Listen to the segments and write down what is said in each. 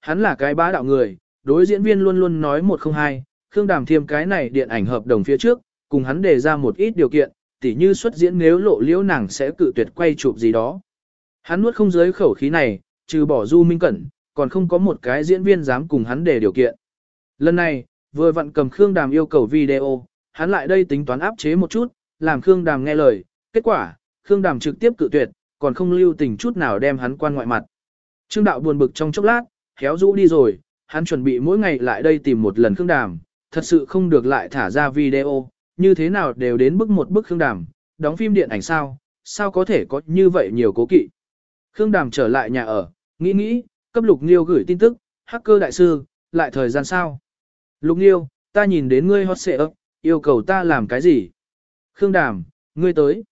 Hắn là cái bá đạo người, đối diễn viên luôn luôn nói một không hai, Khương Đàm thiêm cái này điện ảnh hợp đồng phía trước, cùng hắn đề ra một ít điều kiện, tỉ như xuất diễn nếu lộ liễu nàng sẽ cự tuyệt quay chụp gì đó. Hắn nuốt không dưới khẩu khí này, trừ bỏ Du Minh Cẩn, còn không có một cái diễn viên dám cùng hắn đề điều kiện. Lần này, vừa vặn cầm Khương Đàm yêu cầu video, hắn lại đây tính toán áp chế một chút, làm Khương Đàm nghe lời, kết quả, Khương Đàm trực tiếp cự tuyệt, còn không lưu tình chút nào đem hắn quan ngoại mặt. Trương Đạo buồn bực trong chốc lát, khéo rũ đi rồi, hắn chuẩn bị mỗi ngày lại đây tìm một lần Khương Đàm, thật sự không được lại thả ra video, như thế nào đều đến bức một bức Khương Đàm, đóng phim điện ảnh sao, sao có thể có như vậy nhiều cố kỵ. Khương Đàm trở lại nhà ở, nghĩ nghĩ, cấp Lục Nghiêu gửi tin tức, hacker đại sư, lại thời gian sao. Lục Nghiêu, ta nhìn đến ngươi hot xệ ấp, yêu cầu ta làm cái gì? Khương Đàm, ngươi tới.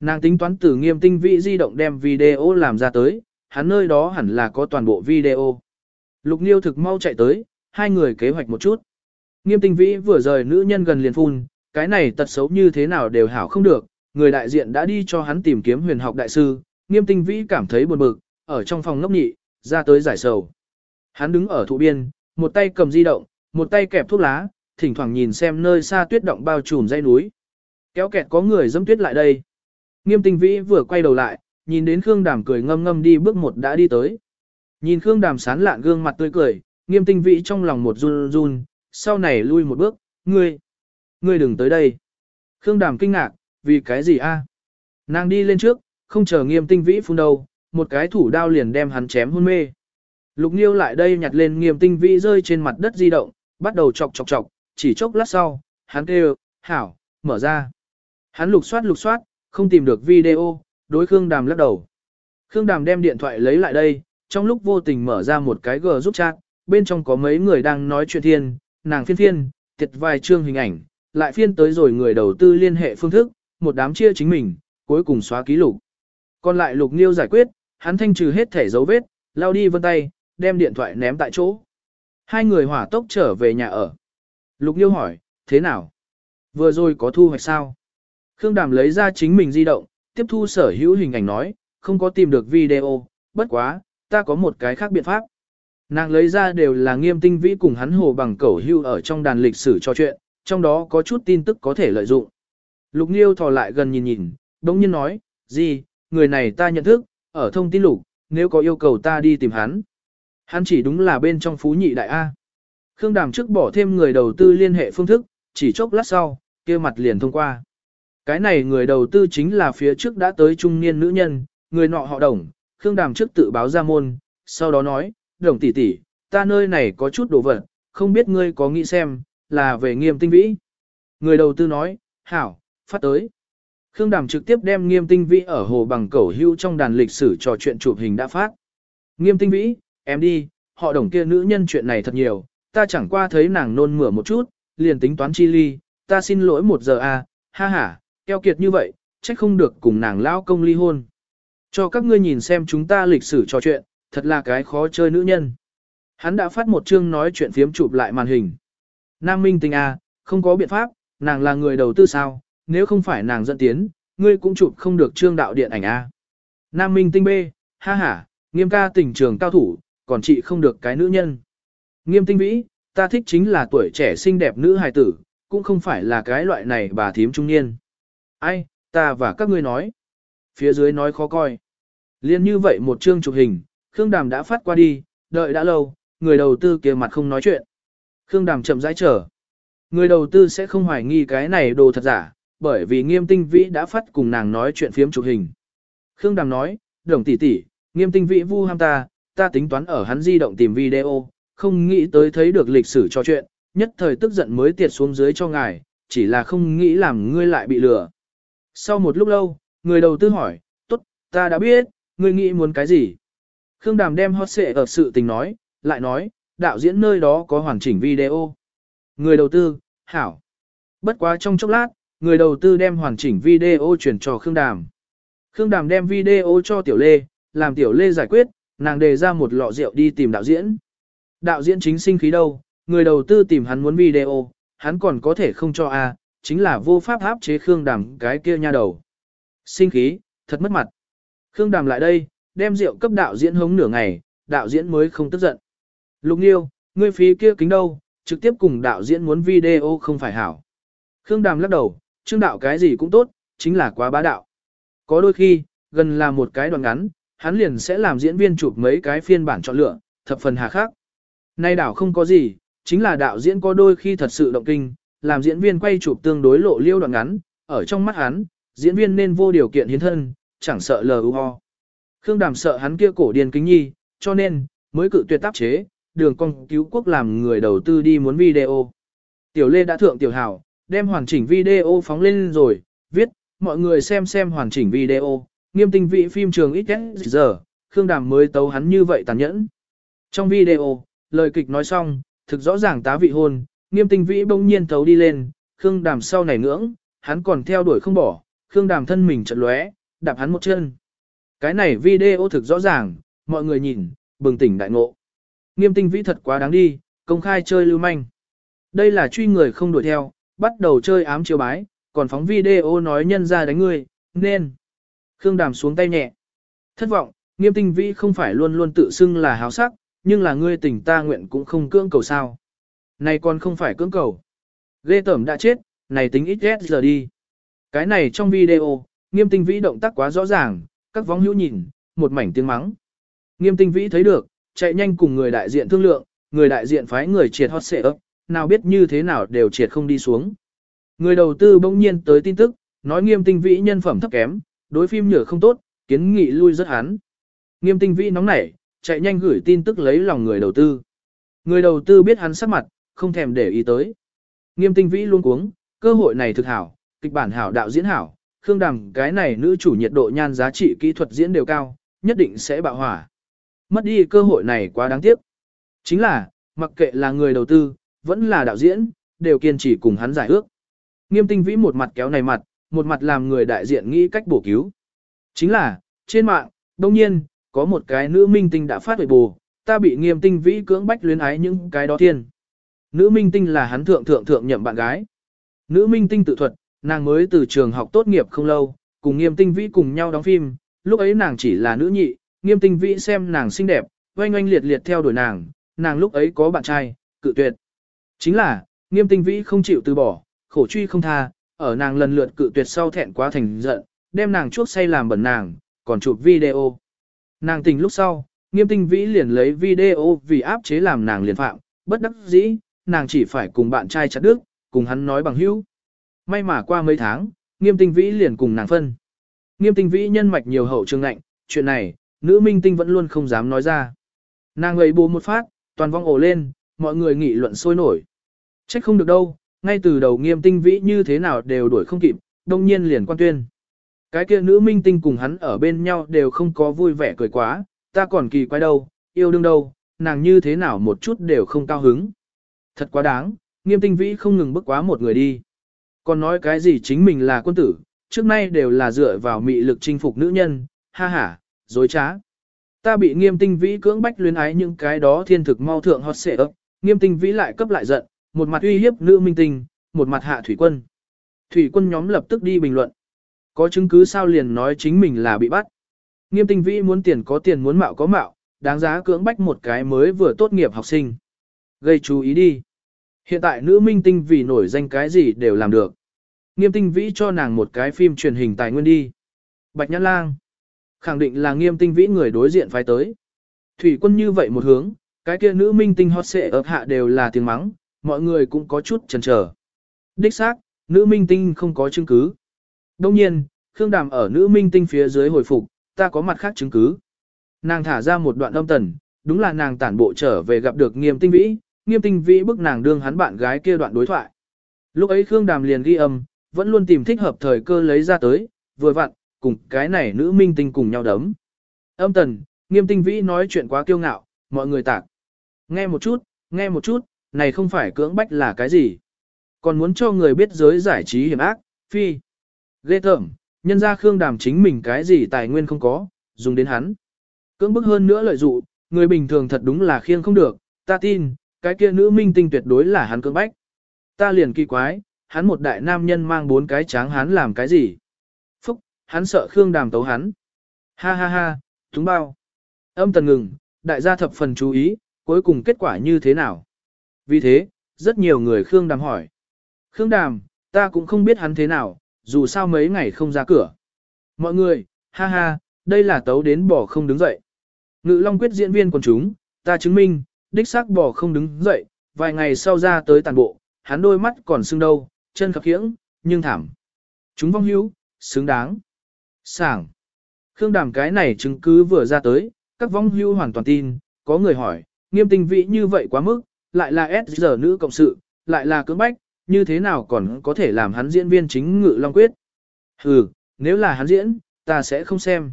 Nàng tính toán từ nghiêm tinh vị di động đem video làm ra tới, hắn nơi đó hẳn là có toàn bộ video. Lục Nghiêu thực mau chạy tới, hai người kế hoạch một chút. Nghiêm tinh vĩ vừa rời nữ nhân gần liền phun, cái này tật xấu như thế nào đều hảo không được, người đại diện đã đi cho hắn tìm kiếm huyền học đại sư, nghiêm tinh vĩ cảm thấy buồn bực, ở trong phòng ngốc nhị, ra tới giải sầu. Hắn đứng ở thụ biên, một tay cầm di động, một tay kẹp thuốc lá, thỉnh thoảng nhìn xem nơi xa tuyết động bao trùm dãy núi. Kéo kẹt có người dẫm tuyết lại đây. Nghiêm tinh vĩ vừa quay đầu lại, nhìn đến Khương Đàm cười ngâm ngâm đi bước một đã đi tới. Nhìn Khương Đàm sán lạn gương mặt tươi cười, nghiêm tinh vĩ trong lòng một run run, sau này lui một bước, ngươi, ngươi đừng tới đây. Khương Đàm kinh ngạc, vì cái gì a? Nàng đi lên trước, không chờ nghiêm tinh vĩ phun đầu, một cái thủ đao liền đem hắn chém hôn mê. Lục Niêu lại đây nhặt lên nghiêm tinh vĩ rơi trên mặt đất di động, bắt đầu chọc chọc chọc, chỉ chốc lát sau, hắn kêu, hảo, mở ra. Hắn lục soát lục soát, không tìm được video, đối Khương Đàm lắc đầu. Khương Đàm đem điện thoại lấy lại đây, trong lúc vô tình mở ra một cái gờ giúp chat, bên trong có mấy người đang nói chuyện thiên, nàng phiên phiên, tiệt vài chương hình ảnh, lại phiên tới rồi người đầu tư liên hệ phương thức, một đám chia chính mình, cuối cùng xóa ký lục. Còn lại lục nghiêu giải quyết, hắn thanh trừ hết thẻ dấu vết, lao đi vân tay, đem điện thoại ném tại chỗ. Hai người hỏa tốc trở về nhà ở. Lục nghiêu hỏi, thế nào? Vừa rồi có thu hoạch sao? Khương Đàm lấy ra chính mình di động, tiếp thu sở hữu hình ảnh nói, không có tìm được video, bất quá, ta có một cái khác biện pháp. Nàng lấy ra đều là nghiêm tinh vĩ cùng hắn hồ bằng cẩu hưu ở trong đàn lịch sử trò chuyện, trong đó có chút tin tức có thể lợi dụng. Lục Nghiêu thò lại gần nhìn nhìn, đống nhiên nói, gì, người này ta nhận thức, ở thông tin lục, nếu có yêu cầu ta đi tìm hắn. Hắn chỉ đúng là bên trong phú nhị đại A. Khương Đàm trước bỏ thêm người đầu tư liên hệ phương thức, chỉ chốc lát sau, kia mặt liền thông qua. Cái này người đầu tư chính là phía trước đã tới trung niên nữ nhân, người nọ họ đồng, Khương Đàm trước tự báo ra môn, sau đó nói, đồng tỷ tỷ, ta nơi này có chút đồ vật, không biết ngươi có nghĩ xem, là về nghiêm tinh vĩ. Người đầu tư nói, hảo, phát tới. Khương Đàm trực tiếp đem nghiêm tinh vĩ ở hồ bằng cẩu hưu trong đàn lịch sử trò chuyện chụp hình đã phát. Nghiêm tinh vĩ, em đi, họ đồng kia nữ nhân chuyện này thật nhiều, ta chẳng qua thấy nàng nôn mửa một chút, liền tính toán chi ly, ta xin lỗi một giờ à, ha ha, keo kiệt như vậy, trách không được cùng nàng lao công ly hôn. Cho các ngươi nhìn xem chúng ta lịch sử trò chuyện, thật là cái khó chơi nữ nhân. Hắn đã phát một chương nói chuyện phiếm chụp lại màn hình. Nam Minh tình A, không có biện pháp, nàng là người đầu tư sao, nếu không phải nàng dẫn tiến, ngươi cũng chụp không được chương đạo điện ảnh A. Nam Minh tinh B, ha ha, nghiêm ca tình trường cao thủ, còn chị không được cái nữ nhân. Nghiêm tinh vĩ, ta thích chính là tuổi trẻ xinh đẹp nữ hài tử, cũng không phải là cái loại này bà thím trung niên. Ai, ta và các ngươi nói. Phía dưới nói khó coi. Liên như vậy một chương chụp hình, Khương Đàm đã phát qua đi, đợi đã lâu, người đầu tư kia mặt không nói chuyện. Khương Đàm chậm rãi chờ. Người đầu tư sẽ không hoài nghi cái này đồ thật giả, bởi vì nghiêm tinh vĩ đã phát cùng nàng nói chuyện phiếm chụp hình. Khương Đàm nói, đồng tỷ tỷ, nghiêm tinh vĩ vu ham ta, ta tính toán ở hắn di động tìm video, không nghĩ tới thấy được lịch sử cho chuyện, nhất thời tức giận mới tiệt xuống dưới cho ngài, chỉ là không nghĩ làm ngươi lại bị lừa. Sau một lúc lâu, người đầu tư hỏi, tốt, ta đã biết, ngươi nghĩ muốn cái gì? Khương Đàm đem hot xệ ở sự tình nói, lại nói, đạo diễn nơi đó có hoàn chỉnh video. Người đầu tư, hảo. Bất quá trong chốc lát, người đầu tư đem hoàn chỉnh video chuyển cho Khương Đàm. Khương Đàm đem video cho Tiểu Lê, làm Tiểu Lê giải quyết, nàng đề ra một lọ rượu đi tìm đạo diễn. Đạo diễn chính sinh khí đâu, người đầu tư tìm hắn muốn video, hắn còn có thể không cho a, chính là vô pháp áp chế Khương Đàm cái kia nha đầu. Sinh khí, thật mất mặt. Khương Đàm lại đây, đem rượu cấp đạo diễn hống nửa ngày, đạo diễn mới không tức giận. Lục Nhiêu, ngươi phí kia kính đâu, trực tiếp cùng đạo diễn muốn video không phải hảo. Khương Đàm lắc đầu, trương đạo cái gì cũng tốt, chính là quá bá đạo. Có đôi khi, gần là một cái đoạn ngắn, hắn liền sẽ làm diễn viên chụp mấy cái phiên bản chọn lựa, thập phần hà khắc. Nay đảo không có gì, chính là đạo diễn có đôi khi thật sự động kinh, làm diễn viên quay chụp tương đối lộ liêu đoạn ngắn, ở trong mắt hắn, diễn viên nên vô điều kiện hiến thân, chẳng sợ lờ ho. Khương Đàm sợ hắn kia cổ điên kính nhi, cho nên, mới cự tuyệt tác chế, đường con cứu quốc làm người đầu tư đi muốn video. Tiểu Lê đã thượng tiểu hảo, đem hoàn chỉnh video phóng lên rồi, viết, mọi người xem xem hoàn chỉnh video, nghiêm tinh vị phim trường ít giờ, Khương Đàm mới tấu hắn như vậy tàn nhẫn. Trong video, lời kịch nói xong, thực rõ ràng tá vị hôn, nghiêm tinh vĩ bỗng nhiên tấu đi lên, Khương Đàm sau này ngưỡng, hắn còn theo đuổi không bỏ, Khương Đàm thân mình chật lóe, đạp hắn một chân. Cái này video thực rõ ràng, mọi người nhìn, bừng tỉnh đại ngộ. Nghiêm tinh vĩ thật quá đáng đi, công khai chơi lưu manh. Đây là truy người không đuổi theo, bắt đầu chơi ám chiếu bái, còn phóng video nói nhân ra đánh người, nên. Khương Đàm xuống tay nhẹ. Thất vọng, nghiêm tinh vĩ không phải luôn luôn tự xưng là háo sắc, nhưng là ngươi tình ta nguyện cũng không cưỡng cầu sao. Này còn không phải cưỡng cầu. Ghê tẩm đã chết, này tính ít ghét giờ đi. Cái này trong video, nghiêm tinh vĩ động tác quá rõ ràng, các vóng hữu nhìn, một mảnh tiếng mắng. Nghiêm tinh vĩ thấy được, chạy nhanh cùng người đại diện thương lượng, người đại diện phái người triệt hot xệ ấp, nào biết như thế nào đều triệt không đi xuống. Người đầu tư bỗng nhiên tới tin tức, nói nghiêm tinh vĩ nhân phẩm thấp kém, đối phim nhở không tốt, kiến nghị lui rất hắn. Nghiêm tinh vĩ nóng nảy, chạy nhanh gửi tin tức lấy lòng người đầu tư. Người đầu tư biết hắn sắc mặt, không thèm để ý tới. Nghiêm tinh vĩ luôn cuống, cơ hội này thực hảo, kịch bản hảo đạo diễn hảo, Khương Đằng cái này nữ chủ nhiệt độ nhan giá trị kỹ thuật diễn đều cao, nhất định sẽ bạo hỏa. Mất đi cơ hội này quá đáng tiếc. Chính là, mặc kệ là người đầu tư, vẫn là đạo diễn, đều kiên trì cùng hắn giải ước. Nghiêm tinh vĩ một mặt kéo này mặt, một mặt làm người đại diện nghĩ cách bổ cứu. Chính là, trên mạng, đông nhiên, có một cái nữ minh tinh đã phát huệ bù, ta bị nghiêm tinh vĩ cưỡng bách luyến ái những cái đó thiên. Nữ minh tinh là hắn thượng thượng thượng nhậm bạn gái. Nữ minh tinh tự thuật, nàng mới từ trường học tốt nghiệp không lâu, cùng nghiêm tinh vĩ cùng nhau đóng phim, lúc ấy nàng chỉ là nữ nhị, nghiêm tinh vĩ xem nàng xinh đẹp, oanh oanh liệt liệt theo đuổi nàng, nàng lúc ấy có bạn trai, cự tuyệt. Chính là, nghiêm tinh vĩ không chịu từ bỏ, khổ truy không tha, ở nàng lần lượt cự tuyệt sau thẹn quá thành giận, đem nàng chuốc say làm bẩn nàng, còn chụp video. Nàng tình lúc sau, nghiêm tinh vĩ liền lấy video vì áp chế làm nàng liền phạm, bất đắc dĩ, nàng chỉ phải cùng bạn trai chặt đức, cùng hắn nói bằng hữu. May mà qua mấy tháng, nghiêm tinh vĩ liền cùng nàng phân. Nghiêm tinh vĩ nhân mạch nhiều hậu trường lạnh, chuyện này, nữ minh tinh vẫn luôn không dám nói ra. Nàng ấy bố một phát, toàn vong ổ lên, mọi người nghị luận sôi nổi. Trách không được đâu, ngay từ đầu nghiêm tinh vĩ như thế nào đều đuổi không kịp, đông nhiên liền quan tuyên. Cái kia nữ minh tinh cùng hắn ở bên nhau đều không có vui vẻ cười quá, ta còn kỳ quái đâu, yêu đương đâu, nàng như thế nào một chút đều không cao hứng. Thật quá đáng, nghiêm tinh vĩ không ngừng bước quá một người đi. Còn nói cái gì chính mình là quân tử, trước nay đều là dựa vào mị lực chinh phục nữ nhân, ha ha, dối trá. Ta bị nghiêm tinh vĩ cưỡng bách luyến ái những cái đó thiên thực mau thượng hot xệ ấp, nghiêm tinh vĩ lại cấp lại giận, một mặt uy hiếp nữ minh tinh, một mặt hạ thủy quân. Thủy quân nhóm lập tức đi bình luận. Có chứng cứ sao liền nói chính mình là bị bắt. Nghiêm tinh vĩ muốn tiền có tiền muốn mạo có mạo, đáng giá cưỡng bách một cái mới vừa tốt nghiệp học sinh. Gây chú ý đi. Hiện tại nữ minh tinh vì nổi danh cái gì đều làm được. Nghiêm tinh vĩ cho nàng một cái phim truyền hình tài nguyên đi. Bạch Nhãn Lang. Khẳng định là nghiêm tinh vĩ người đối diện phải tới. Thủy quân như vậy một hướng, cái kia nữ minh tinh hot xệ ấp hạ đều là tiếng mắng, mọi người cũng có chút chần chờ. Đích xác, nữ minh tinh không có chứng cứ. Đông nhiên, Khương Đàm ở nữ minh tinh phía dưới hồi phục, ta có mặt khác chứng cứ. Nàng thả ra một đoạn âm tần, đúng là nàng tản bộ trở về gặp được nghiêm tinh vĩ, nghiêm tinh vĩ bức nàng đương hắn bạn gái kia đoạn đối thoại. Lúc ấy Khương Đàm liền ghi âm, vẫn luôn tìm thích hợp thời cơ lấy ra tới, vừa vặn, cùng cái này nữ minh tinh cùng nhau đấm. Âm tần, nghiêm tinh vĩ nói chuyện quá kiêu ngạo, mọi người tạc. Nghe một chút, nghe một chút, này không phải cưỡng bách là cái gì. Còn muốn cho người biết giới giải trí hiểm ác, phi. Ghê thởm, nhân ra Khương Đàm chính mình cái gì tài nguyên không có, dùng đến hắn. Cưỡng bức hơn nữa lợi dụng, người bình thường thật đúng là khiêng không được, ta tin, cái kia nữ minh tinh tuyệt đối là hắn cưỡng bách. Ta liền kỳ quái, hắn một đại nam nhân mang bốn cái tráng hắn làm cái gì? Phúc, hắn sợ Khương Đàm tấu hắn. Ha ha ha, túng bao. Âm tần ngừng, đại gia thập phần chú ý, cuối cùng kết quả như thế nào. Vì thế, rất nhiều người Khương Đàm hỏi. Khương Đàm, ta cũng không biết hắn thế nào, dù sao mấy ngày không ra cửa. Mọi người, ha ha, đây là tấu đến bỏ không đứng dậy. Ngự Long Quyết diễn viên quần chúng, ta chứng minh, đích xác bò không đứng dậy, vài ngày sau ra tới tàn bộ, hắn đôi mắt còn sưng đâu, chân khập khiễng, nhưng thảm. Chúng vong hữu, xứng đáng. Sảng. Khương Đàm cái này chứng cứ vừa ra tới, các vong hữu hoàn toàn tin, có người hỏi, nghiêm tinh vị như vậy quá mức, lại là S giờ nữ cộng sự, lại là cưỡng bách, như thế nào còn có thể làm hắn diễn viên chính ngự long quyết. ừ nếu là hắn diễn, ta sẽ không xem.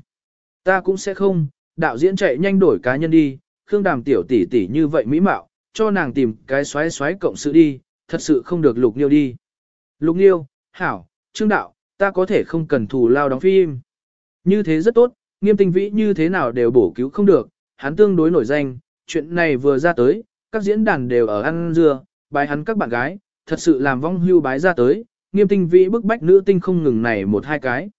Ta cũng sẽ không, đạo diễn chạy nhanh đổi cá nhân đi, Khương Đàm tiểu tỷ tỷ như vậy mỹ mạo, cho nàng tìm cái xoáy xoáy cộng sự đi, thật sự không được lục niêu đi. Lục niêu, hảo, trương đạo, ta có thể không cần thù lao đóng phim. Như thế rất tốt, nghiêm tinh vĩ như thế nào đều bổ cứu không được, hắn tương đối nổi danh, chuyện này vừa ra tới, các diễn đàn đều ở ăn dưa, bài hắn các bạn gái, thật sự làm vong hưu bái ra tới, nghiêm tinh vĩ bức bách nữ tinh không ngừng này một hai cái.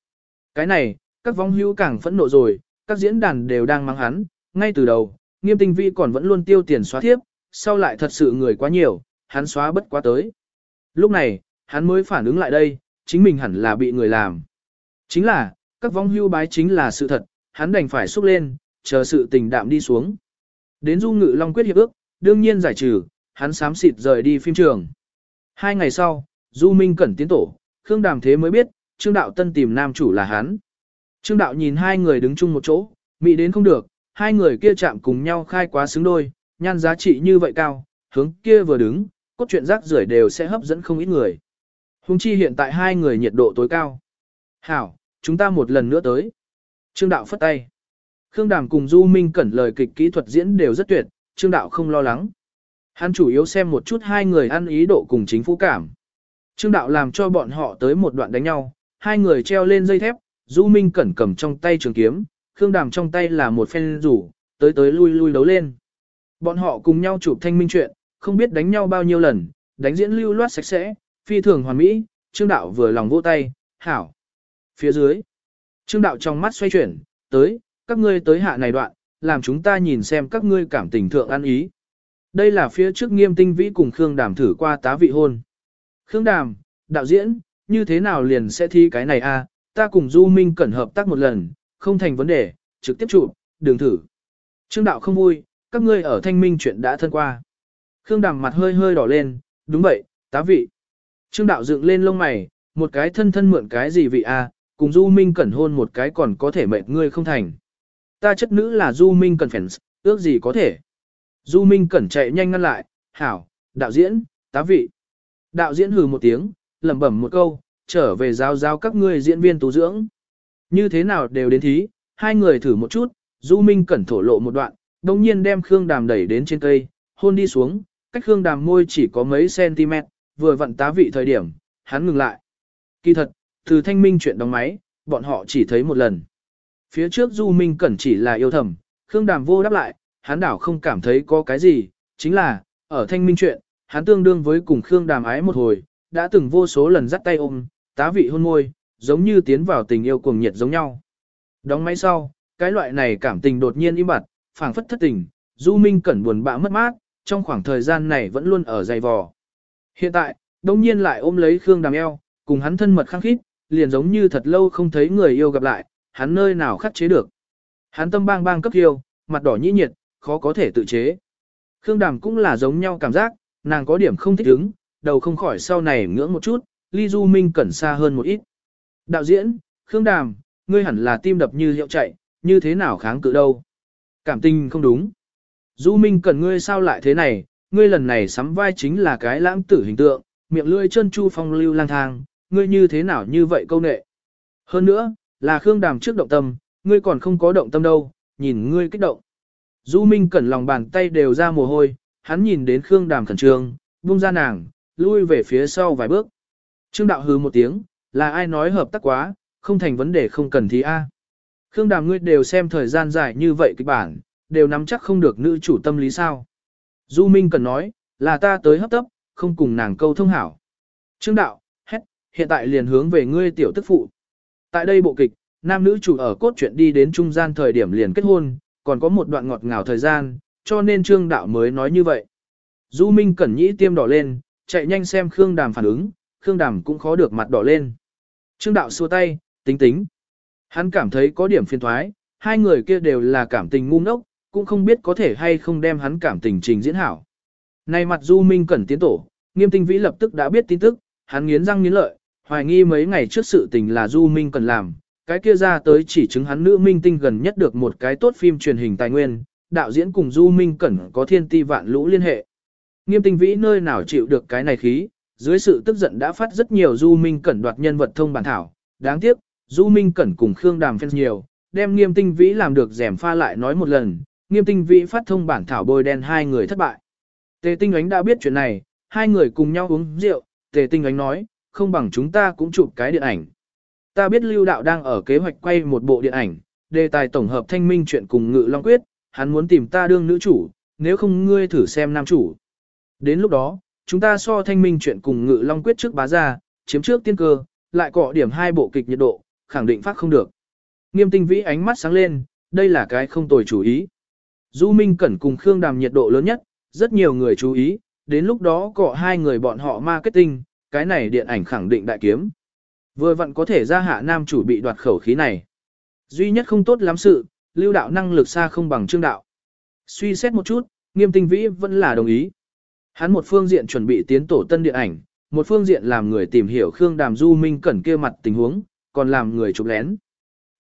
Cái này, các vong hưu càng phẫn nộ rồi, các diễn đàn đều đang mắng hắn, ngay từ đầu, nghiêm tinh Vi còn vẫn luôn tiêu tiền xóa thiếp, sau lại thật sự người quá nhiều, hắn xóa bất quá tới. Lúc này, hắn mới phản ứng lại đây, chính mình hẳn là bị người làm. Chính là, các vong hưu bái chính là sự thật, hắn đành phải xúc lên, chờ sự tình đạm đi xuống. Đến du ngự long quyết hiệp ước, đương nhiên giải trừ, hắn sám xịt rời đi phim trường. Hai ngày sau, Du Minh Cẩn tiến tổ, Khương Đàm Thế mới biết, Trương Đạo Tân tìm nam chủ là hắn. Trương Đạo nhìn hai người đứng chung một chỗ, mị đến không được, hai người kia chạm cùng nhau khai quá xứng đôi, nhan giá trị như vậy cao, hướng kia vừa đứng, cốt truyện rác rưởi đều sẽ hấp dẫn không ít người. Hùng chi hiện tại hai người nhiệt độ tối cao. Hảo, chúng ta một lần nữa tới. Trương Đạo phất tay. Khương Đàm cùng Du Minh Cẩn lời kịch kỹ thuật diễn đều rất tuyệt, Trương Đạo không lo lắng. Hắn chủ yếu xem một chút hai người ăn ý độ cùng chính phủ cảm. Trương Đạo làm cho bọn họ tới một đoạn đánh nhau, hai người treo lên dây thép, Du Minh Cẩn cầm trong tay trường kiếm, Khương Đàm trong tay là một phen rủ, tới tới lui lui đấu lên. Bọn họ cùng nhau chụp thanh minh chuyện, không biết đánh nhau bao nhiêu lần, đánh diễn lưu loát sạch sẽ, phi thường hoàn mỹ, Trương Đạo vừa lòng vỗ tay, hảo. Phía dưới, Trương Đạo trong mắt xoay chuyển, tới, các ngươi tới hạ này đoạn, làm chúng ta nhìn xem các ngươi cảm tình thượng ăn ý. Đây là phía trước nghiêm tinh vĩ cùng Khương Đàm thử qua tá vị hôn. Khương Đàm, đạo diễn, như thế nào liền sẽ thi cái này a? ta cùng Du Minh cẩn hợp tác một lần, không thành vấn đề, trực tiếp chụp, đường thử. Trương đạo không vui, các ngươi ở thanh minh chuyện đã thân qua. Khương Đàm mặt hơi hơi đỏ lên, đúng vậy, tá vị. Trương đạo dựng lên lông mày, một cái thân thân mượn cái gì vị a? cùng Du Minh cẩn hôn một cái còn có thể mệt ngươi không thành. Ta chất nữ là Du Minh cẩn phèn, ước gì có thể. Du Minh cẩn chạy nhanh ngăn lại, hảo, đạo diễn, tá vị. Đạo diễn hừ một tiếng, lẩm bẩm một câu, trở về giao giao các ngươi diễn viên tu dưỡng. Như thế nào đều đến thí, hai người thử một chút, Du Minh cẩn thổ lộ một đoạn, đồng nhiên đem Khương Đàm đẩy đến trên cây, hôn đi xuống, cách Khương Đàm môi chỉ có mấy cm, vừa vặn tá vị thời điểm, hắn ngừng lại. Kỳ thật, từ thanh minh chuyện đóng máy, bọn họ chỉ thấy một lần. Phía trước Du Minh cẩn chỉ là yêu thầm, Khương Đàm vô đáp lại, hắn đảo không cảm thấy có cái gì, chính là, ở thanh minh chuyện, hắn tương đương với cùng Khương Đàm ái một hồi, đã từng vô số lần dắt tay ôm, tá vị hôn môi, giống như tiến vào tình yêu cuồng nhiệt giống nhau. Đóng máy sau, cái loại này cảm tình đột nhiên im bặt, phảng phất thất tình, Du Minh cẩn buồn bã mất mát, trong khoảng thời gian này vẫn luôn ở dày vò. Hiện tại, đông nhiên lại ôm lấy Khương Đàm eo, cùng hắn thân mật khăng khít, liền giống như thật lâu không thấy người yêu gặp lại, hắn nơi nào khắc chế được. Hắn tâm bang bang cấp yêu, mặt đỏ nhĩ nhiệt, khó có thể tự chế. Khương Đàm cũng là giống nhau cảm giác, nàng có điểm không thích ứng, đầu không khỏi sau này ngưỡng một chút, ly Du Minh cẩn xa hơn một ít. Đạo diễn, Khương Đàm, ngươi hẳn là tim đập như hiệu chạy, như thế nào kháng cự đâu. Cảm tình không đúng. Du Minh cần ngươi sao lại thế này, ngươi lần này sắm vai chính là cái lãng tử hình tượng, miệng lưỡi chân chu phong lưu lang thang, ngươi như thế nào như vậy câu nệ. Hơn nữa, là Khương Đàm trước động tâm, ngươi còn không có động tâm đâu, nhìn ngươi kích động. Du Minh cẩn lòng bàn tay đều ra mồ hôi, hắn nhìn đến Khương Đàm khẩn trương, buông ra nàng, lui về phía sau vài bước. Trương đạo hừ một tiếng, là ai nói hợp tác quá, không thành vấn đề không cần thì a. Khương Đàm ngươi đều xem thời gian dài như vậy kịch bản, đều nắm chắc không được nữ chủ tâm lý sao. Du Minh cần nói, là ta tới hấp tấp, không cùng nàng câu thông hảo. Trương đạo, hét, hiện tại liền hướng về ngươi tiểu tức phụ. Tại đây bộ kịch, nam nữ chủ ở cốt truyện đi đến trung gian thời điểm liền kết hôn, còn có một đoạn ngọt ngào thời gian, cho nên Trương Đạo mới nói như vậy. Du Minh Cẩn nhĩ tiêm đỏ lên, chạy nhanh xem Khương Đàm phản ứng, Khương Đàm cũng khó được mặt đỏ lên. Trương Đạo xua tay, tính tính. Hắn cảm thấy có điểm phiền thoái, hai người kia đều là cảm tình ngu ngốc, cũng không biết có thể hay không đem hắn cảm tình trình diễn hảo. Này mặt Du Minh Cẩn tiến tổ, nghiêm tinh vĩ lập tức đã biết tin tức, hắn nghiến răng nghiến lợi, hoài nghi mấy ngày trước sự tình là Du Minh Cẩn làm, cái kia ra tới chỉ chứng hắn nữ minh tinh gần nhất được một cái tốt phim truyền hình tài nguyên, đạo diễn cùng Du Minh Cẩn có thiên ti vạn lũ liên hệ. Nghiêm tinh vĩ nơi nào chịu được cái này khí, dưới sự tức giận đã phát rất nhiều Du Minh Cẩn đoạt nhân vật thông bản thảo, đáng tiếc, Du Minh Cẩn cùng Khương Đàm fans nhiều, đem nghiêm tinh vĩ làm được rèm pha lại nói một lần, nghiêm tinh vĩ phát thông bản thảo bôi đen hai người thất bại. Tề tinh ánh đã biết chuyện này, hai người cùng nhau uống rượu, tề tinh ánh nói, không bằng chúng ta cũng chụp cái điện ảnh. Ta biết lưu đạo đang ở kế hoạch quay một bộ điện ảnh, đề tài tổng hợp thanh minh chuyện cùng ngự long quyết, hắn muốn tìm ta đương nữ chủ, nếu không ngươi thử xem nam chủ. Đến lúc đó, chúng ta so thanh minh chuyện cùng ngự long quyết trước bá ra, chiếm trước tiên cơ, lại cọ điểm hai bộ kịch nhiệt độ, khẳng định phát không được. Nghiêm tinh vĩ ánh mắt sáng lên, đây là cái không tồi chú ý. Du Minh Cẩn cùng Khương Đàm nhiệt độ lớn nhất, rất nhiều người chú ý, đến lúc đó cọ hai người bọn họ marketing, cái này điện ảnh khẳng định đại kiếm. Vừa vặn có thể ra hạ nam chủ bị đoạt khẩu khí này. Duy nhất không tốt lắm sự, lưu đạo năng lực xa không bằng trương đạo. Suy xét một chút, nghiêm tinh vĩ vẫn là đồng ý. Hắn một phương diện chuẩn bị tiến tổ tân điện ảnh, một phương diện làm người tìm hiểu Khương Đàm Du Minh Cẩn kia mặt tình huống, còn làm người chụp lén.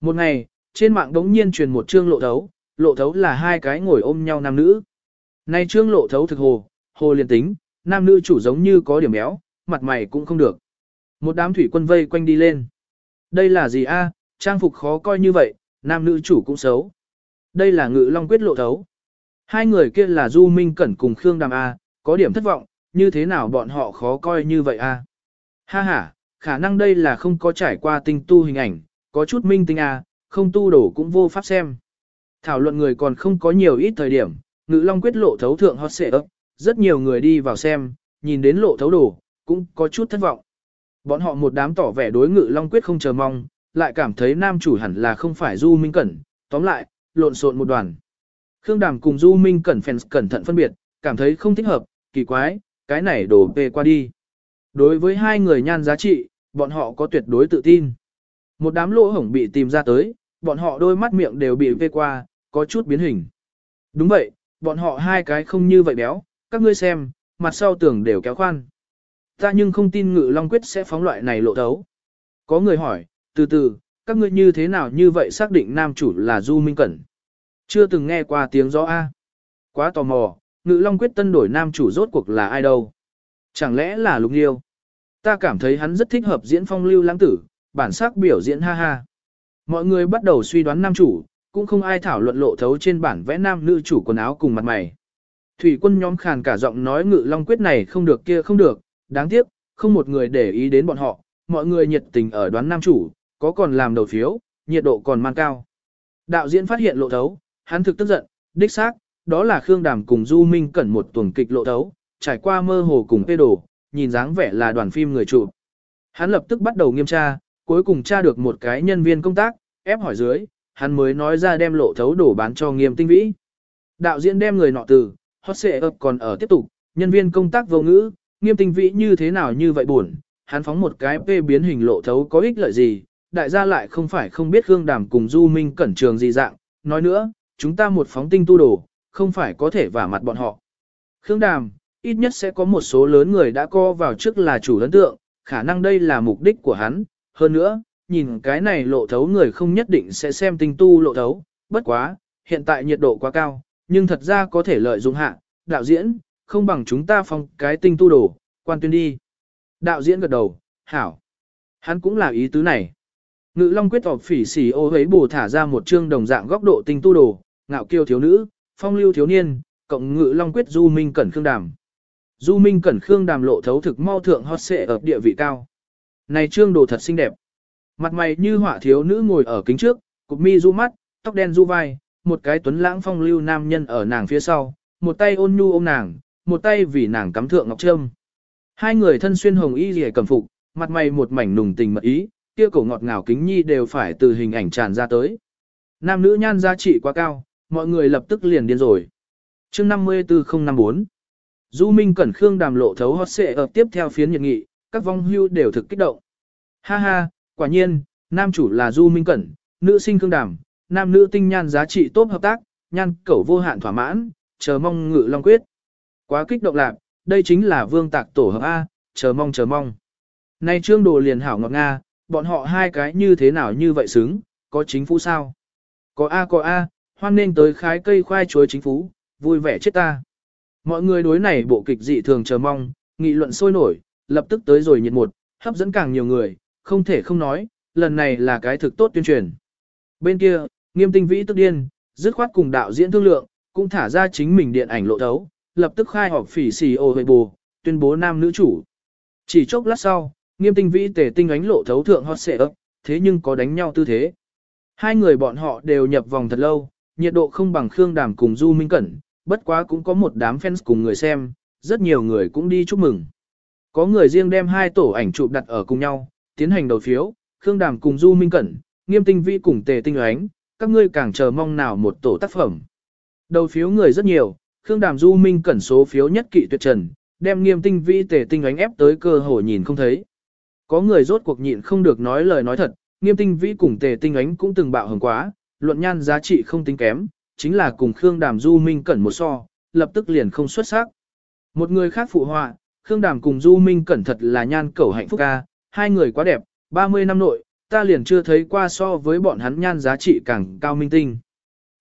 Một ngày, trên mạng đống nhiên truyền một chương lộ thấu, lộ thấu là hai cái ngồi ôm nhau nam nữ. Nay chương lộ thấu thực hồ, hồ liền tính, nam nữ chủ giống như có điểm béo, mặt mày cũng không được. Một đám thủy quân vây quanh đi lên. Đây là gì a? trang phục khó coi như vậy, nam nữ chủ cũng xấu. Đây là ngự long quyết lộ thấu. Hai người kia là Du Minh Cẩn cùng Khương Đàm A, có điểm thất vọng, như thế nào bọn họ khó coi như vậy a? Ha ha, khả năng đây là không có trải qua tinh tu hình ảnh, có chút minh tinh A, không tu đổ cũng vô pháp xem. Thảo luận người còn không có nhiều ít thời điểm, ngự long quyết lộ thấu thượng hot xệ ấp, rất nhiều người đi vào xem, nhìn đến lộ thấu đổ, cũng có chút thất vọng. Bọn họ một đám tỏ vẻ đối ngự long quyết không chờ mong, lại cảm thấy nam chủ hẳn là không phải Du Minh Cẩn, tóm lại, lộn xộn một đoàn. Khương Đàm cùng Du Minh Cẩn fans cẩn thận phân biệt, cảm thấy không thích hợp, kỳ quái, cái này đổ về qua đi. Đối với hai người nhan giá trị, bọn họ có tuyệt đối tự tin. Một đám lỗ hổng bị tìm ra tới, bọn họ đôi mắt miệng đều bị vê qua, có chút biến hình. Đúng vậy, bọn họ hai cái không như vậy béo, các ngươi xem, mặt sau tưởng đều kéo khoan. Ta nhưng không tin ngự long quyết sẽ phóng loại này lộ thấu. Có người hỏi, từ từ, các ngươi như thế nào như vậy xác định nam chủ là Du Minh Cẩn? Chưa từng nghe qua tiếng gió A. Quá tò mò, ngự long quyết tân đổi nam chủ rốt cuộc là ai đâu? Chẳng lẽ là Lục Nghiêu? Ta cảm thấy hắn rất thích hợp diễn phong lưu lãng tử, bản sắc biểu diễn ha ha. Mọi người bắt đầu suy đoán nam chủ, cũng không ai thảo luận lộ thấu trên bản vẽ nam nữ chủ quần áo cùng mặt mày. Thủy quân nhóm khàn cả giọng nói ngự long quyết này không được kia không được, đáng tiếc, không một người để ý đến bọn họ, mọi người nhiệt tình ở đoán nam chủ, có còn làm đầu phiếu, nhiệt độ còn mang cao. Đạo diễn phát hiện lộ thấu, hắn thực tức giận, đích xác, đó là Khương Đàm cùng Du Minh Cẩn một tuần kịch lộ thấu, trải qua mơ hồ cùng phê đồ, nhìn dáng vẻ là đoàn phim người chụp. Hắn lập tức bắt đầu nghiêm tra, cuối cùng tra được một cái nhân viên công tác, ép hỏi dưới, hắn mới nói ra đem lộ thấu đổ bán cho nghiêm tinh vĩ. Đạo diễn đem người nọ từ, hot xệ ấp còn ở tiếp tục, nhân viên công tác vô ngữ, nghiêm tinh vĩ như thế nào như vậy buồn, hắn phóng một cái p biến hình lộ thấu có ích lợi gì, đại gia lại không phải không biết Khương Đàm cùng Du Minh cẩn trường gì dạng, nói nữa, chúng ta một phóng tinh tu đồ, không phải có thể vả mặt bọn họ. Khương Đàm, ít nhất sẽ có một số lớn người đã co vào trước là chủ ấn tượng, khả năng đây là mục đích của hắn, hơn nữa, nhìn cái này lộ thấu người không nhất định sẽ xem tinh tu lộ thấu, bất quá, hiện tại nhiệt độ quá cao, nhưng thật ra có thể lợi dụng hạ, đạo diễn, không bằng chúng ta phong cái tinh tu đồ, quan tuyên đi. Đạo diễn gật đầu, hảo. Hắn cũng là ý tứ này. Ngự Long quyết tỏ phỉ xỉ ô ấy bù thả ra một chương đồng dạng góc độ tinh tu đồ, ngạo kiêu thiếu nữ, phong lưu thiếu niên, cộng Ngự Long quyết du minh cẩn khương đàm. Du minh cẩn khương đàm lộ thấu thực mau thượng hot xệ ở địa vị cao. Này trương đồ thật xinh đẹp. Mặt mày như họa thiếu nữ ngồi ở kính trước, cục mi du mắt, tóc đen du vai, một cái tuấn lãng phong lưu nam nhân ở nàng phía sau, một tay ôn nhu ôm nàng, một tay vì nàng cắm thượng ngọc trâm. Hai người thân xuyên hồng y rìa cầm phục, mặt mày một mảnh nùng tình mật ý, kia cổ ngọt ngào kính nhi đều phải từ hình ảnh tràn ra tới. Nam nữ nhan giá trị quá cao, mọi người lập tức liền điên rồi. chương 54054 Du Minh Cẩn Khương đàm lộ thấu hót xệ ập tiếp theo phiến nhiệt nghị, các vong hưu đều thực kích động. Ha ha, quả nhiên, nam chủ là Du Minh Cẩn, nữ sinh Khương đàm, nam nữ tinh nhan giá trị tốt hợp tác, nhan cẩu vô hạn thỏa mãn, chờ mong ngự long quyết. Quá kích động lạc, đây chính là vương tạc tổ hợp A, chờ mong chờ mong. Nay trương đồ liền hảo ngọt nga, bọn họ hai cái như thế nào như vậy xứng, có chính phủ sao? Có A có A, hoan nên tới khái cây khoai chuối chính phú, vui vẻ chết ta. Mọi người đối này bộ kịch dị thường chờ mong, nghị luận sôi nổi, lập tức tới rồi nhiệt một, hấp dẫn càng nhiều người, không thể không nói, lần này là cái thực tốt tuyên truyền. Bên kia, nghiêm tinh vĩ tức điên, dứt khoát cùng đạo diễn thương lượng, cũng thả ra chính mình điện ảnh lộ thấu, lập tức khai họp phỉ xì ô hệ bù, tuyên bố nam nữ chủ. Chỉ chốc lát sau, nghiêm tinh vĩ tề tinh ánh lộ thấu thượng hot xệ ấp, thế nhưng có đánh nhau tư thế. Hai người bọn họ đều nhập vòng thật lâu, nhiệt độ không bằng Khương Đàm cùng Du Minh Cẩn, bất quá cũng có một đám fans cùng người xem, rất nhiều người cũng đi chúc mừng. Có người riêng đem hai tổ ảnh chụp đặt ở cùng nhau, tiến hành đầu phiếu, Khương Đàm cùng Du Minh Cẩn, Nghiêm Tinh Vĩ cùng Tề Tinh Ánh, các ngươi càng chờ mong nào một tổ tác phẩm. Đầu phiếu người rất nhiều, Khương Đàm Du Minh Cẩn số phiếu nhất kỵ tuyệt trần, đem Nghiêm Tinh Vĩ Tề Tinh Ánh ép tới cơ hội nhìn không thấy. Có người rốt cuộc nhịn không được nói lời nói thật, Nghiêm Tinh Vĩ cùng Tề Tinh Ánh cũng từng bạo hứng quá, luận nhan giá trị không tính kém, chính là cùng Khương Đàm Du Minh Cẩn một so, lập tức liền không xuất sắc. Một người khác phụ họa, Khương Đàm cùng Du Minh Cẩn thật là nhan cẩu hạnh phúc ca, hai người quá đẹp, 30 năm nội, ta liền chưa thấy qua so với bọn hắn nhan giá trị càng cao minh tinh.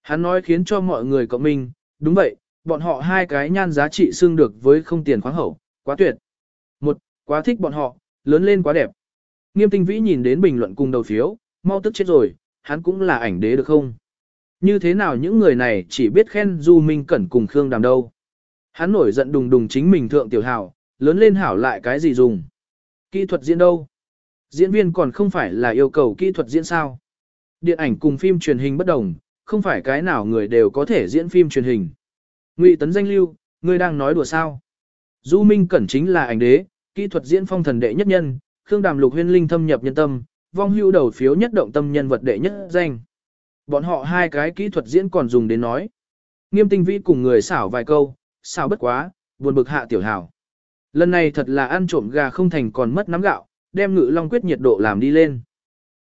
Hắn nói khiến cho mọi người cộng minh, đúng vậy, bọn họ hai cái nhan giá trị xương được với không tiền khoáng hậu, quá tuyệt. Một, quá thích bọn họ, lớn lên quá đẹp. Nghiêm tinh vĩ nhìn đến bình luận cùng đầu phiếu, mau tức chết rồi, hắn cũng là ảnh đế được không? Như thế nào những người này chỉ biết khen Du Minh Cẩn cùng Khương Đàm đâu? Hắn nổi giận đùng đùng chính mình thượng tiểu hảo, lớn lên hảo lại cái gì dùng? Kỹ thuật diễn đâu? Diễn viên còn không phải là yêu cầu kỹ thuật diễn sao? Điện ảnh cùng phim truyền hình bất đồng, không phải cái nào người đều có thể diễn phim truyền hình. Ngụy Tấn danh lưu, ngươi đang nói đùa sao? Du Minh Cẩn chính là ảnh đế, kỹ thuật diễn phong thần đệ nhất nhân, Khương Đàm Lục Huyên Linh thâm nhập nhân tâm, vong hưu đầu phiếu nhất động tâm nhân vật đệ nhất danh. Bọn họ hai cái kỹ thuật diễn còn dùng đến nói. Nghiêm tinh vĩ cùng người xảo vài câu, xảo bất quá, buồn bực hạ tiểu hảo. Lần này thật là ăn trộm gà không thành còn mất nắm gạo, đem ngự long quyết nhiệt độ làm đi lên.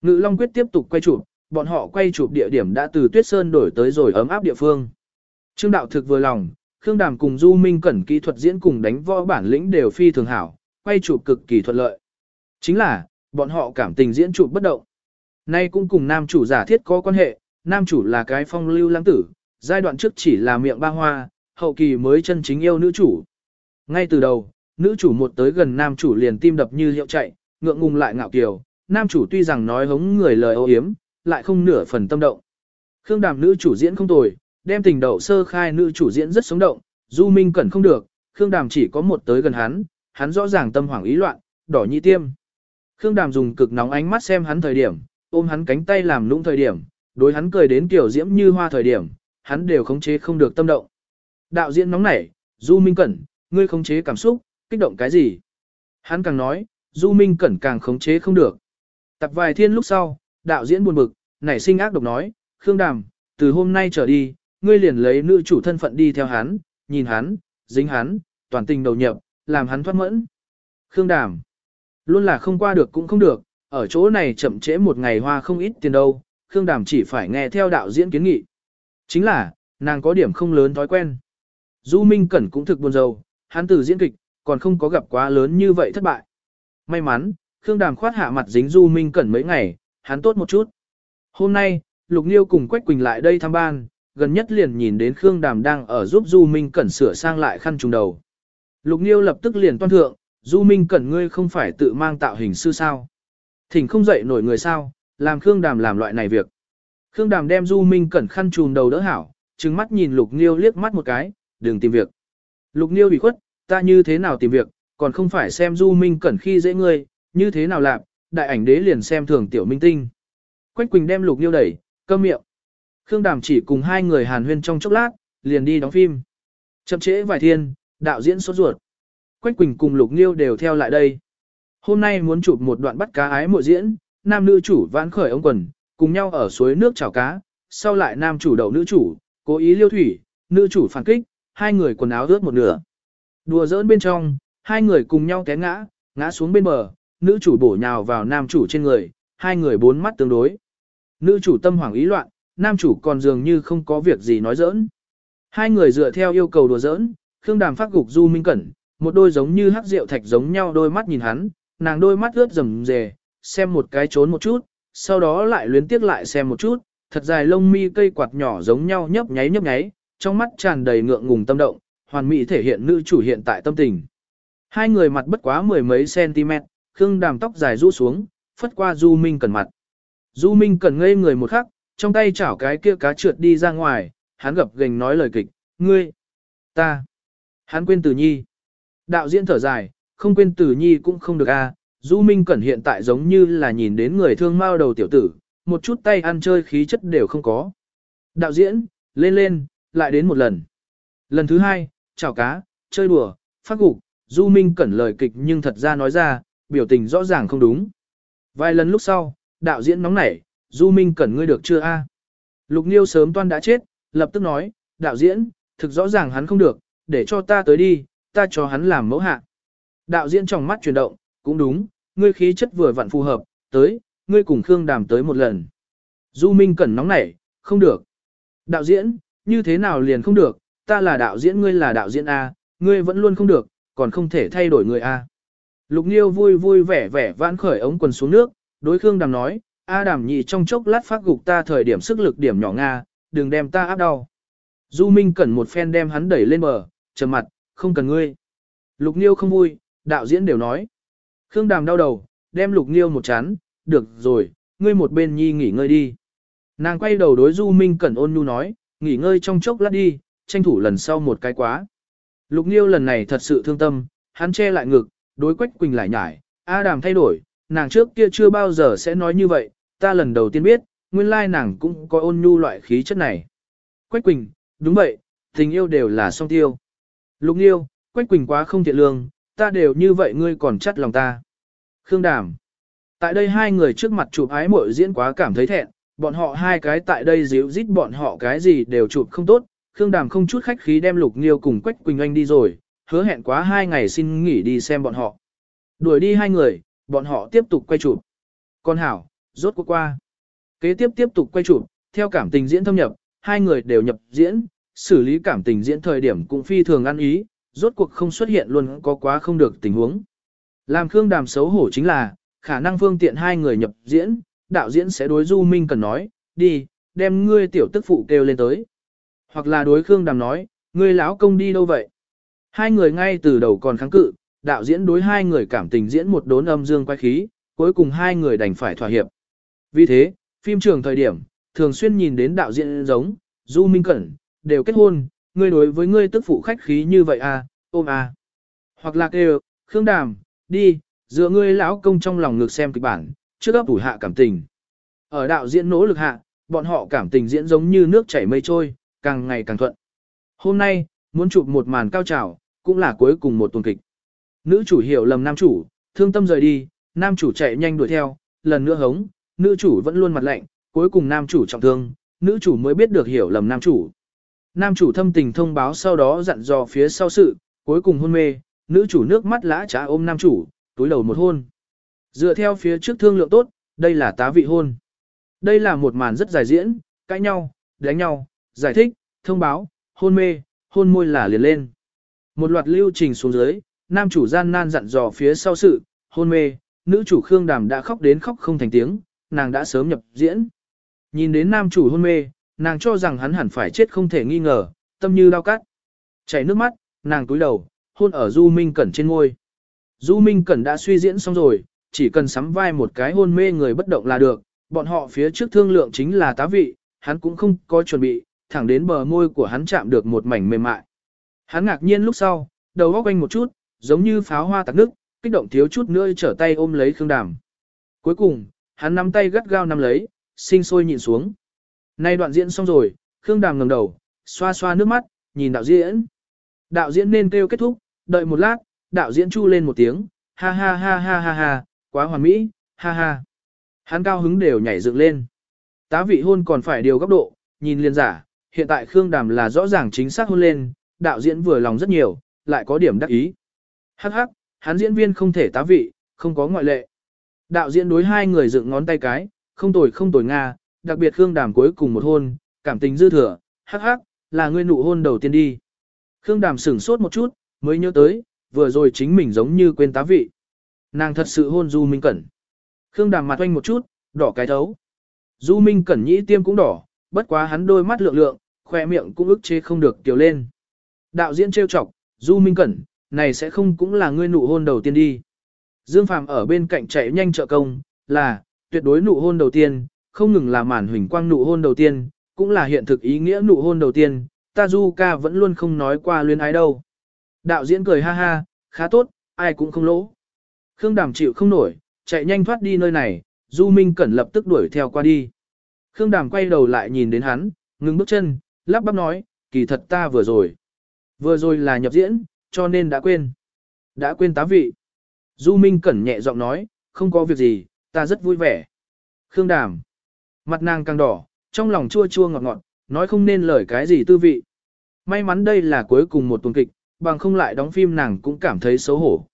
Ngự long quyết tiếp tục quay chụp, bọn họ quay chụp địa điểm đã từ tuyết sơn đổi tới rồi ấm áp địa phương. Trương đạo thực vừa lòng, Khương Đàm cùng Du Minh Cẩn kỹ thuật diễn cùng đánh võ bản lĩnh đều phi thường hảo, quay chụp cực kỳ thuận lợi. Chính là, bọn họ cảm tình diễn trụ bất động. Nay cũng cùng nam chủ giả thiết có quan hệ, nam chủ là cái phong lưu lãng tử, giai đoạn trước chỉ là miệng ba hoa, hậu kỳ mới chân chính yêu nữ chủ. Ngay từ đầu, nữ chủ một tới gần nam chủ liền tim đập như hiệu chạy, ngượng ngùng lại ngạo kiều, nam chủ tuy rằng nói hống người lời ô hiếm, lại không nửa phần tâm động. Khương đàm nữ chủ diễn không tồi, đem tình đầu sơ khai nữ chủ diễn rất sống động, du minh cẩn không được, Khương đàm chỉ có một tới gần hắn, hắn rõ ràng tâm hoảng ý loạn, đỏ nhị tiêm. Khương đàm dùng cực nóng ánh mắt xem hắn thời điểm, ôm hắn cánh tay làm lũng thời điểm, đối hắn cười đến kiểu diễm như hoa thời điểm, hắn đều khống chế không được tâm động. Đạo diễn nóng nảy, Du Minh Cẩn, ngươi khống chế cảm xúc, kích động cái gì? Hắn càng nói, Du Minh Cẩn càng khống chế không được. Tập vài thiên lúc sau, đạo diễn buồn bực, nảy sinh ác độc nói, Khương Đàm, từ hôm nay trở đi, ngươi liền lấy nữ chủ thân phận đi theo hắn, nhìn hắn, dính hắn, toàn tình đầu nhập, làm hắn thoát mẫn. Khương Đàm, luôn là không qua được cũng không được, ở chỗ này chậm trễ một ngày hoa không ít tiền đâu, Khương Đàm chỉ phải nghe theo đạo diễn kiến nghị. Chính là, nàng có điểm không lớn thói quen. Du Minh Cẩn cũng thực buồn rầu, hắn từ diễn kịch, còn không có gặp quá lớn như vậy thất bại. May mắn, Khương Đàm khoát hạ mặt dính Du Minh Cẩn mấy ngày, hắn tốt một chút. Hôm nay, Lục Niêu cùng Quách Quỳnh lại đây thăm ban, gần nhất liền nhìn đến Khương Đàm đang ở giúp Du Minh Cẩn sửa sang lại khăn trùng đầu. Lục Niêu lập tức liền toan thượng, Du Minh Cẩn ngươi không phải tự mang tạo hình sư sao. Thỉnh không dậy nổi người sao, làm Khương Đàm làm loại này việc. Khương Đàm đem Du Minh Cẩn khăn trùm đầu đỡ hảo, trừng mắt nhìn Lục Nghiêu liếc mắt một cái, đừng tìm việc. Lục Nghiêu bị khuất, ta như thế nào tìm việc, còn không phải xem Du Minh Cẩn khi dễ ngươi, như thế nào làm, đại ảnh đế liền xem thường tiểu minh tinh. Quách Quỳnh đem Lục Nghiêu đẩy, câm miệng. Khương Đàm chỉ cùng hai người hàn huyên trong chốc lát, liền đi đóng phim. Chậm trễ vài thiên, đạo diễn sốt ruột. Quách Quỳnh cùng Lục Nghiêu đều theo lại đây. Hôm nay muốn chụp một đoạn bắt cá ái mộ diễn, nam nữ chủ vãn khởi ống quần, cùng nhau ở suối nước chảo cá, sau lại nam chủ đậu nữ chủ, cố ý liêu thủy, nữ chủ phản kích, hai người quần áo rớt một nửa. Đùa giỡn bên trong, hai người cùng nhau té ngã, ngã xuống bên bờ, nữ chủ bổ nhào vào nam chủ trên người, hai người bốn mắt tương đối. Nữ chủ tâm hoảng ý loạn, nam chủ còn dường như không có việc gì nói giỡn. Hai người dựa theo yêu cầu đùa giỡn, Khương Đàm phát gục Du Minh Cẩn, một đôi giống như hắc rượu thạch giống nhau đôi mắt nhìn hắn, nàng đôi mắt ướt rầm rề, xem một cái trốn một chút, sau đó lại luyến tiếc lại xem một chút, thật dài lông mi cây quạt nhỏ giống nhau nhấp nháy nhấp nháy, trong mắt tràn đầy ngượng ngùng tâm động, hoàn mỹ thể hiện nữ chủ hiện tại tâm tình. Hai người mặt bất quá mười mấy cm, Khương Đàm tóc dài rũ xuống, phất qua Du Minh cần mặt. Du Minh cần ngây người một khắc, trong tay chảo cái kia cá trượt đi ra ngoài, hắn gập gềnh nói lời kịch, ngươi, ta, hắn quên Tử Nhi. Đạo diễn thở dài, không quên Tử Nhi cũng không được a. Du Minh Cẩn hiện tại giống như là nhìn đến người thương mao đầu tiểu tử, một chút tay ăn chơi khí chất đều không có. Đạo diễn, lên lên, lại đến một lần. Lần thứ hai, chào cá, chơi đùa, phát gục, Du Minh Cẩn lời kịch nhưng thật ra nói ra, biểu tình rõ ràng không đúng. Vài lần lúc sau, đạo diễn nóng nảy, Du Minh Cẩn ngươi được chưa a? Lục Niêu sớm toan đã chết, lập tức nói, đạo diễn, thực rõ ràng hắn không được, để cho ta tới đi, ta cho hắn làm mẫu hạ. Đạo diễn trong mắt chuyển động, cũng đúng, ngươi khí chất vừa vặn phù hợp, tới, ngươi cùng Khương Đàm tới một lần. Du Minh Cẩn nóng nảy, không được. Đạo diễn, như thế nào liền không được, ta là đạo diễn ngươi là đạo diễn A, ngươi vẫn luôn không được, còn không thể thay đổi người A. Lục Nhiêu vui vui vẻ vẻ vãn khởi ống quần xuống nước, đối Khương Đàm nói, A Đàm nhị trong chốc lát phát gục ta thời điểm sức lực điểm nhỏ Nga, đừng đem ta áp đau. Du Minh Cẩn một phen đem hắn đẩy lên bờ, trầm mặt, không cần ngươi. Lục Niêu không vui, đạo diễn đều nói. Khương Đàm đau đầu, đem Lục Niêu một chán, được rồi, ngươi một bên nhi nghỉ ngơi đi. Nàng quay đầu đối Du Minh Cẩn ôn nhu nói, nghỉ ngơi trong chốc lát đi, tranh thủ lần sau một cái quá. Lục Niêu lần này thật sự thương tâm, hắn che lại ngực, đối Quách Quỳnh lại nhải, A Đàm thay đổi, nàng trước kia chưa bao giờ sẽ nói như vậy, ta lần đầu tiên biết, nguyên lai nàng cũng có ôn nhu loại khí chất này. Quách Quỳnh, đúng vậy, tình yêu đều là song tiêu. Lục Niêu, Quách Quỳnh quá không thiện lương, ta đều như vậy ngươi còn chắt lòng ta. Khương Đàm. Tại đây hai người trước mặt chụp ái mội diễn quá cảm thấy thẹn, bọn họ hai cái tại đây díu dít bọn họ cái gì đều chụp không tốt, Khương Đàm không chút khách khí đem Lục Nghiêu cùng Quách Quỳnh Anh đi rồi, hứa hẹn quá hai ngày xin nghỉ đi xem bọn họ. Đuổi đi hai người, bọn họ tiếp tục quay chụp. Con Hảo, rốt cuộc qua. Kế tiếp tiếp tục quay chụp, theo cảm tình diễn thâm nhập, hai người đều nhập diễn, xử lý cảm tình diễn thời điểm cũng phi thường ăn ý, rốt cuộc không xuất hiện luôn có quá không được tình huống. Làm Khương Đàm xấu hổ chính là, khả năng phương tiện hai người nhập diễn, đạo diễn sẽ đối Du Minh cần nói, đi, đem ngươi tiểu tức phụ kêu lên tới. Hoặc là đối Khương Đàm nói, ngươi lão công đi đâu vậy? Hai người ngay từ đầu còn kháng cự, đạo diễn đối hai người cảm tình diễn một đốn âm dương quay khí, cuối cùng hai người đành phải thỏa hiệp. Vì thế, phim trường thời điểm, thường xuyên nhìn đến đạo diễn giống, Du Minh Cẩn, đều kết hôn, ngươi đối với ngươi tức phụ khách khí như vậy à, ôm à. Hoặc là kêu, Khương Đàm, đi, dựa ngươi lão công trong lòng ngược xem kịch bản, trước ấp ủ hạ cảm tình. Ở đạo diễn nỗ lực hạ, bọn họ cảm tình diễn giống như nước chảy mây trôi, càng ngày càng thuận. Hôm nay, muốn chụp một màn cao trào, cũng là cuối cùng một tuần kịch. Nữ chủ hiểu lầm nam chủ, thương tâm rời đi, nam chủ chạy nhanh đuổi theo, lần nữa hống, nữ chủ vẫn luôn mặt lạnh, cuối cùng nam chủ trọng thương, nữ chủ mới biết được hiểu lầm nam chủ. Nam chủ thâm tình thông báo sau đó dặn dò phía sau sự, cuối cùng hôn mê, nữ chủ nước mắt lã trá ôm nam chủ, túi đầu một hôn. Dựa theo phía trước thương lượng tốt, đây là tá vị hôn. Đây là một màn rất dài diễn, cãi nhau, đánh nhau, giải thích, thông báo, hôn mê, hôn môi là liền lên. Một loạt lưu trình xuống dưới, nam chủ gian nan dặn dò phía sau sự, hôn mê, nữ chủ Khương Đàm đã khóc đến khóc không thành tiếng, nàng đã sớm nhập diễn. Nhìn đến nam chủ hôn mê, nàng cho rằng hắn hẳn phải chết không thể nghi ngờ, tâm như đau cắt. Chảy nước mắt, nàng túi đầu, hôn ở Du Minh Cẩn trên ngôi. Du Minh Cẩn đã suy diễn xong rồi, chỉ cần sắm vai một cái hôn mê người bất động là được, bọn họ phía trước thương lượng chính là tá vị, hắn cũng không có chuẩn bị, thẳng đến bờ môi của hắn chạm được một mảnh mềm mại. Hắn ngạc nhiên lúc sau, đầu góc quanh một chút, giống như pháo hoa tạc nước, kích động thiếu chút nữa trở tay ôm lấy Khương Đàm. Cuối cùng, hắn nắm tay gắt gao nắm lấy, sinh sôi nhịn xuống. Nay đoạn diễn xong rồi, Khương Đàm ngẩng đầu, xoa xoa nước mắt, nhìn đạo diễn. Đạo diễn nên kêu kết thúc, đợi một lát, đạo diễn chu lên một tiếng, ha ha ha ha ha ha, quá hoàn mỹ, ha ha. Hắn cao hứng đều nhảy dựng lên. Tá vị hôn còn phải điều góc độ, nhìn liên giả, hiện tại Khương Đàm là rõ ràng chính xác hôn lên, đạo diễn vừa lòng rất nhiều, lại có điểm đắc ý. Hắc hắc, hắn diễn viên không thể tá vị, không có ngoại lệ. Đạo diễn đối hai người dựng ngón tay cái, không tồi không tồi Nga, đặc biệt Khương Đàm cuối cùng một hôn, cảm tình dư thừa, hắc hắc, là ngươi nụ hôn đầu tiên đi. Khương Đàm sửng sốt một chút, mới nhớ tới, vừa rồi chính mình giống như quên tá vị. Nàng thật sự hôn Du Minh Cẩn. Khương Đàm mặt oanh một chút, đỏ cái thấu. Du Minh Cẩn nhĩ tiêm cũng đỏ, bất quá hắn đôi mắt lượng lượng, khoe miệng cũng ức chế không được tiểu lên. Đạo diễn trêu chọc, Du Minh Cẩn, này sẽ không cũng là ngươi nụ hôn đầu tiên đi. Dương Phàm ở bên cạnh chạy nhanh trợ công, là, tuyệt đối nụ hôn đầu tiên, không ngừng là màn huỳnh quang nụ hôn đầu tiên, cũng là hiện thực ý nghĩa nụ hôn đầu tiên, ta Du ca vẫn luôn không nói qua luyến ái đâu. Đạo diễn cười ha ha, khá tốt, ai cũng không lỗ. Khương Đàm chịu không nổi, chạy nhanh thoát đi nơi này, Du Minh Cẩn lập tức đuổi theo qua đi. Khương Đàm quay đầu lại nhìn đến hắn, ngừng bước chân, lắp bắp nói, kỳ thật ta vừa rồi. Vừa rồi là nhập diễn, cho nên đã quên. Đã quên tá vị. Du Minh Cẩn nhẹ giọng nói, không có việc gì, ta rất vui vẻ. Khương Đàm. Mặt nàng càng đỏ, trong lòng chua chua ngọt ngọt, nói không nên lời cái gì tư vị. May mắn đây là cuối cùng một tuần kịch, bằng không lại đóng phim nàng cũng cảm thấy xấu hổ.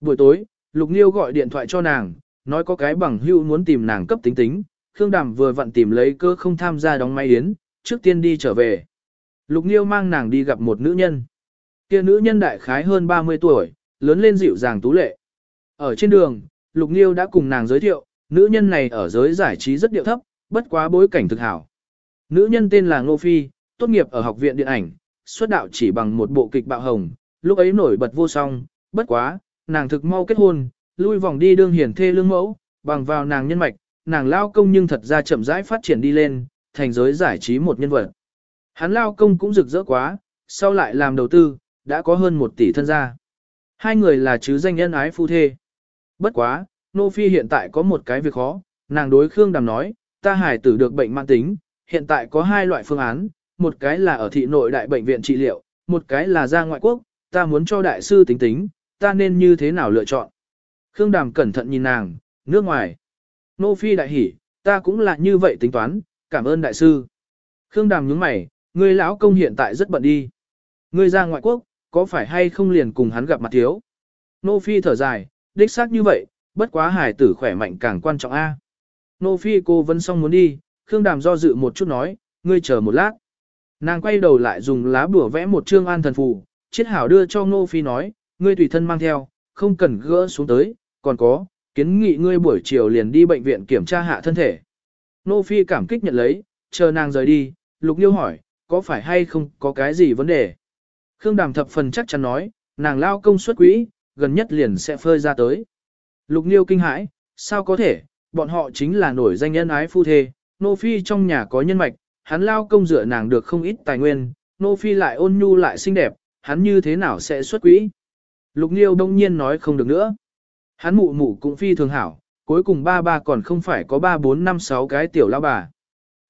Buổi tối, Lục Niêu gọi điện thoại cho nàng, nói có cái bằng hưu muốn tìm nàng cấp tính tính, Khương Đàm vừa vặn tìm lấy cơ không tham gia đóng máy yến, trước tiên đi trở về. Lục Niêu mang nàng đi gặp một nữ nhân. Kia nữ nhân đại khái hơn 30 tuổi, lớn lên dịu dàng tú lệ. Ở trên đường, Lục Niêu đã cùng nàng giới thiệu, nữ nhân này ở giới giải trí rất điệu thấp, bất quá bối cảnh thực hảo. Nữ nhân tên là Ngô Phi, tốt nghiệp ở học viện điện ảnh, xuất đạo chỉ bằng một bộ kịch bạo hồng, lúc ấy nổi bật vô song, bất quá, nàng thực mau kết hôn, lui vòng đi đương hiển thê lương mẫu, bằng vào nàng nhân mạch, nàng lao công nhưng thật ra chậm rãi phát triển đi lên, thành giới giải trí một nhân vật. Hắn lao công cũng rực rỡ quá, sau lại làm đầu tư, đã có hơn một tỷ thân gia. Hai người là chứ danh nhân ái phu thê. Bất quá, Nô Phi hiện tại có một cái việc khó, nàng đối Khương Đàm nói, ta hải tử được bệnh mãn tính, hiện tại có hai loại phương án, một cái là ở thị nội đại bệnh viện trị liệu, một cái là ra ngoại quốc, ta muốn cho đại sư tính tính, ta nên như thế nào lựa chọn. Khương Đàm cẩn thận nhìn nàng, nước ngoài. Nô Phi đại hỉ, ta cũng là như vậy tính toán, cảm ơn đại sư. Khương Đàm nhướng mày, ngươi lão công hiện tại rất bận đi. Ngươi ra ngoại quốc, có phải hay không liền cùng hắn gặp mặt thiếu? Nô Phi thở dài, đích xác như vậy, bất quá hải tử khỏe mạnh càng quan trọng a. Nô Phi cô vẫn xong muốn đi, Khương Đàm do dự một chút nói, ngươi chờ một lát. Nàng quay đầu lại dùng lá bùa vẽ một trương an thần phù, chiết hảo đưa cho Nô Phi nói, ngươi tùy thân mang theo, không cần gỡ xuống tới, còn có, kiến nghị ngươi buổi chiều liền đi bệnh viện kiểm tra hạ thân thể. Nô Phi cảm kích nhận lấy, chờ nàng rời đi, Lục Nhiêu hỏi, có phải hay không có cái gì vấn đề? Khương Đàm thập phần chắc chắn nói, nàng lao công suất quỹ, gần nhất liền sẽ phơi ra tới. Lục Nhiêu kinh hãi, sao có thể, bọn họ chính là nổi danh nhân ái phu thê, Nô Phi trong nhà có nhân mạch, hắn lao công dựa nàng được không ít tài nguyên, Nô Phi lại ôn nhu lại xinh đẹp, hắn như thế nào sẽ xuất quỹ? Lục Nhiêu đông nhiên nói không được nữa. Hắn mụ mụ cũng phi thường hảo, cuối cùng ba ba còn không phải có ba bốn năm sáu cái tiểu lao bà.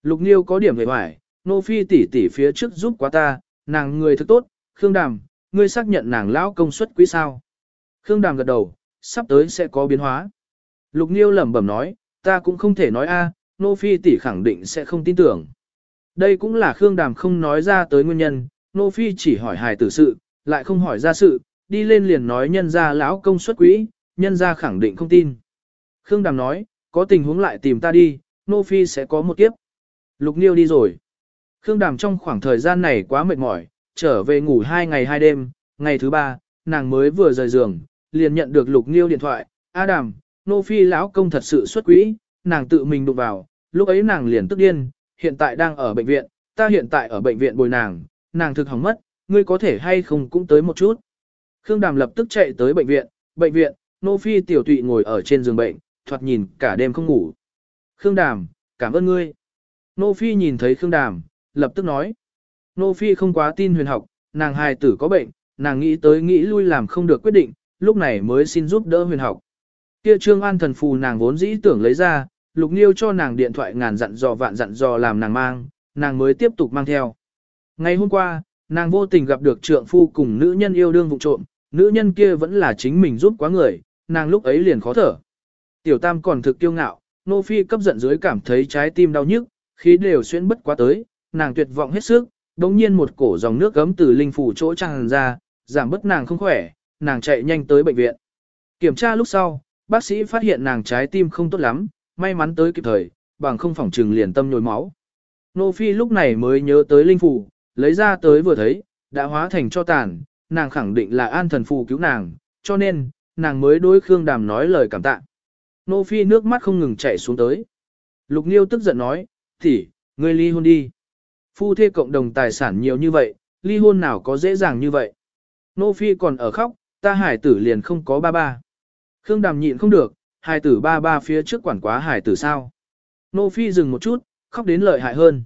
Lục Nhiêu có điểm về hoài, Nô Phi tỷ tỷ phía trước giúp quá ta, nàng người thật tốt, Khương Đàm, ngươi xác nhận nàng lão công suất quý sao. Khương Đàm gật đầu, sắp tới sẽ có biến hóa. Lục Nhiêu lẩm bẩm nói, ta cũng không thể nói a, Nô Phi tỷ khẳng định sẽ không tin tưởng. Đây cũng là Khương Đàm không nói ra tới nguyên nhân, Nô Phi chỉ hỏi hài tử sự, lại không hỏi ra sự, đi lên liền nói nhân ra lão công suất quỹ, nhân ra khẳng định không tin. Khương Đàm nói, có tình huống lại tìm ta đi, Nô Phi sẽ có một kiếp. Lục Niêu đi rồi. Khương Đàm trong khoảng thời gian này quá mệt mỏi, trở về ngủ hai ngày hai đêm, ngày thứ ba, nàng mới vừa rời giường, liền nhận được Lục Niêu điện thoại, A Đàm, Nô Phi lão công thật sự xuất quỹ, nàng tự mình đụng vào, lúc ấy nàng liền tức điên, hiện tại đang ở bệnh viện, ta hiện tại ở bệnh viện bồi nàng, nàng thực hỏng mất, ngươi có thể hay không cũng tới một chút. Khương Đàm lập tức chạy tới bệnh viện, bệnh viện, Nô Phi tiểu tụy ngồi ở trên giường bệnh, thoạt nhìn cả đêm không ngủ. Khương Đàm, cảm ơn ngươi. Nô Phi nhìn thấy Khương Đàm, lập tức nói. Nô Phi không quá tin huyền học, nàng hài tử có bệnh, nàng nghĩ tới nghĩ lui làm không được quyết định, lúc này mới xin giúp đỡ huyền học. Kia Trương An thần phù nàng vốn dĩ tưởng lấy ra, Lục Niêu cho nàng điện thoại ngàn dặn dò vạn dặn dò làm nàng mang, nàng mới tiếp tục mang theo. Ngày hôm qua, nàng vô tình gặp được trượng phu cùng nữ nhân yêu đương vụ trộm, nữ nhân kia vẫn là chính mình giúp quá người, nàng lúc ấy liền khó thở. Tiểu Tam còn thực kiêu ngạo, Nô Phi cấp giận dưới cảm thấy trái tim đau nhức, khí đều xuyên bất quá tới, nàng tuyệt vọng hết sức, đồng nhiên một cổ dòng nước gấm từ linh phủ chỗ tràn ra, giảm bất nàng không khỏe, nàng chạy nhanh tới bệnh viện. Kiểm tra lúc sau, bác sĩ phát hiện nàng trái tim không tốt lắm, may mắn tới kịp thời, bằng không phỏng trừng liền tâm nhồi máu. Nô Phi lúc này mới nhớ tới linh phù, lấy ra tới vừa thấy, đã hóa thành cho tàn, nàng khẳng định là an thần phù cứu nàng, cho nên, nàng mới đối Khương Đàm nói lời cảm tạ. Nô Phi nước mắt không ngừng chảy xuống tới. Lục Niêu tức giận nói, thì, ngươi ly hôn đi. Phu thê cộng đồng tài sản nhiều như vậy, ly hôn nào có dễ dàng như vậy. Nô Phi còn ở khóc, ta hải tử liền không có ba ba. Khương Đàm nhịn không được, hài tử ba ba phía trước quản quá hài tử sao. Nô Phi dừng một chút, khóc đến lợi hại hơn.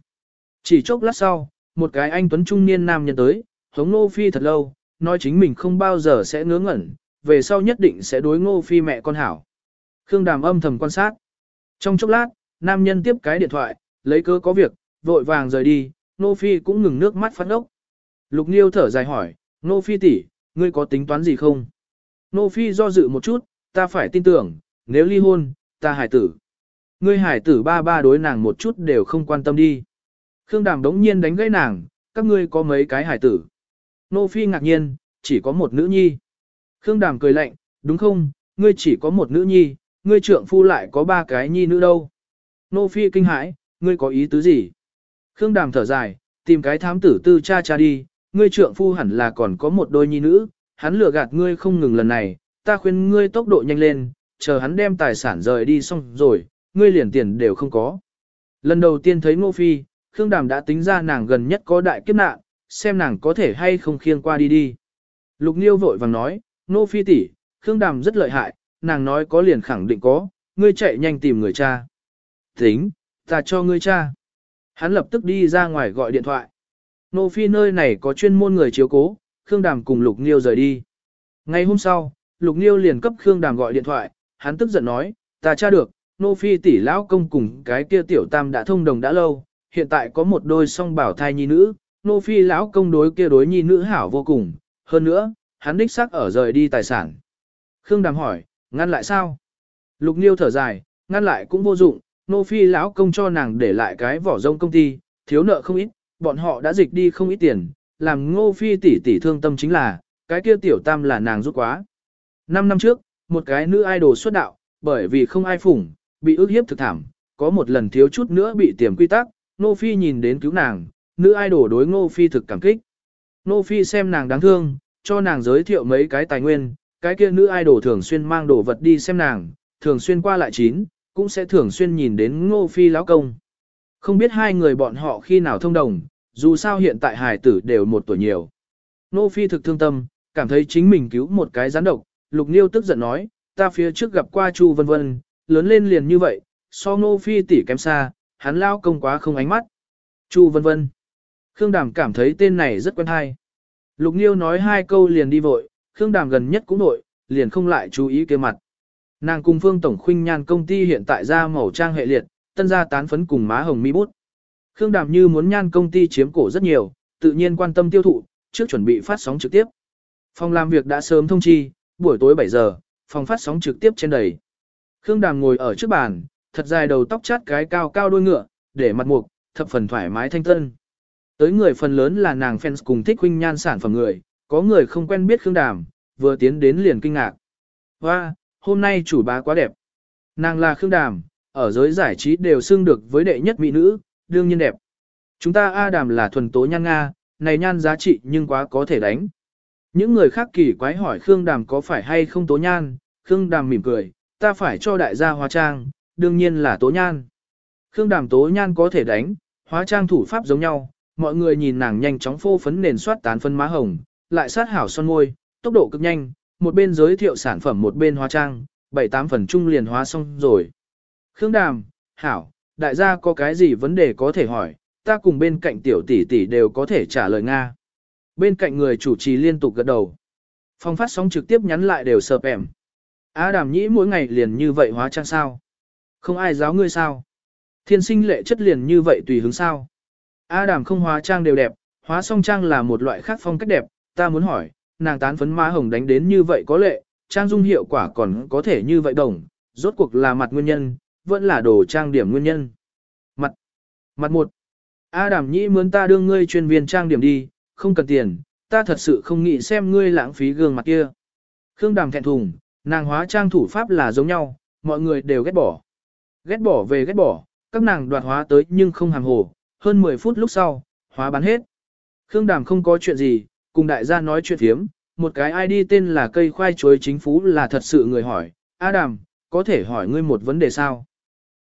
Chỉ chốc lát sau, một cái anh tuấn trung niên nam nhân tới, hống Nô Phi thật lâu, nói chính mình không bao giờ sẽ ngớ ngẩn, về sau nhất định sẽ đối Ngô Phi mẹ con hảo. Khương Đàm âm thầm quan sát. Trong chốc lát, nam nhân tiếp cái điện thoại, lấy cớ có việc, vội vàng rời đi, Nô Phi cũng ngừng nước mắt phát ốc. Lục Niêu thở dài hỏi, Nô Phi tỷ, ngươi có tính toán gì không? Nô Phi do dự một chút, ta phải tin tưởng, nếu ly hôn, ta hải tử. Ngươi hải tử ba ba đối nàng một chút đều không quan tâm đi. Khương Đàm đống nhiên đánh gãy nàng, các ngươi có mấy cái hải tử. Nô Phi ngạc nhiên, chỉ có một nữ nhi. Khương Đàm cười lạnh, đúng không, ngươi chỉ có một nữ nhi, ngươi trượng phu lại có ba cái nhi nữ đâu. Nô Phi kinh hãi, ngươi có ý tứ gì? Khương Đàm thở dài, tìm cái thám tử tư cha cha đi, ngươi trượng phu hẳn là còn có một đôi nhi nữ, hắn lừa gạt ngươi không ngừng lần này, ta khuyên ngươi tốc độ nhanh lên, chờ hắn đem tài sản rời đi xong rồi, ngươi liền tiền đều không có. Lần đầu tiên thấy Ngô Phi, Khương Đàm đã tính ra nàng gần nhất có đại kiếp nạn, xem nàng có thể hay không khiêng qua đi đi. Lục Niêu vội vàng nói, Ngô Phi tỷ, Khương Đàm rất lợi hại, nàng nói có liền khẳng định có, ngươi chạy nhanh tìm người cha. Tính, ta cho ngươi cha. Hắn lập tức đi ra ngoài gọi điện thoại. Nô Phi nơi này có chuyên môn người chiếu cố, Khương Đàm cùng Lục Niêu rời đi. Ngày hôm sau, Lục Niêu liền cấp Khương Đàm gọi điện thoại, hắn tức giận nói, ta tra được, Nô Phi tỷ lão công cùng cái kia tiểu tam đã thông đồng đã lâu, hiện tại có một đôi song bảo thai nhi nữ, Nô Phi lão công đối kia đối nhi nữ hảo vô cùng, hơn nữa, hắn đích xác ở rời đi tài sản. Khương Đàm hỏi, ngăn lại sao? Lục Niêu thở dài, ngăn lại cũng vô dụng, Nô Phi lão công cho nàng để lại cái vỏ rông công ty, thiếu nợ không ít, bọn họ đã dịch đi không ít tiền, làm Ngô Phi tỷ tỷ thương tâm chính là, cái kia tiểu tam là nàng rút quá. Năm năm trước, một cái nữ idol xuất đạo, bởi vì không ai phủng, bị ức hiếp thực thảm, có một lần thiếu chút nữa bị tiềm quy tắc, Nô Phi nhìn đến cứu nàng, nữ idol đối Nô Phi thực cảm kích. Nô Phi xem nàng đáng thương, cho nàng giới thiệu mấy cái tài nguyên, cái kia nữ idol thường xuyên mang đồ vật đi xem nàng, thường xuyên qua lại chín, cũng sẽ thường xuyên nhìn đến Ngô Phi lão công. Không biết hai người bọn họ khi nào thông đồng, dù sao hiện tại hài tử đều một tuổi nhiều. Ngô Phi thực thương tâm, cảm thấy chính mình cứu một cái gián độc, Lục Niêu tức giận nói, ta phía trước gặp qua Chu vân vân, lớn lên liền như vậy, so Ngô Phi tỷ kém xa, hắn lao công quá không ánh mắt. Chu vân vân. Khương Đàm cảm thấy tên này rất quen hay. Lục Niêu nói hai câu liền đi vội, Khương Đàm gần nhất cũng vội, liền không lại chú ý kia mặt. Nàng cùng Phương Tổng Khuynh Nhan công ty hiện tại ra màu trang hệ liệt, tân gia tán phấn cùng má hồng mi bút. Khương Đàm như muốn Nhan công ty chiếm cổ rất nhiều, tự nhiên quan tâm tiêu thụ, trước chuẩn bị phát sóng trực tiếp. Phòng làm việc đã sớm thông chi, buổi tối 7 giờ, phòng phát sóng trực tiếp trên đầy. Khương Đàm ngồi ở trước bàn, thật dài đầu tóc chát cái cao cao đuôi ngựa, để mặt mục, thập phần thoải mái thanh tân. Tới người phần lớn là nàng fans cùng thích huynh nhan sản phẩm người, có người không quen biết Khương Đàm, vừa tiến đến liền kinh ngạc. Hoa, hôm nay chủ bá quá đẹp. Nàng là Khương Đàm, ở giới giải trí đều xưng được với đệ nhất mỹ nữ, đương nhiên đẹp. Chúng ta A Đàm là thuần tố nhan Nga, này nhan giá trị nhưng quá có thể đánh. Những người khác kỳ quái hỏi Khương Đàm có phải hay không tố nhan, Khương Đàm mỉm cười, ta phải cho đại gia hóa trang, đương nhiên là tố nhan. Khương Đàm tố nhan có thể đánh, hóa trang thủ pháp giống nhau, mọi người nhìn nàng nhanh chóng phô phấn nền soát tán phân má hồng, lại sát hảo son môi, tốc độ cực nhanh, một bên giới thiệu sản phẩm một bên hóa trang, bảy tám phần chung liền hóa xong rồi. Khương Đàm, Hảo, đại gia có cái gì vấn đề có thể hỏi, ta cùng bên cạnh tiểu tỷ tỷ đều có thể trả lời Nga. Bên cạnh người chủ trì liên tục gật đầu. Phong phát sóng trực tiếp nhắn lại đều sợp em. Á đàm nhĩ mỗi ngày liền như vậy hóa trang sao? Không ai giáo ngươi sao? Thiên sinh lệ chất liền như vậy tùy hướng sao? Á đàm không hóa trang đều đẹp, hóa song trang là một loại khác phong cách đẹp, ta muốn hỏi, nàng tán phấn má hồng đánh đến như vậy có lệ, trang dung hiệu quả còn có thể như vậy đồng, rốt cuộc là mặt nguyên nhân, vẫn là đồ trang điểm nguyên nhân. Mặt, mặt một, A đàm nhĩ mướn ta đưa ngươi chuyên viên trang điểm đi, không cần tiền, ta thật sự không nghĩ xem ngươi lãng phí gương mặt kia. Khương đàm thẹn thùng, nàng hóa trang thủ pháp là giống nhau, mọi người đều ghét bỏ. Ghét bỏ về ghét bỏ, các nàng đoạt hóa tới nhưng không hàng hồ, hơn 10 phút lúc sau, hóa bán hết. Khương đàm không có chuyện gì, cùng đại gia nói chuyện thiếm, một cái ID tên là cây khoai chuối chính phú là thật sự người hỏi, A đàm, có thể hỏi ngươi một vấn đề sao?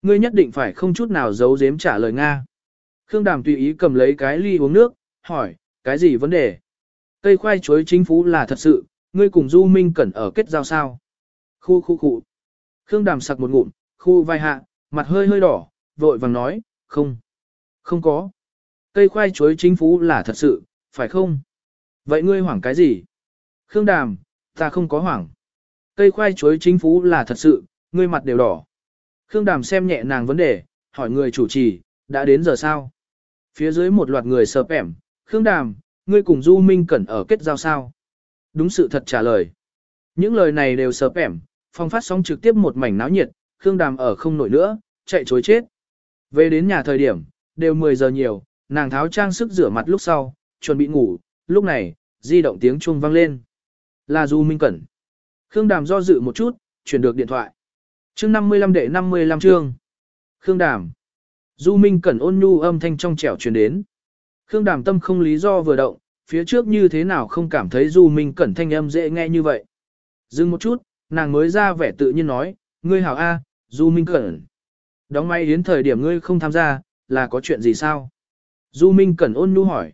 Ngươi nhất định phải không chút nào giấu giếm trả lời Nga. Khương Đàm tùy ý cầm lấy cái ly uống nước, hỏi, cái gì vấn đề? Cây khoai chuối chính phủ là thật sự, ngươi cùng Du Minh Cẩn ở kết giao sao? Khu khu khu. Khương Đàm sặc một ngụm, khu vai hạ, mặt hơi hơi đỏ, vội vàng nói, không. Không có. Cây khoai chuối chính phủ là thật sự, phải không? Vậy ngươi hoảng cái gì? Khương Đàm, ta không có hoảng. Cây khoai chuối chính phủ là thật sự, ngươi mặt đều đỏ. Khương Đàm xem nhẹ nàng vấn đề, hỏi người chủ trì, đã đến giờ sao? Phía dưới một loạt người sợp ẻm, Khương Đàm, ngươi cùng Du Minh Cẩn ở kết giao sao? Đúng sự thật trả lời. Những lời này đều sợp ẻm, phong phát sóng trực tiếp một mảnh náo nhiệt, Khương Đàm ở không nổi nữa, chạy chối chết. Về đến nhà thời điểm, đều 10 giờ nhiều, nàng tháo trang sức rửa mặt lúc sau, chuẩn bị ngủ, lúc này, di động tiếng chuông vang lên. Là Du Minh Cẩn. Khương Đàm do dự một chút, chuyển được điện thoại. Chương 55 đệ 55 chương. Khương Đàm. Du Minh Cẩn ôn nhu âm thanh trong trẻo truyền đến. Khương Đàm tâm không lý do vừa động, phía trước như thế nào không cảm thấy Du Minh Cẩn thanh âm dễ nghe như vậy. Dừng một chút, nàng mới ra vẻ tự nhiên nói, ngươi hảo A, Du Minh Cẩn. Đóng may đến thời điểm ngươi không tham gia, là có chuyện gì sao? Du Minh Cẩn ôn nhu hỏi.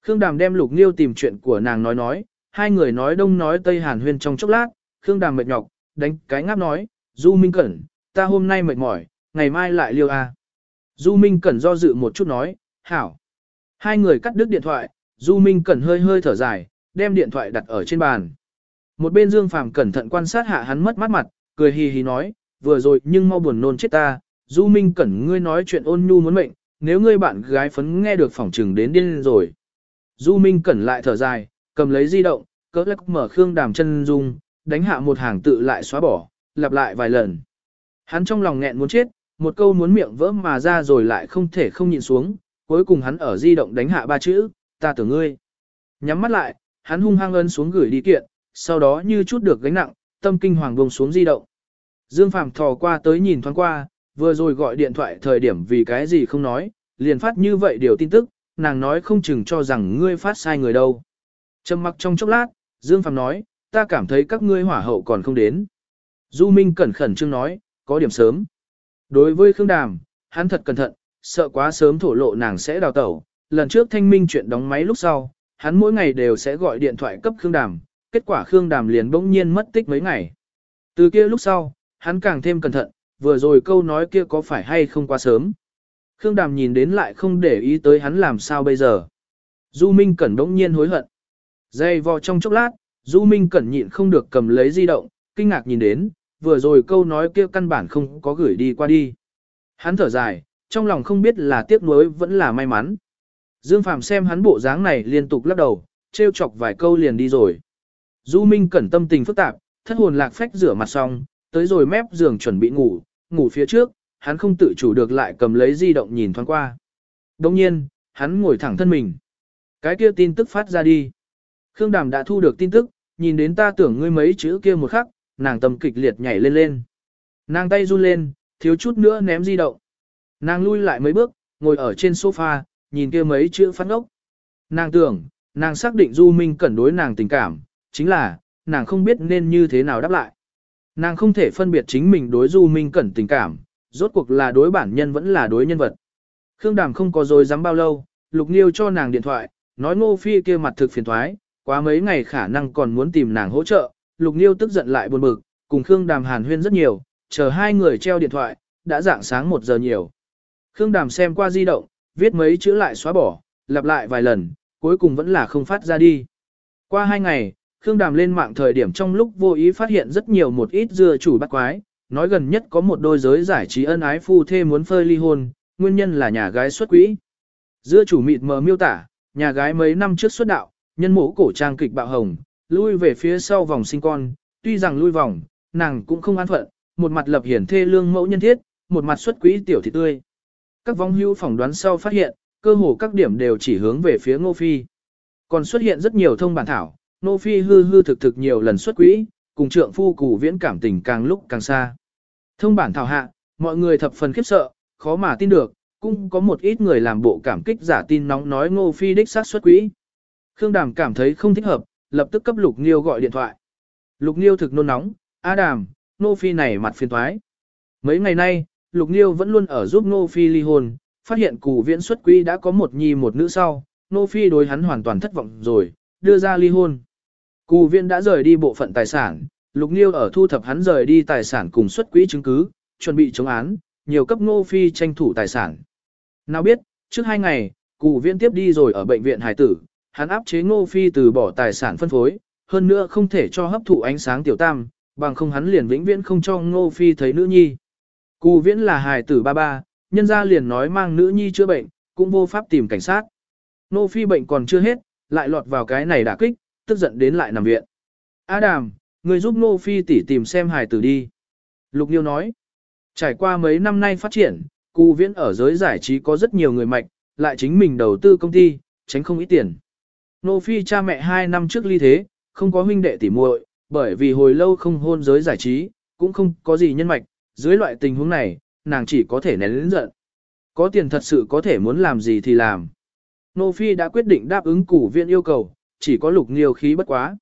Khương Đàm đem Lục Nghiêu tìm chuyện của nàng nói nói, hai người nói đông nói tây hàn huyên trong chốc lát, Khương Đàm mệt nhọc, đánh cái ngáp nói, Du Minh Cẩn, ta hôm nay mệt mỏi, ngày mai lại liêu a. Du Minh Cẩn do dự một chút nói, hảo. Hai người cắt đứt điện thoại, Du Minh Cẩn hơi hơi thở dài, đem điện thoại đặt ở trên bàn. Một bên Dương Phàm cẩn thận quan sát hạ hắn mất mắt mặt, cười hì hì nói, vừa rồi nhưng mau buồn nôn chết ta, Du Minh Cẩn ngươi nói chuyện ôn nhu muốn mệnh, nếu ngươi bạn gái phấn nghe được phỏng trừng đến điên rồi. Du Minh Cẩn lại thở dài, cầm lấy di động, cỡ lắc mở khương đàm chân dung, đánh hạ một hàng tự lại xóa bỏ, lặp lại vài lần. Hắn trong lòng nghẹn muốn chết, một câu muốn miệng vỡ mà ra rồi lại không thể không nhịn xuống, cuối cùng hắn ở di động đánh hạ ba chữ, ta tưởng ngươi. Nhắm mắt lại, hắn hung hăng ân xuống gửi đi kiện, sau đó như chút được gánh nặng, tâm kinh hoàng vùng xuống di động. Dương Phàm thò qua tới nhìn thoáng qua, vừa rồi gọi điện thoại thời điểm vì cái gì không nói, liền phát như vậy điều tin tức, nàng nói không chừng cho rằng ngươi phát sai người đâu. Trầm mặc trong chốc lát, Dương Phàm nói, ta cảm thấy các ngươi hỏa hậu còn không đến. Du Minh cẩn khẩn trương nói, có điểm sớm. Đối với Khương Đàm, hắn thật cẩn thận, sợ quá sớm thổ lộ nàng sẽ đào tẩu. Lần trước thanh minh chuyện đóng máy lúc sau, hắn mỗi ngày đều sẽ gọi điện thoại cấp Khương Đàm, kết quả Khương Đàm liền bỗng nhiên mất tích mấy ngày. Từ kia lúc sau, hắn càng thêm cẩn thận, vừa rồi câu nói kia có phải hay không quá sớm. Khương Đàm nhìn đến lại không để ý tới hắn làm sao bây giờ. Du Minh Cẩn đống nhiên hối hận. Dây vò trong chốc lát, Du Minh Cẩn nhịn không được cầm lấy di động, kinh ngạc nhìn đến, vừa rồi câu nói kia căn bản không có gửi đi qua đi. Hắn thở dài, trong lòng không biết là tiếc nuối vẫn là may mắn. Dương Phàm xem hắn bộ dáng này liên tục lắc đầu, trêu chọc vài câu liền đi rồi. Du Minh cẩn tâm tình phức tạp, thất hồn lạc phách rửa mặt xong, tới rồi mép giường chuẩn bị ngủ, ngủ phía trước, hắn không tự chủ được lại cầm lấy di động nhìn thoáng qua. Đồng nhiên, hắn ngồi thẳng thân mình. Cái kia tin tức phát ra đi. Khương Đàm đã thu được tin tức, nhìn đến ta tưởng ngươi mấy chữ kia một khắc, nàng tâm kịch liệt nhảy lên lên. Nàng tay run lên, thiếu chút nữa ném di động. Nàng lui lại mấy bước, ngồi ở trên sofa, nhìn kia mấy chữ phát ốc. Nàng tưởng, nàng xác định Du Minh cẩn đối nàng tình cảm, chính là, nàng không biết nên như thế nào đáp lại. Nàng không thể phân biệt chính mình đối Du Minh cẩn tình cảm, rốt cuộc là đối bản nhân vẫn là đối nhân vật. Khương Đàm không có dối dám bao lâu, Lục Nghiêu cho nàng điện thoại, nói Ngô Phi kia mặt thực phiền thoái, quá mấy ngày khả năng còn muốn tìm nàng hỗ trợ, Lục Niêu tức giận lại buồn bực, cùng Khương Đàm hàn huyên rất nhiều, chờ hai người treo điện thoại, đã dạng sáng một giờ nhiều. Khương Đàm xem qua di động, viết mấy chữ lại xóa bỏ, lặp lại vài lần, cuối cùng vẫn là không phát ra đi. Qua hai ngày, Khương Đàm lên mạng thời điểm trong lúc vô ý phát hiện rất nhiều một ít dưa chủ bắt quái, nói gần nhất có một đôi giới giải trí ân ái phu thê muốn phơi ly hôn, nguyên nhân là nhà gái xuất quỹ. Dưa chủ mịt mờ miêu tả, nhà gái mấy năm trước xuất đạo, nhân mũ cổ trang kịch bạo hồng, lui về phía sau vòng sinh con, tuy rằng lui vòng, nàng cũng không an phận, một mặt lập hiển thê lương mẫu nhân thiết, một mặt xuất quỹ tiểu thị tươi. Các vong hưu phỏng đoán sau phát hiện, cơ hồ các điểm đều chỉ hướng về phía Ngô Phi. Còn xuất hiện rất nhiều thông bản thảo, Ngô Phi hư hư thực thực nhiều lần xuất quỹ, cùng trượng phu củ viễn cảm tình càng lúc càng xa. Thông bản thảo hạ, mọi người thập phần khiếp sợ, khó mà tin được, cũng có một ít người làm bộ cảm kích giả tin nóng nói Ngô Phi đích sát xuất quỹ. Khương Đàm cảm thấy không thích hợp, lập tức cấp Lục Niêu gọi điện thoại. Lục Niêu thực nôn nóng, "A Đàm, Ngô Phi này mặt phiền toái." Mấy ngày nay, Lục Niêu vẫn luôn ở giúp Ngô Phi ly hôn, phát hiện Cù Viễn xuất quỹ đã có một nhi một nữ sau, Ngô Phi đối hắn hoàn toàn thất vọng rồi, đưa ra ly hôn. Cù Viễn đã rời đi bộ phận tài sản, Lục Niêu ở thu thập hắn rời đi tài sản cùng xuất quỹ chứng cứ, chuẩn bị chống án, nhiều cấp Ngô Phi tranh thủ tài sản. Nào biết, trước hai ngày, Cù Viễn tiếp đi rồi ở bệnh viện Hải Tử, hắn áp chế Ngô Phi từ bỏ tài sản phân phối, hơn nữa không thể cho hấp thụ ánh sáng tiểu tam, bằng không hắn liền vĩnh viễn không cho Ngô Phi thấy nữ nhi. Cù Viễn là hài tử ba ba, nhân gia liền nói mang nữ nhi chữa bệnh, cũng vô pháp tìm cảnh sát. Nô Phi bệnh còn chưa hết, lại lọt vào cái này đả kích, tức giận đến lại nằm viện. Adam, người giúp Nô Phi tỷ tìm xem hài tử đi. Lục Nhiêu nói, trải qua mấy năm nay phát triển, Cù Viễn ở giới giải trí có rất nhiều người mạnh, lại chính mình đầu tư công ty, tránh không ít tiền. Nô Phi cha mẹ hai năm trước ly thế, không có huynh đệ tỉ muội, bởi vì hồi lâu không hôn giới giải trí, cũng không có gì nhân mạch, dưới loại tình huống này, nàng chỉ có thể nén lĩnh giận. Có tiền thật sự có thể muốn làm gì thì làm. Nô Phi đã quyết định đáp ứng củ viện yêu cầu, chỉ có lục nghiêu khí bất quá.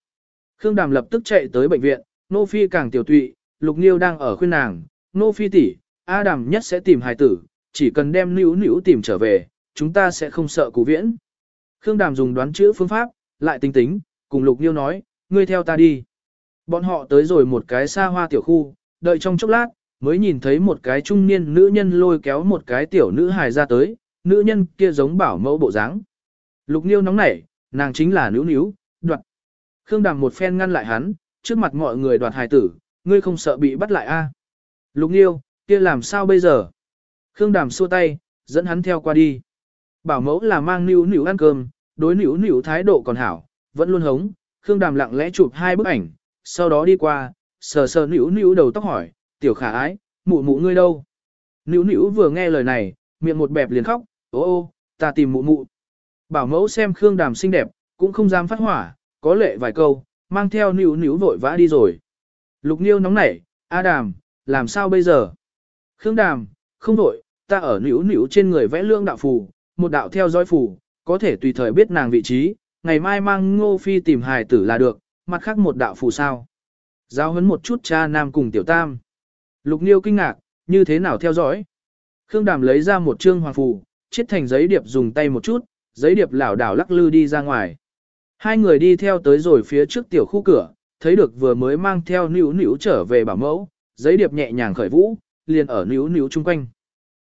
Khương Đàm lập tức chạy tới bệnh viện, Nô Phi càng tiểu tụy, lục nghiêu đang ở khuyên nàng, Nô Phi tỷ, A Đàm nhất sẽ tìm hài tử, chỉ cần đem nữ nữ tìm trở về, chúng ta sẽ không sợ củ viễn. Khương Đàm dùng đoán chữ phương pháp, lại tính tính, cùng Lục Niêu nói, ngươi theo ta đi. Bọn họ tới rồi một cái xa hoa tiểu khu, đợi trong chốc lát, mới nhìn thấy một cái trung niên nữ nhân lôi kéo một cái tiểu nữ hài ra tới, nữ nhân kia giống bảo mẫu bộ dáng. Lục Niêu nóng nảy, nàng chính là nữ níu, đoạt. Khương Đàm một phen ngăn lại hắn, trước mặt mọi người đoạt hài tử, ngươi không sợ bị bắt lại a? Lục Niêu, kia làm sao bây giờ? Khương Đàm xua tay, dẫn hắn theo qua đi. Bảo mẫu là mang níu níu ăn cơm, đối níu níu thái độ còn hảo, vẫn luôn hống, Khương Đàm lặng lẽ chụp hai bức ảnh, sau đó đi qua, sờ sờ níu níu đầu tóc hỏi, tiểu khả ái, mụ mụ ngươi đâu? Nữu nữu vừa nghe lời này, miệng một bẹp liền khóc, ô ô, ta tìm mụ mụ. Bảo mẫu xem Khương Đàm xinh đẹp, cũng không dám phát hỏa, có lệ vài câu, mang theo Nữu Nữu vội vã đi rồi. Lục Niêu nóng nảy, A Đàm, làm sao bây giờ? Khương Đàm, không vội, ta ở Nữu Nữu trên người vẽ lương đạo phù, một đạo theo dõi phù, có thể tùy thời biết nàng vị trí, ngày mai mang ngô phi tìm hài tử là được, mặt khác một đạo phù sao. Giáo huấn một chút cha nam cùng tiểu tam. Lục Niêu kinh ngạc, như thế nào theo dõi? Khương Đàm lấy ra một trương hoàng phù, chiết thành giấy điệp dùng tay một chút, giấy điệp lảo đảo lắc lư đi ra ngoài. Hai người đi theo tới rồi phía trước tiểu khu cửa, thấy được vừa mới mang theo níu níu trở về bảo mẫu, giấy điệp nhẹ nhàng khởi vũ, liền ở níu níu chung quanh.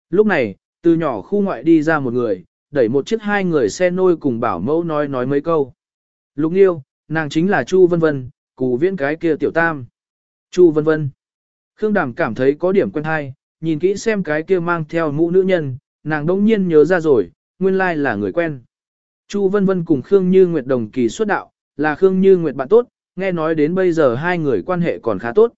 Lúc này, từ nhỏ khu ngoại đi ra một người, đẩy một chiếc hai người xe nôi cùng bảo mẫu nói nói mấy câu. Lục Niêu, nàng chính là Chu Vân Vân, cù viễn cái kia tiểu tam. Chu Vân Vân. Khương Đàm cảm thấy có điểm quen hay, nhìn kỹ xem cái kia mang theo mũ nữ nhân, nàng đông nhiên nhớ ra rồi, nguyên lai là người quen. Chu Vân Vân cùng Khương Như Nguyệt đồng kỳ xuất đạo, là Khương Như Nguyệt bạn tốt, nghe nói đến bây giờ hai người quan hệ còn khá tốt.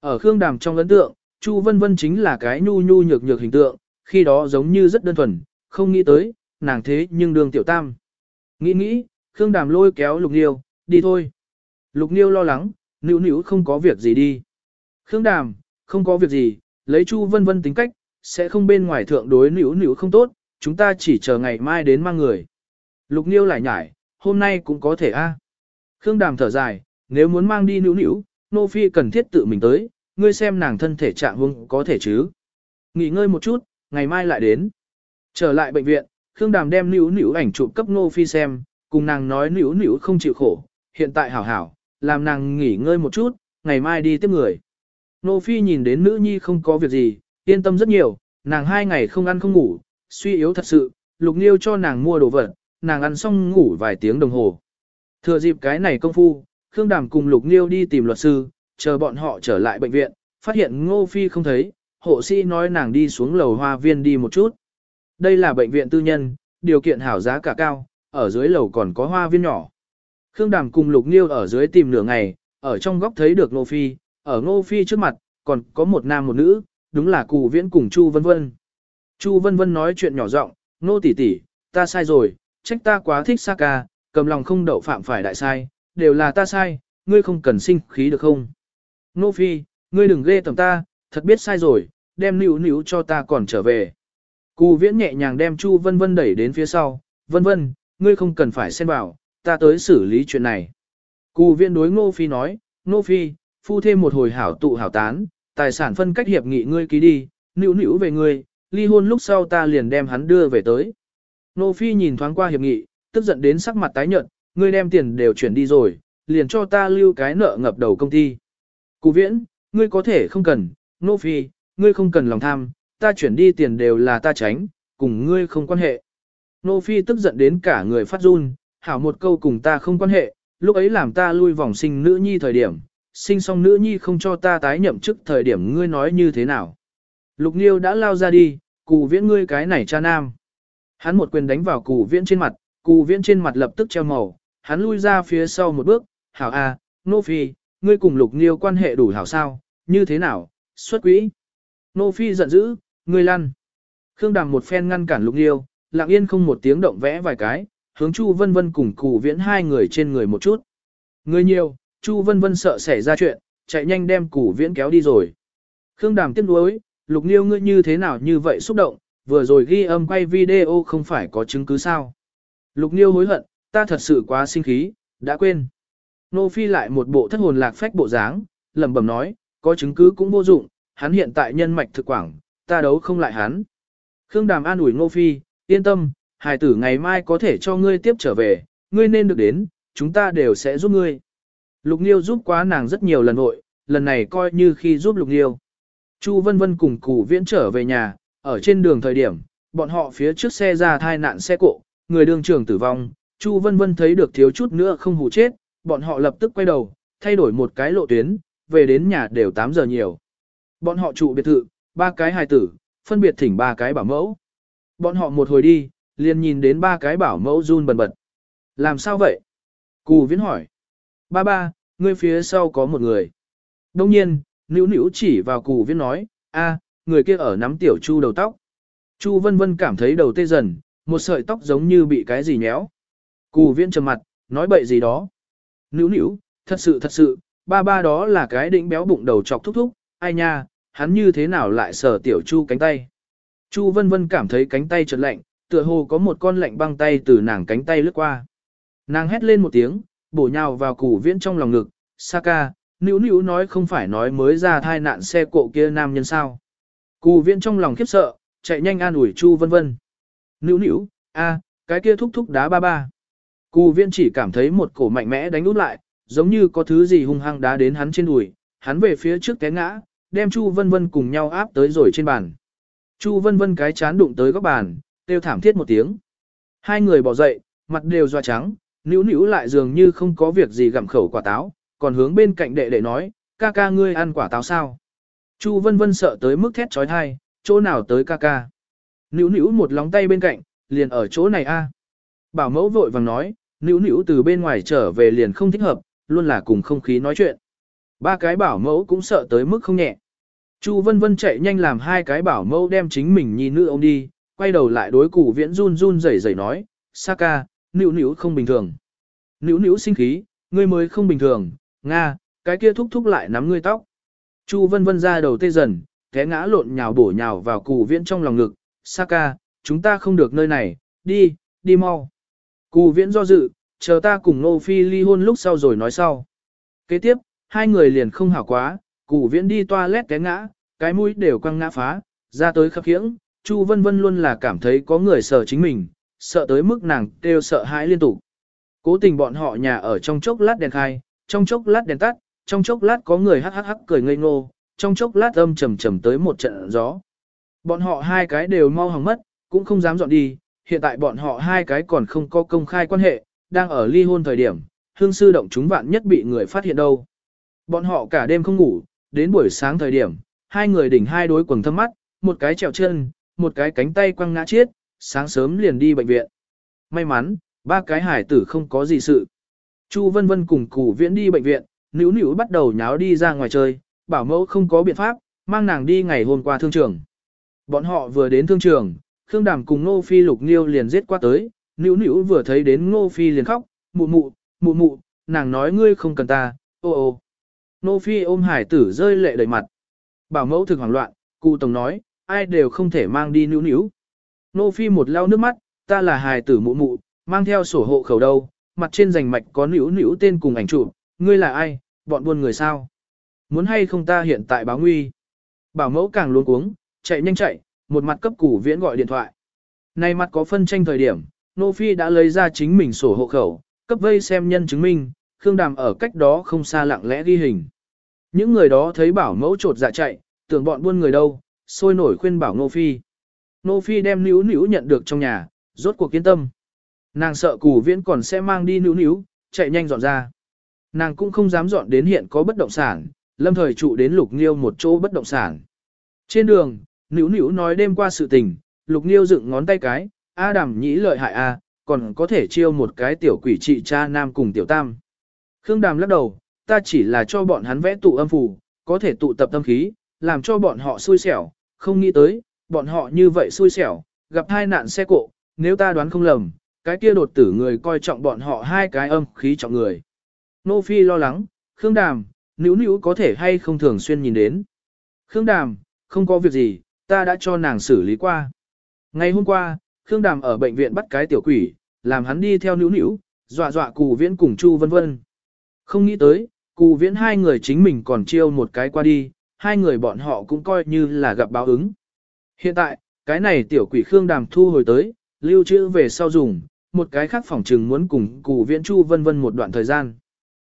Ở Khương Đàm trong ấn tượng, Chu Vân Vân chính là cái nhu nhu nhược nhược hình tượng, khi đó giống như rất đơn thuần, không nghĩ tới, nàng thế nhưng đường tiểu tam. Nghĩ nghĩ, Khương Đàm lôi kéo Lục Niêu, đi thôi. Lục Niêu lo lắng, nữ nữ không có việc gì đi. Khương Đàm, không có việc gì, lấy Chu Vân Vân tính cách, sẽ không bên ngoài thượng đối nữ nữ không tốt, chúng ta chỉ chờ ngày mai đến mang người. Lục Niêu lại nhải, hôm nay cũng có thể a. Khương Đàm thở dài, nếu muốn mang đi nữ nữ, Nô Phi cần thiết tự mình tới, ngươi xem nàng thân thể trạng huống có thể chứ. Nghỉ ngơi một chút, ngày mai lại đến. Trở lại bệnh viện, Khương Đàm đem nữu nữu ảnh chụp cấp Nô Phi xem, cùng nàng nói nữu nữu không chịu khổ, hiện tại hảo hảo, làm nàng nghỉ ngơi một chút, ngày mai đi tiếp người. Nô Phi nhìn đến nữ nhi không có việc gì, yên tâm rất nhiều, nàng hai ngày không ăn không ngủ, suy yếu thật sự, Lục Niêu cho nàng mua đồ vật, nàng ăn xong ngủ vài tiếng đồng hồ. Thừa dịp cái này công phu, Khương Đàm cùng Lục Niêu đi tìm luật sư, chờ bọn họ trở lại bệnh viện, phát hiện Ngô Phi không thấy, hộ sĩ nói nàng đi xuống lầu hoa viên đi một chút. Đây là bệnh viện tư nhân, điều kiện hảo giá cả cao, ở dưới lầu còn có hoa viên nhỏ. Khương Đàm cùng Lục Nghiêu ở dưới tìm nửa ngày, ở trong góc thấy được Ngô Phi, ở Ngô Phi trước mặt, còn có một nam một nữ, đúng là Cù Viễn cùng Chu Vân Vân. Chu Vân Vân nói chuyện nhỏ giọng, Ngô tỷ tỷ, ta sai rồi, trách ta quá thích Saka, cầm lòng không đậu phạm phải đại sai, đều là ta sai, ngươi không cần sinh khí được không? Ngô Phi, ngươi đừng ghê tầm ta, thật biết sai rồi, đem níu níu cho ta còn trở về. Cù viễn nhẹ nhàng đem Chu Vân Vân đẩy đến phía sau, Vân Vân, ngươi không cần phải xen vào, ta tới xử lý chuyện này. Cù viễn đối Ngô Phi nói, Ngô Phi, phu thêm một hồi hảo tụ hảo tán, tài sản phân cách hiệp nghị ngươi ký đi, nữu nữu về ngươi, ly hôn lúc sau ta liền đem hắn đưa về tới. Nô Phi nhìn thoáng qua hiệp nghị, tức giận đến sắc mặt tái nhợt, ngươi đem tiền đều chuyển đi rồi, liền cho ta lưu cái nợ ngập đầu công ty. Cụ viễn, ngươi có thể không cần, Nô Phi, ngươi không cần lòng tham, ta chuyển đi tiền đều là ta tránh, cùng ngươi không quan hệ. Nô Phi tức giận đến cả người phát run, hảo một câu cùng ta không quan hệ, lúc ấy làm ta lui vòng sinh nữ nhi thời điểm, sinh xong nữ nhi không cho ta tái nhậm chức thời điểm ngươi nói như thế nào. Lục Niêu đã lao ra đi, cù viễn ngươi cái này cha nam. Hắn một quyền đánh vào cù viễn trên mặt, cù viễn trên mặt lập tức treo màu, hắn lui ra phía sau một bước, hảo a, Nô Phi, ngươi cùng Lục Niêu quan hệ đủ hảo sao, như thế nào, xuất quỹ. Nô Phi giận dữ, ngươi lăn. Khương Đàm một phen ngăn cản Lục Niêu, lặng yên không một tiếng động vẽ vài cái, hướng Chu Vân Vân cùng Cù Viễn hai người trên người một chút. ngươi nhiều, Chu Vân Vân sợ xảy ra chuyện, chạy nhanh đem củ Viễn kéo đi rồi. Khương Đàm tiếc nuối, Lục Niêu ngươi như thế nào như vậy xúc động, vừa rồi ghi âm quay video không phải có chứng cứ sao. Lục Niêu hối hận, ta thật sự quá sinh khí, đã quên. Nô Phi lại một bộ thất hồn lạc phách bộ dáng, lẩm bẩm nói, có chứng cứ cũng vô dụng, hắn hiện tại nhân mạch thực quảng, ta đấu không lại hắn. Khương Đàm an ủi Nô Phi, yên tâm, hài tử ngày mai có thể cho ngươi tiếp trở về, ngươi nên được đến, chúng ta đều sẽ giúp ngươi. Lục Niêu giúp quá nàng rất nhiều lần hội, lần này coi như khi giúp Lục Niêu. Chu Vân Vân cùng Cù Viễn trở về nhà, ở trên đường thời điểm, bọn họ phía trước xe ra thai nạn xe cộ, người đường trưởng tử vong, Chu Vân Vân thấy được thiếu chút nữa không hù chết, bọn họ lập tức quay đầu, thay đổi một cái lộ tuyến, về đến nhà đều 8 giờ nhiều. Bọn họ trụ biệt thự, ba cái hài tử, phân biệt thỉnh ba cái bảo mẫu. Bọn họ một hồi đi, liền nhìn đến ba cái bảo mẫu run bần bật. Làm sao vậy? Cù viễn hỏi. Ba ba, ngươi phía sau có một người. Đông nhiên, nữ nữ chỉ vào cù viễn nói, a, người kia ở nắm tiểu chu đầu tóc. Chu vân vân cảm thấy đầu tê dần, một sợi tóc giống như bị cái gì nhéo. Cù viễn trầm mặt, nói bậy gì đó. Nữ nữ, thật sự thật sự, ba ba đó là cái định béo bụng đầu chọc thúc thúc, ai nha, hắn như thế nào lại sờ tiểu chu cánh tay. Chu vân vân cảm thấy cánh tay chợt lạnh, tựa hồ có một con lạnh băng tay từ nàng cánh tay lướt qua. Nàng hét lên một tiếng, bổ nhào vào củ viễn trong lòng ngực, Saka, nữ nữ nói không phải nói mới ra thai nạn xe cộ kia nam nhân sao. Cù viễn trong lòng khiếp sợ, chạy nhanh an ủi Chu vân vân. Nữ nữ, a, cái kia thúc thúc đá ba ba. Cù viễn chỉ cảm thấy một cổ mạnh mẽ đánh út lại, giống như có thứ gì hung hăng đá đến hắn trên đùi, hắn về phía trước té ngã, đem Chu Vân Vân cùng nhau áp tới rồi trên bàn. Chu Vân Vân cái chán đụng tới góc bàn, kêu thảm thiết một tiếng. Hai người bỏ dậy, mặt đều doa trắng, Nữu nữu lại dường như không có việc gì gặm khẩu quả táo, còn hướng bên cạnh đệ đệ nói, ca ca ngươi ăn quả táo sao? Chu Vân Vân sợ tới mức thét trói thai, chỗ nào tới ca ca? Nữu nữu một lóng tay bên cạnh, liền ở chỗ này a. Bảo mẫu vội vàng nói, nữu nữu từ bên ngoài trở về liền không thích hợp, luôn là cùng không khí nói chuyện. Ba cái bảo mẫu cũng sợ tới mức không nhẹ. Chu Vân Vân chạy nhanh làm hai cái bảo mẫu đem chính mình nhi nữ ông đi, quay đầu lại đối cụ viễn run run rẩy rẩy nói, Saka, nữ nữ không bình thường. nữ nữ sinh khí, ngươi mới không bình thường, Nga, cái kia thúc thúc lại nắm ngươi tóc. Chu Vân Vân ra đầu tê dần, té ngã lộn nhào bổ nhào vào cụ viễn trong lòng ngực, Saka, chúng ta không được nơi này, đi, đi mau. Cụ viễn do dự, chờ ta cùng Nô Phi ly hôn lúc sau rồi nói sau. Kế tiếp, hai người liền không hảo quá, cụ viễn đi toilet té ngã, cái mũi đều quăng ngã phá, ra tới khắp khiễng, Chu Vân Vân luôn là cảm thấy có người sợ chính mình, sợ tới mức nàng kêu sợ hãi liên tục. Cố tình bọn họ nhà ở trong chốc lát đèn khai, trong chốc lát đèn tắt, trong chốc lát có người hắc hắc hắc cười ngây ngô, trong chốc lát âm trầm trầm tới một trận gió. Bọn họ hai cái đều mau hỏng mất, cũng không dám dọn đi, hiện tại bọn họ hai cái còn không có công khai quan hệ, đang ở ly hôn thời điểm, hương sư động chúng vạn nhất bị người phát hiện đâu. Bọn họ cả đêm không ngủ, đến buổi sáng thời điểm, hai người đỉnh hai đối quần thâm mắt, một cái trèo chân, một cái cánh tay quăng ngã chết, sáng sớm liền đi bệnh viện. May mắn, ba cái hải tử không có gì sự. Chu Vân Vân cùng Cù Viễn đi bệnh viện, Nữu Nữu bắt đầu nháo đi ra ngoài chơi, bảo mẫu không có biện pháp, mang nàng đi ngày hôm qua thương trường. Bọn họ vừa đến thương trường, Khương Đàm cùng Ngô Phi Lục Nghiêu liền giết qua tới, Nữu Nữu vừa thấy đến Ngô Phi liền khóc, mụ mụ, mụ mụ, nàng nói ngươi không cần ta, ô ô. Ngô Phi ôm hải tử rơi lệ đầy mặt. Bảo mẫu thực hoảng loạn, cụ tổng nói, ai đều không thể mang đi Nữu Nữu. Nô Phi một lau nước mắt, ta là hài tử mụ mụ, mang theo sổ hộ khẩu đâu, mặt trên rành mạch có Nữu Nữu tên cùng ảnh chụp, ngươi là ai, bọn buôn người sao? Muốn hay không ta hiện tại báo nguy? Bảo mẫu càng luống cuống, chạy nhanh chạy, một mặt cấp củ viễn gọi điện thoại. Này mặt có phân tranh thời điểm, Nô Phi đã lấy ra chính mình sổ hộ khẩu, cấp vây xem nhân chứng minh, Khương Đàm ở cách đó không xa lặng lẽ ghi hình. Những người đó thấy bảo mẫu trột dạ chạy, tưởng bọn buôn người đâu, sôi nổi khuyên bảo Nô Phi. Nô Phi đem níu níu nhận được trong nhà, rốt cuộc kiên tâm. Nàng sợ củ viễn còn sẽ mang đi níu níu, chạy nhanh dọn ra. Nàng cũng không dám dọn đến hiện có bất động sản, lâm thời trụ đến lục nghiêu một chỗ bất động sản. Trên đường, Nữu Nữu nói đêm qua sự tình, Lục Niêu dựng ngón tay cái, A Đàm nhĩ lợi hại A, còn có thể chiêu một cái tiểu quỷ trị cha nam cùng tiểu tam. Khương Đàm lắc đầu, ta chỉ là cho bọn hắn vẽ tụ âm phù, có thể tụ tập tâm khí, làm cho bọn họ xui xẻo, không nghĩ tới, bọn họ như vậy xui xẻo, gặp hai nạn xe cộ, nếu ta đoán không lầm, cái kia đột tử người coi trọng bọn họ hai cái âm khí trọng người. Nô Phi lo lắng, Khương Đàm, Nữu Nữu có thể hay không thường xuyên nhìn đến. Khương Đàm, không có việc gì, ta đã cho nàng xử lý qua. Ngày hôm qua, Khương Đàm ở bệnh viện bắt cái tiểu quỷ, làm hắn đi theo nữu nữu, dọa dọa cù viễn cùng chu vân vân. Không nghĩ tới, cù viễn hai người chính mình còn chiêu một cái qua đi, hai người bọn họ cũng coi như là gặp báo ứng. Hiện tại, cái này tiểu quỷ Khương Đàm thu hồi tới, lưu trữ về sau dùng, một cái khác phỏng trừng muốn cùng cù viễn chu vân vân một đoạn thời gian.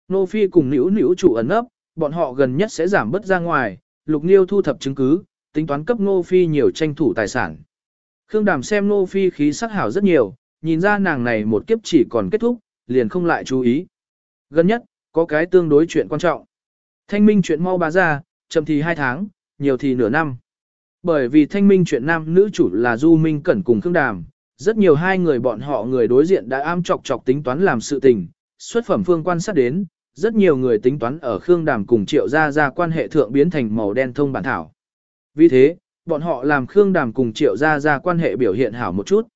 Nô Phi cùng nữ nữ chủ ẩn ấp, bọn họ gần nhất sẽ giảm bớt ra ngoài, lục niêu thu thập chứng cứ, tính toán cấp nô Phi nhiều tranh thủ tài sản. Khương Đàm xem nô Phi khí sắc hảo rất nhiều, nhìn ra nàng này một kiếp chỉ còn kết thúc, liền không lại chú ý. Gần nhất, có cái tương đối chuyện quan trọng. Thanh minh chuyện mau bá ra, chậm thì hai tháng, nhiều thì nửa năm. Bởi vì thanh minh chuyện nam nữ chủ là Du Minh Cẩn cùng Khương Đàm, rất nhiều hai người bọn họ người đối diện đã am chọc chọc tính toán làm sự tình, xuất phẩm phương quan sát đến, rất nhiều người tính toán ở Khương Đàm cùng Triệu Gia Gia quan hệ thượng biến thành màu đen thông bản thảo. Vì thế, bọn họ làm Khương Đàm cùng Triệu Gia Gia quan hệ biểu hiện hảo một chút.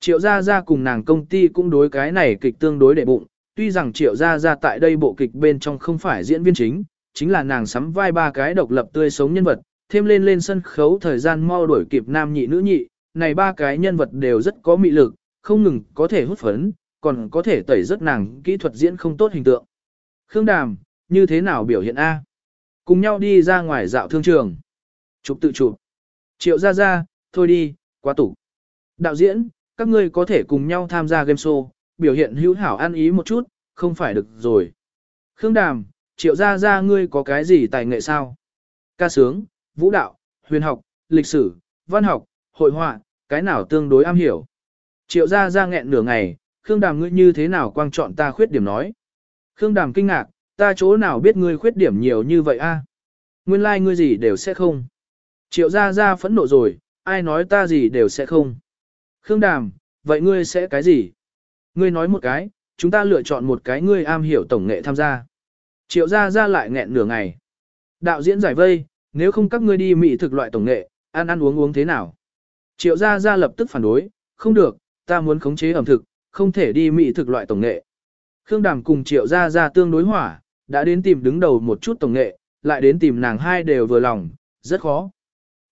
Triệu Gia Gia cùng nàng công ty cũng đối cái này kịch tương đối đệ bụng, tuy rằng Triệu Gia Gia tại đây bộ kịch bên trong không phải diễn viên chính, chính là nàng sắm vai ba cái độc lập tươi sống nhân vật, thêm lên lên sân khấu thời gian mau đuổi kịp nam nhị nữ nhị, này ba cái nhân vật đều rất có mị lực, không ngừng có thể hút phấn, còn có thể tẩy rất nàng kỹ thuật diễn không tốt hình tượng. Khương Đàm, như thế nào biểu hiện A? Cùng nhau đi ra ngoài dạo thương trường. Chụp tự chụp. Triệu ra ra, thôi đi, quá tủ. Đạo diễn, các ngươi có thể cùng nhau tham gia game show, biểu hiện hữu hảo ăn ý một chút, không phải được rồi. Khương Đàm, triệu ra ra ngươi có cái gì tài nghệ sao? Ca sướng, vũ đạo, huyền học, lịch sử, văn học, hội họa, cái nào tương đối am hiểu. Triệu gia ra nghẹn nửa ngày, Khương Đàm ngươi như thế nào quang chọn ta khuyết điểm nói. Khương Đàm kinh ngạc, ta chỗ nào biết ngươi khuyết điểm nhiều như vậy a? Nguyên lai like ngươi gì đều sẽ không. Triệu gia gia phẫn nộ rồi, ai nói ta gì đều sẽ không. Khương Đàm, vậy ngươi sẽ cái gì? Ngươi nói một cái, chúng ta lựa chọn một cái ngươi am hiểu tổng nghệ tham gia. Triệu gia gia lại nghẹn nửa ngày. Đạo diễn giải vây, nếu không các ngươi đi mỹ thực loại tổng nghệ, ăn ăn uống uống thế nào? Triệu gia gia lập tức phản đối, không được, ta muốn khống chế ẩm thực, không thể đi mỹ thực loại tổng nghệ. Khương Đàm cùng Triệu gia gia tương đối hỏa, đã đến tìm đứng đầu một chút tổng nghệ, lại đến tìm nàng hai đều vừa lòng, rất khó.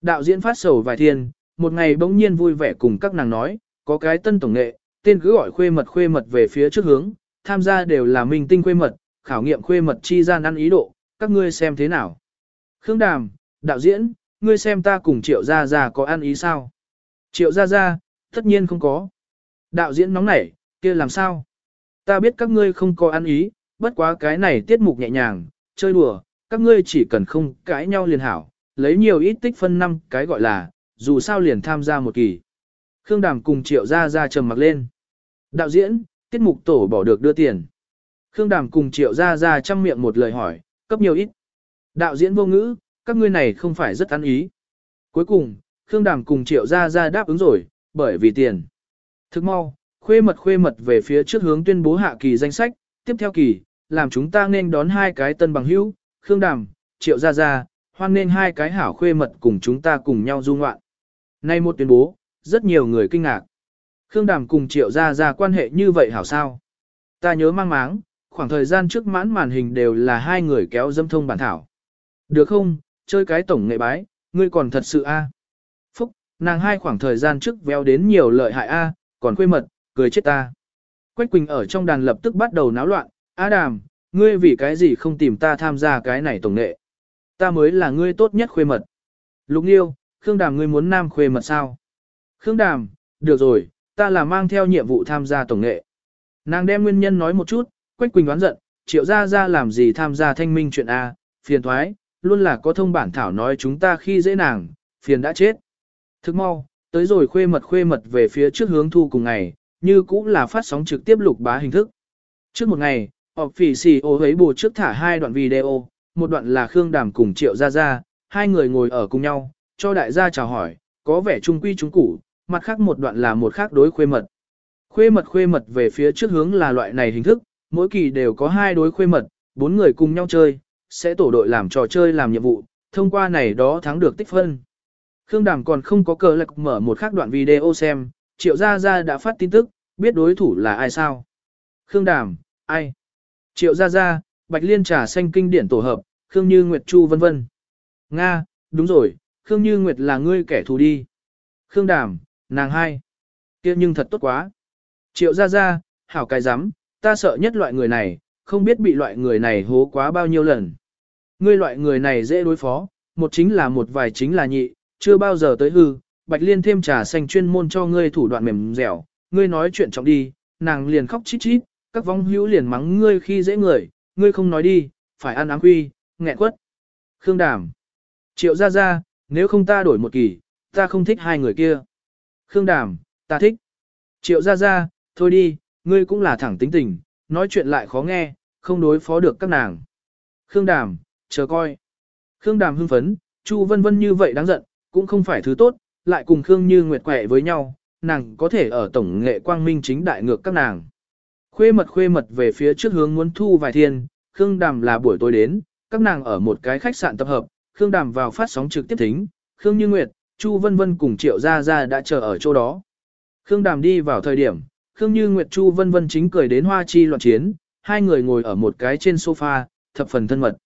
Đạo diễn phát sầu vài thiên, một ngày bỗng nhiên vui vẻ cùng các nàng nói, có cái tân tổng nghệ, tên cứ gọi khuê mật khuê mật về phía trước hướng, tham gia đều là minh tinh khuê mật, khảo nghiệm khuê mật chi gian ăn ý độ, các ngươi xem thế nào. Khương Đàm, đạo diễn, ngươi xem ta cùng Triệu Gia Gia có ăn ý sao? Triệu Gia Gia, tất nhiên không có. Đạo diễn nóng nảy, kia làm sao? Ta biết các ngươi không có ăn ý, bất quá cái này tiết mục nhẹ nhàng, chơi đùa, các ngươi chỉ cần không cãi nhau liền hảo, lấy nhiều ít tích phân năm cái gọi là, dù sao liền tham gia một kỳ. Khương Đàm cùng Triệu Gia Gia trầm mặc lên. Đạo diễn, tiết mục tổ bỏ được đưa tiền. Khương Đàm cùng Triệu Gia Gia chăm miệng một lời hỏi, cấp nhiều ít. Đạo diễn vô ngữ, các ngươi này không phải rất ăn ý. Cuối cùng, Khương Đàm cùng Triệu Gia Gia đáp ứng rồi, bởi vì tiền. Thức mau, khuê mật khuê mật về phía trước hướng tuyên bố hạ kỳ danh sách, tiếp theo kỳ, làm chúng ta nên đón hai cái tân bằng hữu, Khương Đàm, Triệu Gia Gia, hoan nên hai cái hảo khuê mật cùng chúng ta cùng nhau du ngoạn. Nay một tuyên bố, rất nhiều người kinh ngạc. Khương Đàm cùng Triệu Gia Gia quan hệ như vậy hảo sao? Ta nhớ mang máng, khoảng thời gian trước mãn màn hình đều là hai người kéo dâm thông bản thảo. Được không, chơi cái tổng nghệ bái, ngươi còn thật sự a? Phúc, nàng hai khoảng thời gian trước véo đến nhiều lợi hại a, còn quê mật, cười chết ta. Quách Quỳnh ở trong đàn lập tức bắt đầu náo loạn, a Đàm, ngươi vì cái gì không tìm ta tham gia cái này tổng nghệ? Ta mới là ngươi tốt nhất khuê mật. Lục Nghiêu, Khương Đàm ngươi muốn nam khuê mật sao? Khương Đàm, được rồi, ta là mang theo nhiệm vụ tham gia tổng nghệ. Nàng đem nguyên nhân nói một chút, Quách Quỳnh đoán giận, triệu ra ra làm gì tham gia thanh minh chuyện A, phiền thoái, luôn là có thông bản thảo nói chúng ta khi dễ nàng, phiền đã chết. Thức mau, tới rồi khuê mật khuê mật về phía trước hướng thu cùng ngày, như cũng là phát sóng trực tiếp lục bá hình thức. Trước một ngày, họp phỉ xì ô ấy bù trước thả hai đoạn video, một đoạn là Khương Đàm cùng Triệu Gia Gia, hai người ngồi ở cùng nhau, cho đại gia chào hỏi, có vẻ trung quy trung củ, mặt khác một đoạn là một khác đối khuê mật. Khuê mật khuê mật về phía trước hướng là loại này hình thức, mỗi kỳ đều có hai đối khuê mật, bốn người cùng nhau chơi, sẽ tổ đội làm trò chơi làm nhiệm vụ, thông qua này đó thắng được tích phân. Khương Đàm còn không có cờ lạc mở một khác đoạn video xem, Triệu Gia Gia đã phát tin tức, biết đối thủ là ai sao. Khương Đàm, ai? Triệu Gia Gia, Bạch Liên trà xanh kinh điển tổ hợp, Khương Như Nguyệt Chu vân vân. Nga, đúng rồi, Khương Như Nguyệt là ngươi kẻ thù đi. Khương Đàm, nàng hai. kia nhưng thật tốt quá. Triệu Gia Gia, hảo cái rắm ta sợ nhất loại người này, không biết bị loại người này hố quá bao nhiêu lần. Ngươi loại người này dễ đối phó, một chính là một vài chính là nhị, chưa bao giờ tới hư, Bạch Liên thêm trà xanh chuyên môn cho ngươi thủ đoạn mềm dẻo, ngươi nói chuyện trọng đi, nàng liền khóc chít chít, các vong hữu liền mắng ngươi khi dễ người, ngươi không nói đi, phải ăn áng quy, nghẹn quất. Khương Đàm. Triệu ra ra, nếu không ta đổi một kỳ, ta không thích hai người kia. Khương Đàm, ta thích. Triệu ra ra, thôi đi, ngươi cũng là thẳng tính tình, nói chuyện lại khó nghe, không đối phó được các nàng. Khương Đàm, chờ coi. Khương Đàm hưng phấn, Chu Vân Vân như vậy đáng giận, cũng không phải thứ tốt, lại cùng Khương Như Nguyệt quẻ với nhau, nàng có thể ở tổng nghệ quang minh chính đại ngược các nàng. Khuê mật khuê mật về phía trước hướng muốn thu vài thiên, Khương Đàm là buổi tối đến, các nàng ở một cái khách sạn tập hợp, Khương Đàm vào phát sóng trực tiếp thính, Khương Như Nguyệt, Chu Vân Vân cùng Triệu Gia Gia đã chờ ở chỗ đó. Khương Đàm đi vào thời điểm, Khương Như Nguyệt Chu Vân Vân chính cười đến hoa chi loạn chiến, hai người ngồi ở một cái trên sofa, thập phần thân mật.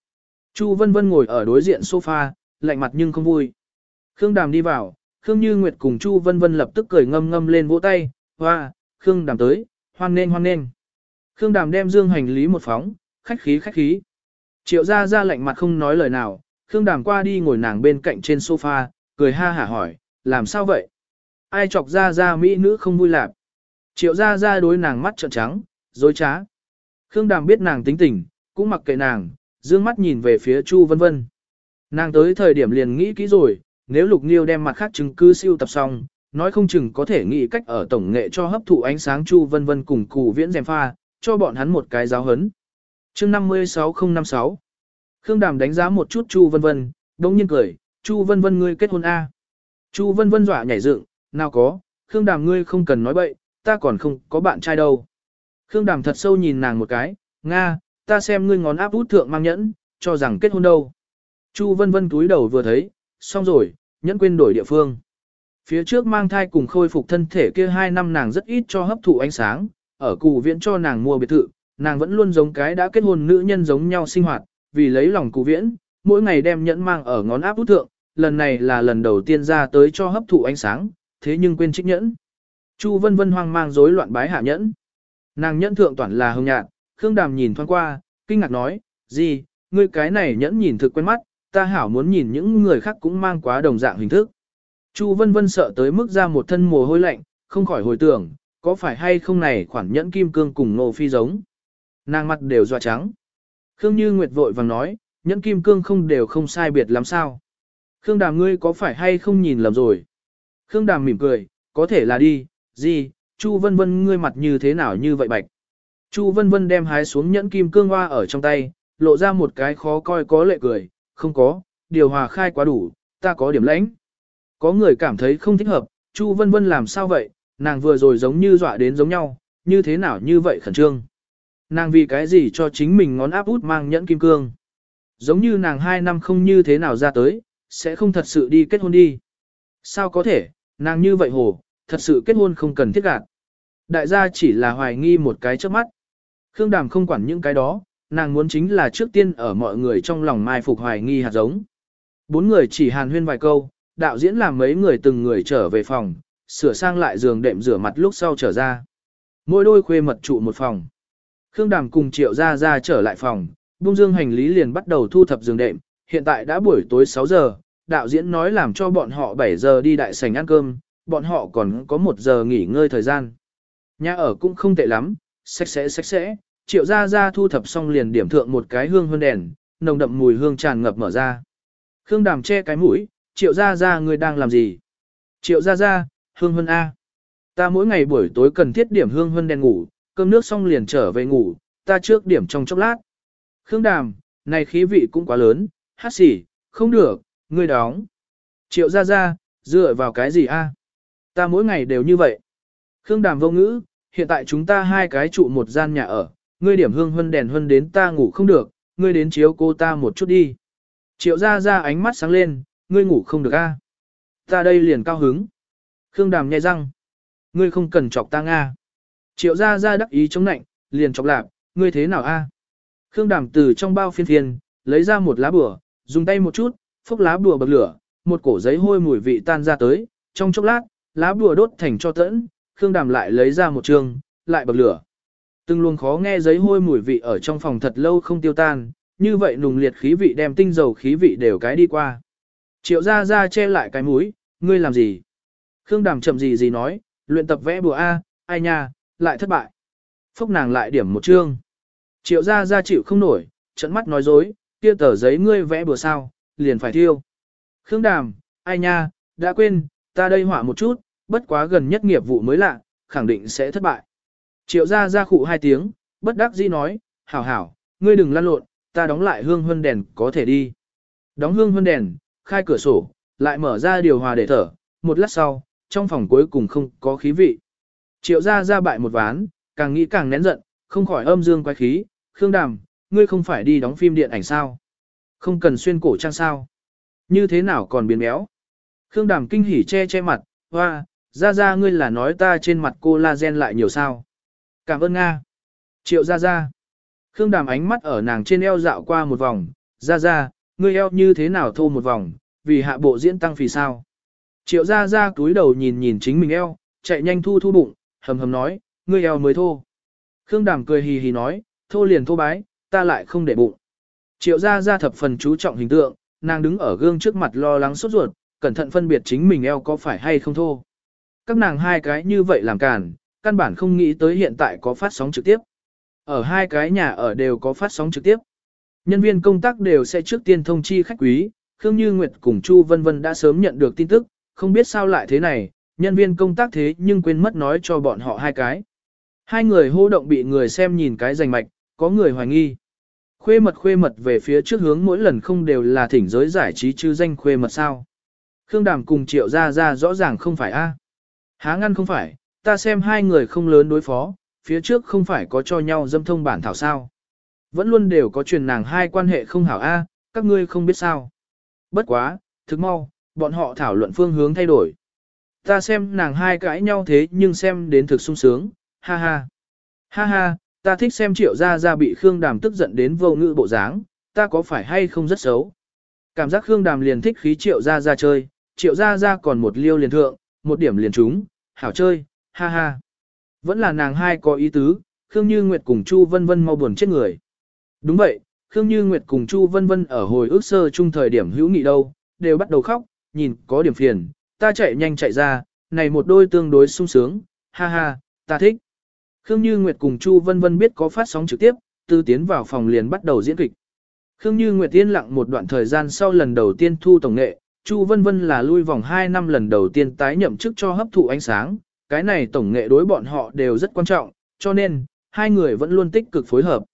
Chu Vân Vân ngồi ở đối diện sofa, lạnh mặt nhưng không vui. Khương Đàm đi vào, Khương Như Nguyệt cùng Chu Vân Vân lập tức cười ngâm ngâm lên vỗ tay, hoa, Khương Đàm tới, hoan nên hoan nên. Khương Đàm đem dương hành lý một phóng, khách khí khách khí. Triệu ra ra lạnh mặt không nói lời nào, Khương Đàm qua đi ngồi nàng bên cạnh trên sofa, cười ha hả hỏi, làm sao vậy? Ai chọc ra ra mỹ nữ không vui lạp? Triệu ra ra đối nàng mắt trợn trắng, dối trá. Khương Đàm biết nàng tính tình, cũng mặc kệ nàng, dương mắt nhìn về phía Chu Vân Vân. Nàng tới thời điểm liền nghĩ kỹ rồi, nếu Lục Nghiêu đem mặt khác chứng cứ siêu tập xong, nói không chừng có thể nghĩ cách ở tổng nghệ cho hấp thụ ánh sáng Chu Vân Vân cùng cụ viễn dèm pha, cho bọn hắn một cái giáo hấn. chương 56056 Khương Đàm đánh giá một chút Chu Vân Vân, đống nhiên cười, Chu Vân Vân ngươi kết hôn A. Chu Vân Vân dọa nhảy dựng, nào có, Khương Đàm ngươi không cần nói bậy, ta còn không có bạn trai đâu. Khương Đàm thật sâu nhìn nàng một cái, Nga, ta xem ngươi ngón áp út thượng mang nhẫn, cho rằng kết hôn đâu. Chu Vân Vân túi đầu vừa thấy, xong rồi, nhẫn quên đổi địa phương. Phía trước mang thai cùng khôi phục thân thể kia hai năm nàng rất ít cho hấp thụ ánh sáng, ở cụ viễn cho nàng mua biệt thự, nàng vẫn luôn giống cái đã kết hôn nữ nhân giống nhau sinh hoạt, vì lấy lòng cụ viễn, mỗi ngày đem nhẫn mang ở ngón áp út thượng, lần này là lần đầu tiên ra tới cho hấp thụ ánh sáng, thế nhưng quên trích nhẫn. Chu vân vân hoang mang rối loạn bái hạ nhẫn. Nàng nhẫn thượng toàn là hồng nhạt, Khương Đàm nhìn thoáng qua, kinh ngạc nói, gì, ngươi cái này nhẫn nhìn thực quen mắt, ta hảo muốn nhìn những người khác cũng mang quá đồng dạng hình thức. Chu vân vân sợ tới mức ra một thân mồ hôi lạnh, không khỏi hồi tưởng, có phải hay không này khoản nhẫn kim cương cùng nô phi giống. Nàng mặt đều dọa trắng. Khương Như Nguyệt vội vàng nói, nhẫn kim cương không đều không sai biệt làm sao. Khương Đàm ngươi có phải hay không nhìn lầm rồi. Khương Đàm mỉm cười, có thể là đi, gì, Chu Vân Vân ngươi mặt như thế nào như vậy bạch. Chu Vân Vân đem hái xuống nhẫn kim cương hoa ở trong tay, lộ ra một cái khó coi có lệ cười, không có, điều hòa khai quá đủ, ta có điểm lãnh. Có người cảm thấy không thích hợp, Chu Vân Vân làm sao vậy, nàng vừa rồi giống như dọa đến giống nhau, như thế nào như vậy khẩn trương. Nàng vì cái gì cho chính mình ngón áp út mang nhẫn kim cương. Giống như nàng hai năm không như thế nào ra tới, sẽ không thật sự đi kết hôn đi. Sao có thể, nàng như vậy hồ, thật sự kết hôn không cần thiết gạt. Đại gia chỉ là hoài nghi một cái trước mắt. Khương Đàm không quản những cái đó, nàng muốn chính là trước tiên ở mọi người trong lòng mai phục hoài nghi hạt giống. Bốn người chỉ hàn huyên vài câu, đạo diễn làm mấy người từng người trở về phòng, sửa sang lại giường đệm rửa mặt lúc sau trở ra. Mỗi đôi khuê mật trụ một phòng. Khương Đàm cùng Triệu Gia Gia trở lại phòng, bung dương hành lý liền bắt đầu thu thập giường đệm, hiện tại đã buổi tối 6 giờ, đạo diễn nói làm cho bọn họ 7 giờ đi đại sảnh ăn cơm, bọn họ còn có 1 giờ nghỉ ngơi thời gian. Nhà ở cũng không tệ lắm, sạch sẽ sạch sẽ, Triệu Gia Gia thu thập xong liền điểm thượng một cái hương hương đèn, nồng đậm mùi hương tràn ngập mở ra. Khương Đàm che cái mũi, Triệu Gia Gia người đang làm gì? Triệu Gia Gia, hương hương A. Ta mỗi ngày buổi tối cần thiết điểm hương hương đèn ngủ, cơm nước xong liền trở về ngủ, ta trước điểm trong chốc lát. Khương Đàm, này khí vị cũng quá lớn, hát xỉ, không được, ngươi đóng. Triệu Gia Gia, dựa vào cái gì a? Ta mỗi ngày đều như vậy. Khương Đàm vô ngữ, hiện tại chúng ta hai cái trụ một gian nhà ở, ngươi điểm hương hân đèn hân đến ta ngủ không được, ngươi đến chiếu cô ta một chút đi. Triệu Gia Gia ánh mắt sáng lên, ngươi ngủ không được a? Ta đây liền cao hứng. Khương Đàm nhai răng. Ngươi không cần chọc ta Nga. Triệu Gia Gia đắc ý chống nạnh, liền chọc lạp, ngươi thế nào a? Khương Đàm từ trong bao phiên phiên, lấy ra một lá bùa, dùng tay một chút, phốc lá bùa bật lửa, một cổ giấy hôi mùi vị tan ra tới, trong chốc lát, lá bùa đốt thành cho tẫn, Khương Đàm lại lấy ra một trường, lại bậc lửa. Từng luồng khó nghe giấy hôi mùi vị ở trong phòng thật lâu không tiêu tan, như vậy nùng liệt khí vị đem tinh dầu khí vị đều cái đi qua. Triệu ra ra che lại cái mũi, ngươi làm gì? Khương Đàm chậm gì gì nói, luyện tập vẽ bùa A, ai nha, lại thất bại. Phúc nàng lại điểm một chương. Triệu ra ra chịu không nổi, trận mắt nói dối, kia tờ giấy ngươi vẽ bùa sao, liền phải thiêu. Khương Đàm, ai nha, đã quên, ta đây hỏa một chút, bất quá gần nhất nghiệp vụ mới lạ, khẳng định sẽ thất bại. Triệu gia ra khụ hai tiếng, bất đắc dĩ nói, hảo hảo, ngươi đừng lăn lộn, ta đóng lại hương hân đèn có thể đi. Đóng hương hân đèn, khai cửa sổ, lại mở ra điều hòa để thở, một lát sau, trong phòng cuối cùng không có khí vị. Triệu gia ra bại một ván, càng nghĩ càng nén giận, không khỏi âm dương quái khí, Khương Đàm, ngươi không phải đi đóng phim điện ảnh sao? Không cần xuyên cổ trang sao? Như thế nào còn biến béo? Khương Đàm kinh hỉ che che mặt, hoa, Gia Gia, ngươi là nói ta trên mặt cô la gen lại nhiều sao? Cảm ơn Nga. Triệu Gia Gia, Khương Đàm ánh mắt ở nàng trên eo dạo qua một vòng, Gia Gia, ngươi eo như thế nào thô một vòng, vì hạ bộ diễn tăng phì sao? Triệu Gia Gia túi đầu nhìn nhìn chính mình eo, chạy nhanh thu thu bụng, hầm hầm nói, ngươi eo mới thô. Khương Đàm cười hì hì nói, thô liền thô bái, ta lại không để bụng. Triệu gia gia thập phần chú trọng hình tượng, nàng đứng ở gương trước mặt lo lắng sốt ruột, cẩn thận phân biệt chính mình eo có phải hay không thô. Các nàng hai cái như vậy làm cản, căn bản không nghĩ tới hiện tại có phát sóng trực tiếp. Ở hai cái nhà ở đều có phát sóng trực tiếp. Nhân viên công tác đều sẽ trước tiên thông chi khách quý, Khương Như Nguyệt cùng Chu Vân Vân đã sớm nhận được tin tức, không biết sao lại thế này, nhân viên công tác thế nhưng quên mất nói cho bọn họ hai cái. Hai người hô động bị người xem nhìn cái rành mạch, có người hoài nghi. Khuê mật khuê mật về phía trước hướng mỗi lần không đều là thỉnh giới giải trí chứ danh khuê mật sao. Khương Đàm cùng triệu gia gia rõ ràng không phải a Há ngăn không phải, ta xem hai người không lớn đối phó, phía trước không phải có cho nhau dâm thông bản thảo sao. Vẫn luôn đều có truyền nàng hai quan hệ không hảo a các ngươi không biết sao. Bất quá, thực mau, bọn họ thảo luận phương hướng thay đổi. Ta xem nàng hai cãi nhau thế nhưng xem đến thực sung sướng, ha ha. Ha ha, ta thích xem triệu gia gia bị Khương Đàm tức giận đến vô ngữ bộ dáng, ta có phải hay không rất xấu. Cảm giác Khương Đàm liền thích khí triệu gia gia chơi, triệu gia gia còn một liêu liền thượng, một điểm liền trúng, hảo chơi, ha ha. Vẫn là nàng hai có ý tứ, Khương Như Nguyệt cùng Chu Vân Vân mau buồn chết người. Đúng vậy, Khương Như Nguyệt cùng Chu Vân Vân ở hồi ước sơ chung thời điểm hữu nghị đâu, đều bắt đầu khóc, nhìn có điểm phiền, ta chạy nhanh chạy ra, này một đôi tương đối sung sướng, ha ha, ta thích. Khương Như Nguyệt cùng Chu Vân Vân biết có phát sóng trực tiếp, tư tiến vào phòng liền bắt đầu diễn kịch. Khương Như Nguyệt yên lặng một đoạn thời gian sau lần đầu tiên thu tổng nghệ, Chu Vân Vân là lui vòng 2 năm lần đầu tiên tái nhậm chức cho hấp thụ ánh sáng, cái này tổng nghệ đối bọn họ đều rất quan trọng, cho nên, hai người vẫn luôn tích cực phối hợp.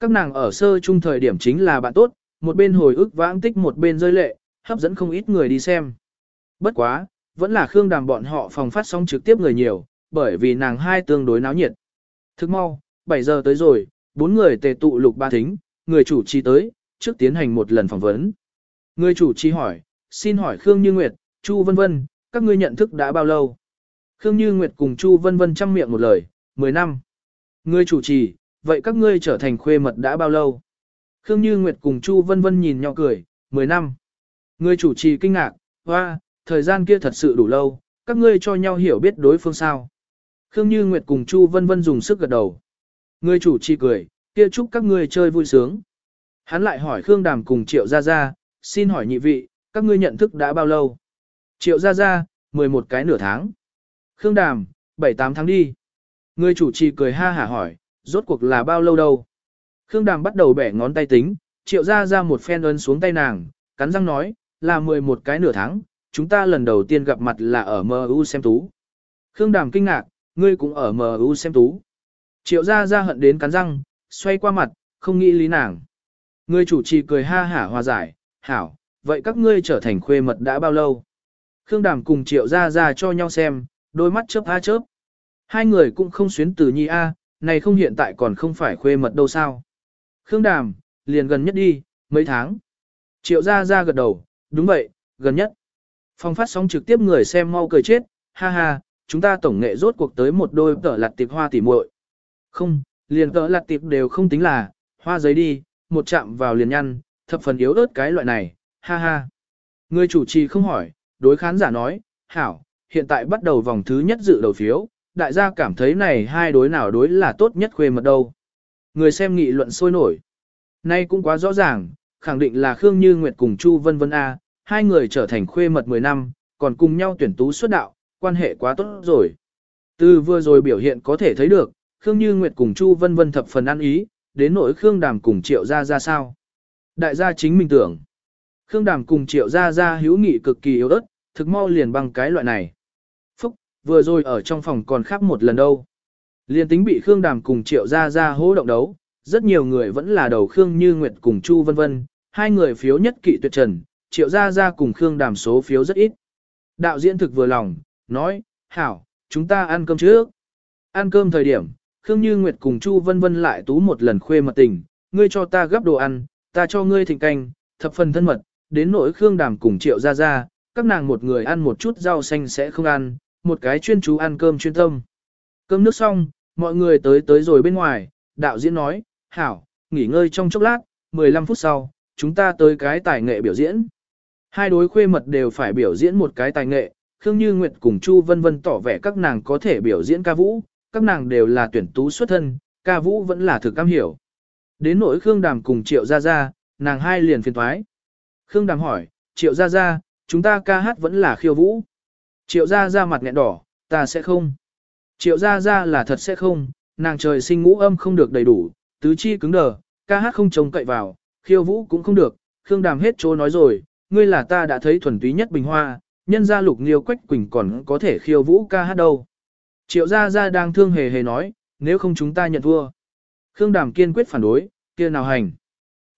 Các nàng ở sơ chung thời điểm chính là bạn tốt, một bên hồi ức vãng tích một bên rơi lệ, hấp dẫn không ít người đi xem. Bất quá, vẫn là Khương Đàm bọn họ phòng phát sóng trực tiếp người nhiều, bởi vì nàng hai tương đối náo nhiệt. Thức mau, 7 giờ tới rồi, bốn người tề tụ lục ba thính, người chủ trì tới, trước tiến hành một lần phỏng vấn. Người chủ trì hỏi, xin hỏi Khương Như Nguyệt, Chu Vân Vân, các ngươi nhận thức đã bao lâu? Khương Như Nguyệt cùng Chu Vân Vân chăm miệng một lời, 10 năm. Ngươi chủ trì, vậy các ngươi trở thành khuê mật đã bao lâu? Khương Như Nguyệt cùng Chu Vân Vân nhìn nhau cười, 10 năm. Ngươi chủ trì kinh ngạc, hoa, thời gian kia thật sự đủ lâu, các ngươi cho nhau hiểu biết đối phương sao. Khương Như Nguyệt cùng Chu Vân Vân dùng sức gật đầu. Ngươi chủ trì cười, kia chúc các ngươi chơi vui sướng. Hắn lại hỏi Khương Đàm cùng Triệu Gia Gia, xin hỏi nhị vị, các ngươi nhận thức đã bao lâu? Triệu Gia Gia, 11 cái nửa tháng. Khương Đàm, 7-8 tháng đi. Người chủ trì cười ha hả hỏi, rốt cuộc là bao lâu đâu? Khương Đàm bắt đầu bẻ ngón tay tính, Triệu Gia Gia một phen ấn xuống tay nàng, cắn răng nói, là 11 cái nửa tháng, chúng ta lần đầu tiên gặp mặt là ở MU xem tú. Khương Đàm kinh ngạc, ngươi cũng ở MU xem tú. Triệu Gia Gia hận đến cắn răng, xoay qua mặt, không nghĩ lý nàng. Người chủ trì cười ha hả hòa giải, hảo, vậy các ngươi trở thành khuê mật đã bao lâu? Khương Đàm cùng Triệu Gia Gia cho nhau xem, đôi mắt chớp a chớp. Hai người cũng không xuyến từ nhi a, này không hiện tại còn không phải khuê mật đâu sao. Khương Đàm, liền gần nhất đi, mấy tháng. Triệu Gia Gia gật đầu, đúng vậy, gần nhất. Phong phát sóng trực tiếp người xem mau cười chết, ha ha, chúng ta tổng nghệ rốt cuộc tới một đôi tở lạt tiệp hoa tỉ muội. Không, liền tở lạt tiệp đều không tính là, hoa giấy đi, một chạm vào liền nhăn, thập phần yếu ớt cái loại này, ha ha. Người chủ trì không hỏi, đối khán giả nói, hảo, hiện tại bắt đầu vòng thứ nhất dự đầu phiếu, đại gia cảm thấy này hai đối nào đối là tốt nhất khuê mật đâu. Người xem nghị luận sôi nổi. Nay cũng quá rõ ràng, khẳng định là Khương Như Nguyệt cùng Chu Vân Vân A, hai người trở thành khuê mật 10 năm, còn cùng nhau tuyển tú xuất đạo, quan hệ quá tốt rồi. Từ vừa rồi biểu hiện có thể thấy được, Khương Như Nguyệt cùng Chu Vân Vân thập phần ăn ý, đến nỗi Khương Đàm cùng Triệu Gia ra sao. Đại gia chính mình tưởng. Khương Đàm cùng Triệu Gia Gia hữu nghị cực kỳ yếu ớt, thực mau liền bằng cái loại này. Phúc, vừa rồi ở trong phòng còn khác một lần đâu. Liên tính bị Khương Đàm cùng Triệu Gia Gia hỗ động đấu, rất nhiều người vẫn là đầu Khương Như Nguyệt cùng Chu vân vân, hai người phiếu nhất kỵ tuyệt trần, Triệu Gia Gia cùng Khương Đàm số phiếu rất ít. Đạo diễn thực vừa lòng, nói, hảo, chúng ta ăn cơm trước. Ăn cơm thời điểm, Khương Như Nguyệt cùng Chu vân vân lại tú một lần khuê mật tình, ngươi cho ta gấp đồ ăn, ta cho ngươi thịnh canh, thập phần thân mật, đến nỗi Khương Đàm cùng Triệu Gia Gia, các nàng một người ăn một chút rau xanh sẽ không ăn, một cái chuyên chú ăn cơm chuyên tâm. Cơm nước xong, mọi người tới tới rồi bên ngoài, đạo diễn nói, hảo, nghỉ ngơi trong chốc lát, 15 phút sau, chúng ta tới cái tài nghệ biểu diễn. Hai đối khuê mật đều phải biểu diễn một cái tài nghệ, Khương Như Nguyệt cùng Chu Vân Vân tỏ vẻ các nàng có thể biểu diễn ca vũ, các nàng đều là tuyển tú xuất thân, ca vũ vẫn là thực cam hiểu. Đến nỗi Khương Đàm cùng Triệu Gia Gia, nàng hai liền phiền thoái. Khương Đàm hỏi, Triệu Gia Gia, chúng ta ca hát vẫn là khiêu vũ. Triệu Gia Gia mặt nghẹn đỏ, ta sẽ không. Triệu Gia Gia là thật sẽ không, nàng trời sinh ngũ âm không được đầy đủ, tứ chi cứng đờ, ca hát không trông cậy vào, khiêu vũ cũng không được. Khương Đàm hết chỗ nói rồi, ngươi là ta đã thấy thuần túy nhất bình hoa, nhân gia lục nghiêu quách quỳnh còn có thể khiêu vũ ca hát đâu. Triệu Gia Gia đang thương hề hề nói, nếu không chúng ta nhận thua. Khương Đàm kiên quyết phản đối, kia nào hành.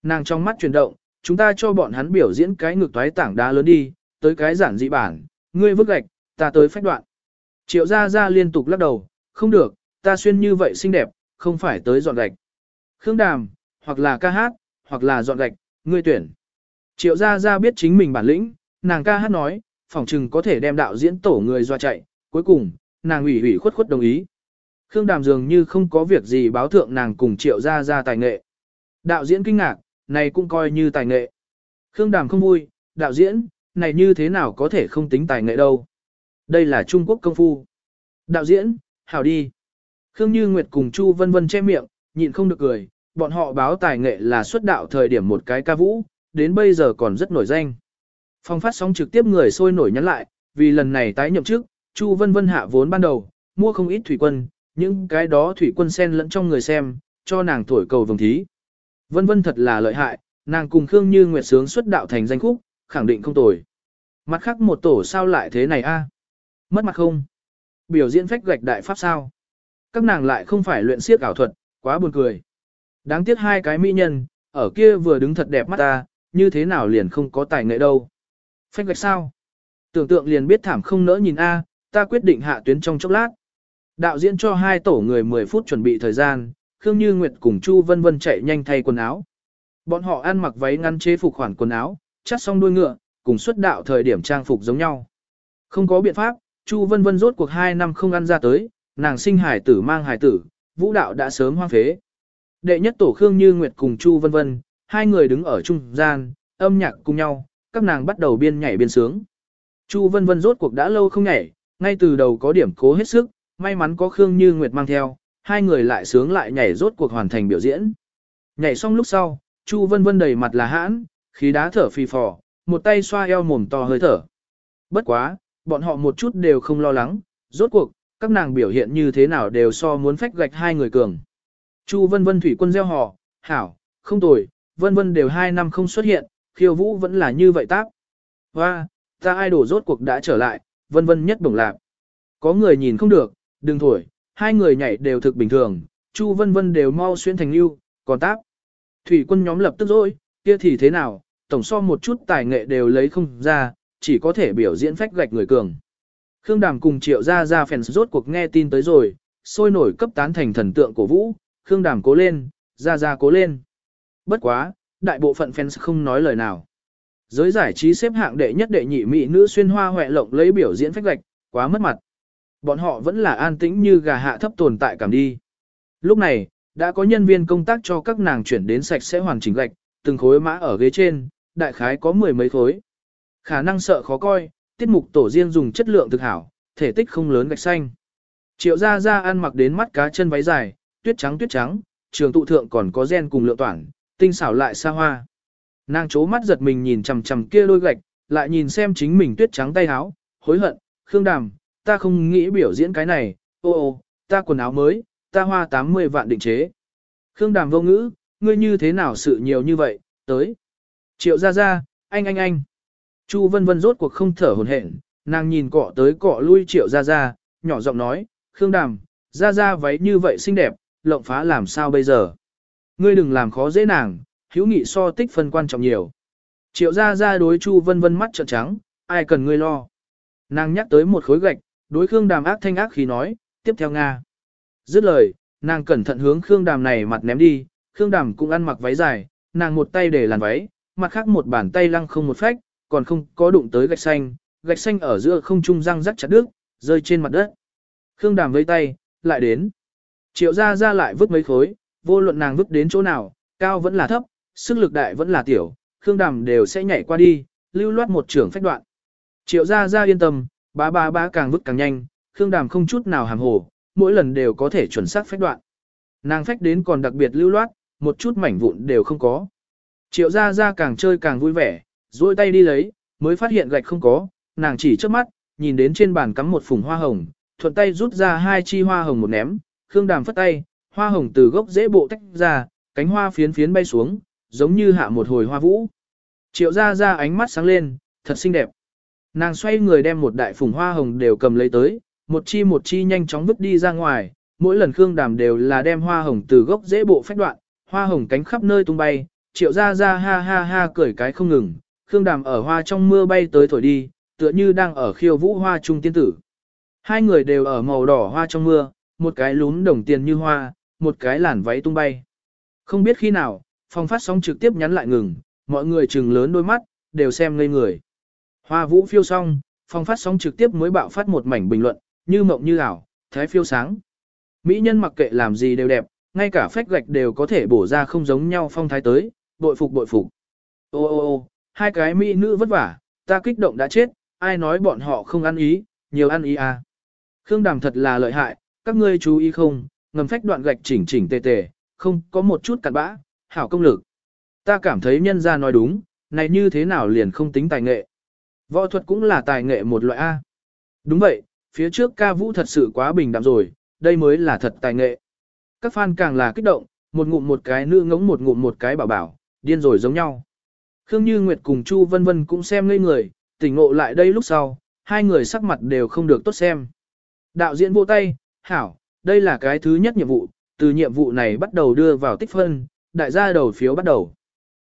Nàng trong mắt chuyển động, chúng ta cho bọn hắn biểu diễn cái ngược toái tảng đá lớn đi, tới cái giản dị bản, ngươi vứt gạch, ta tới phách đoạn. Triệu Gia Gia liên tục lắc đầu, không được, ta xuyên như vậy xinh đẹp, không phải tới dọn gạch. Khương Đàm, hoặc là ca hát, hoặc là dọn gạch, ngươi tuyển. Triệu Gia Gia biết chính mình bản lĩnh, nàng ca hát nói, phỏng chừng có thể đem đạo diễn tổ người doa chạy, cuối cùng, nàng ủy ủy khuất khuất đồng ý. Khương Đàm dường như không có việc gì báo thượng nàng cùng Triệu Gia Gia tài nghệ. Đạo diễn kinh ngạc, này cũng coi như tài nghệ. Khương Đàm không vui, đạo diễn, này như thế nào có thể không tính tài nghệ đâu. Đây là Trung Quốc công phu. Đạo diễn, hảo đi. Khương Như Nguyệt cùng Chu Vân Vân che miệng, nhịn không được cười, bọn họ báo tài nghệ là xuất đạo thời điểm một cái ca vũ, đến bây giờ còn rất nổi danh. Phong phát sóng trực tiếp người sôi nổi nhắn lại, vì lần này tái nhậm chức, Chu Vân Vân hạ vốn ban đầu, mua không ít thủy quân, những cái đó thủy quân sen lẫn trong người xem, cho nàng thổi cầu vồng thí. Vân Vân thật là lợi hại, nàng cùng Khương Như Nguyệt sướng xuất đạo thành danh khúc, khẳng định không tồi. Mặt khác một tổ sao lại thế này a? À? Mất mặt không? Biểu diễn phách gạch đại pháp sao? Các nàng lại không phải luyện siếc ảo thuật, quá buồn cười. Đáng tiếc hai cái mỹ nhân, ở kia vừa đứng thật đẹp mắt ta, như thế nào liền không có tài nghệ đâu. Phách gạch sao? Tưởng tượng liền biết thảm không nỡ nhìn a, ta quyết định hạ tuyến trong chốc lát. Đạo diễn cho hai tổ người 10 phút chuẩn bị thời gian, Khương Như Nguyệt cùng Chu Vân Vân chạy nhanh thay quần áo. Bọn họ ăn mặc váy ngắn chế phục khoản quần áo, chắt xong đuôi ngựa, cùng xuất đạo thời điểm trang phục giống nhau. Không có biện pháp, Chu Vân Vân rốt cuộc 2 năm không ăn ra tới, nàng sinh hải tử mang hải tử, vũ đạo đã sớm hoang phế. Đệ nhất tổ Khương Như Nguyệt cùng Chu Vân Vân, hai người đứng ở trung gian, âm nhạc cùng nhau, các nàng bắt đầu biên nhảy biên sướng. Chu Vân Vân rốt cuộc đã lâu không nhảy, ngay từ đầu có điểm cố hết sức, may mắn có Khương Như Nguyệt mang theo, hai người lại sướng lại nhảy rốt cuộc hoàn thành biểu diễn. Nhảy xong lúc sau, Chu Vân Vân đầy mặt là hãn, khí đá thở phì phò, một tay xoa eo mồm to hơi thở. Bất quá, bọn họ một chút đều không lo lắng, rốt cuộc, các nàng biểu hiện như thế nào đều so muốn phách gạch hai người cường. Chu Vân Vân thủy quân gieo họ, hảo, không tồi, Vân Vân đều hai năm không xuất hiện, khiêu vũ vẫn là như vậy táp. và ta idol rốt cuộc đã trở lại, Vân Vân nhất đồng lạc. Có người nhìn không được, đừng thổi, hai người nhảy đều thực bình thường, Chu Vân Vân đều mau xuyên thành lưu, còn táp. Thủy quân nhóm lập tức rồi, kia thì thế nào, tổng so một chút tài nghệ đều lấy không ra, chỉ có thể biểu diễn phách gạch người cường. Khương Đàm cùng Triệu Gia Gia Phèn rốt cuộc nghe tin tới rồi, sôi nổi cấp tán thành thần tượng của Vũ, Khương Đàm cố lên, Gia Gia cố lên. Bất quá, đại bộ phận fans không nói lời nào. Giới giải trí xếp hạng đệ nhất đệ nhị mỹ nữ xuyên hoa hoẹ lộng lấy biểu diễn phách gạch, quá mất mặt. Bọn họ vẫn là an tĩnh như gà hạ thấp tồn tại cảm đi. Lúc này, đã có nhân viên công tác cho các nàng chuyển đến sạch sẽ hoàn chỉnh gạch, từng khối mã ở ghế trên, đại khái có mười mấy khối. Khả năng sợ khó coi, tiết mục tổ riêng dùng chất lượng thực hảo, thể tích không lớn gạch xanh. Triệu gia gia ăn mặc đến mắt cá chân váy dài, tuyết trắng tuyết trắng, trường tụ thượng còn có gen cùng lượng toản, tinh xảo lại xa hoa. Nàng chố mắt giật mình nhìn chằm chằm kia đôi gạch, lại nhìn xem chính mình tuyết trắng tay áo, hối hận, Khương Đàm, ta không nghĩ biểu diễn cái này, ô ô, ta quần áo mới, ta hoa 80 vạn định chế. Khương Đàm vô ngữ, ngươi như thế nào sự nhiều như vậy, tới. Triệu ra ra, anh anh anh. Chu vân vân rốt cuộc không thở hồn hển, nàng nhìn cọ tới cọ lui triệu ra ra, nhỏ giọng nói, Khương Đàm, ra ra váy như vậy xinh đẹp, lộng phá làm sao bây giờ. Ngươi đừng làm khó dễ nàng, hữu nghị so tích phân quan trọng nhiều. Triệu ra ra đối Chu vân vân mắt trợn trắng, ai cần ngươi lo. Nàng nhắc tới một khối gạch, đối Khương Đàm ác thanh ác khi nói, tiếp theo Nga. Dứt lời, nàng cẩn thận hướng Khương Đàm này mặt ném đi, Khương Đàm cũng ăn mặc váy dài, nàng một tay để làn váy, mặt khác một bàn tay lăng không một phách, còn không có đụng tới gạch xanh, gạch xanh ở giữa không trung răng rắc chặt đứt, rơi trên mặt đất. Khương Đàm vây tay, lại đến. Triệu ra ra lại vứt mấy khối, vô luận nàng vứt đến chỗ nào, cao vẫn là thấp, sức lực đại vẫn là tiểu, Khương Đàm đều sẽ nhảy qua đi, lưu loát một trưởng phách đoạn. Triệu ra ra yên tâm, bá bá bá càng vứt càng nhanh, Khương Đàm không chút nào hàm hồ, mỗi lần đều có thể chuẩn xác phách đoạn. Nàng phách đến còn đặc biệt lưu loát, một chút mảnh vụn đều không có. Triệu ra ra càng chơi càng vui vẻ, duỗi tay đi lấy, mới phát hiện gạch không có, nàng chỉ trước mắt, nhìn đến trên bàn cắm một phùng hoa hồng, thuận tay rút ra hai chi hoa hồng một ném, Khương Đàm phất tay, hoa hồng từ gốc dễ bộ tách ra, cánh hoa phiến phiến bay xuống, giống như hạ một hồi hoa vũ. Triệu ra ra ánh mắt sáng lên, thật xinh đẹp. Nàng xoay người đem một đại phùng hoa hồng đều cầm lấy tới, một chi một chi nhanh chóng vứt đi ra ngoài, mỗi lần Khương Đàm đều là đem hoa hồng từ gốc dễ bộ phách đoạn, hoa hồng cánh khắp nơi tung bay, triệu ra ra ha ha ha cười cái không ngừng, Khương Đàm ở hoa trong mưa bay tới thổi đi, tựa như đang ở khiêu vũ hoa trung tiên tử. Hai người đều ở màu đỏ hoa trong mưa, một cái lún đồng tiền như hoa, một cái làn váy tung bay. Không biết khi nào, phòng phát sóng trực tiếp nhắn lại ngừng, mọi người trừng lớn đôi mắt, đều xem ngây người. Hoa vũ phiêu xong, phòng phát sóng trực tiếp mới bạo phát một mảnh bình luận, như mộng như ảo, thái phiêu sáng. Mỹ nhân mặc kệ làm gì đều đẹp, ngay cả phách gạch đều có thể bổ ra không giống nhau phong thái tới, bội phục bội phục. Ô ô ô, hai cái mỹ nữ vất vả, ta kích động đã chết, ai nói bọn họ không ăn ý, nhiều ăn ý à. Khương Đàm thật là lợi hại, các ngươi chú ý không, ngầm phách đoạn gạch chỉnh chỉnh tề tề, không có một chút cặn bã, hảo công lực. Ta cảm thấy nhân gia nói đúng, này như thế nào liền không tính tài nghệ. Võ thuật cũng là tài nghệ một loại A. Đúng vậy, phía trước ca vũ thật sự quá bình đạm rồi, đây mới là thật tài nghệ. Các fan càng là kích động, một ngụm một cái nữ ngống một ngụm một cái bảo bảo, điên rồi giống nhau. Khương Như Nguyệt cùng Chu Vân Vân cũng xem ngây người, tỉnh ngộ lại đây lúc sau, hai người sắc mặt đều không được tốt xem. Đạo diễn vô tay, hảo, đây là cái thứ nhất nhiệm vụ, từ nhiệm vụ này bắt đầu đưa vào tích phân, đại gia đầu phiếu bắt đầu.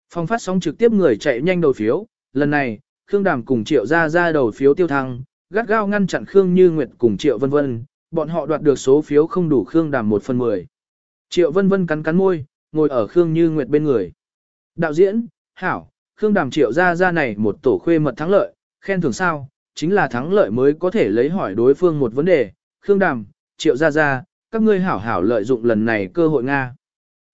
Phong phát sóng trực tiếp người chạy nhanh đầu phiếu, lần này, Khương Đàm cùng Triệu ra ra đầu phiếu tiêu thăng, gắt gao ngăn chặn Khương Như Nguyệt cùng Triệu Vân Vân, bọn họ đoạt được số phiếu không đủ Khương Đàm 1 phần 10. Triệu Vân Vân cắn cắn môi, ngồi ở Khương Như Nguyệt bên người. Đạo diễn, Hảo, Khương Đàm Triệu ra ra này một tổ khuê mật thắng lợi, khen thưởng sao, chính là thắng lợi mới có thể lấy hỏi đối phương một vấn đề. Khương Đàm, Triệu Gia Gia, các ngươi hảo hảo lợi dụng lần này cơ hội Nga.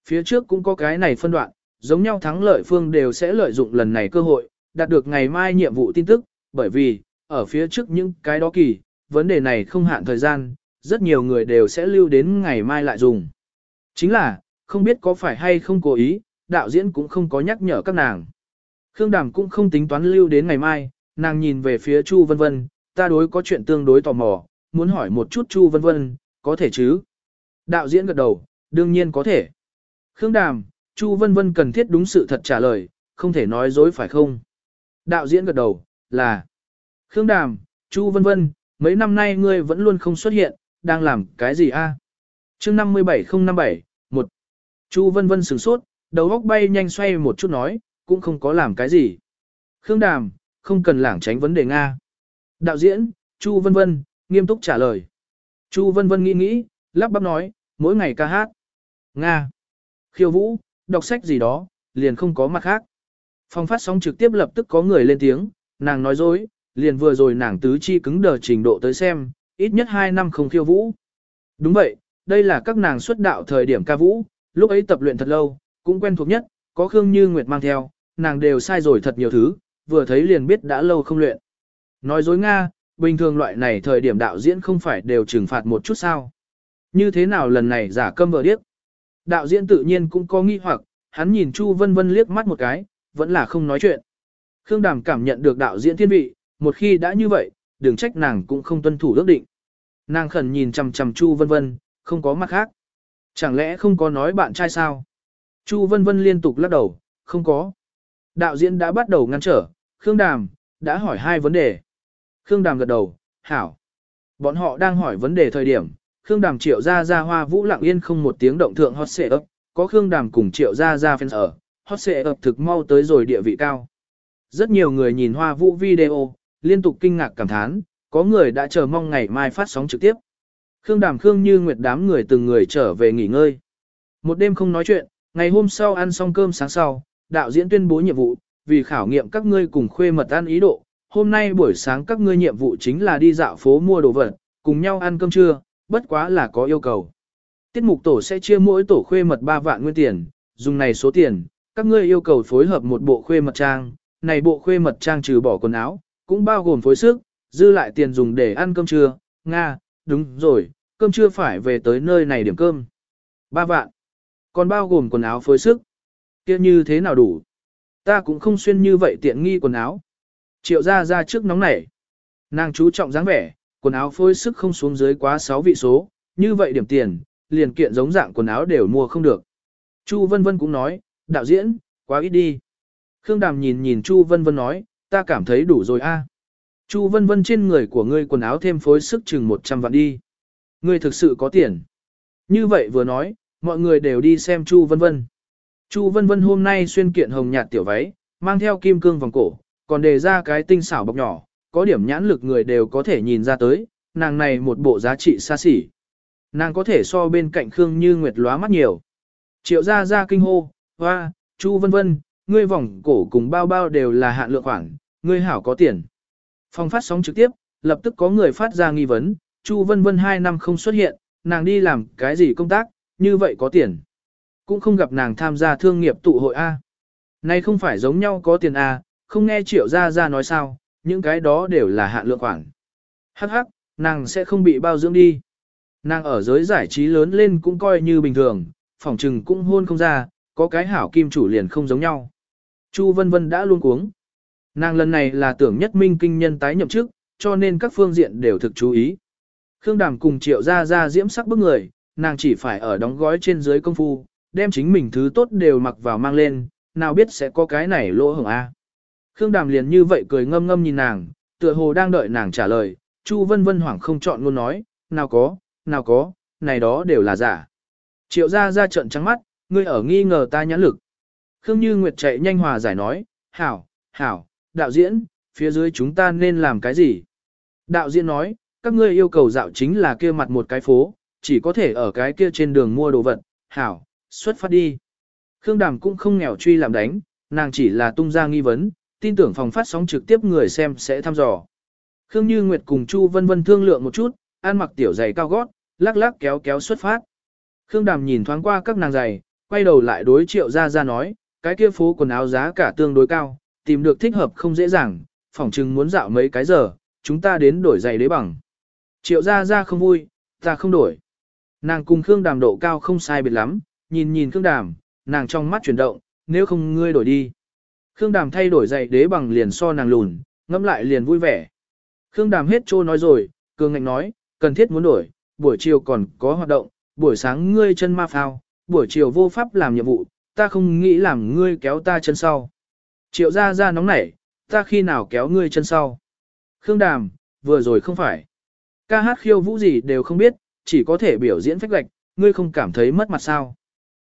Phía trước cũng có cái này phân đoạn, giống nhau thắng lợi phương đều sẽ lợi dụng lần này cơ hội, đạt được ngày mai nhiệm vụ tin tức, bởi vì, ở phía trước những cái đó kỳ, vấn đề này không hạn thời gian, rất nhiều người đều sẽ lưu đến ngày mai lại dùng. Chính là, không biết có phải hay không cố ý, đạo diễn cũng không có nhắc nhở các nàng. Khương Đàm cũng không tính toán lưu đến ngày mai, nàng nhìn về phía Chu Vân Vân, ta đối có chuyện tương đối tò mò, muốn hỏi một chút Chu Vân Vân, có thể chứ? Đạo diễn gật đầu, đương nhiên có thể. Khương Đàm, Chu Vân Vân cần thiết đúng sự thật trả lời, không thể nói dối phải không? Đạo diễn gật đầu, là. Khương Đàm, Chu Vân Vân, mấy năm nay ngươi vẫn luôn không xuất hiện, đang làm cái gì a? À? Chương 57057, 1. Chu Vân Vân sửng sốt, đầu óc bay nhanh xoay một chút nói, cũng không có làm cái gì. Khương Đàm, không cần lảng tránh vấn đề Nga. Đạo diễn, Chu Vân Vân, nghiêm túc trả lời. Chu Vân Vân nghĩ nghĩ, lắp bắp nói, mỗi ngày ca hát. Nga. Khiêu vũ, đọc sách gì đó, liền không có mặt khác. Phong phát sóng trực tiếp lập tức có người lên tiếng, nàng nói dối, liền vừa rồi nàng tứ chi cứng đờ trình độ tới xem, ít nhất 2 năm không khiêu vũ. Đúng vậy, đây là các nàng xuất đạo thời điểm ca vũ, lúc ấy tập luyện thật lâu, cũng quen thuộc nhất, có Khương Như Nguyệt mang theo, nàng đều sai rồi thật nhiều thứ, vừa thấy liền biết đã lâu không luyện. Nói dối Nga, bình thường loại này thời điểm đạo diễn không phải đều trừng phạt một chút sao. Như thế nào lần này giả câm vợ điếc? Đạo diễn tự nhiên cũng có nghi hoặc, hắn nhìn Chu Vân Vân liếc mắt một cái, vẫn là không nói chuyện. Khương Đàm cảm nhận được đạo diễn thiên vị, một khi đã như vậy, đừng trách nàng cũng không tuân thủ ước định. Nàng khẩn nhìn chằm chằm Chu Vân Vân, không có mặt khác. Chẳng lẽ không có nói bạn trai sao? Chu Vân Vân liên tục lắc đầu, không có. Đạo diễn đã bắt đầu ngăn trở, Khương Đàm, đã hỏi hai vấn đề. Khương Đàm gật đầu, hảo. Bọn họ đang hỏi vấn đề thời điểm, Khương Đàm triệu ra ra hoa vũ lặng yên không một tiếng động thượng hot xệ ấp, có Khương Đàm cùng triệu ra ra fans ở, hot xệ ập thực mau tới rồi địa vị cao. Rất nhiều người nhìn hoa vũ video, liên tục kinh ngạc cảm thán, có người đã chờ mong ngày mai phát sóng trực tiếp. Khương Đàm Khương như nguyệt đám người từng người trở về nghỉ ngơi. Một đêm không nói chuyện, ngày hôm sau ăn xong cơm sáng sau, đạo diễn tuyên bố nhiệm vụ, vì khảo nghiệm các ngươi cùng khuê mật ăn ý độ, hôm nay buổi sáng các ngươi nhiệm vụ chính là đi dạo phố mua đồ vật, cùng nhau ăn cơm trưa, bất quá là có yêu cầu. Tiết mục tổ sẽ chia mỗi tổ khuê mật 3 vạn nguyên tiền, dùng này số tiền, các ngươi yêu cầu phối hợp một bộ khuê mật trang, này bộ khuê mật trang trừ bỏ quần áo, cũng bao gồm phối sức, dư lại tiền dùng để ăn cơm trưa, Nga, đúng rồi, cơm trưa phải về tới nơi này điểm cơm. ba vạn, còn bao gồm quần áo phối sức, kia như thế nào đủ? Ta cũng không xuyên như vậy tiện nghi quần áo. Triệu ra ra trước nóng nảy. Nàng chú trọng dáng vẻ, quần áo phối sức không xuống dưới quá 6 vị số, như vậy điểm tiền, liền kiện giống dạng quần áo đều mua không được. Chu Vân Vân cũng nói, đạo diễn, quá ít đi. Khương Đàm nhìn nhìn Chu Vân Vân nói, ta cảm thấy đủ rồi a. Chu Vân Vân trên người của ngươi quần áo thêm phối sức chừng 100 vạn đi. Ngươi thực sự có tiền. Như vậy vừa nói, mọi người đều đi xem Chu Vân Vân. Chu Vân Vân hôm nay xuyên kiện hồng nhạt tiểu váy, mang theo kim cương vòng cổ, còn đề ra cái tinh xảo bọc nhỏ, có điểm nhãn lực người đều có thể nhìn ra tới, nàng này một bộ giá trị xa xỉ. Nàng có thể so bên cạnh Khương Như Nguyệt lóa mắt nhiều. Triệu ra ra kinh hô, hoa, Chu Vân Vân, ngươi vòng cổ cùng bao bao đều là hạn lượng khoản, ngươi hảo có tiền. Phòng phát sóng trực tiếp, lập tức có người phát ra nghi vấn, Chu Vân Vân hai năm không xuất hiện, nàng đi làm cái gì công tác, như vậy có tiền. Cũng không gặp nàng tham gia thương nghiệp tụ hội A. Này không phải giống nhau có tiền A, không nghe triệu ra ra nói sao, những cái đó đều là hạn lượng khoản. Hắc hắc, nàng sẽ không bị bao dưỡng đi. Nàng ở giới giải trí lớn lên cũng coi như bình thường, phỏng trừng cũng hôn không ra, có cái hảo kim chủ liền không giống nhau. Chu Vân Vân đã luôn cuống. Nàng lần này là tưởng nhất minh kinh nhân tái nhậm chức, cho nên các phương diện đều thực chú ý. Khương Đàm cùng triệu ra ra diễm sắc bức người, nàng chỉ phải ở đóng gói trên dưới công phu, đem chính mình thứ tốt đều mặc vào mang lên, nào biết sẽ có cái này lỗ hổng A. Khương Đàm liền như vậy cười ngâm ngâm nhìn nàng, tựa hồ đang đợi nàng trả lời, Chu Vân Vân hoảng không chọn luôn nói, nào có, nào có, này đó đều là giả. Triệu ra ra trận trắng mắt, ngươi ở nghi ngờ ta nhãn lực. Khương Như Nguyệt chạy nhanh hòa giải nói, hảo, hảo, đạo diễn, phía dưới chúng ta nên làm cái gì? Đạo diễn nói, các ngươi yêu cầu dạo chính là kia mặt một cái phố, chỉ có thể ở cái kia trên đường mua đồ vật, hảo, xuất phát đi. Khương Đàm cũng không nghèo truy làm đánh, nàng chỉ là tung ra nghi vấn, tin tưởng phòng phát sóng trực tiếp người xem sẽ thăm dò. Khương Như Nguyệt cùng Chu Vân Vân thương lượng một chút, ăn mặc tiểu giày cao gót, lắc lắc kéo kéo xuất phát. Khương Đàm nhìn thoáng qua các nàng giày, quay đầu lại đối triệu ra ra nói, cái kia phố quần áo giá cả tương đối cao, tìm được thích hợp không dễ dàng, phỏng chừng muốn dạo mấy cái giờ, chúng ta đến đổi giày đế bằng. Triệu ra ra không vui, ta không đổi. Nàng cùng Khương Đàm độ cao không sai biệt lắm, nhìn nhìn Khương Đàm, nàng trong mắt chuyển động, nếu không ngươi đổi đi. Khương Đàm thay đổi giày đế bằng liền so nàng lùn, ngẫm lại liền vui vẻ. Khương Đàm hết trô nói rồi, cường ngạnh nói, cần thiết muốn đổi, buổi chiều còn có hoạt động, buổi sáng ngươi chân ma phao, buổi chiều vô pháp làm nhiệm vụ, ta không nghĩ làm ngươi kéo ta chân sau. Triệu ra ra nóng nảy, ta khi nào kéo ngươi chân sau. Khương Đàm, vừa rồi không phải. Ca hát khiêu vũ gì đều không biết, chỉ có thể biểu diễn phách lệch. ngươi không cảm thấy mất mặt sao.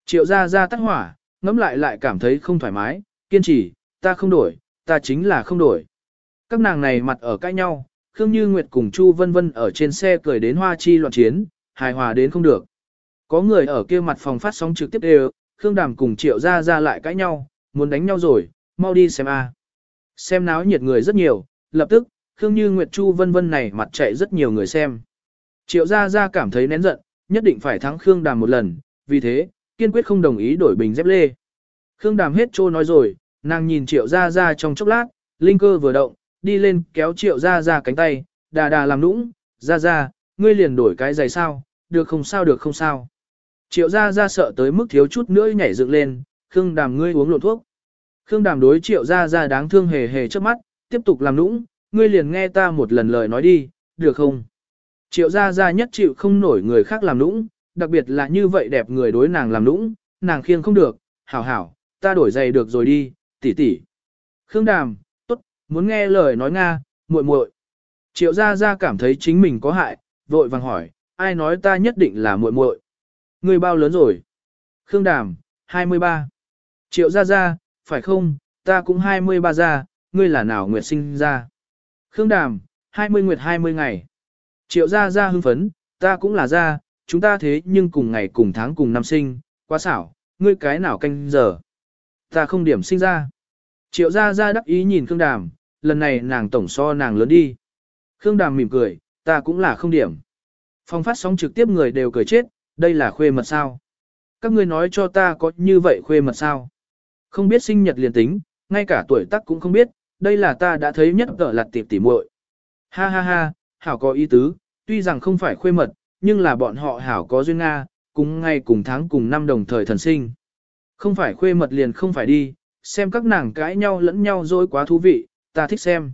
Triệu ra ra tắt hỏa, ngẫm lại lại cảm thấy không thoải mái, kiên trì, ta không đổi, ta chính là không đổi. Các nàng này mặt ở cãi nhau, Khương Như Nguyệt cùng Chu Vân Vân ở trên xe cười đến hoa chi loạn chiến, hài hòa đến không được. Có người ở kia mặt phòng phát sóng trực tiếp đều, Khương Đàm cùng Triệu Gia Gia lại cãi nhau, muốn đánh nhau rồi, mau đi xem a. Xem náo nhiệt người rất nhiều, lập tức, Khương Như Nguyệt Chu Vân Vân này mặt chạy rất nhiều người xem. Triệu Gia Gia cảm thấy nén giận, nhất định phải thắng Khương Đàm một lần, vì thế, kiên quyết không đồng ý đổi bình dép lê. Khương Đàm hết trô nói rồi, nàng nhìn Triệu Gia Gia trong chốc lát, linh cơ vừa động, đi lên kéo Triệu Gia Gia cánh tay, đà đà làm nũng, Gia Gia, ngươi liền đổi cái giày sao, được không sao được không sao. Triệu Gia Gia sợ tới mức thiếu chút nữa nhảy dựng lên, Khương Đàm ngươi uống lộn thuốc. Khương Đàm đối Triệu Gia Gia đáng thương hề hề trước mắt, tiếp tục làm nũng, ngươi liền nghe ta một lần lời nói đi, được không? Triệu Gia Gia nhất chịu không nổi người khác làm nũng, đặc biệt là như vậy đẹp người đối nàng làm nũng, nàng khiêng không được, hảo hảo, ta đổi giày được rồi đi, tỷ tỷ. Khương Đàm, tốt, muốn nghe lời nói Nga, muội muội. Triệu Gia Gia cảm thấy chính mình có hại, vội vàng hỏi, ai nói ta nhất định là muội muội? Ngươi bao lớn rồi? Khương Đàm, 23. Triệu Gia Gia, phải không, ta cũng 23 gia, ngươi là nào nguyệt sinh ra? Khương Đàm, 20 nguyệt 20 ngày. Triệu Gia Gia hưng phấn, ta cũng là gia, chúng ta thế nhưng cùng ngày cùng tháng cùng năm sinh, quá xảo, ngươi cái nào canh giờ? Ta không điểm sinh ra. Triệu Gia Gia đắc ý nhìn Khương Đàm, lần này nàng tổng so nàng lớn đi. Khương Đàm mỉm cười, ta cũng là không điểm. Phong phát sóng trực tiếp người đều cười chết, đây là khuê mật sao? Các ngươi nói cho ta có như vậy khuê mật sao? Không biết sinh nhật liền tính, ngay cả tuổi tác cũng không biết, đây là ta đã thấy nhất tợ lặt tiệp tỉ muội. Ha ha ha, hảo có ý tứ, tuy rằng không phải khuê mật, nhưng là bọn họ hảo có duyên Nga, cùng ngày cùng tháng cùng năm đồng thời thần sinh. Không phải khuê mật liền không phải đi, xem các nàng cãi nhau lẫn nhau dối quá thú vị, ta thích xem.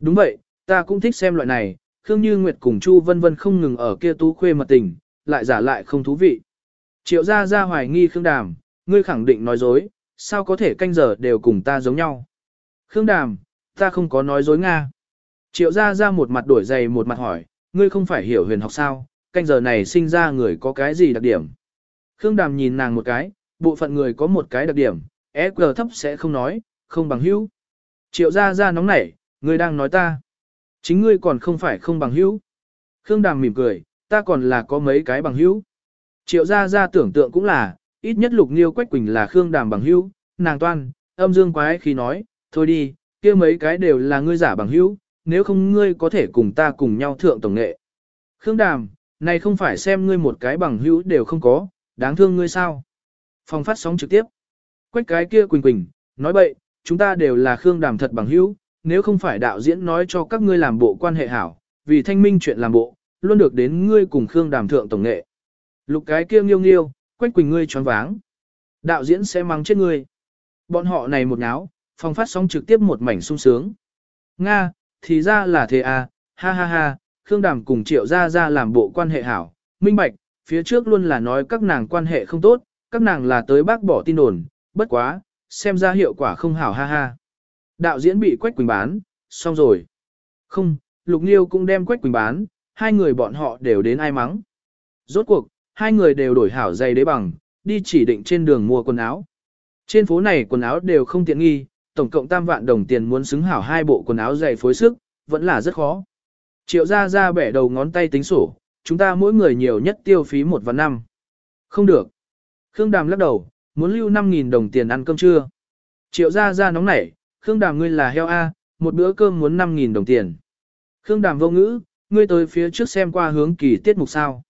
Đúng vậy, ta cũng thích xem loại này, Khương Như Nguyệt cùng Chu Vân Vân không ngừng ở kia tú khuê mật tình, lại giả lại không thú vị. Triệu gia gia hoài nghi Khương Đàm, ngươi khẳng định nói dối, sao có thể canh giờ đều cùng ta giống nhau. Khương Đàm, ta không có nói dối Nga. Triệu gia gia một mặt đổi giày một mặt hỏi, ngươi không phải hiểu huyền học sao, canh giờ này sinh ra người có cái gì đặc điểm. Khương Đàm nhìn nàng một cái, bộ phận người có một cái đặc điểm, e SQ thấp sẽ không nói, không bằng hữu. Triệu gia gia nóng nảy, ngươi đang nói ta. Chính ngươi còn không phải không bằng hữu. Khương Đàm mỉm cười, ta còn là có mấy cái bằng hữu. Triệu gia gia tưởng tượng cũng là, ít nhất lục niêu quách quỳnh là Khương Đàm bằng hữu, nàng toan, âm dương quái khi nói, thôi đi, kia mấy cái đều là ngươi giả bằng hữu, nếu không ngươi có thể cùng ta cùng nhau thượng tổng nghệ. Khương Đàm, này không phải xem ngươi một cái bằng hữu đều không có, đáng thương ngươi sao. Phòng phát sóng trực tiếp. Quách cái kia quỳnh quỳnh, nói bậy, chúng ta đều là Khương Đàm thật bằng hữu, nếu không phải đạo diễn nói cho các ngươi làm bộ quan hệ hảo, vì thanh minh chuyện làm bộ, luôn được đến ngươi cùng Khương Đàm thượng tổng nghệ. Lục cái kia nghiêu nghiêu, quách quỳnh ngươi choáng váng. Đạo diễn sẽ mang chết ngươi. Bọn họ này một náo, phòng phát sóng trực tiếp một mảnh sung sướng. Nga, thì ra là thế à, ha ha ha, Khương Đàm cùng Triệu Gia Gia làm bộ quan hệ hảo, minh bạch, phía trước luôn là nói các nàng quan hệ không tốt, các nàng là tới bác bỏ tin đồn, bất quá, xem ra hiệu quả không hảo ha ha. Đạo diễn bị Quách Quỳnh bán, xong rồi. Không, Lục Niêu cũng đem Quách Quỳnh bán, hai người bọn họ đều đến ai mắng. Rốt cuộc, hai người đều đổi hảo giày đế bằng, đi chỉ định trên đường mua quần áo. Trên phố này quần áo đều không tiện nghi, tổng cộng tam vạn đồng tiền muốn xứng hảo hai bộ quần áo giày phối sức, vẫn là rất khó. Triệu ra ra bẻ đầu ngón tay tính sổ, chúng ta mỗi người nhiều nhất tiêu phí một vạn năm. Không được. Khương Đàm lắc đầu, muốn lưu 5.000 đồng tiền ăn cơm trưa. Triệu ra ra nóng nảy, Khương Đàm ngươi là heo A, một bữa cơm muốn 5.000 đồng tiền. Khương Đàm vô ngữ, ngươi tới phía trước xem qua hướng kỳ tiết mục sao.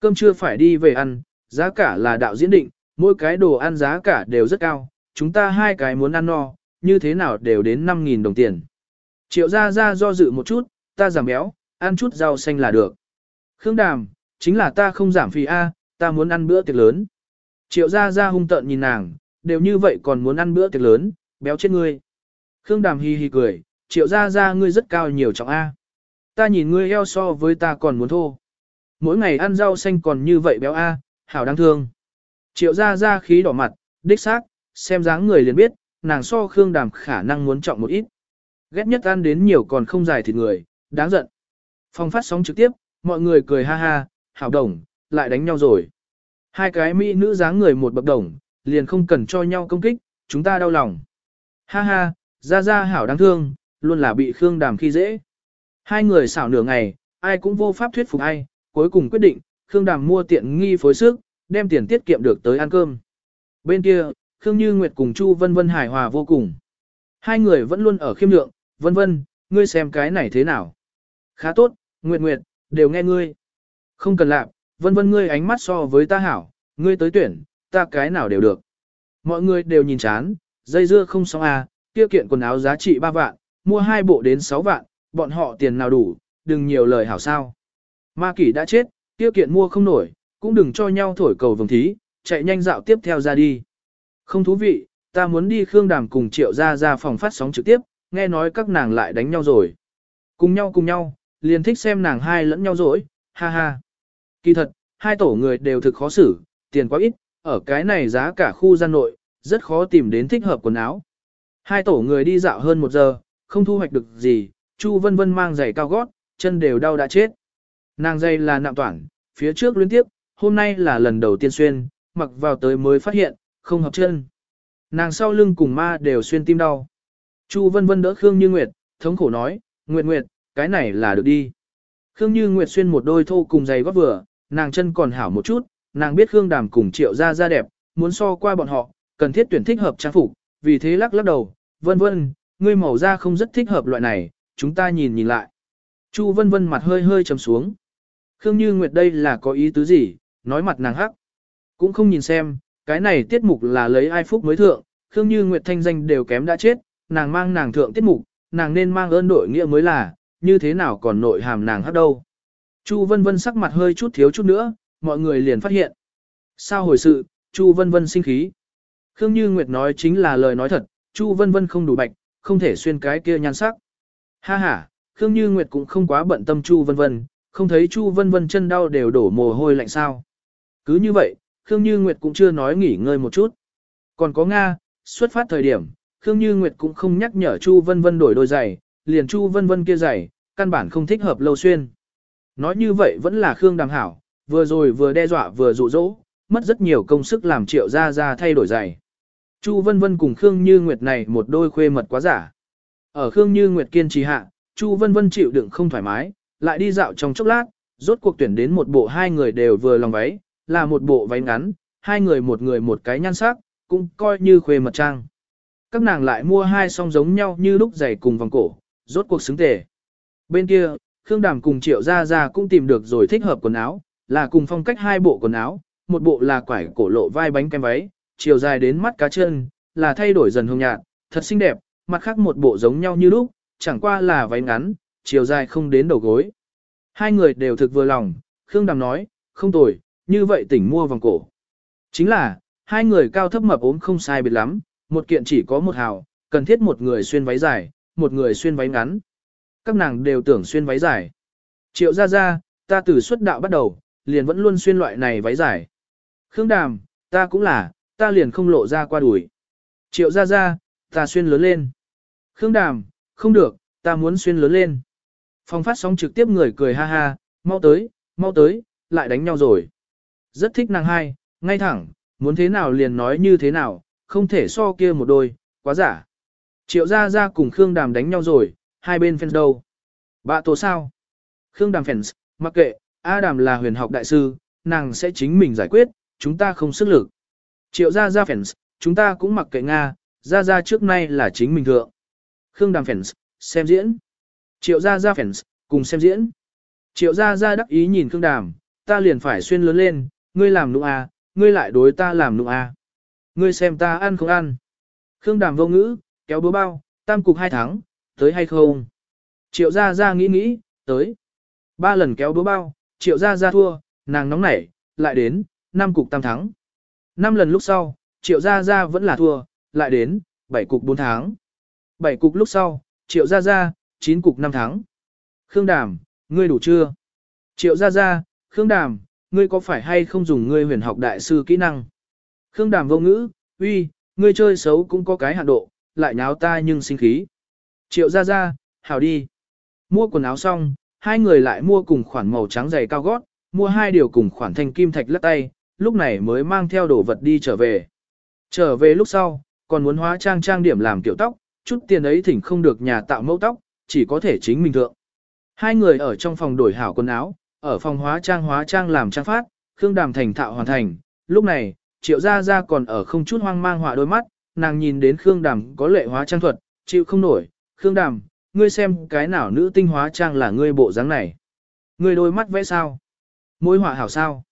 Cơm chưa phải đi về ăn, giá cả là đạo diễn định, mỗi cái đồ ăn giá cả đều rất cao, chúng ta hai cái muốn ăn no, như thế nào đều đến 5.000 đồng tiền. Triệu ra ra do dự một chút, ta giảm béo, ăn chút rau xanh là được. Khương Đàm, chính là ta không giảm phì A, ta muốn ăn bữa tiệc lớn. Triệu ra ra hung tợn nhìn nàng, đều như vậy còn muốn ăn bữa tiệc lớn, béo chết ngươi. Khương Đàm hi hi cười, triệu ra ra ngươi rất cao nhiều trọng A. Ta nhìn ngươi eo so với ta còn muốn thô. Mỗi ngày ăn rau xanh còn như vậy béo A, hảo đáng thương. Triệu ra ra khí đỏ mặt, đích xác, xem dáng người liền biết, nàng so Khương Đàm khả năng muốn trọng một ít. Ghét nhất ăn đến nhiều còn không dài thịt người, đáng giận. Phong phát sóng trực tiếp, mọi người cười ha ha, hảo đồng, lại đánh nhau rồi. Hai cái mỹ nữ dáng người một bậc đồng, liền không cần cho nhau công kích, chúng ta đau lòng. Ha ha, ra ra hảo đáng thương, luôn là bị Khương Đàm khi dễ. Hai người xảo nửa ngày, ai cũng vô pháp thuyết phục ai, cuối cùng quyết định, Khương Đàm mua tiện nghi phối sức, đem tiền tiết kiệm được tới ăn cơm. Bên kia, Khương Như Nguyệt cùng Chu Vân Vân hài hòa vô cùng. Hai người vẫn luôn ở khiêm lượng, Vân Vân, ngươi xem cái này thế nào. Khá tốt, Nguyệt Nguyệt, đều nghe ngươi. Không cần làm, Vân Vân ngươi ánh mắt so với ta hảo, ngươi tới tuyển, ta cái nào đều được. Mọi người đều nhìn chán, dây dưa không xong à, kia kiện quần áo giá trị 3 vạn, mua hai bộ đến 6 vạn, bọn họ tiền nào đủ, đừng nhiều lời hảo sao. Ma kỷ đã chết, Tiêu kiện mua không nổi, cũng đừng cho nhau thổi cầu vồng thí, chạy nhanh dạo tiếp theo ra đi. Không thú vị, ta muốn đi Khương Đàm cùng Triệu ra ra phòng phát sóng trực tiếp, nghe nói các nàng lại đánh nhau rồi. Cùng nhau cùng nhau, liền thích xem nàng hai lẫn nhau rồi, ha ha. Kỳ thật, hai tổ người đều thực khó xử, tiền quá ít, ở cái này giá cả khu gian nội, rất khó tìm đến thích hợp quần áo. Hai tổ người đi dạo hơn một giờ, không thu hoạch được gì, Chu Vân Vân mang giày cao gót, chân đều đau đã chết. Nàng giày là nạm toản, phía trước liên tiếp, hôm nay là lần đầu tiên xuyên, mặc vào tới mới phát hiện, không hợp chân. Nàng sau lưng cùng ma đều xuyên tim đau. Chu Vân Vân đỡ Khương Như Nguyệt, thống khổ nói, Nguyệt Nguyệt, cái này là được đi. Khương Như Nguyệt xuyên một đôi thô cùng giày gót vừa, nàng chân còn hảo một chút, nàng biết Khương Đàm cùng Triệu gia gia đẹp, muốn so qua bọn họ, cần thiết tuyển thích hợp trang phục, vì thế lắc lắc đầu, vân vân, ngươi màu da không rất thích hợp loại này, chúng ta nhìn nhìn lại. Chu vân vân mặt hơi hơi trầm xuống. Khương Như Nguyệt đây là có ý tứ gì, nói mặt nàng hắc. Cũng không nhìn xem, cái này tiết mục là lấy ai phúc mới thượng, Khương Như Nguyệt thanh danh đều kém đã chết, nàng mang nàng thượng tiết mục, nàng nên mang ơn đội nghĩa mới là, như thế nào còn nội hàm nàng hắc đâu. Chu Vân Vân sắc mặt hơi chút thiếu chút nữa, mọi người liền phát hiện. Sao hồi sự, Chu Vân Vân sinh khí. Khương Như Nguyệt nói chính là lời nói thật, Chu Vân Vân không đủ bạch, không thể xuyên cái kia nhan sắc. Ha ha, Khương Như Nguyệt cũng không quá bận tâm Chu Vân Vân, không thấy Chu Vân Vân chân đau đều đổ mồ hôi lạnh sao. Cứ như vậy, Khương Như Nguyệt cũng chưa nói nghỉ ngơi một chút. Còn có Nga, xuất phát thời điểm, Khương Như Nguyệt cũng không nhắc nhở Chu Vân Vân đổi đôi giày, liền Chu Vân Vân kia giày, căn bản không thích hợp lâu xuyên. Nói như vậy vẫn là Khương Đàm Hảo, vừa rồi vừa đe dọa vừa dụ dỗ, mất rất nhiều công sức làm triệu ra ra thay đổi giày. Chu Vân Vân cùng Khương Như Nguyệt này một đôi khuê mật quá giả. Ở Khương Như Nguyệt kiên trì hạ, Chu Vân Vân chịu đựng không thoải mái, lại đi dạo trong chốc lát, rốt cuộc tuyển đến một bộ hai người đều vừa lòng váy, là một bộ váy ngắn, hai người một người một cái nhan sắc, cũng coi như khuê mật trang. Các nàng lại mua hai song giống nhau như lúc giày cùng vòng cổ, rốt cuộc xứng tề. Bên kia, Khương Đàm cùng Triệu Gia Gia cũng tìm được rồi thích hợp quần áo, là cùng phong cách hai bộ quần áo, một bộ là quải cổ lộ vai bánh kem váy, chiều dài đến mắt cá chân, là thay đổi dần hồng nhạt, thật xinh đẹp, mặt khác một bộ giống nhau như lúc, chẳng qua là váy ngắn, chiều dài không đến đầu gối. Hai người đều thực vừa lòng, Khương Đàm nói, không tồi, như vậy tỉnh mua vòng cổ. Chính là, hai người cao thấp mập ốm không sai biệt lắm, một kiện chỉ có một hào, cần thiết một người xuyên váy dài, một người xuyên váy ngắn. Các nàng đều tưởng xuyên váy dài. Triệu ra ra, ta từ xuất đạo bắt đầu, liền vẫn luôn xuyên loại này váy dài. Khương Đàm, ta cũng là, ta liền không lộ ra qua đuổi. Triệu ra ra, ta xuyên lớn lên. Khương Đàm, không được, ta muốn xuyên lớn lên. Phong phát sóng trực tiếp người cười ha ha, mau tới, mau tới, lại đánh nhau rồi. Rất thích nàng hai, ngay thẳng, muốn thế nào liền nói như thế nào, không thể so kia một đôi, quá giả. Triệu gia gia cùng Khương Đàm đánh nhau rồi, hai bên fans đâu. Bạ tổ sao? Khương Đàm fans, mặc kệ, A Đàm là huyền học đại sư, nàng sẽ chính mình giải quyết, chúng ta không sức lực. Triệu gia gia fans, chúng ta cũng mặc kệ Nga, gia gia trước nay là chính mình thượng. Khương Đàm fans, xem diễn. Triệu gia gia fans, Cùng xem diễn. Triệu gia gia đắc ý nhìn Khương Đàm, ta liền phải xuyên lớn lên, ngươi làm nụ à, ngươi lại đối ta làm nụ à. Ngươi xem ta ăn không ăn. Khương Đàm vô ngữ, kéo búa bao, tam cục hai tháng, tới hay không? Triệu gia gia nghĩ nghĩ, tới. Ba lần kéo búa bao, triệu gia gia thua, nàng nóng nảy, lại đến, năm cục tam thắng. Năm lần lúc sau, triệu gia gia vẫn là thua, lại đến, bảy cục bốn tháng. Bảy cục lúc sau, triệu gia gia, chín cục năm tháng. Khương Đàm, ngươi đủ chưa? Triệu gia gia, Khương Đàm, ngươi có phải hay không dùng ngươi huyền học đại sư kỹ năng? Khương Đàm vô ngữ, uy, ngươi chơi xấu cũng có cái hạn độ, lại nháo ta nhưng sinh khí. Triệu gia gia, hảo đi. Mua quần áo xong, hai người lại mua cùng khoản màu trắng dày cao gót, mua hai điều cùng khoản thanh kim thạch lắc tay, lúc này mới mang theo đồ vật đi trở về. Trở về lúc sau, còn muốn hóa trang trang điểm làm kiểu tóc, chút tiền ấy thỉnh không được nhà tạo mẫu tóc, chỉ có thể chính mình thượng. Hai người ở trong phòng đổi hảo quần áo, ở phòng hóa trang hóa trang làm trang phát, Khương Đàm thành thạo hoàn thành. Lúc này, Triệu Gia Gia còn ở không chút hoang mang họa đôi mắt, nàng nhìn đến Khương Đàm có lệ hóa trang thuật, chịu không nổi. Khương Đàm, ngươi xem cái nào nữ tinh hóa trang là ngươi bộ dáng này. Ngươi đôi mắt vẽ sao? Môi họa hảo sao?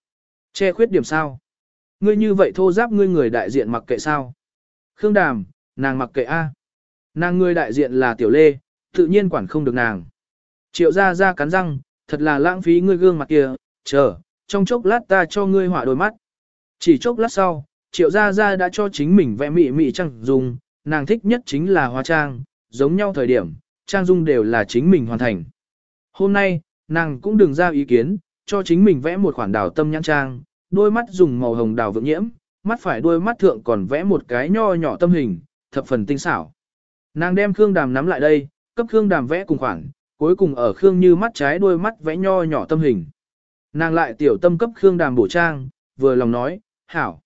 Che khuyết điểm sao? Ngươi như vậy thô giáp ngươi người đại diện mặc kệ sao? Khương Đàm, nàng mặc kệ A. Nàng người đại diện là Tiểu Lê, tự nhiên quản không được nàng. Triệu Gia Gia cắn răng, thật là lãng phí ngươi gương mặt kia, chờ, trong chốc lát ta cho ngươi hỏa đôi mắt. Chỉ chốc lát sau, Triệu Gia Gia đã cho chính mình vẽ mị mị trang dung. nàng thích nhất chính là hóa trang, giống nhau thời điểm, trang dung đều là chính mình hoàn thành. Hôm nay, nàng cũng đừng ra ý kiến, cho chính mình vẽ một khoản đào tâm nhãn trang, đôi mắt dùng màu hồng đào vượng nhiễm, mắt phải đôi mắt thượng còn vẽ một cái nho nhỏ tâm hình, thập phần tinh xảo. Nàng đem Khương Đàm nắm lại đây, cấp Khương Đàm vẽ cùng khoảng, cuối cùng ở Khương Như mắt trái đôi mắt vẽ nho nhỏ tâm hình. Nàng lại tiểu tâm cấp Khương Đàm bổ trang, vừa lòng nói, hảo.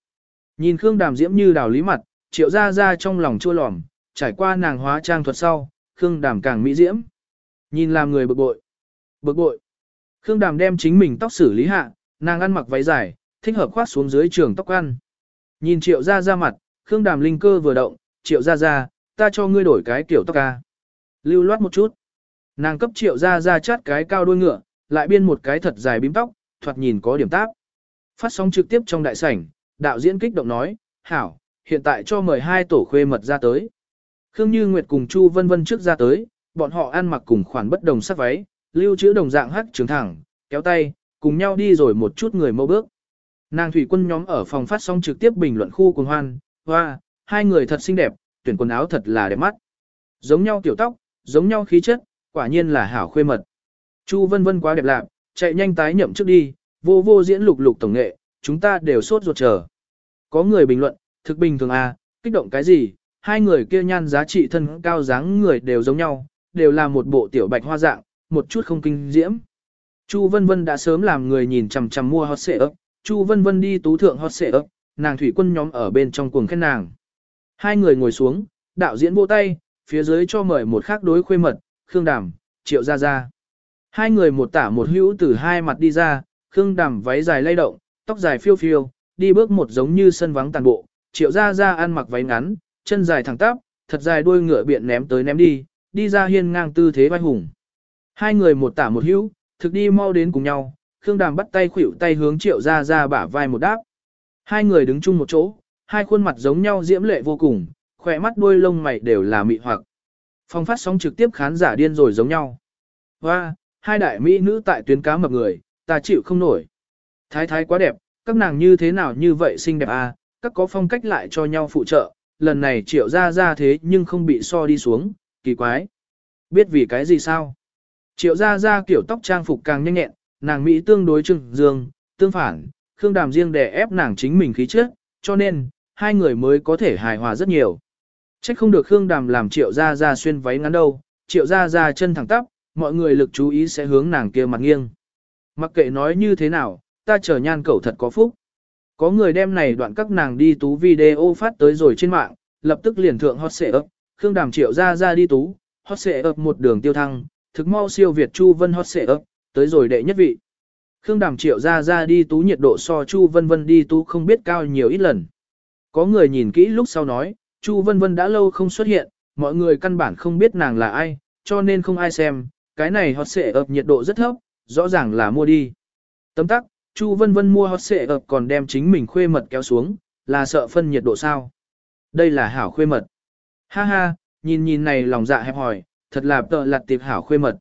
Nhìn Khương Đàm diễm như đào lý mặt, triệu ra ra trong lòng chua lòm, trải qua nàng hóa trang thuật sau, Khương Đàm càng mỹ diễm. Nhìn làm người bực bội. Bực bội. Khương Đàm đem chính mình tóc xử lý hạ, nàng ăn mặc váy dài, thích hợp khoác xuống dưới trường tóc ăn. Nhìn triệu ra ra mặt, Khương Đàm linh cơ vừa động, triệu ra ra, ta cho ngươi đổi cái kiểu tóc ca. Lưu loát một chút. Nàng cấp triệu ra ra chát cái cao đuôi ngựa, lại biên một cái thật dài bím tóc, thoạt nhìn có điểm táp. Phát sóng trực tiếp trong đại sảnh, đạo diễn kích động nói, hảo, hiện tại cho mời hai tổ khuê mật ra tới. Khương Như Nguyệt cùng Chu Vân Vân trước ra tới, bọn họ ăn mặc cùng khoản bất đồng sắc váy, lưu trữ đồng dạng hắc trường thẳng, kéo tay, cùng nhau đi rồi một chút người mâu bước. Nàng thủy quân nhóm ở phòng phát sóng trực tiếp bình luận khu cùng hoan, hoa, hai người thật xinh đẹp, tuyển quần áo thật là đẹp mắt. Giống nhau tiểu tóc, giống nhau khí chất, quả nhiên là hảo khuê mật. Chu Vân Vân quá đẹp lạc, chạy nhanh tái nhậm trước đi, vô vô diễn lục lục tổng nghệ, chúng ta đều sốt ruột chờ. Có người bình luận, thực bình thường à, kích động cái gì, hai người kia nhan giá trị thân cao dáng người đều giống nhau, đều là một bộ tiểu bạch hoa dạng, một chút không kinh diễm. Chu Vân Vân đã sớm làm người nhìn chằm chằm mua hot xệ ấp, Chu Vân Vân đi tú thượng hot xệ ấp, nàng thủy quân nhóm ở bên trong cuồng khen nàng. Hai người ngồi xuống, đạo diễn vỗ tay, phía dưới cho mời một khác đối khuê mật, Khương Đàm, Triệu Gia Gia. Hai người một tả một hữu từ hai mặt đi ra, Khương Đàm váy dài lay động, tóc dài phiêu phiêu, đi bước một giống như sân vắng tàn bộ, Triệu Gia Gia ăn mặc váy ngắn, chân dài thẳng tắp, thật dài đuôi ngựa biện ném tới ném đi, đi ra hiên ngang tư thế vai hùng. Hai người một tả một hữu, thực đi mau đến cùng nhau, Khương Đàm bắt tay khuỷu tay hướng Triệu Gia Gia bả vai một đáp. Hai người đứng chung một chỗ, hai khuôn mặt giống nhau diễm lệ vô cùng, khỏe mắt đuôi lông mày đều là mị hoặc. Phong phát sóng trực tiếp khán giả điên rồi giống nhau. Và, hai đại mỹ nữ tại tuyến cá mập người, ta chịu không nổi. Thái thái quá đẹp, các nàng như thế nào như vậy xinh đẹp à, các có phong cách lại cho nhau phụ trợ, lần này triệu ra ra thế nhưng không bị so đi xuống, kỳ quái. Biết vì cái gì sao? Triệu ra ra kiểu tóc trang phục càng nhanh nhẹn, nàng Mỹ tương đối trưng dương, tương phản, Khương Đàm riêng để ép nàng chính mình khí trước, cho nên, hai người mới có thể hài hòa rất nhiều. Trách không được Khương Đàm làm triệu ra ra xuyên váy ngắn đâu, triệu ra ra chân thẳng tắp, mọi người lực chú ý sẽ hướng nàng kia mặt nghiêng. Mặc kệ nói như thế nào, ta chờ nhan cẩu thật có phúc. Có người đem này đoạn các nàng đi tú video phát tới rồi trên mạng, lập tức liền thượng hot xệ ấp, Khương Đàm triệu ra ra đi tú, hot xệ ấp một đường tiêu thăng, thực mau siêu Việt Chu Vân hot xệ ấp, tới rồi đệ nhất vị. Khương Đàm triệu ra ra đi tú nhiệt độ so Chu Vân Vân đi tú không biết cao nhiều ít lần. Có người nhìn kỹ lúc sau nói, Chu Vân Vân đã lâu không xuất hiện, mọi người căn bản không biết nàng là ai, cho nên không ai xem, cái này hot xệ ập nhiệt độ rất thấp, rõ ràng là mua đi. Tấm tắc, Chu Vân Vân mua hot xệ ập còn đem chính mình khuê mật kéo xuống, là sợ phân nhiệt độ sao. Đây là hảo khuê mật. Ha ha, nhìn nhìn này lòng dạ hẹp hỏi, thật là tợ lặt tiệp hảo khuê mật.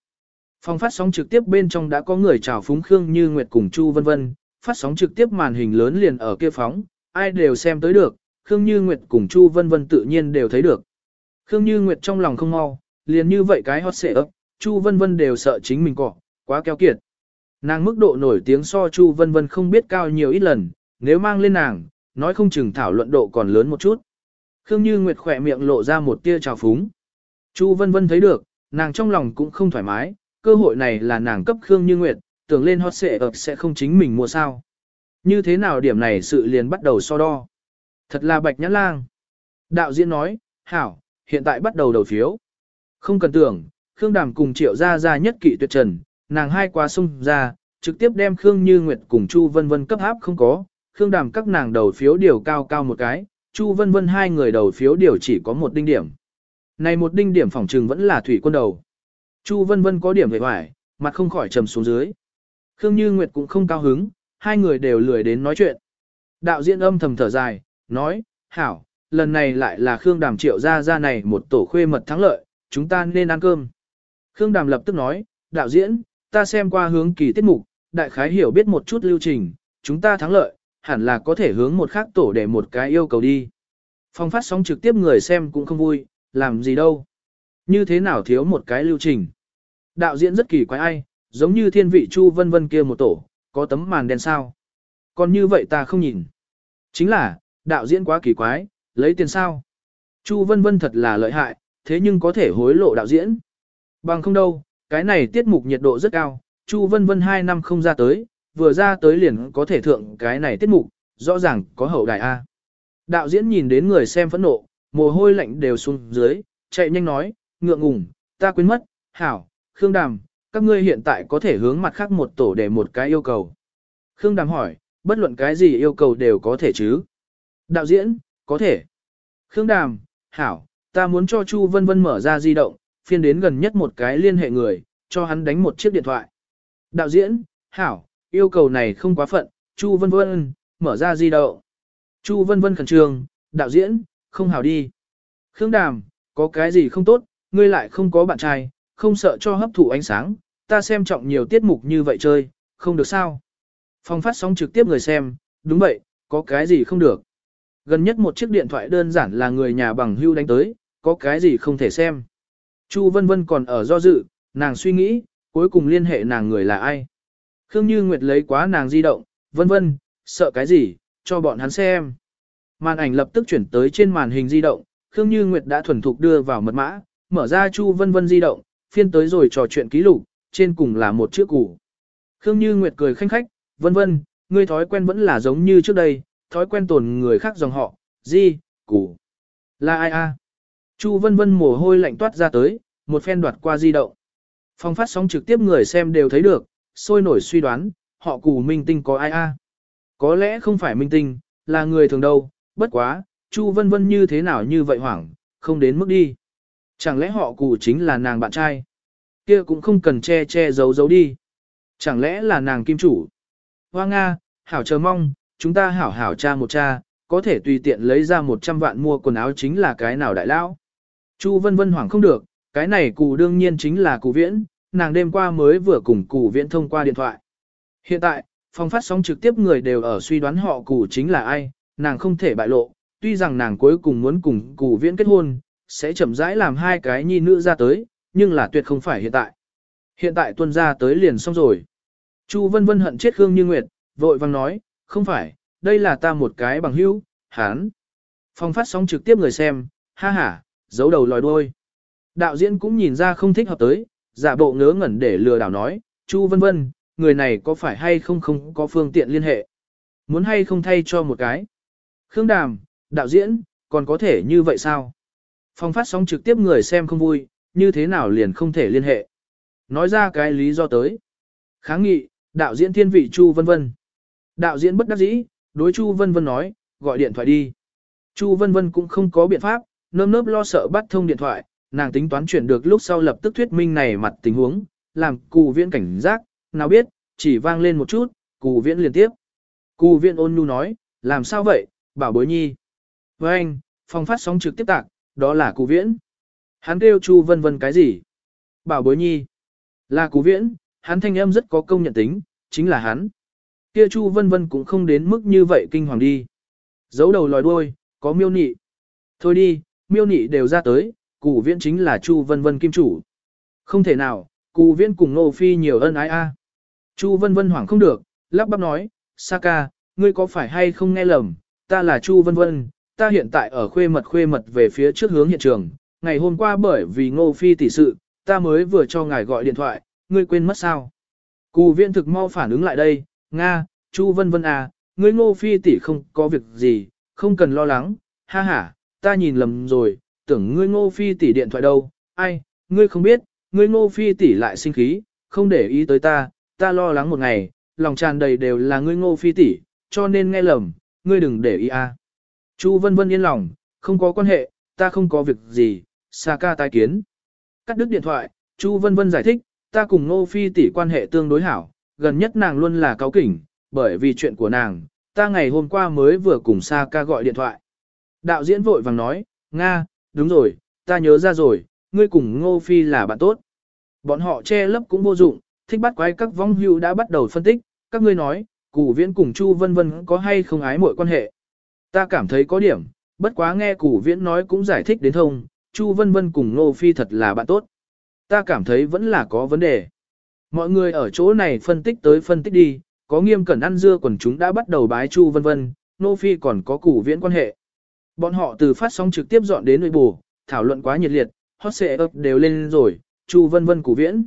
Phòng phát sóng trực tiếp bên trong đã có người chào phúng Khương Như Nguyệt cùng Chu Vân Vân, phát sóng trực tiếp màn hình lớn liền ở kia phóng, ai đều xem tới được, Khương Như Nguyệt cùng Chu Vân Vân tự nhiên đều thấy được. Khương Như Nguyệt trong lòng không mau, liền như vậy cái hot xệ ấp, Chu Vân Vân đều sợ chính mình cọ, quá keo kiệt. Nàng mức độ nổi tiếng so Chu Vân Vân không biết cao nhiều ít lần, nếu mang lên nàng, nói không chừng thảo luận độ còn lớn một chút. Khương Như Nguyệt khỏe miệng lộ ra một tia trào phúng. Chu Vân Vân thấy được, nàng trong lòng cũng không thoải mái, cơ hội này là nàng cấp Khương Như Nguyệt, tưởng lên hot xệ ập sẽ không chính mình mua sao. Như thế nào điểm này sự liền bắt đầu so đo. Thật là bạch nhãn lang. Đạo diễn nói, hảo, hiện tại bắt đầu đầu phiếu. Không cần tưởng, Khương Đàm cùng triệu ra ra nhất kỵ tuyệt trần, nàng hai qua sung ra, trực tiếp đem Khương Như Nguyệt cùng Chu Vân Vân cấp áp không có, Khương Đàm các nàng đầu phiếu điều cao cao một cái, Chu Vân Vân hai người đầu phiếu điều chỉ có một đinh điểm. Này một đinh điểm phòng trừng vẫn là thủy quân đầu. Chu Vân Vân có điểm về hoài, mặt không khỏi trầm xuống dưới. Khương Như Nguyệt cũng không cao hứng, hai người đều lười đến nói chuyện. Đạo diễn âm thầm thở dài, nói, hảo, lần này lại là Khương Đàm triệu ra ra này một tổ khuê mật thắng lợi, chúng ta nên ăn cơm. Khương Đàm lập tức nói, đạo diễn, ta xem qua hướng kỳ tiết mục, đại khái hiểu biết một chút lưu trình, chúng ta thắng lợi, hẳn là có thể hướng một khác tổ để một cái yêu cầu đi. Phong phát sóng trực tiếp người xem cũng không vui, làm gì đâu. Như thế nào thiếu một cái lưu trình. Đạo diễn rất kỳ quái ai, giống như thiên vị chu vân vân kia một tổ, có tấm màn đen sao. Còn như vậy ta không nhìn. Chính là, đạo diễn quá kỳ quái, lấy tiền sao. Chu vân vân thật là lợi hại, thế nhưng có thể hối lộ đạo diễn. Bằng không đâu, cái này tiết mục nhiệt độ rất cao, Chu vân vân 2 năm không ra tới, vừa ra tới liền có thể thượng cái này tiết mục, rõ ràng có hậu đại A. Đạo diễn nhìn đến người xem phẫn nộ, mồ hôi lạnh đều xuống dưới, chạy nhanh nói, ngượng ngùng, ta quên mất, hảo, Khương Đàm, các ngươi hiện tại có thể hướng mặt khác một tổ để một cái yêu cầu. Khương Đàm hỏi, bất luận cái gì yêu cầu đều có thể chứ? Đạo diễn, có thể. Khương Đàm, hảo, ta muốn cho Chu Vân Vân mở ra di động, phiên đến gần nhất một cái liên hệ người, cho hắn đánh một chiếc điện thoại. Đạo diễn, hảo, yêu cầu này không quá phận, Chu Vân Vân, mở ra di động. Chu Vân Vân khẩn trương, đạo diễn, không hảo đi. Khương Đàm, có cái gì không tốt, ngươi lại không có bạn trai, không sợ cho hấp thụ ánh sáng, ta xem trọng nhiều tiết mục như vậy chơi, không được sao. Phong phát sóng trực tiếp người xem, đúng vậy, có cái gì không được. Gần nhất một chiếc điện thoại đơn giản là người nhà bằng hưu đánh tới, có cái gì không thể xem. Chu Vân Vân còn ở do dự, nàng suy nghĩ, cuối cùng liên hệ nàng người là ai. Khương Như Nguyệt lấy quá nàng di động, vân vân, sợ cái gì, cho bọn hắn xem. Màn ảnh lập tức chuyển tới trên màn hình di động, Khương Như Nguyệt đã thuần thục đưa vào mật mã, mở ra Chu Vân Vân di động, phiên tới rồi trò chuyện ký lục, trên cùng là một chữ củ. Khương Như Nguyệt cười khanh khách, vân vân, ngươi thói quen vẫn là giống như trước đây, thói quen tồn người khác dòng họ, di, củ. Là ai a? Chu Vân Vân mồ hôi lạnh toát ra tới, một phen đoạt qua di động. Phong phát sóng trực tiếp người xem đều thấy được, sôi nổi suy đoán, họ cù minh tinh có ai a? Có lẽ không phải minh tinh, là người thường đâu, bất quá, Chu Vân Vân như thế nào như vậy hoảng, không đến mức đi. Chẳng lẽ họ cụ chính là nàng bạn trai? Kia cũng không cần che che giấu giấu đi. Chẳng lẽ là nàng kim chủ? Hoa Nga, hảo chờ mong, chúng ta hảo hảo cha một cha, có thể tùy tiện lấy ra 100 vạn mua quần áo chính là cái nào đại lão. Chu Vân Vân hoảng không được, cái này cụ đương nhiên chính là cụ viễn, nàng đêm qua mới vừa cùng cụ viễn thông qua điện thoại. Hiện tại, phòng phát sóng trực tiếp người đều ở suy đoán họ cụ chính là ai, nàng không thể bại lộ, tuy rằng nàng cuối cùng muốn cùng cụ viễn kết hôn, sẽ chậm rãi làm hai cái nhi nữ ra tới, nhưng là tuyệt không phải hiện tại. Hiện tại tuân ra tới liền xong rồi. Chu vân vân hận chết Khương Như Nguyệt, vội vang nói, không phải, đây là ta một cái bằng hữu, hán. Phong phát sóng trực tiếp người xem, ha ha, giấu đầu lòi đuôi. Đạo diễn cũng nhìn ra không thích hợp tới, giả bộ ngớ ngẩn để lừa đảo nói, Chu vân vân, người này có phải hay không không có phương tiện liên hệ. Muốn hay không thay cho một cái. Khương Đàm, đạo diễn, còn có thể như vậy sao? Phong phát sóng trực tiếp người xem không vui, như thế nào liền không thể liên hệ. Nói ra cái lý do tới. Kháng nghị, đạo diễn thiên vị Chu Vân Vân. Đạo diễn bất đắc dĩ, đối Chu Vân Vân nói, gọi điện thoại đi. Chu Vân Vân cũng không có biện pháp, nơm nớp lo sợ bắt thông điện thoại, nàng tính toán chuyển được lúc sau lập tức thuyết minh này mặt tình huống, làm cù viễn cảnh giác, nào biết, chỉ vang lên một chút, cù viễn liên tiếp. Cù viễn ôn nhu nói, làm sao vậy, bảo bối nhi. Với anh, phòng phát sóng trực tiếp tạc, đó là cụ viễn. Hắn kêu Chu Vân Vân cái gì? Bảo bối nhi. Là cụ viễn, hắn thanh âm rất có công nhận tính, chính là hắn. Kia Chu Vân Vân cũng không đến mức như vậy kinh hoàng đi. Giấu đầu lòi đuôi, có miêu nị. Thôi đi, miêu nị đều ra tới, cụ viễn chính là Chu Vân Vân kim chủ. Không thể nào, cụ viễn cùng Nô Phi nhiều ân ái a. Chu Vân Vân hoảng không được, lắp bắp nói, Saka, ngươi có phải hay không nghe lầm, ta là Chu Vân Vân, ta hiện tại ở khuê mật khuê mật về phía trước hướng hiện trường, ngày hôm qua bởi vì Ngô Phi tỷ sự, ta mới vừa cho ngài gọi điện thoại, ngươi quên mất sao. Cù viện thực mau phản ứng lại đây, Nga, Chu Vân Vân à, ngươi Ngô Phi tỷ không có việc gì, không cần lo lắng, ha ha, ta nhìn lầm rồi, tưởng ngươi Ngô Phi tỷ điện thoại đâu, ai, ngươi không biết, ngươi Ngô Phi tỷ lại sinh khí, không để ý tới ta, ta lo lắng một ngày, lòng tràn đầy đều là ngươi Ngô Phi tỷ, cho nên nghe lầm, ngươi đừng để ý à. Chu Vân Vân yên lòng, không có quan hệ, ta không có việc gì, Sa ca tai kiến. Cắt đứt điện thoại, Chu Vân Vân giải thích, ta cùng Ngô Phi tỷ quan hệ tương đối hảo, gần nhất nàng luôn là cáo kỉnh, bởi vì chuyện của nàng, ta ngày hôm qua mới vừa cùng Sa ca gọi điện thoại. Đạo diễn vội vàng nói, Nga, đúng rồi, ta nhớ ra rồi, ngươi cùng Ngô Phi là bạn tốt. Bọn họ che lấp cũng vô dụng, thích bắt quái các vong hưu đã bắt đầu phân tích, các ngươi nói, Củ Viễn cùng Chu Vân Vân có hay không ái mọi quan hệ. Ta cảm thấy có điểm, bất quá nghe Củ Viễn nói cũng giải thích đến thông, Chu Vân Vân cùng nô Phi thật là bạn tốt. Ta cảm thấy vẫn là có vấn đề. Mọi người ở chỗ này phân tích tới phân tích đi, có nghiêm cẩn ăn dưa quần chúng đã bắt đầu bái Chu Vân Vân, nô Phi còn có Củ Viễn quan hệ. Bọn họ từ phát sóng trực tiếp dọn đến nội bù, thảo luận quá nhiệt liệt, hot xệ ấp đều lên rồi, Chu Vân Vân Củ Viễn.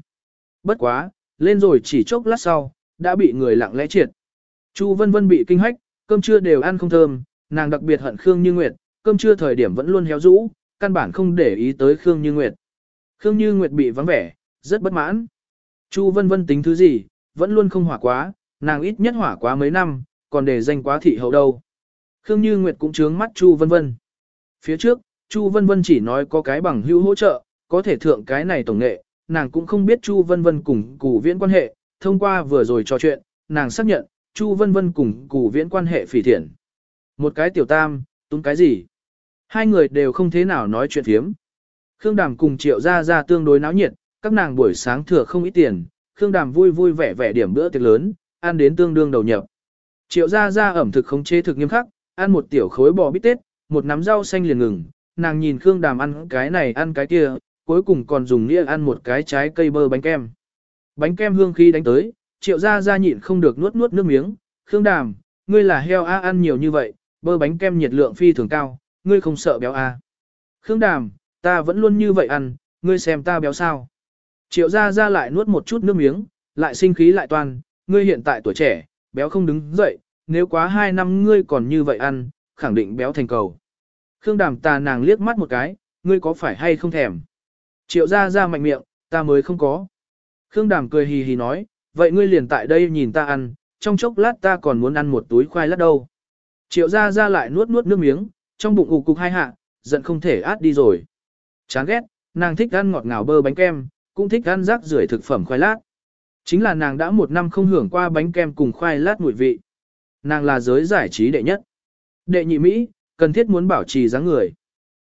Bất quá, lên rồi chỉ chốc lát sau, đã bị người lặng lẽ triệt. Chu Vân Vân bị kinh hách, cơm trưa đều ăn không thơm, nàng đặc biệt hận Khương Như Nguyệt, cơm trưa thời điểm vẫn luôn héo rũ, căn bản không để ý tới Khương Như Nguyệt. Khương Như Nguyệt bị vắng vẻ, rất bất mãn. Chu Vân Vân tính thứ gì, vẫn luôn không hỏa quá, nàng ít nhất hỏa quá mấy năm, còn để danh quá thị hậu đâu. Khương Như Nguyệt cũng trướng mắt Chu Vân Vân. Phía trước, Chu Vân Vân chỉ nói có cái bằng hữu hỗ trợ, có thể thượng cái này tổng nghệ, nàng cũng không biết Chu Vân Vân cùng Cù Viễn quan hệ, thông qua vừa rồi trò chuyện, nàng xác nhận, Chu Vân Vân cùng Cù Viễn quan hệ phỉ thiện. Một cái tiểu tam, túng cái gì? Hai người đều không thế nào nói chuyện thiếm. Khương Đàm cùng Triệu Gia Gia tương đối náo nhiệt, các nàng buổi sáng thừa không ít tiền, Khương Đàm vui vui vẻ vẻ điểm bữa tiệc lớn, ăn đến tương đương đầu nhập. Triệu Gia Gia ẩm thực không chế thực nghiêm khắc, ăn một tiểu khối bò bít tết, một nắm rau xanh liền ngừng, nàng nhìn Khương Đàm ăn cái này ăn cái kia, cuối cùng còn dùng nĩa ăn một cái trái cây bơ bánh kem. Bánh kem hương khí đánh tới, Triệu Gia Gia nhịn không được nuốt nuốt nước miếng, Khương Đàm, ngươi là heo a ăn nhiều như vậy, bơ bánh kem nhiệt lượng phi thường cao, ngươi không sợ béo à? Khương Đàm, ta vẫn luôn như vậy ăn, ngươi xem ta béo sao? Triệu Gia Gia lại nuốt một chút nước miếng, lại sinh khí lại toàn, ngươi hiện tại tuổi trẻ, béo không đứng dậy, nếu quá hai năm ngươi còn như vậy ăn, khẳng định béo thành cầu. Khương Đàm tà nàng liếc mắt một cái, ngươi có phải hay không thèm? Triệu Gia Gia mạnh miệng, ta mới không có. Khương Đàm cười hì hì nói, vậy ngươi liền tại đây nhìn ta ăn, trong chốc lát ta còn muốn ăn một túi khoai lát đâu. Triệu Gia ra lại nuốt nuốt nước miếng, trong bụng ủ cục hai hạ, giận không thể át đi rồi. Chán ghét, nàng thích ăn ngọt ngào bơ bánh kem, cũng thích ăn rác rưởi thực phẩm khoai lát. Chính là nàng đã một năm không hưởng qua bánh kem cùng khoai lát mùi vị. Nàng là giới giải trí đệ nhất. Đệ nhị Mỹ, cần thiết muốn bảo trì dáng người.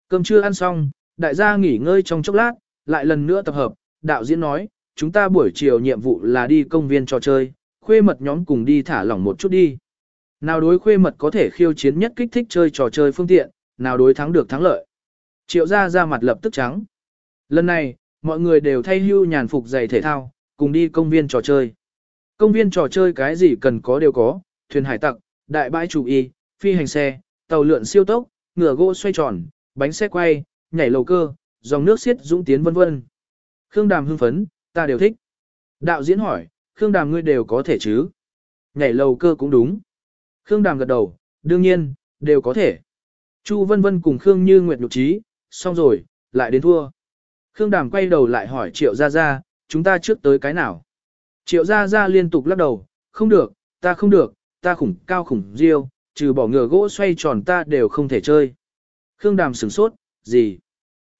Cơm trưa ăn xong, đại gia nghỉ ngơi trong chốc lát, lại lần nữa tập hợp, đạo diễn nói, chúng ta buổi chiều nhiệm vụ là đi công viên trò chơi, khuê mật nhóm cùng đi thả lỏng một chút đi. Nào đối khuê mật có thể khiêu chiến nhất kích thích chơi trò chơi phương tiện, nào đối thắng được thắng lợi. Triệu gia ra mặt lập tức trắng. Lần này, mọi người đều thay hưu nhàn phục giày thể thao, cùng đi công viên trò chơi. Công viên trò chơi cái gì cần có đều có, thuyền hải tặc, đại bãi chủ y, phi hành xe, tàu lượn siêu tốc, ngựa gỗ xoay tròn, bánh xe quay, nhảy lầu cơ, dòng nước xiết dũng tiến vân vân. Khương Đàm hưng phấn, ta đều thích. Đạo diễn hỏi, Khương Đàm ngươi đều có thể chứ? Nhảy lầu cơ cũng đúng. Khương Đàm gật đầu, đương nhiên, đều có thể. Chu Vân Vân cùng Khương Như Nguyệt nhục trí, xong rồi, lại đến thua. Khương Đàm quay đầu lại hỏi Triệu Gia Gia, chúng ta trước tới cái nào? Triệu Gia Gia liên tục lắc đầu, không được, ta không được, ta khủng cao khủng riêu, trừ bỏ ngựa gỗ xoay tròn ta đều không thể chơi. Khương Đàm sửng sốt, gì?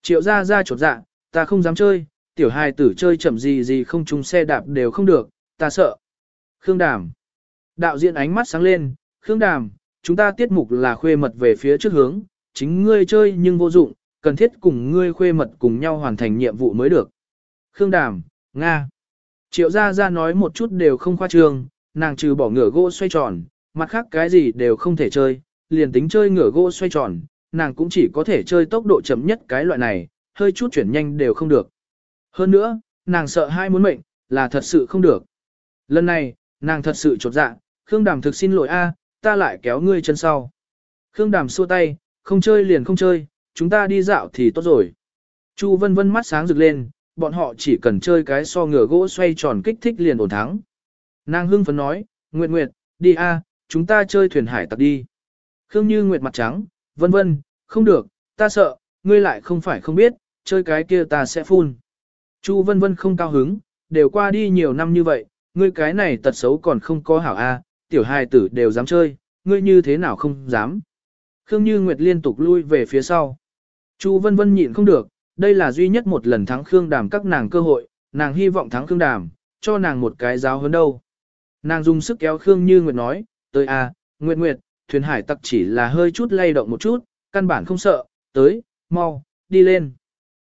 Triệu Gia Gia chột dạ, ta không dám chơi, tiểu hài tử chơi chậm gì gì không chung xe đạp đều không được, ta sợ. Khương Đàm. Đạo diễn ánh mắt sáng lên, Khương Đàm, chúng ta tiết mục là khuê mật về phía trước hướng, chính ngươi chơi nhưng vô dụng, cần thiết cùng ngươi khuê mật cùng nhau hoàn thành nhiệm vụ mới được. Khương Đàm, Nga. Triệu Gia Gia nói một chút đều không khoa trương, nàng trừ bỏ ngửa gỗ xoay tròn, mặt khác cái gì đều không thể chơi, liền tính chơi ngửa gỗ xoay tròn, nàng cũng chỉ có thể chơi tốc độ chậm nhất cái loại này, hơi chút chuyển nhanh đều không được. Hơn nữa, nàng sợ hai muốn mệnh, là thật sự không được. Lần này, nàng thật sự chột dạ, Khương Đàm thực xin lỗi a, ta lại kéo ngươi chân sau. Khương Đàm xua tay, không chơi liền không chơi, chúng ta đi dạo thì tốt rồi. Chu Vân Vân mắt sáng rực lên, bọn họ chỉ cần chơi cái so ngửa gỗ xoay tròn kích thích liền ổn thắng. Nàng hưng phấn nói, Nguyệt Nguyệt, đi a, chúng ta chơi thuyền hải tặc đi. Khương Như Nguyệt mặt trắng, vân vân, không được, ta sợ, ngươi lại không phải không biết, chơi cái kia ta sẽ phun. Chu vân vân không cao hứng, đều qua đi nhiều năm như vậy, ngươi cái này tật xấu còn không có hảo a, tiểu hài tử đều dám chơi, ngươi như thế nào không dám. Khương Như Nguyệt liên tục lui về phía sau. Chu vân vân nhịn không được, đây là duy nhất một lần thắng Khương Đàm các nàng cơ hội, nàng hy vọng thắng Khương Đàm, cho nàng một cái giáo hơn đâu. Nàng dùng sức kéo Khương Như Nguyệt nói, tới a, Nguyệt Nguyệt, thuyền hải tặc chỉ là hơi chút lay động một chút, căn bản không sợ, tới, mau, đi lên.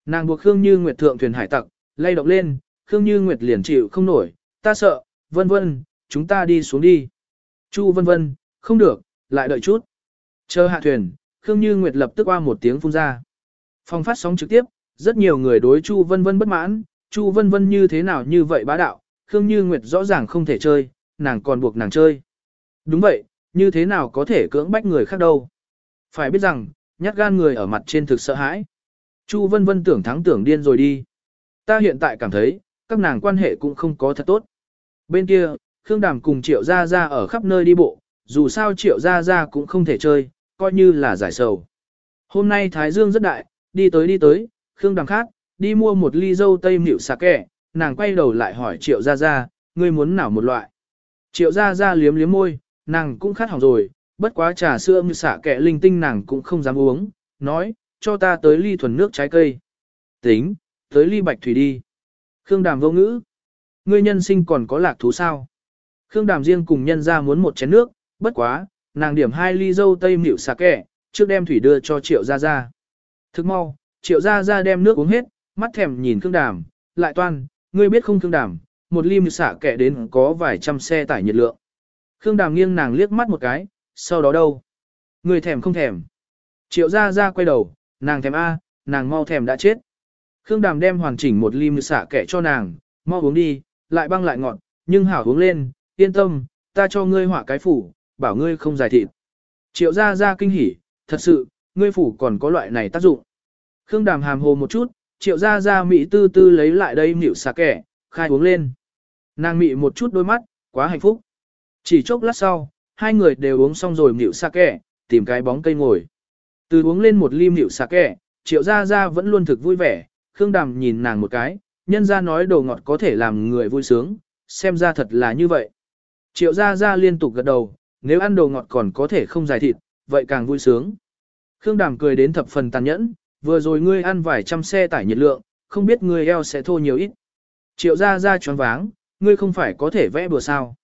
Nàng buộc Khương Như Nguyệt thượng thuyền hải tặc, lay động lên, Khương Như Nguyệt liền chịu không nổi, ta sợ, vân vân, chúng ta đi xuống đi. Chu vân vân, không được, lại đợi chút. Chờ hạ thuyền, Khương Như Nguyệt lập tức qua một tiếng phun ra. Phòng phát sóng trực tiếp, rất nhiều người đối Chu vân vân bất mãn, Chu vân vân như thế nào như vậy bá đạo, Khương Như Nguyệt rõ ràng không thể chơi, nàng còn buộc nàng chơi. Đúng vậy, như thế nào có thể cưỡng bách người khác đâu. Phải biết rằng, nhát gan người ở mặt trên thực sợ hãi. Chu vân vân tưởng thắng tưởng điên rồi đi. Ta hiện tại cảm thấy, các nàng quan hệ cũng không có thật tốt. Bên kia, Khương Đàm cùng Triệu Gia Gia ở khắp nơi đi bộ, dù sao Triệu Gia Gia cũng không thể chơi, coi như là giải sầu. Hôm nay Thái Dương rất đại, đi tới đi tới, Khương Đàm khác, đi mua một ly dâu tây mịu sạc kẻ, nàng quay đầu lại hỏi Triệu Gia Gia, ngươi muốn nào một loại. Triệu Gia Gia liếm liếm môi, nàng cũng khát hỏng rồi, bất quá trà sữa mịu sạc kẻ linh tinh nàng cũng không dám uống, nói, cho ta tới ly thuần nước trái cây. Tính, tới ly bạch thủy đi. Khương Đàm vô ngữ. Ngươi nhân sinh còn có lạc thú sao? Khương Đàm riêng cùng nhân ra muốn một chén nước, bất quá, nàng điểm hai ly dâu tây mịu xà kẻ, trước đem thủy đưa cho Triệu Gia Gia. Thức mau, Triệu Gia Gia đem nước uống hết, mắt thèm nhìn Khương Đàm, lại toan, ngươi biết không Khương Đàm, một ly mịu xả kẻ đến có vài trăm xe tải nhiệt lượng. Khương Đàm nghiêng nàng liếc mắt một cái, sau đó đâu? Ngươi thèm không thèm. Triệu Gia Gia quay đầu, nàng thèm A, nàng mau thèm đã chết. Khương Đàm đem hoàn chỉnh một ly mịu xả kẻ cho nàng, mau uống đi, lại băng lại ngọt, nhưng hảo uống lên, yên tâm, ta cho ngươi họa cái phủ, bảo ngươi không giải thịt. Triệu Gia Gia kinh hỉ, thật sự, ngươi phủ còn có loại này tác dụng. Khương Đàm hàm hồ một chút, Triệu Gia Gia mị tư tư lấy lại đây nịu xà kẻ, khai uống lên. Nàng mị một chút đôi mắt, quá hạnh phúc. Chỉ chốc lát sau, hai người đều uống xong rồi mịu sake, tìm cái bóng cây ngồi. Từ uống lên một ly mịu sake, triệu gia gia vẫn luôn thực vui vẻ, Khương Đàm nhìn nàng một cái, nhân ra nói đồ ngọt có thể làm người vui sướng, xem ra thật là như vậy. Triệu gia gia liên tục gật đầu, nếu ăn đồ ngọt còn có thể không giải thịt, vậy càng vui sướng. Khương Đàm cười đến thập phần tàn nhẫn, vừa rồi ngươi ăn vài trăm xe tải nhiệt lượng, không biết ngươi eo sẽ thô nhiều ít. Triệu gia gia choáng váng, ngươi không phải có thể vẽ bừa sao.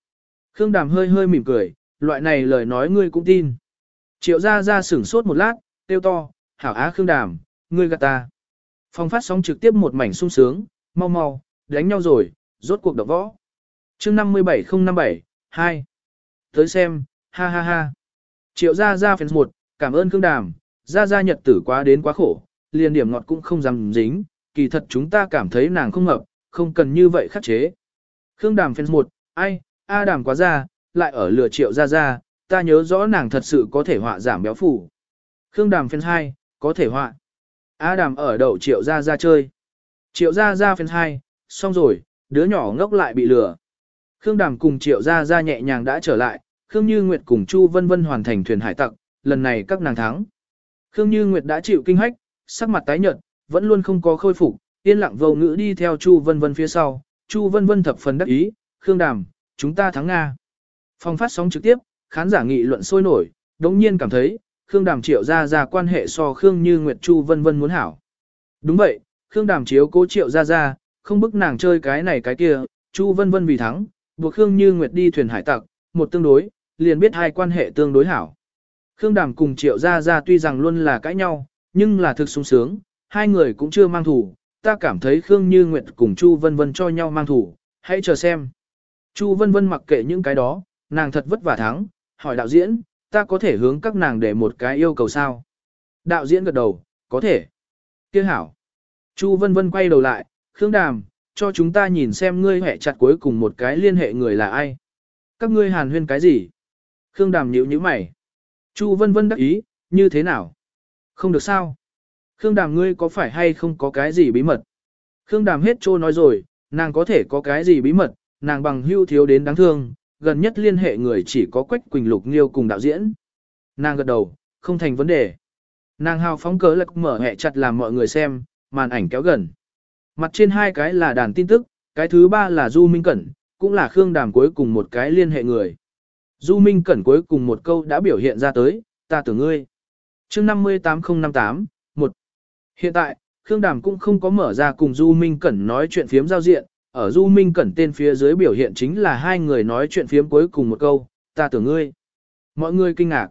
Khương Đàm hơi hơi mỉm cười, loại này lời nói ngươi cũng tin. Triệu gia gia sửng sốt một lát, tiêu to, hảo á Khương Đàm, ngươi gạt ta. Phong phát sóng trực tiếp một mảnh sung sướng, mau mau, đánh nhau rồi, rốt cuộc động võ. chương 57057, hai, Tới xem, ha ha ha. Triệu gia gia fans một, cảm ơn Khương Đàm, gia gia nhật tử quá đến quá khổ, liền điểm ngọt cũng không dám dính, kỳ thật chúng ta cảm thấy nàng không hợp, không cần như vậy khắc chế. Khương Đàm fans một, ai, A đàm quá ra, lại ở lừa triệu gia gia, ta nhớ rõ nàng thật sự có thể họa giảm béo phủ. Khương đàm fans 2, có thể họa. A đàm ở đậu triệu gia gia chơi. Triệu gia gia fans 2, xong rồi, đứa nhỏ ngốc lại bị lừa. Khương đàm cùng triệu Gia Gia nhẹ nhàng đã trở lại, Khương Như Nguyệt cùng Chu Vân Vân hoàn thành thuyền hải tặc, lần này các nàng thắng. Khương Như Nguyệt đã chịu kinh hách, sắc mặt tái nhợt, vẫn luôn không có khôi phục, yên lặng vô ngữ đi theo Chu Vân Vân phía sau. Chu Vân Vân thập phần đắc ý, Khương Đàm, chúng ta thắng Nga. Phòng phát sóng trực tiếp, khán giả nghị luận sôi nổi, đống nhiên cảm thấy, Khương Đàm Triệu Gia Gia quan hệ so Khương Như Nguyệt Chu vân vân muốn hảo. Đúng vậy, Khương Đàm chiếu cố Triệu Gia Gia, không bức nàng chơi cái này cái kia, Chu Vân Vân vì thắng, buộc Khương Như Nguyệt đi thuyền hải tặc, một tương đối, liền biết hai quan hệ tương đối hảo. Khương Đàm cùng Triệu Gia Gia tuy rằng luôn là cãi nhau, nhưng là thực sung sướng, hai người cũng chưa mang thủ, ta cảm thấy Khương Như Nguyệt cùng Chu Vân Vân cho nhau mang thủ, hãy chờ xem. Chu Vân Vân mặc kệ những cái đó, nàng thật vất vả thắng, hỏi đạo diễn, ta có thể hướng các nàng để một cái yêu cầu sao? Đạo diễn gật đầu, có thể. Kia hảo. Chu Vân Vân quay đầu lại, Khương Đàm, cho chúng ta nhìn xem ngươi hẹ chặt cuối cùng một cái liên hệ người là ai. Các ngươi hàn huyên cái gì? Khương Đàm nhíu nhíu mày. Chu Vân Vân đắc ý, như thế nào? Không được sao? Khương Đàm ngươi có phải hay không có cái gì bí mật? Khương Đàm hết trô nói rồi, nàng có thể có cái gì bí mật, nàng bằng hưu thiếu đến đáng thương, gần nhất liên hệ người chỉ có Quách Quỳnh Lục Nghiêu cùng đạo diễn. Nàng gật đầu, không thành vấn đề. Nàng hào phóng cớ lạc mở hẹ chặt làm mọi người xem, màn ảnh kéo gần. Mặt trên hai cái là đàn tin tức, cái thứ ba là Du Minh Cẩn, cũng là Khương Đàm cuối cùng một cái liên hệ người. Du Minh Cẩn cuối cùng một câu đã biểu hiện ra tới, ta tưởng ngươi. chương 58058, 1. Hiện tại, Khương Đàm cũng không có mở ra cùng Du Minh Cẩn nói chuyện phiếm giao diện, ở Du Minh Cẩn tên phía dưới biểu hiện chính là hai người nói chuyện phiếm cuối cùng một câu, ta tưởng ngươi. Mọi người kinh ngạc.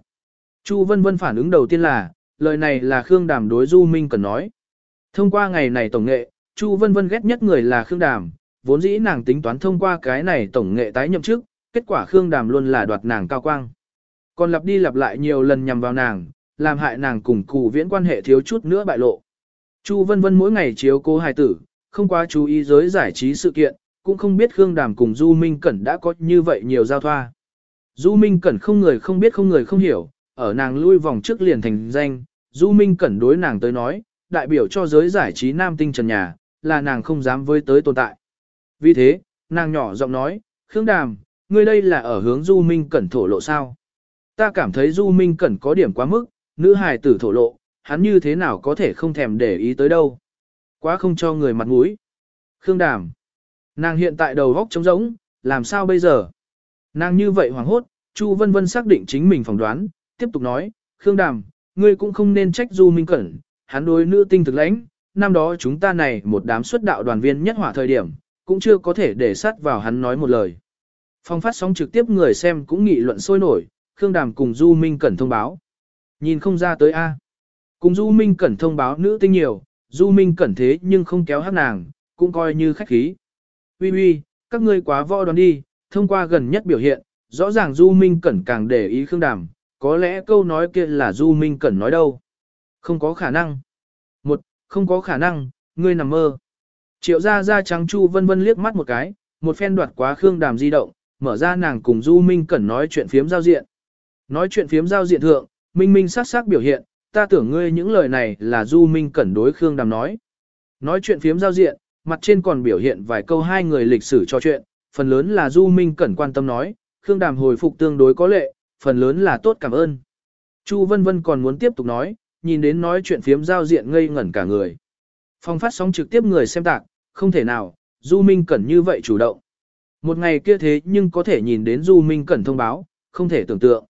Chu Vân Vân phản ứng đầu tiên là, lời này là Khương Đàm đối Du Minh Cẩn nói. Thông qua ngày này tổng nghệ, Chu Vân Vân ghét nhất người là Khương Đàm, vốn dĩ nàng tính toán thông qua cái này tổng nghệ tái nhậm chức, kết quả Khương Đàm luôn là đoạt nàng cao quang. Còn lặp đi lặp lại nhiều lần nhằm vào nàng, làm hại nàng cùng cụ viễn quan hệ thiếu chút nữa bại lộ. Chu Vân Vân mỗi ngày chiếu cố hài tử, không quá chú ý giới giải trí sự kiện, cũng không biết Khương Đàm cùng Du Minh Cẩn đã có như vậy nhiều giao thoa. Du Minh Cẩn không người không biết không người không hiểu, ở nàng lui vòng trước liền thành danh, Du Minh Cẩn đối nàng tới nói, đại biểu cho giới giải trí nam tinh trần nhà, là nàng không dám với tới tồn tại. Vì thế, nàng nhỏ giọng nói, Khương Đàm, ngươi đây là ở hướng Du Minh Cẩn thổ lộ sao? Ta cảm thấy Du Minh Cẩn có điểm quá mức, nữ hài tử thổ lộ, hắn như thế nào có thể không thèm để ý tới đâu. Quá không cho người mặt mũi. Khương Đàm. Nàng hiện tại đầu góc trống rỗng, làm sao bây giờ? Nàng như vậy hoảng hốt, Chu Vân Vân xác định chính mình phỏng đoán, tiếp tục nói, Khương Đàm, ngươi cũng không nên trách Du Minh Cẩn, hắn đối nữ tinh thực lãnh, năm đó chúng ta này một đám xuất đạo đoàn viên nhất hỏa thời điểm, cũng chưa có thể để sát vào hắn nói một lời. Phong phát sóng trực tiếp người xem cũng nghị luận sôi nổi, Khương Đàm cùng Du Minh Cẩn thông báo. Nhìn không ra tới A. Cùng Du Minh Cẩn thông báo nữ tinh nhiều, Du Minh Cẩn thế nhưng không kéo hát nàng, cũng coi như khách khí. Ui ui, các ngươi quá võ đoán đi, thông qua gần nhất biểu hiện, rõ ràng Du Minh Cẩn càng để ý Khương Đàm, có lẽ câu nói kia là Du Minh Cẩn nói đâu. Không có khả năng. Không có khả năng, ngươi nằm mơ. Triệu gia gia trắng chu vân vân liếc mắt một cái, một phen đoạt quá Khương Đàm di động, mở ra nàng cùng Du Minh Cẩn nói chuyện phiếm giao diện. Nói chuyện phiếm giao diện thượng, Minh Minh sắc sắc biểu hiện, ta tưởng ngươi những lời này là Du Minh Cẩn đối Khương Đàm nói. Nói chuyện phiếm giao diện, mặt trên còn biểu hiện vài câu hai người lịch sử trò chuyện, phần lớn là Du Minh Cẩn quan tâm nói, Khương Đàm hồi phục tương đối có lệ, phần lớn là tốt cảm ơn. Chu Vân Vân còn muốn tiếp tục nói, nhìn đến nói chuyện phiếm giao diện ngây ngẩn cả người. Phong phát sóng trực tiếp người xem tạc, không thể nào, Du Minh Cẩn như vậy chủ động. Một ngày kia thế nhưng có thể nhìn đến Du Minh Cẩn thông báo, không thể tưởng tượng.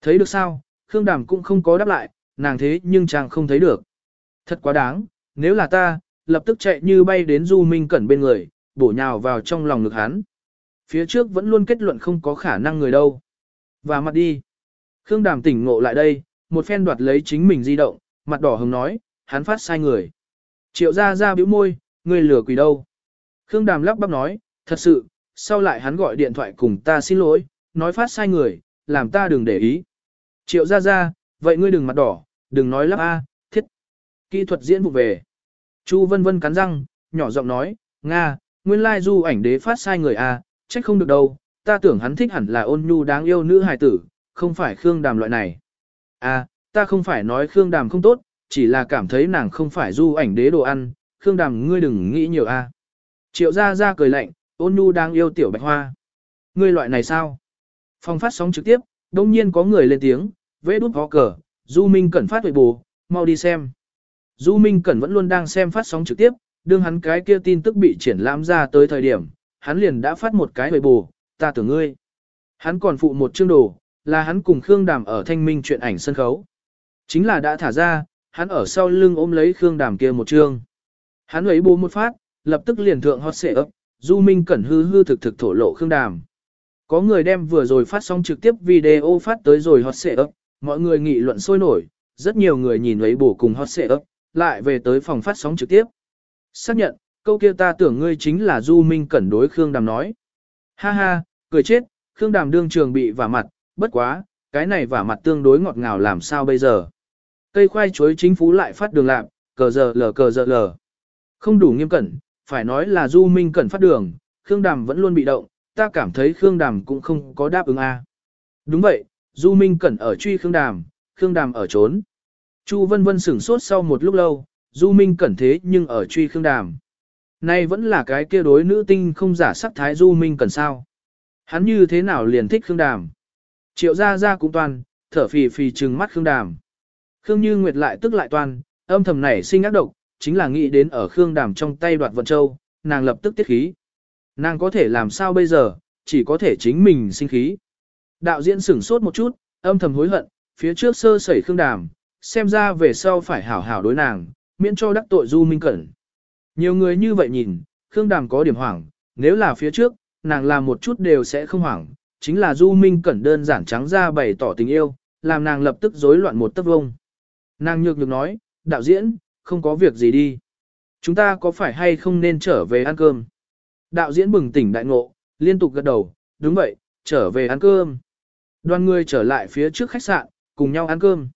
Thấy được sao, Khương Đàm cũng không có đáp lại, nàng thế nhưng chàng không thấy được. Thật quá đáng, nếu là ta, lập tức chạy như bay đến Du Minh Cẩn bên người, bổ nhào vào trong lòng ngực hắn. Phía trước vẫn luôn kết luận không có khả năng người đâu. Và mặt đi. Khương Đàm tỉnh ngộ lại đây, một phen đoạt lấy chính mình di động, mặt đỏ hồng nói, hắn phát sai người. Triệu ra ra bĩu môi, người lừa quỷ đâu. Khương Đàm lắp bắp nói, thật sự, sau lại hắn gọi điện thoại cùng ta xin lỗi, nói phát sai người, làm ta đừng để ý. Triệu ra ra, vậy ngươi đừng mặt đỏ, đừng nói lắp a, thiết. Kỹ thuật diễn vụ về. Chu vân vân cắn răng, nhỏ giọng nói, Nga, nguyên lai du ảnh đế phát sai người a, trách không được đâu, ta tưởng hắn thích hẳn là ôn nhu đáng yêu nữ hài tử, không phải Khương Đàm loại này. À, ta không phải nói Khương Đàm không tốt, chỉ là cảm thấy nàng không phải du ảnh đế đồ ăn, Khương Đàm ngươi đừng nghĩ nhiều a. Triệu gia gia cười lạnh, ôn nhu đang yêu tiểu bạch hoa. Ngươi loại này sao? Phong phát sóng trực tiếp, đông nhiên có người lên tiếng, vẽ đút hó cờ, Du Minh Cẩn phát huệ bù, mau đi xem. Du Minh Cẩn vẫn luôn đang xem phát sóng trực tiếp, đương hắn cái kia tin tức bị triển lãm ra tới thời điểm, hắn liền đã phát một cái huệ bù, ta tưởng ngươi. Hắn còn phụ một chương đồ, là hắn cùng Khương Đàm ở thanh minh chuyện ảnh sân khấu. Chính là đã thả ra, hắn ở sau lưng ôm lấy Khương Đàm kia một chương. Hắn ấy bố một phát, lập tức liền thượng hot xệ ấp, Du Minh Cẩn hư hư thực thực thổ lộ Khương Đàm. Có người đem vừa rồi phát sóng trực tiếp video phát tới rồi hot xệ ấp, mọi người nghị luận sôi nổi, rất nhiều người nhìn lấy bổ cùng hot xệ ấp, lại về tới phòng phát sóng trực tiếp. Xác nhận, câu kia ta tưởng ngươi chính là Du Minh Cẩn đối Khương Đàm nói. Ha ha, cười chết, Khương Đàm đương trường bị vả mặt, bất quá, cái này vả mặt tương đối ngọt ngào làm sao bây giờ. Cây khoai chuối chính phủ lại phát đường lạc, cờ giờ lờ cờ giờ lờ. Không đủ nghiêm cẩn, phải nói là Du Minh Cẩn phát đường, Khương Đàm vẫn luôn bị động, ta cảm thấy Khương Đàm cũng không có đáp ứng A. Đúng vậy, Du Minh Cẩn ở truy Khương Đàm, Khương Đàm ở trốn. Chu Vân Vân sửng sốt sau một lúc lâu, Du Minh Cẩn thế nhưng ở truy Khương Đàm. Nay vẫn là cái kia đối nữ tinh không giả sắc thái Du Minh Cẩn sao. Hắn như thế nào liền thích Khương Đàm. Triệu gia gia cũng toàn, thở phì phì trừng mắt Khương Đàm. Khương Như Nguyệt lại tức lại toàn, âm thầm nảy sinh ác độc, chính là nghĩ đến ở Khương Đàm trong tay đoạt vận châu, nàng lập tức tiết khí. Nàng có thể làm sao bây giờ, chỉ có thể chính mình sinh khí. Đạo diễn sửng sốt một chút, âm thầm hối hận, phía trước sơ sẩy Khương Đàm, xem ra về sau phải hảo hảo đối nàng, miễn cho đắc tội Du Minh Cẩn. Nhiều người như vậy nhìn, Khương Đàm có điểm hoảng, nếu là phía trước, nàng làm một chút đều sẽ không hoảng, chính là Du Minh Cẩn đơn giản trắng ra bày tỏ tình yêu, làm nàng lập tức rối loạn một tấc vông. Nàng nhược nhược nói, đạo diễn, không có việc gì đi. Chúng ta có phải hay không nên trở về ăn cơm? Đạo diễn bừng tỉnh đại ngộ, liên tục gật đầu, đúng vậy, trở về ăn cơm. Đoàn người trở lại phía trước khách sạn, cùng nhau ăn cơm.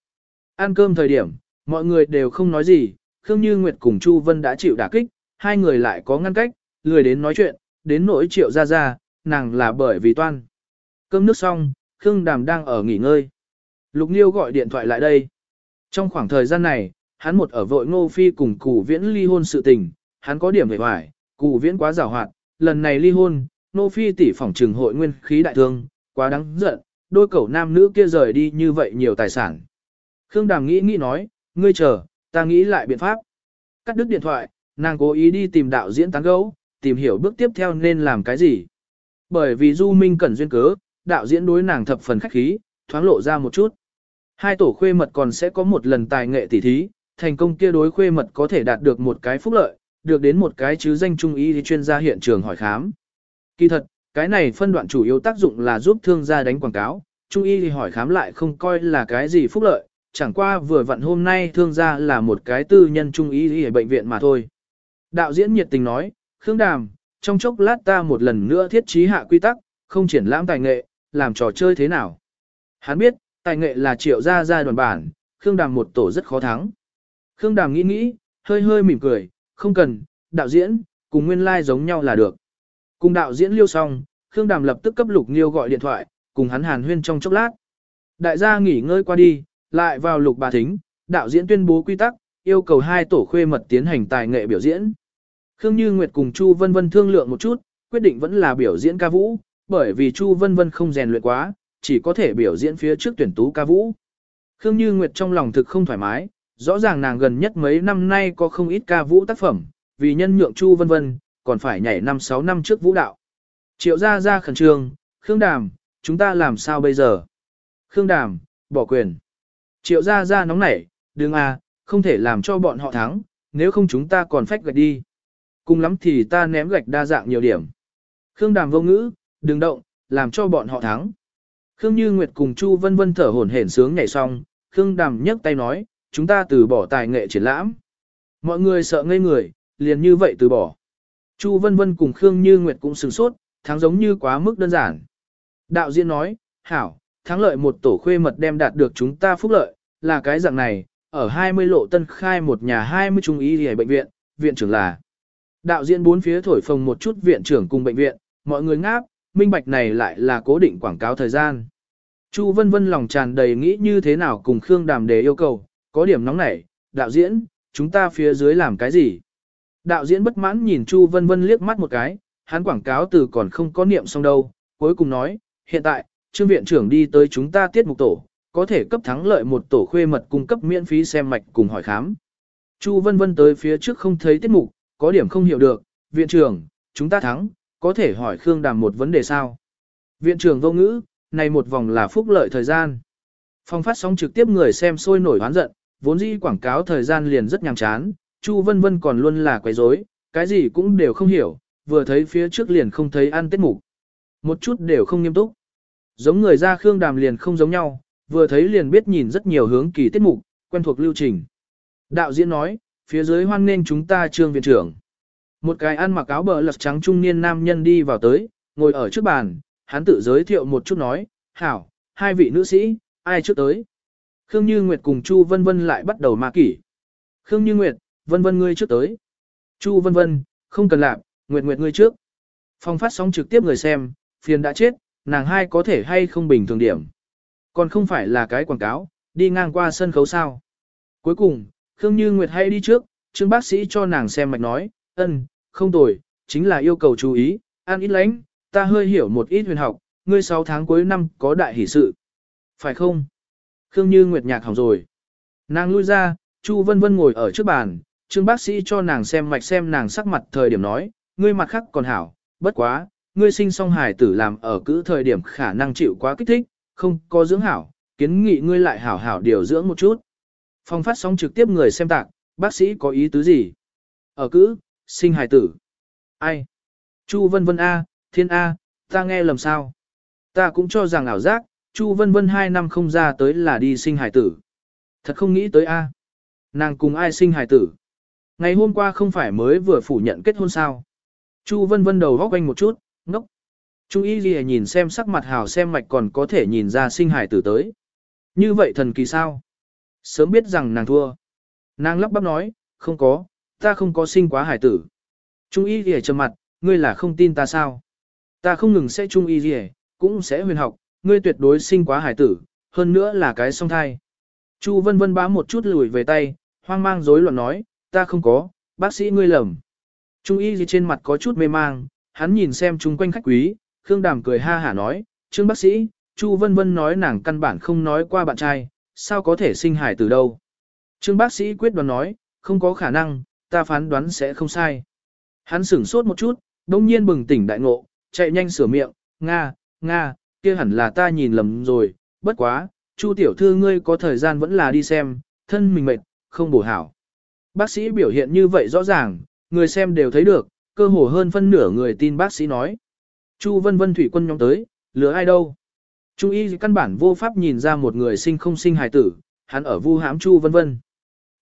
Ăn cơm thời điểm, mọi người đều không nói gì, Khương Như Nguyệt cùng Chu Vân đã chịu đả kích, hai người lại có ngăn cách, lười đến nói chuyện, đến nỗi triệu ra ra, nàng là bởi vì toan. Cơm nước xong, Khương Đàm đang ở nghỉ ngơi. Lục Niêu gọi điện thoại lại đây. Trong khoảng thời gian này, hắn một ở vội ngô phi cùng Cù viễn ly hôn sự tình, hắn có điểm về hoài, Cù viễn quá rào hoạt, lần này ly hôn, ngô phi tỷ phỏng trừng hội nguyên khí đại thương, quá đáng giận, đôi cậu nam nữ kia rời đi như vậy nhiều tài sản. Khương Đàm nghĩ nghĩ nói, ngươi chờ, ta nghĩ lại biện pháp. Cắt đứt điện thoại, nàng cố ý đi tìm đạo diễn tán gấu, tìm hiểu bước tiếp theo nên làm cái gì. Bởi vì Du Minh cần duyên cớ, đạo diễn đối nàng thập phần khách khí, thoáng lộ ra một chút. Hai tổ khuê mật còn sẽ có một lần tài nghệ tỉ thí, thành công kia đối khuê mật có thể đạt được một cái phúc lợi, được đến một cái chứ danh trung ý chuyên gia hiện trường hỏi khám. Kỳ thật, cái này phân đoạn chủ yếu tác dụng là giúp thương gia đánh quảng cáo, trung y thì hỏi khám lại không coi là cái gì phúc lợi, chẳng qua vừa vặn hôm nay thương gia là một cái tư nhân trung y ở bệnh viện mà thôi. Đạo diễn nhiệt tình nói, Khương Đàm, trong chốc lát ta một lần nữa thiết trí hạ quy tắc, không triển lãm tài nghệ, làm trò chơi thế nào. Hắn biết, tài nghệ là triệu gia gia đoàn bản, Khương Đàm một tổ rất khó thắng. Khương Đàm nghĩ nghĩ, hơi hơi mỉm cười, không cần, đạo diễn, cùng nguyên lai like giống nhau là được. Cùng đạo diễn liêu xong, Khương Đàm lập tức cấp Lục Nghiêu gọi điện thoại, cùng hắn hàn huyên trong chốc lát. Đại gia nghỉ ngơi qua đi, lại vào Lục Bà Thính, đạo diễn tuyên bố quy tắc, yêu cầu hai tổ khuê mật tiến hành tài nghệ biểu diễn. Khương Như Nguyệt cùng Chu Vân Vân thương lượng một chút, quyết định vẫn là biểu diễn ca vũ, bởi vì Chu Vân Vân không rèn luyện quá, chỉ có thể biểu diễn phía trước tuyển tú ca vũ. Khương Như Nguyệt trong lòng thực không thoải mái, rõ ràng nàng gần nhất mấy năm nay có không ít ca vũ tác phẩm, vì nhân nhượng Chu Vân Vân, còn phải nhảy 5-6 năm trước vũ đạo. Triệu gia ra khẩn trương, Khương Đàm, chúng ta làm sao bây giờ? Khương Đàm, bỏ quyền. Triệu gia ra nóng nảy, đừng à, không thể làm cho bọn họ thắng, nếu không chúng ta còn phách gạch đi. Cùng lắm thì ta ném gạch đa dạng nhiều điểm. Khương Đàm vô ngữ, đừng động, làm cho bọn họ thắng. Khương Như Nguyệt cùng Chu Vân Vân thở hổn hển sướng nhảy xong, Khương Đàm nhấc tay nói, chúng ta từ bỏ tài nghệ triển lãm. Mọi người sợ ngây người, liền như vậy từ bỏ. Chu Vân Vân cùng Khương Như Nguyệt cũng sửng sốt, thắng giống như quá mức đơn giản. Đạo diễn nói, hảo, thắng lợi một tổ khuê mật đem đạt được chúng ta phúc lợi, là cái dạng này, ở 20 lộ tân khai một nhà 20 trung y hề bệnh viện, viện trưởng là. Đạo diễn bốn phía thổi phồng một chút viện trưởng cùng bệnh viện, mọi người ngáp, minh bạch này lại là cố định quảng cáo thời gian. Chu Vân Vân lòng tràn đầy nghĩ như thế nào cùng Khương Đàm đề yêu cầu, có điểm nóng nảy, đạo diễn, chúng ta phía dưới làm cái gì? Đạo diễn bất mãn nhìn Chu Vân Vân liếc mắt một cái, hắn quảng cáo từ còn không có niệm xong đâu, cuối cùng nói, hiện tại, trương viện trưởng đi tới chúng ta tiết mục tổ, có thể cấp thắng lợi một tổ khuê mật cung cấp miễn phí xem mạch cùng hỏi khám. Chu Vân Vân tới phía trước không thấy tiết mục, có điểm không hiểu được, viện trưởng, chúng ta thắng, có thể hỏi Khương Đàm một vấn đề sao? Viện trưởng vô ngữ, này một vòng là phúc lợi thời gian. Phong phát sóng trực tiếp người xem sôi nổi hoán giận, vốn dĩ quảng cáo thời gian liền rất nhàm chán, Chu Vân Vân còn luôn là quấy rối, cái gì cũng đều không hiểu, vừa thấy phía trước liền không thấy ăn tết mục. Một chút đều không nghiêm túc. Giống người ra Khương Đàm liền không giống nhau, vừa thấy liền biết nhìn rất nhiều hướng kỳ tiết mục, quen thuộc lưu trình. Đạo diễn nói, phía dưới hoan nghênh chúng ta trương viện trưởng. Một cái ăn mặc áo bờ lật trắng trung niên nam nhân đi vào tới, ngồi ở trước bàn, hắn tự giới thiệu một chút nói, hảo, hai vị nữ sĩ, ai trước tới. Khương Như Nguyệt cùng Chu Vân Vân lại bắt đầu ma kỷ. Khương Như Nguyệt, Vân Vân ngươi trước tới. Chu Vân Vân, không cần làm, Nguyệt Nguyệt ngươi trước. Phong phát sóng trực tiếp người xem, phiền đã chết, nàng hai có thể hay không bình thường điểm. Còn không phải là cái quảng cáo, đi ngang qua sân khấu sao. Cuối cùng, Khương Như Nguyệt hay đi trước, trương bác sĩ cho nàng xem mạch nói, ân, không tồi, chính là yêu cầu chú ý, ăn ít lánh, ta hơi hiểu một ít huyền học, ngươi 6 tháng cuối năm có đại hỷ sự. Phải không? Khương Như Nguyệt nhạc hỏng rồi. Nàng lui ra, Chu Vân Vân ngồi ở trước bàn, trương bác sĩ cho nàng xem mạch xem nàng sắc mặt thời điểm nói, ngươi mặt khác còn hảo, bất quá, ngươi sinh song hài tử làm ở cữ thời điểm khả năng chịu quá kích thích, không có dưỡng hảo, kiến nghị ngươi lại hảo hảo điều dưỡng một chút. Phong phát sóng trực tiếp người xem tạc, bác sĩ có ý tứ gì? Ở cữ, sinh hài tử. Ai? Chu Vân Vân A, Thiên A, ta nghe lầm sao? Ta cũng cho rằng ảo giác, Chu Vân Vân hai năm không ra tới là đi sinh hài tử. Thật không nghĩ tới A. Nàng cùng ai sinh hài tử? Ngày hôm qua không phải mới vừa phủ nhận kết hôn sao? Chu Vân Vân đầu góc quanh một chút, ngốc. Trung y ghi nhìn xem sắc mặt hào xem mạch còn có thể nhìn ra sinh hài tử tới. Như vậy thần kỳ sao? Sớm biết rằng nàng thua. Nàng lắp bắp nói, không có, ta không có sinh quá hải tử. Trung y ghi trầm mặt, ngươi là không tin ta sao? Ta không ngừng sẽ trung y ghi, cũng sẽ huyền học, ngươi tuyệt đối sinh quá hải tử, hơn nữa là cái song thai. Chu vân vân bám một chút lùi về tay, hoang mang rối loạn nói, ta không có, bác sĩ ngươi lầm. Trung y gì trên mặt có chút mê mang, hắn nhìn xem chung quanh khách quý, Khương Đàm cười ha hả nói, Trương bác sĩ, Chu Vân Vân nói nàng căn bản không nói qua bạn trai, sao có thể sinh hải từ đâu. Trương bác sĩ quyết đoán nói, không có khả năng, ta phán đoán sẽ không sai. Hắn sửng sốt một chút, đông nhiên bừng tỉnh đại ngộ, chạy nhanh sửa miệng, Nga, Nga, kia hẳn là ta nhìn lầm rồi, bất quá, Chu tiểu thư ngươi có thời gian vẫn là đi xem, thân mình mệt, không bổ hảo. Bác sĩ biểu hiện như vậy rõ ràng, người xem đều thấy được, cơ hồ hơn phân nửa người tin bác sĩ nói. Chu vân vân thủy quân nhóm tới, lừa ai đâu. Chu y căn bản vô pháp nhìn ra một người sinh không sinh hài tử, hắn ở vu hãm Chu vân vân.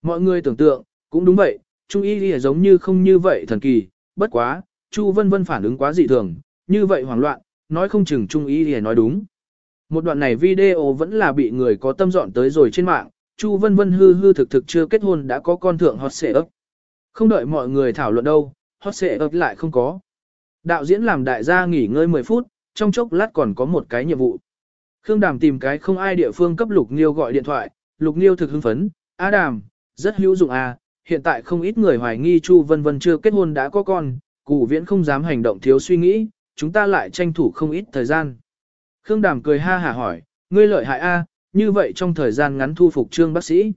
Mọi người tưởng tượng, cũng đúng vậy, Chu y giống như không như vậy thần kỳ, bất quá, Chu vân vân phản ứng quá dị thường, như vậy hoảng loạn, nói không chừng Trung y nói đúng. Một đoạn này video vẫn là bị người có tâm dọn tới rồi trên mạng, Chu Vân Vân hư hư thực thực chưa kết hôn đã có con thượng hot xệ ấp. Không đợi mọi người thảo luận đâu, hot xệ ấp lại không có. Đạo diễn làm đại gia nghỉ ngơi 10 phút, trong chốc lát còn có một cái nhiệm vụ. Khương Đàm tìm cái không ai địa phương cấp Lục Nghiêu gọi điện thoại, Lục Nghiêu thực hưng phấn, "A Đàm, rất hữu dụng à, hiện tại không ít người hoài nghi Chu Vân Vân chưa kết hôn đã có con, Cụ Viễn không dám hành động thiếu suy nghĩ, chúng ta lại tranh thủ không ít thời gian." Khương Đàm cười ha hả hỏi, "Ngươi lợi hại a, như vậy trong thời gian ngắn thu phục trương bác sĩ.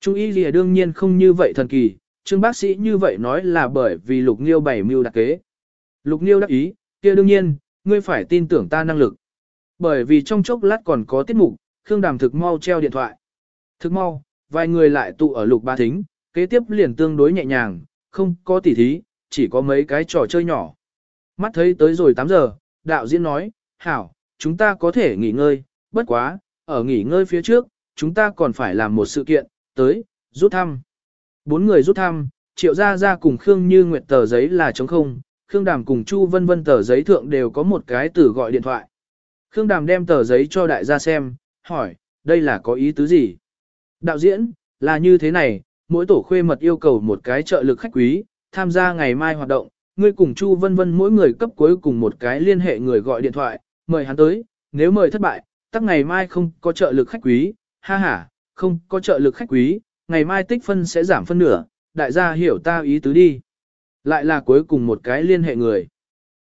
Trung y lìa đương nhiên không như vậy thần kỳ, trương bác sĩ như vậy nói là bởi vì lục nghiêu bảy mưu đặc kế. Lục nghiêu đắc ý, kia đương nhiên, ngươi phải tin tưởng ta năng lực. Bởi vì trong chốc lát còn có tiết mục, Khương Đàm thực mau treo điện thoại. Thực mau, vài người lại tụ ở lục ba thính, kế tiếp liền tương đối nhẹ nhàng, không có tỉ thí, chỉ có mấy cái trò chơi nhỏ. Mắt thấy tới rồi 8 giờ, đạo diễn nói, hảo, chúng ta có thể nghỉ ngơi, bất quá, ở nghỉ ngơi phía trước, chúng ta còn phải làm một sự kiện, tới, rút thăm. Bốn người rút thăm, triệu gia gia cùng Khương Như Nguyệt tờ giấy là trống không, Khương Đàm cùng Chu Vân Vân tờ giấy thượng đều có một cái từ gọi điện thoại. Khương Đàm đem tờ giấy cho đại gia xem, hỏi, đây là có ý tứ gì? Đạo diễn, là như thế này, mỗi tổ khuê mật yêu cầu một cái trợ lực khách quý, tham gia ngày mai hoạt động, ngươi cùng Chu Vân Vân mỗi người cấp cuối cùng một cái liên hệ người gọi điện thoại, mời hắn tới, nếu mời thất bại, tắc ngày mai không có trợ lực khách quý, ha ha, không có trợ lực khách quý, ngày mai tích phân sẽ giảm phân nửa, đại gia hiểu ta ý tứ đi. Lại là cuối cùng một cái liên hệ người.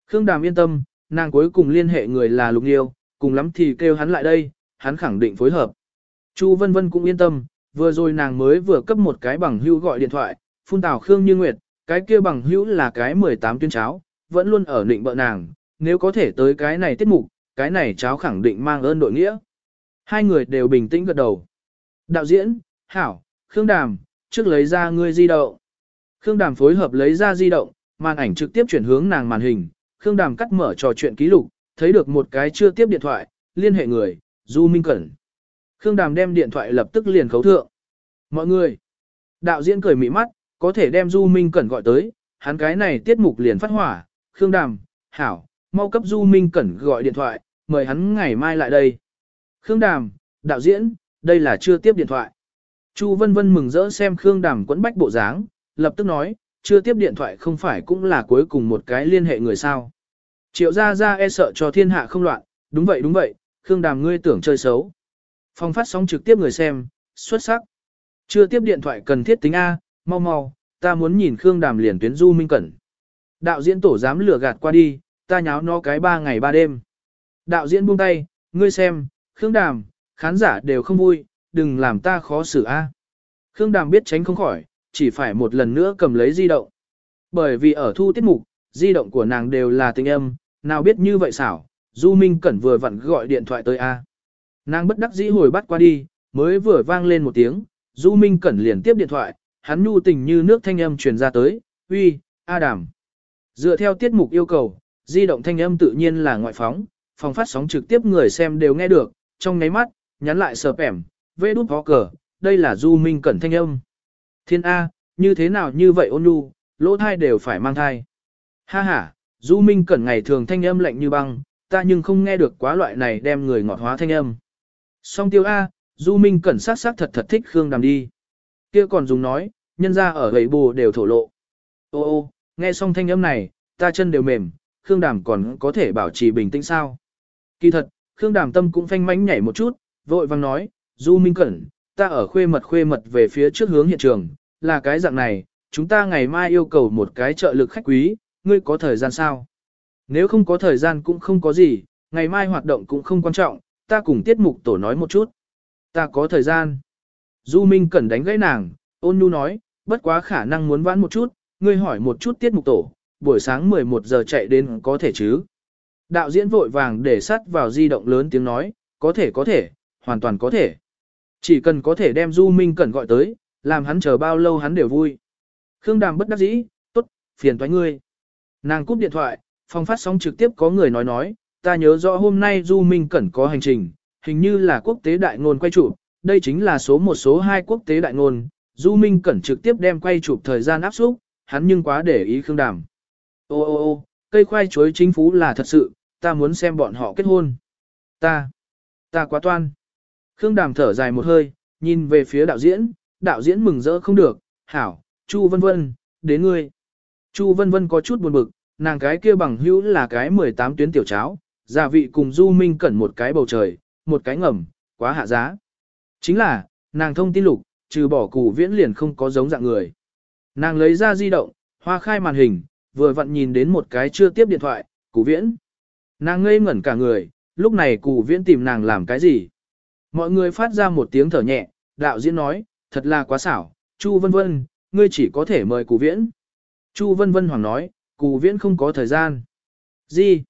Khương Đàm yên tâm, nàng cuối cùng liên hệ người là Lục Nhiêu, cùng lắm thì kêu hắn lại đây, hắn khẳng định phối hợp. Chu Vân Vân cũng yên tâm, vừa rồi nàng mới vừa cấp một cái bằng hữu gọi điện thoại, phun tào Khương Như Nguyệt, cái kia bằng hữu là cái 18 tuyên cháo, vẫn luôn ở định bợ nàng, nếu có thể tới cái này tiết mục, cái này cháo khẳng định mang ơn đội nghĩa. Hai người đều bình tĩnh gật đầu. Đạo diễn, Hảo, Khương Đàm, trước lấy ra ngươi di động. Khương Đàm phối hợp lấy ra di động, màn ảnh trực tiếp chuyển hướng nàng màn hình, Khương Đàm cắt mở trò chuyện ký lục, thấy được một cái chưa tiếp điện thoại, liên hệ người, Du Minh Cẩn. Khương Đàm đem điện thoại lập tức liền khấu thượng. Mọi người, đạo diễn cười mị mắt, có thể đem Du Minh Cẩn gọi tới, hắn cái này tiết mục liền phát hỏa, Khương Đàm, Hảo, mau cấp Du Minh Cẩn gọi điện thoại, mời hắn ngày mai lại đây. Khương Đàm, đạo diễn, đây là chưa tiếp điện thoại. Chu Vân Vân mừng rỡ xem Khương Đàm quẫn bách bộ dáng, lập tức nói, chưa tiếp điện thoại không phải cũng là cuối cùng một cái liên hệ người sao. Triệu gia gia e sợ cho thiên hạ không loạn, đúng vậy đúng vậy, Khương Đàm ngươi tưởng chơi xấu. Phong phát sóng trực tiếp người xem, xuất sắc. Chưa tiếp điện thoại cần thiết tính A, mau mau, ta muốn nhìn Khương Đàm liền tuyến Du Minh Cẩn. Đạo diễn tổ dám lừa gạt qua đi, ta nháo nó cái ba ngày ba đêm. Đạo diễn buông tay, ngươi xem, Khương Đàm, khán giả đều không vui, đừng làm ta khó xử a. Khương Đàm biết tránh không khỏi, chỉ phải một lần nữa cầm lấy di động. Bởi vì ở thu tiết mục, di động của nàng đều là tình âm, nào biết như vậy xảo, Du Minh Cẩn vừa vặn gọi điện thoại tới A. Nàng bất đắc dĩ hồi bắt qua đi, mới vừa vang lên một tiếng, Du Minh Cẩn liền tiếp điện thoại, hắn nhu tình như nước thanh âm truyền ra tới, uy, A Đàm. Dựa theo tiết mục yêu cầu, di động thanh âm tự nhiên là ngoại phóng, phòng phát sóng trực tiếp người xem đều nghe được, trong nháy mắt, nhắn lại sờ ẻm, vê đút có cờ, đây là Du Minh Cẩn thanh âm. Thiên A, như thế nào như vậy ôn nhu, lỗ thai đều phải mang thai. Ha ha, Du Minh Cẩn ngày thường thanh âm lạnh như băng, ta nhưng không nghe được quá loại này đem người ngọt hóa thanh âm. Song tiêu A, Du Minh Cẩn sát sát thật thật thích Khương Đàm đi. Kia còn dùng nói, nhân ra ở gầy bù đều thổ lộ. Ô ô, nghe xong thanh âm này, ta chân đều mềm, Khương Đàm còn có thể bảo trì bình tĩnh sao. Kỳ thật, Khương Đàm tâm cũng phanh mánh nhảy một chút, vội vang nói, Du Minh Cẩn, ta ở khuê mật khuê mật về phía trước hướng hiện trường, là cái dạng này, chúng ta ngày mai yêu cầu một cái trợ lực khách quý, ngươi có thời gian sao? Nếu không có thời gian cũng không có gì, ngày mai hoạt động cũng không quan trọng, ta cùng tiết mục tổ nói một chút. Ta có thời gian. Du Minh Cẩn đánh gãy nàng, ôn nhu nói, bất quá khả năng muốn vãn một chút, ngươi hỏi một chút tiết mục tổ, buổi sáng 11 giờ chạy đến có thể chứ. Đạo diễn vội vàng để sắt vào di động lớn tiếng nói, có thể có thể, hoàn toàn có thể. Chỉ cần có thể đem Du Minh Cẩn gọi tới, làm hắn chờ bao lâu hắn đều vui. Khương Đàm bất đắc dĩ, tốt, phiền toái ngươi. Nàng cúp điện thoại, phòng phát sóng trực tiếp có người nói nói, ta nhớ rõ hôm nay Du Minh Cẩn có hành trình, hình như là quốc tế đại ngôn quay chụp, đây chính là số một số hai quốc tế đại ngôn. Du Minh Cẩn trực tiếp đem quay chụp thời gian áp xúc, hắn nhưng quá để ý Khương Đàm. Ô ô ô, cây khoai chuối chính phú là thật sự, ta muốn xem bọn họ kết hôn. Ta, ta quá toan. Khương Đàm thở dài một hơi, nhìn về phía đạo diễn, đạo diễn mừng rỡ không được, hảo, Chu Vân Vân, đến ngươi. Chu Vân Vân có chút buồn bực, nàng cái kia bằng hữu là cái 18 tuyến tiểu cháo, gia vị cùng Du Minh cẩn một cái bầu trời, một cái ngầm, quá hạ giá. Chính là, nàng thông tin lục, trừ bỏ củ viễn liền không có giống dạng người. Nàng lấy ra di động, hoa khai màn hình, vừa vặn nhìn đến một cái chưa tiếp điện thoại, củ viễn. Nàng ngây ngẩn cả người, lúc này củ viễn tìm nàng làm cái gì. Mọi người phát ra một tiếng thở nhẹ, đạo diễn nói, thật là quá xảo, Chu Vân Vân, ngươi chỉ có thể mời Cù Viễn. Chu Vân Vân hoàng nói, Cù Viễn không có thời gian. Gì?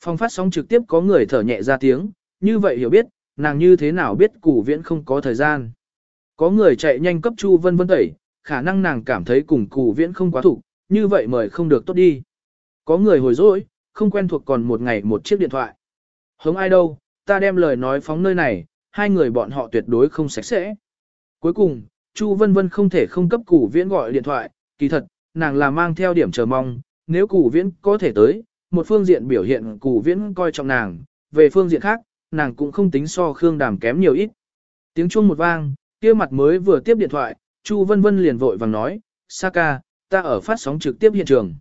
Phong phát sóng trực tiếp có người thở nhẹ ra tiếng, như vậy hiểu biết, nàng như thế nào biết củ Viễn không có thời gian. Có người chạy nhanh cấp Chu Vân Vân tẩy, khả năng nàng cảm thấy cùng củ Viễn không quá thủ, như vậy mời không được tốt đi. Có người hồi dỗi, không quen thuộc còn một ngày một chiếc điện thoại. Hống ai đâu, ta đem lời nói phóng nơi này, hai người bọn họ tuyệt đối không sạch sẽ. Cuối cùng, Chu Vân Vân không thể không cấp Củ Viễn gọi điện thoại, kỳ thật, nàng là mang theo điểm chờ mong, nếu Củ Viễn có thể tới, một phương diện biểu hiện cù Viễn coi trọng nàng, về phương diện khác, nàng cũng không tính so Khương Đàm kém nhiều ít. Tiếng chuông một vang, kia mặt mới vừa tiếp điện thoại, Chu Vân Vân liền vội vàng nói, Saka, ta ở phát sóng trực tiếp hiện trường.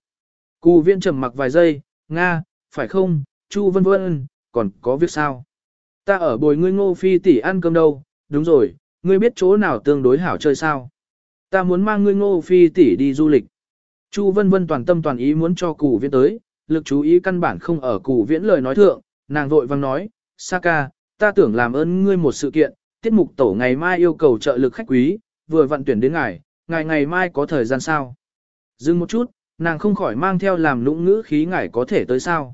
Cù Viễn trầm mặc vài giây, Nga, phải không, Chu Vân Vân, còn có việc sao? Ta ở bồi ngươi ngô phi tỷ ăn cơm đâu, đúng rồi, ngươi biết chỗ nào tương đối hảo chơi sao? Ta muốn mang ngươi ngô phi tỷ đi du lịch. Chu vân vân toàn tâm toàn ý muốn cho cụ viễn tới, lực chú ý căn bản không ở củ viễn lời nói thượng, nàng vội vang nói, Saka, ta tưởng làm ơn ngươi một sự kiện, tiết mục tổ ngày mai yêu cầu trợ lực khách quý, vừa vận tuyển đến ngài, ngài ngày mai có thời gian sao? Dừng một chút, nàng không khỏi mang theo làm lũng ngữ khí ngài có thể tới sao?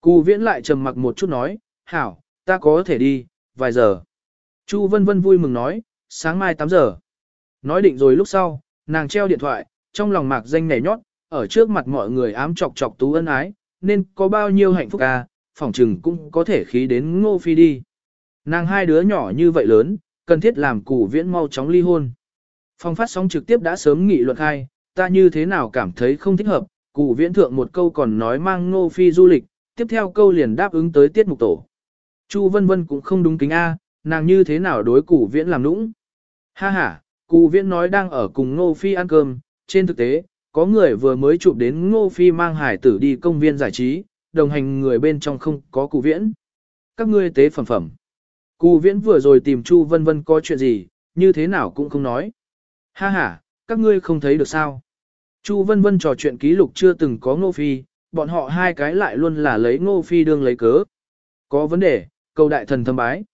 Cù viễn lại trầm mặc một chút nói, hảo, ta có thể đi, vài giờ. Chu Vân Vân vui mừng nói, sáng mai 8 giờ. Nói định rồi lúc sau, nàng treo điện thoại, trong lòng mạc danh nhảy nhót, ở trước mặt mọi người ám chọc chọc tú ân ái, nên có bao nhiêu hạnh phúc à, phỏng chừng cũng có thể khí đến ngô phi đi. Nàng hai đứa nhỏ như vậy lớn, cần thiết làm củ viễn mau chóng ly hôn. Phong phát sóng trực tiếp đã sớm nghị luận khai, ta như thế nào cảm thấy không thích hợp, cụ viễn thượng một câu còn nói mang ngô phi du lịch, tiếp theo câu liền đáp ứng tới tiết mục tổ. Chu vân vân cũng không đúng kính A, nàng như thế nào đối cụ viễn làm nũng. Ha ha, cụ viễn nói đang ở cùng ngô phi ăn cơm, trên thực tế, có người vừa mới chụp đến ngô phi mang hải tử đi công viên giải trí, đồng hành người bên trong không có cụ viễn. Các ngươi tế phẩm phẩm. Cụ viễn vừa rồi tìm Chu vân vân có chuyện gì, như thế nào cũng không nói. Ha ha, các ngươi không thấy được sao. Chu vân vân trò chuyện ký lục chưa từng có ngô phi, bọn họ hai cái lại luôn là lấy ngô phi đương lấy cớ. Có vấn đề, cầu đại thần thâm bái.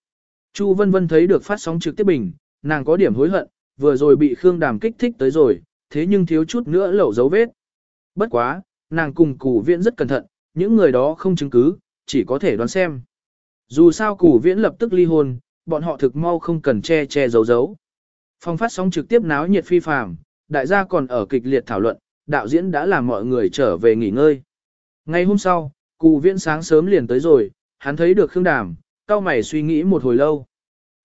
Chu vân vân thấy được phát sóng trực tiếp bình, nàng có điểm hối hận, vừa rồi bị Khương Đàm kích thích tới rồi, thế nhưng thiếu chút nữa lẩu dấu vết. Bất quá, nàng cùng củ viễn rất cẩn thận, những người đó không chứng cứ, chỉ có thể đoán xem. Dù sao củ viễn lập tức ly hôn, bọn họ thực mau không cần che che giấu giấu. Phong phát sóng trực tiếp náo nhiệt phi phàm, đại gia còn ở kịch liệt thảo luận, đạo diễn đã làm mọi người trở về nghỉ ngơi. Ngày hôm sau, cụ viễn sáng sớm liền tới rồi, hắn thấy được Khương Đàm, cao mày suy nghĩ một hồi lâu.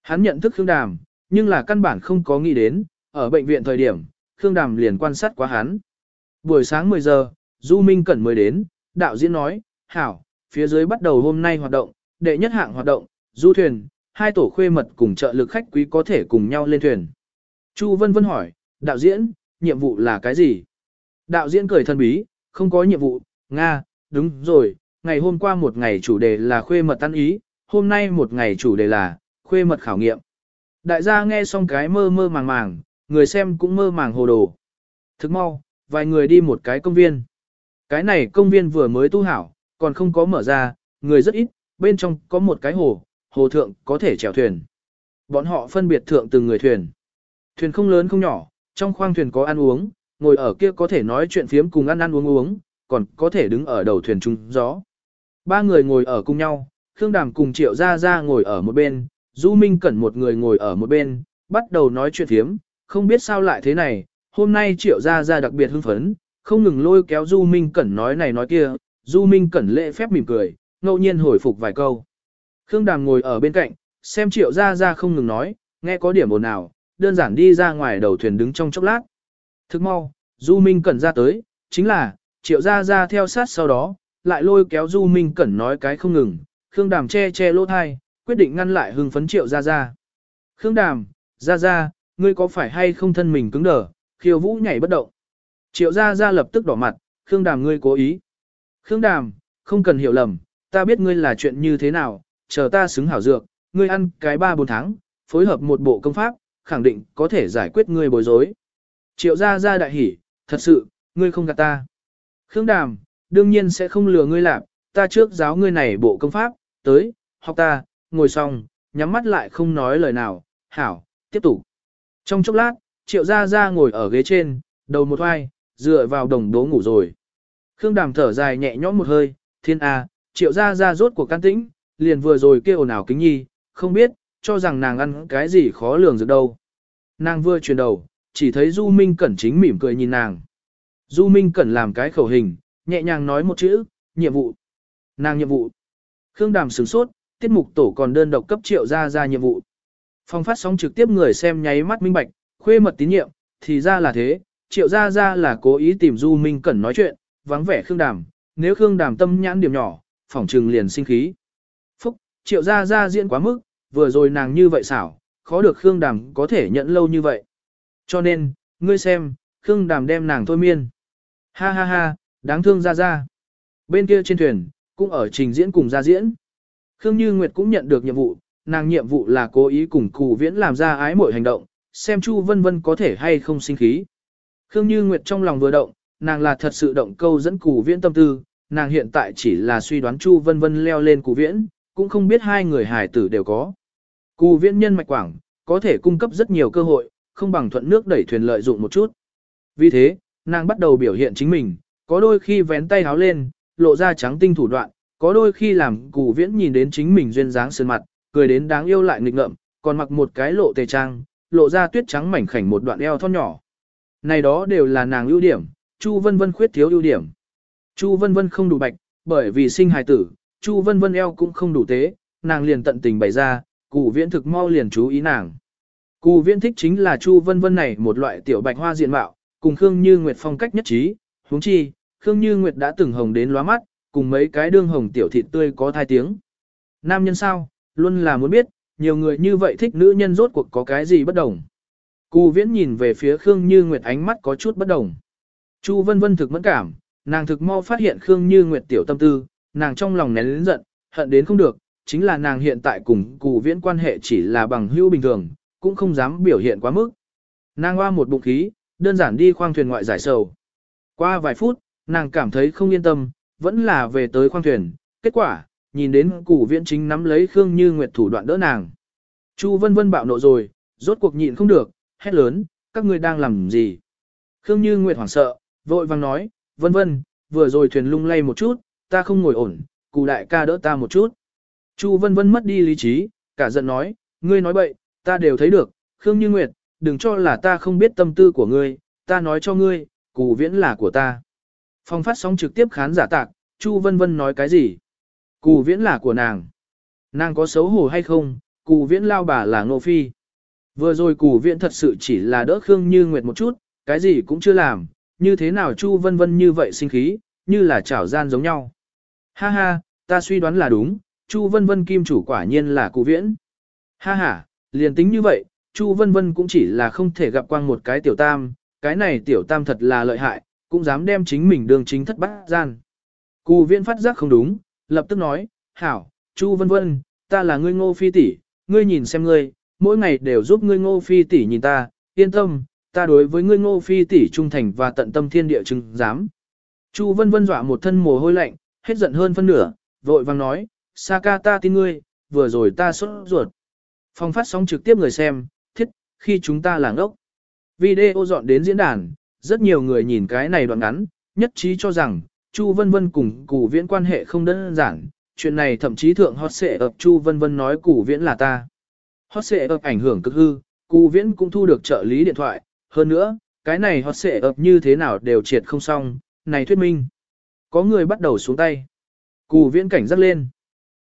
Hắn nhận thức Khương Đàm, nhưng là căn bản không có nghĩ đến, ở bệnh viện thời điểm, Khương Đàm liền quan sát quá hắn. Buổi sáng 10 giờ, Du Minh Cẩn mới đến, đạo diễn nói, hảo, phía dưới bắt đầu hôm nay hoạt động, đệ nhất hạng hoạt động, du thuyền, hai tổ khuê mật cùng trợ lực khách quý có thể cùng nhau lên thuyền. Chu Vân Vân hỏi, đạo diễn, nhiệm vụ là cái gì? Đạo diễn cười thân bí, không có nhiệm vụ, Nga, đúng rồi, ngày hôm qua một ngày chủ đề là khuê mật tan ý, hôm nay một ngày chủ đề là khuê mật khảo nghiệm. Đại gia nghe xong cái mơ mơ màng màng, người xem cũng mơ màng hồ đồ. Thức mau, vài người đi một cái công viên. Cái này công viên vừa mới tu hảo, còn không có mở ra, người rất ít, bên trong có một cái hồ, hồ thượng có thể chèo thuyền. Bọn họ phân biệt thượng từng người thuyền. Thuyền không lớn không nhỏ, trong khoang thuyền có ăn uống, ngồi ở kia có thể nói chuyện phiếm cùng ăn ăn uống uống, còn có thể đứng ở đầu thuyền trung gió. Ba người ngồi ở cùng nhau, Khương Đàm cùng Triệu Gia Gia ngồi ở một bên, Du Minh Cẩn một người ngồi ở một bên, bắt đầu nói chuyện phiếm, không biết sao lại thế này, hôm nay Triệu Gia Gia đặc biệt hưng phấn, không ngừng lôi kéo Du Minh Cẩn nói này nói kia, Du Minh Cẩn lễ phép mỉm cười, ngẫu nhiên hồi phục vài câu. Khương Đàm ngồi ở bên cạnh, xem Triệu Gia Gia không ngừng nói, nghe có điểm ồn nào, đơn giản đi ra ngoài đầu thuyền đứng trong chốc lát. Thức mau, Du Minh Cẩn ra tới, chính là, Triệu Gia Gia theo sát sau đó, lại lôi kéo Du Minh Cẩn nói cái không ngừng, Khương Đàm che che lỗ thai, quyết định ngăn lại hưng phấn Triệu Gia Gia. Khương Đàm, Gia Gia, ngươi có phải hay không thân mình cứng đờ, khiêu vũ nhảy bất động. Triệu Gia Gia lập tức đỏ mặt, Khương Đàm ngươi cố ý. Khương Đàm, không cần hiểu lầm, ta biết ngươi là chuyện như thế nào, chờ ta xứng hảo dược, ngươi ăn cái 3-4 tháng, phối hợp một bộ công pháp, khẳng định có thể giải quyết ngươi bối rối. Triệu Gia Gia đại hỉ, thật sự, ngươi không gạt ta. Khương Đàm, đương nhiên sẽ không lừa ngươi làm, ta trước giáo ngươi này bộ công pháp, tới, học ta, ngồi xong, nhắm mắt lại không nói lời nào, hảo, tiếp tục. Trong chốc lát, Triệu Gia Gia ngồi ở ghế trên, đầu một hoai, dựa vào đồng đố ngủ rồi. Khương Đàm thở dài nhẹ nhõm một hơi, thiên a, Triệu Gia Gia rốt của can tĩnh, liền vừa rồi kêu nào kính nhi, không biết, cho rằng nàng ăn cái gì khó lường được đâu. Nàng vừa chuyển đầu, chỉ thấy Du Minh Cẩn chính mỉm cười nhìn nàng. Du Minh Cẩn làm cái khẩu hình, nhẹ nhàng nói một chữ, nhiệm vụ. Nàng nhiệm vụ. Khương Đàm sửng sốt, tiết mục tổ còn đơn độc cấp triệu ra ra nhiệm vụ. Phong phát sóng trực tiếp người xem nháy mắt minh bạch, khuê mật tín nhiệm, thì ra là thế, triệu ra ra là cố ý tìm Du Minh Cẩn nói chuyện, vắng vẻ Khương Đàm, nếu Khương Đàm tâm nhãn điểm nhỏ, phỏng trừng liền sinh khí. Phúc, triệu ra ra diễn quá mức, vừa rồi nàng như vậy xảo, khó được Khương Đàm có thể nhận lâu như vậy. Cho nên, ngươi xem, Khương Đàm đem nàng thôi miên. Ha ha ha, đáng thương ra ra. Bên kia trên thuyền, cũng ở trình diễn cùng ra diễn. Khương Như Nguyệt cũng nhận được nhiệm vụ, nàng nhiệm vụ là cố ý cùng cụ viễn làm ra ái mỗi hành động, xem Chu Vân Vân có thể hay không sinh khí. Khương Như Nguyệt trong lòng vừa động, nàng là thật sự động câu dẫn cụ viễn tâm tư, nàng hiện tại chỉ là suy đoán Chu Vân Vân leo lên cụ viễn, cũng không biết hai người hải tử đều có. Cụ viễn nhân mạch quảng, có thể cung cấp rất nhiều cơ hội, không bằng thuận nước đẩy thuyền lợi dụng một chút. Vì thế, nàng bắt đầu biểu hiện chính mình, có đôi khi vén tay háo lên, lộ ra trắng tinh thủ đoạn, có đôi khi làm cụ viễn nhìn đến chính mình duyên dáng sơn mặt, cười đến đáng yêu lại nghịch ngợm, còn mặc một cái lộ tề trang, lộ ra tuyết trắng mảnh khảnh một đoạn eo thon nhỏ. Này đó đều là nàng ưu điểm, Chu Vân Vân khuyết thiếu ưu điểm. Chu Vân Vân không đủ bạch, bởi vì sinh hài tử, Chu Vân Vân eo cũng không đủ tế, nàng liền tận tình bày ra, Cù Viễn thực mau liền chú ý nàng. Cù Viễn thích chính là Chu Vân Vân này một loại tiểu bạch hoa diện mạo, cùng Khương Như Nguyệt phong cách nhất trí, huống chi, Khương Như Nguyệt đã từng hồng đến lóa mắt, cùng mấy cái đương hồng tiểu thịt tươi có thai tiếng. Nam nhân sao, luôn là muốn biết, nhiều người như vậy thích nữ nhân rốt cuộc có cái gì bất đồng. Cù viễn nhìn về phía Khương Như Nguyệt ánh mắt có chút bất đồng. Chu vân vân thực mẫn cảm, nàng thực mau phát hiện Khương Như Nguyệt tiểu tâm tư, nàng trong lòng nén lớn giận, hận đến không được, chính là nàng hiện tại cùng cù viễn quan hệ chỉ là bằng hữu bình thường, cũng không dám biểu hiện quá mức. Nàng hoa một bụng khí, đơn giản đi khoang thuyền ngoại giải sầu. Qua vài phút, nàng cảm thấy không yên tâm, vẫn là về tới khoang thuyền, kết quả, nhìn đến củ viễn chính nắm lấy Khương Như Nguyệt thủ đoạn đỡ nàng. Chu vân vân bạo nộ rồi, rốt cuộc nhịn không được, hét lớn, các ngươi đang làm gì? Khương Như Nguyệt hoảng sợ, vội vàng nói, vân vân, vừa rồi thuyền lung lay một chút, ta không ngồi ổn, cụ đại ca đỡ ta một chút. Chu vân vân mất đi lý trí, cả giận nói, ngươi nói bậy, ta đều thấy được, Khương Như Nguyệt, đừng cho là ta không biết tâm tư của ngươi, ta nói cho ngươi, cụ viễn là của ta. Phong phát sóng trực tiếp khán giả tạc, Chu vân vân nói cái gì? Cù viễn là của nàng. Nàng có xấu hổ hay không, Cù viễn lao bà là ngô phi. Vừa rồi Cù viễn thật sự chỉ là đỡ Khương Như Nguyệt một chút, cái gì cũng chưa làm, như thế nào Chu vân vân như vậy sinh khí, như là chảo gian giống nhau. Ha ha, ta suy đoán là đúng, Chu vân vân kim chủ quả nhiên là Cù viễn. Ha ha, liền tính như vậy, Chu vân vân cũng chỉ là không thể gặp quang một cái tiểu tam, cái này tiểu tam thật là lợi hại, cũng dám đem chính mình đường chính thất bát gian. Cù viễn phát giác không đúng, lập tức nói, hảo, Chu vân vân, ta là ngươi ngô phi tỷ, ngươi nhìn xem ngươi, mỗi ngày đều giúp ngươi ngô phi tỷ nhìn ta, yên tâm, ta đối với ngươi ngô phi tỷ trung thành và tận tâm thiên địa chứng giám. Chu vân vân dọa một thân mồ hôi lạnh, hết giận hơn phân nửa, vội vàng nói, sa ca ta tin ngươi, vừa rồi ta sốt ruột. Phong phát sóng trực tiếp người xem, thiết, khi chúng ta là ngốc. Video dọn đến diễn đàn, rất nhiều người nhìn cái này đoạn ngắn, nhất trí cho rằng, Chu Vân Vân cùng Cù Viễn quan hệ không đơn giản, chuyện này thậm chí thượng hot xệ ập Chu Vân Vân nói Cù Viễn là ta. Hot xệ ập ảnh hưởng cực hư, Cù Viễn cũng thu được trợ lý điện thoại, hơn nữa, cái này hot xệ ập như thế nào đều triệt không xong, này thuyết minh. Có người bắt đầu xuống tay. Cù Viễn cảnh giác lên.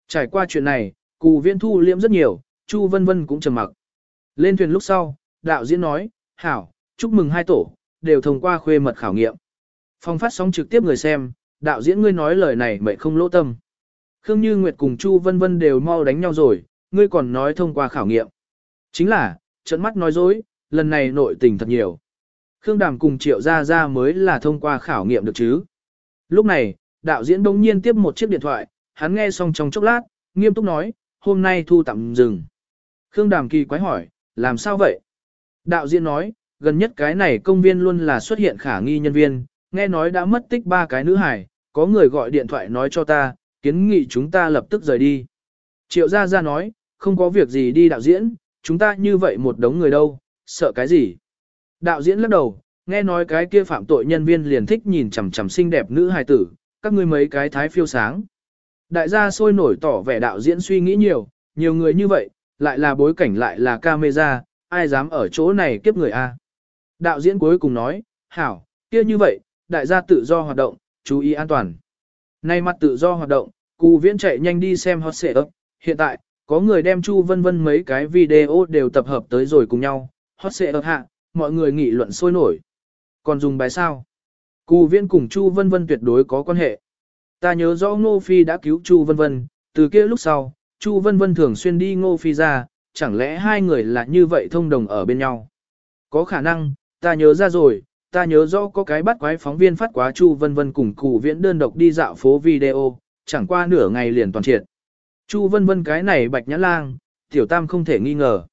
Trải qua chuyện này, Cù Viễn thu liễm rất nhiều, Chu Vân Vân cũng trầm mặc. Lên thuyền lúc sau, đạo diễn nói, hảo, chúc mừng hai tổ, đều thông qua khuê mật khảo nghiệm. Phong phát sóng trực tiếp người xem, đạo diễn ngươi nói lời này mẹ không lỗ tâm. Khương Như Nguyệt cùng Chu Vân Vân đều mau đánh nhau rồi, ngươi còn nói thông qua khảo nghiệm. Chính là, trận mắt nói dối, lần này nội tình thật nhiều. Khương Đàm cùng Triệu Gia Gia mới là thông qua khảo nghiệm được chứ. Lúc này, đạo diễn đông nhiên tiếp một chiếc điện thoại, hắn nghe xong trong chốc lát, nghiêm túc nói, hôm nay thu tạm dừng. Khương Đàm kỳ quái hỏi, làm sao vậy? Đạo diễn nói, gần nhất cái này công viên luôn là xuất hiện khả nghi nhân viên, nghe nói đã mất tích ba cái nữ hải, có người gọi điện thoại nói cho ta, kiến nghị chúng ta lập tức rời đi. Triệu Gia Gia nói, không có việc gì đi đạo diễn, chúng ta như vậy một đống người đâu, sợ cái gì. Đạo diễn lắc đầu, nghe nói cái kia phạm tội nhân viên liền thích nhìn chằm chằm xinh đẹp nữ hài tử, các ngươi mấy cái thái phiêu sáng. Đại gia sôi nổi tỏ vẻ đạo diễn suy nghĩ nhiều, nhiều người như vậy, lại là bối cảnh lại là camera, ai dám ở chỗ này kiếp người a? Đạo diễn cuối cùng nói, hảo, kia như vậy, đại gia tự do hoạt động, chú ý an toàn. Nay mặt tự do hoạt động, Cù viễn chạy nhanh đi xem hot xệ ấp. Hiện tại, có người đem Chu Vân Vân mấy cái video đều tập hợp tới rồi cùng nhau, hot xệ ấp hạ, mọi người nghị luận sôi nổi. Còn dùng bài sao? Cù viễn cùng Chu Vân Vân tuyệt đối có quan hệ. Ta nhớ rõ Ngô Phi đã cứu Chu Vân Vân, từ kia lúc sau, Chu Vân Vân thường xuyên đi Ngô Phi ra, chẳng lẽ hai người là như vậy thông đồng ở bên nhau? Có khả năng, ta nhớ ra rồi, ta nhớ rõ có cái bắt quái phóng viên phát quá Chu Vân Vân cùng cụ viễn đơn độc đi dạo phố video, chẳng qua nửa ngày liền toàn triệt. Chu Vân Vân cái này bạch nhã lang, tiểu tam không thể nghi ngờ.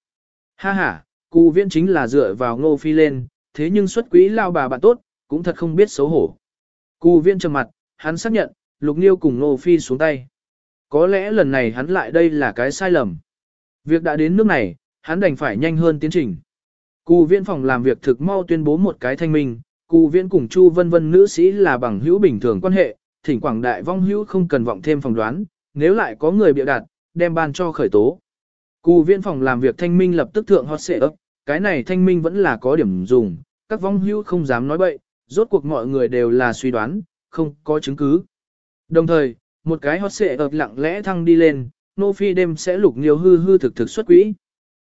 Ha ha, cụ viễn chính là dựa vào ngô phi lên, thế nhưng xuất quỹ lao bà bạn tốt, cũng thật không biết xấu hổ. Cụ viễn trầm mặt, hắn xác nhận, lục nghiêu cùng ngô phi xuống tay. Có lẽ lần này hắn lại đây là cái sai lầm. Việc đã đến nước này, hắn đành phải nhanh hơn tiến trình. Cụ viễn phòng làm việc thực mau tuyên bố một cái thanh minh, cụ viễn cùng Chu Vân Vân nữ sĩ là bằng hữu bình thường quan hệ, thỉnh quảng đại vong hữu không cần vọng thêm phòng đoán, nếu lại có người bịa đặt, đem ban cho khởi tố. Cụ viễn phòng làm việc thanh minh lập tức thượng hot xệ ấp, cái này thanh minh vẫn là có điểm dùng, các vong hữu không dám nói bậy, rốt cuộc mọi người đều là suy đoán, không có chứng cứ. Đồng thời, một cái hot xệ ập lặng lẽ thăng đi lên, nô phi đêm sẽ lục nhiều hư hư thực thực xuất quỹ.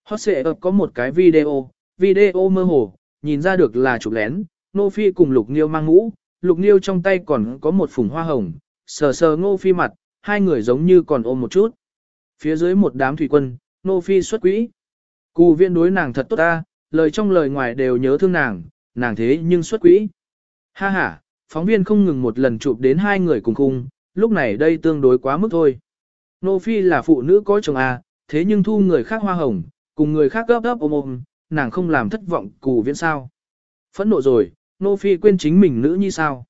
Hot xệ ập có một cái video, video mơ hồ, nhìn ra được là chụp lén, nô phi cùng lục niêu mang mũ, lục niêu trong tay còn có một phùng hoa hồng, sờ sờ ngô phi mặt, hai người giống như còn ôm một chút. Phía dưới một đám thủy quân, nô phi xuất quỹ. Cù viên đối nàng thật tốt ta, lời trong lời ngoài đều nhớ thương nàng, nàng thế nhưng xuất quỹ. Ha ha, phóng viên không ngừng một lần chụp đến hai người cùng khung, lúc này đây tương đối quá mức thôi. Nô Phi là phụ nữ có chồng à, thế nhưng thu người khác hoa hồng, cùng người khác gấp gấp ôm ôm, nàng không làm thất vọng cù viễn sao. Phẫn nộ rồi, Nô Phi quên chính mình nữ như sao.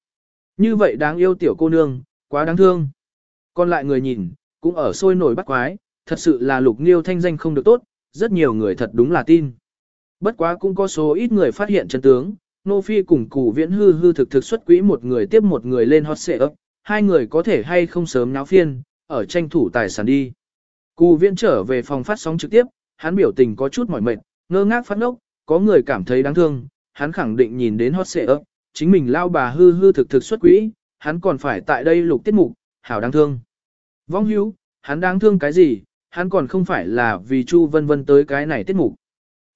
Như vậy đáng yêu tiểu cô nương, quá đáng thương. Còn lại người nhìn, cũng ở sôi nổi bắt quái, thật sự là lục nghiêu thanh danh không được tốt, rất nhiều người thật đúng là tin. Bất quá cũng có số ít người phát hiện chân tướng, Nô Phi cùng cù viễn hư hư thực thực xuất quỹ một người tiếp một người lên hot xệ ấp, hai người có thể hay không sớm náo phiên, ở tranh thủ tài sản đi. Cù viễn trở về phòng phát sóng trực tiếp, hắn biểu tình có chút mỏi mệt, ngơ ngác phát ngốc, có người cảm thấy đáng thương, hắn khẳng định nhìn đến hot xệ ấp, chính mình lao bà hư hư thực thực xuất quỹ, hắn còn phải tại đây lục tiết mục, hảo đáng thương. Vong hữu, hắn đáng thương cái gì, hắn còn không phải là vì Chu Vân Vân tới cái này tiết mục.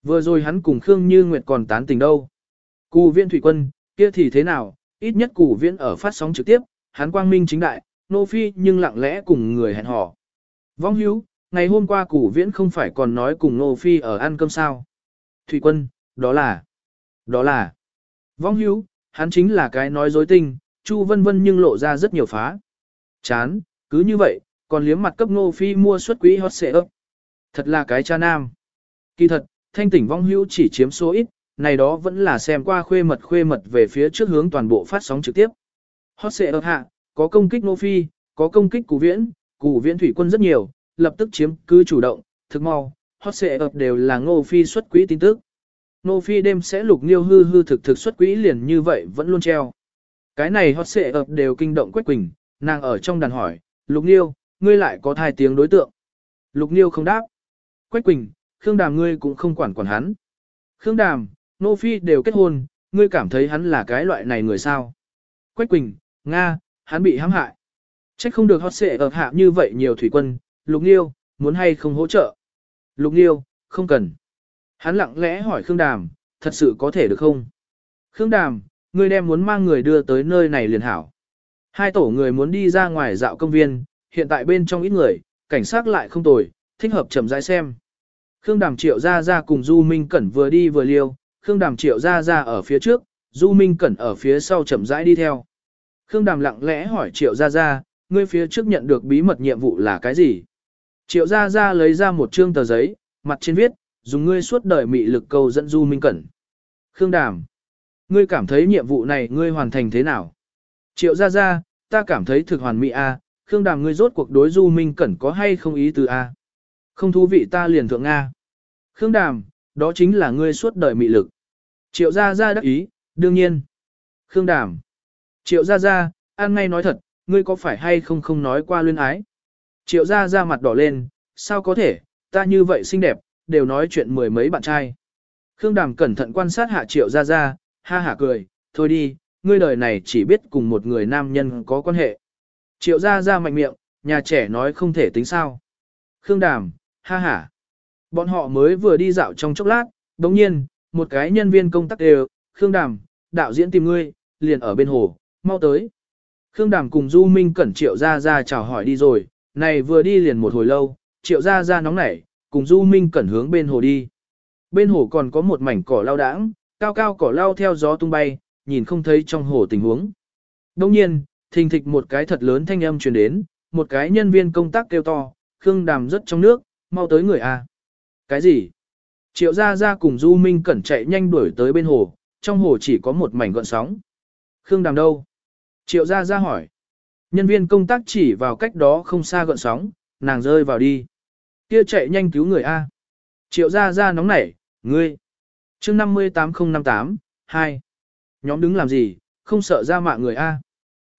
Vừa rồi hắn cùng Khương Như Nguyệt còn tán tình đâu. Cù viện thủy quân, kia thì thế nào, ít nhất cù viện ở phát sóng trực tiếp, hắn quang minh chính đại, nô phi nhưng lặng lẽ cùng người hẹn hò. Vong hữu, ngày hôm qua Củ viễn không phải còn nói cùng nô phi ở ăn cơm sao. Thủy quân, đó là, đó là, vong hữu, hắn chính là cái nói dối tinh, chu vân vân nhưng lộ ra rất nhiều phá. Chán, cứ như vậy, còn liếm mặt cấp nô phi mua suất quỹ hot xệ ấp. Thật là cái cha nam. Kỳ thật, thanh tỉnh vong hữu chỉ chiếm số ít, này đó vẫn là xem qua khuê mật khuê mật về phía trước hướng toàn bộ phát sóng trực tiếp. Hot xệ ấp hạ, có công kích nô phi, có công kích cụ viễn, cụ viễn thủy quân rất nhiều, lập tức chiếm cứ chủ động, thực mau, hot xệ ập đều là ngô phi xuất quỹ tin tức. Nô phi đêm sẽ lục nghiêu hư hư thực thực xuất quỹ liền như vậy vẫn luôn treo. Cái này hot xệ ập đều kinh động Quách Quỳnh, nàng ở trong đàn hỏi, lục nghiêu, ngươi lại có thai tiếng đối tượng. Lục nghiêu không đáp. Quách Quỳnh, Khương Đàm ngươi cũng không quản quản hắn. Khương Đàm, Nô Phi đều kết hôn, ngươi cảm thấy hắn là cái loại này người sao? Quách Quỳnh, Nga, hắn bị hãm hại. Trách không được hot xệ ập hạ như vậy nhiều thủy quân, Lục Nghiêu, muốn hay không hỗ trợ? Lục Nghiêu, không cần. Hắn lặng lẽ hỏi Khương Đàm, thật sự có thể được không? Khương Đàm, ngươi đem muốn mang người đưa tới nơi này liền hảo. Hai tổ người muốn đi ra ngoài dạo công viên, hiện tại bên trong ít người, cảnh sát lại không tồi, thích hợp chậm rãi xem. Khương Đàm Triệu ra ra cùng Du Minh Cẩn vừa đi vừa liêu, Khương Đàm Triệu ra ra ở phía trước, Du Minh Cẩn ở phía sau chậm rãi đi theo. Khương Đàm lặng lẽ hỏi Triệu ra ra, ngươi phía trước nhận được bí mật nhiệm vụ là cái gì? Triệu Gia Gia lấy ra một trương tờ giấy, mặt trên viết, dùng ngươi suốt đời mị lực cầu dẫn Du Minh Cẩn. Khương Đàm, ngươi cảm thấy nhiệm vụ này ngươi hoàn thành thế nào? Triệu Gia Gia, ta cảm thấy thực hoàn mỹ a. Khương Đàm ngươi rốt cuộc đối Du Minh Cẩn có hay không ý từ a? Không thú vị ta liền thượng a. Khương Đàm, đó chính là ngươi suốt đời mị lực. Triệu Gia Gia đắc ý, đương nhiên. Khương Đàm. Triệu Gia Gia, ăn ngay nói thật, ngươi có phải hay không không nói qua luyên ái. Triệu Gia Gia mặt đỏ lên, sao có thể, ta như vậy xinh đẹp, đều nói chuyện mười mấy bạn trai. Khương Đàm cẩn thận quan sát hạ Triệu Gia Gia, ha hả cười, thôi đi, ngươi đời này chỉ biết cùng một người nam nhân có quan hệ. Triệu Gia Gia mạnh miệng, nhà trẻ nói không thể tính sao. Khương Đàm, ha hả. Bọn họ mới vừa đi dạo trong chốc lát, đồng nhiên, một cái nhân viên công tác đều, Khương Đàm, đạo diễn tìm ngươi, liền ở bên hồ, mau tới. Khương Đàm cùng Du Minh Cẩn Triệu Gia Gia chào hỏi đi rồi, này vừa đi liền một hồi lâu, Triệu Gia Gia nóng nảy, cùng Du Minh Cẩn hướng bên hồ đi. Bên hồ còn có một mảnh cỏ lao đãng, cao cao cỏ lao theo gió tung bay, nhìn không thấy trong hồ tình huống. Đông nhiên, thình thịch một cái thật lớn thanh âm truyền đến, một cái nhân viên công tác kêu to, Khương Đàm rất trong nước, mau tới người a. Cái gì? Triệu Gia Gia cùng Du Minh Cẩn chạy nhanh đuổi tới bên hồ, trong hồ chỉ có một mảnh gợn sóng. Khương Đàm đâu? Triệu Gia Gia hỏi. Nhân viên công tác chỉ vào cách đó không xa gợn sóng, nàng rơi vào đi. Kia chạy nhanh cứu người A. Triệu Gia Gia nóng nảy, ngươi. chương 58058, 2. Nhóm đứng làm gì, không sợ ra mạng người A.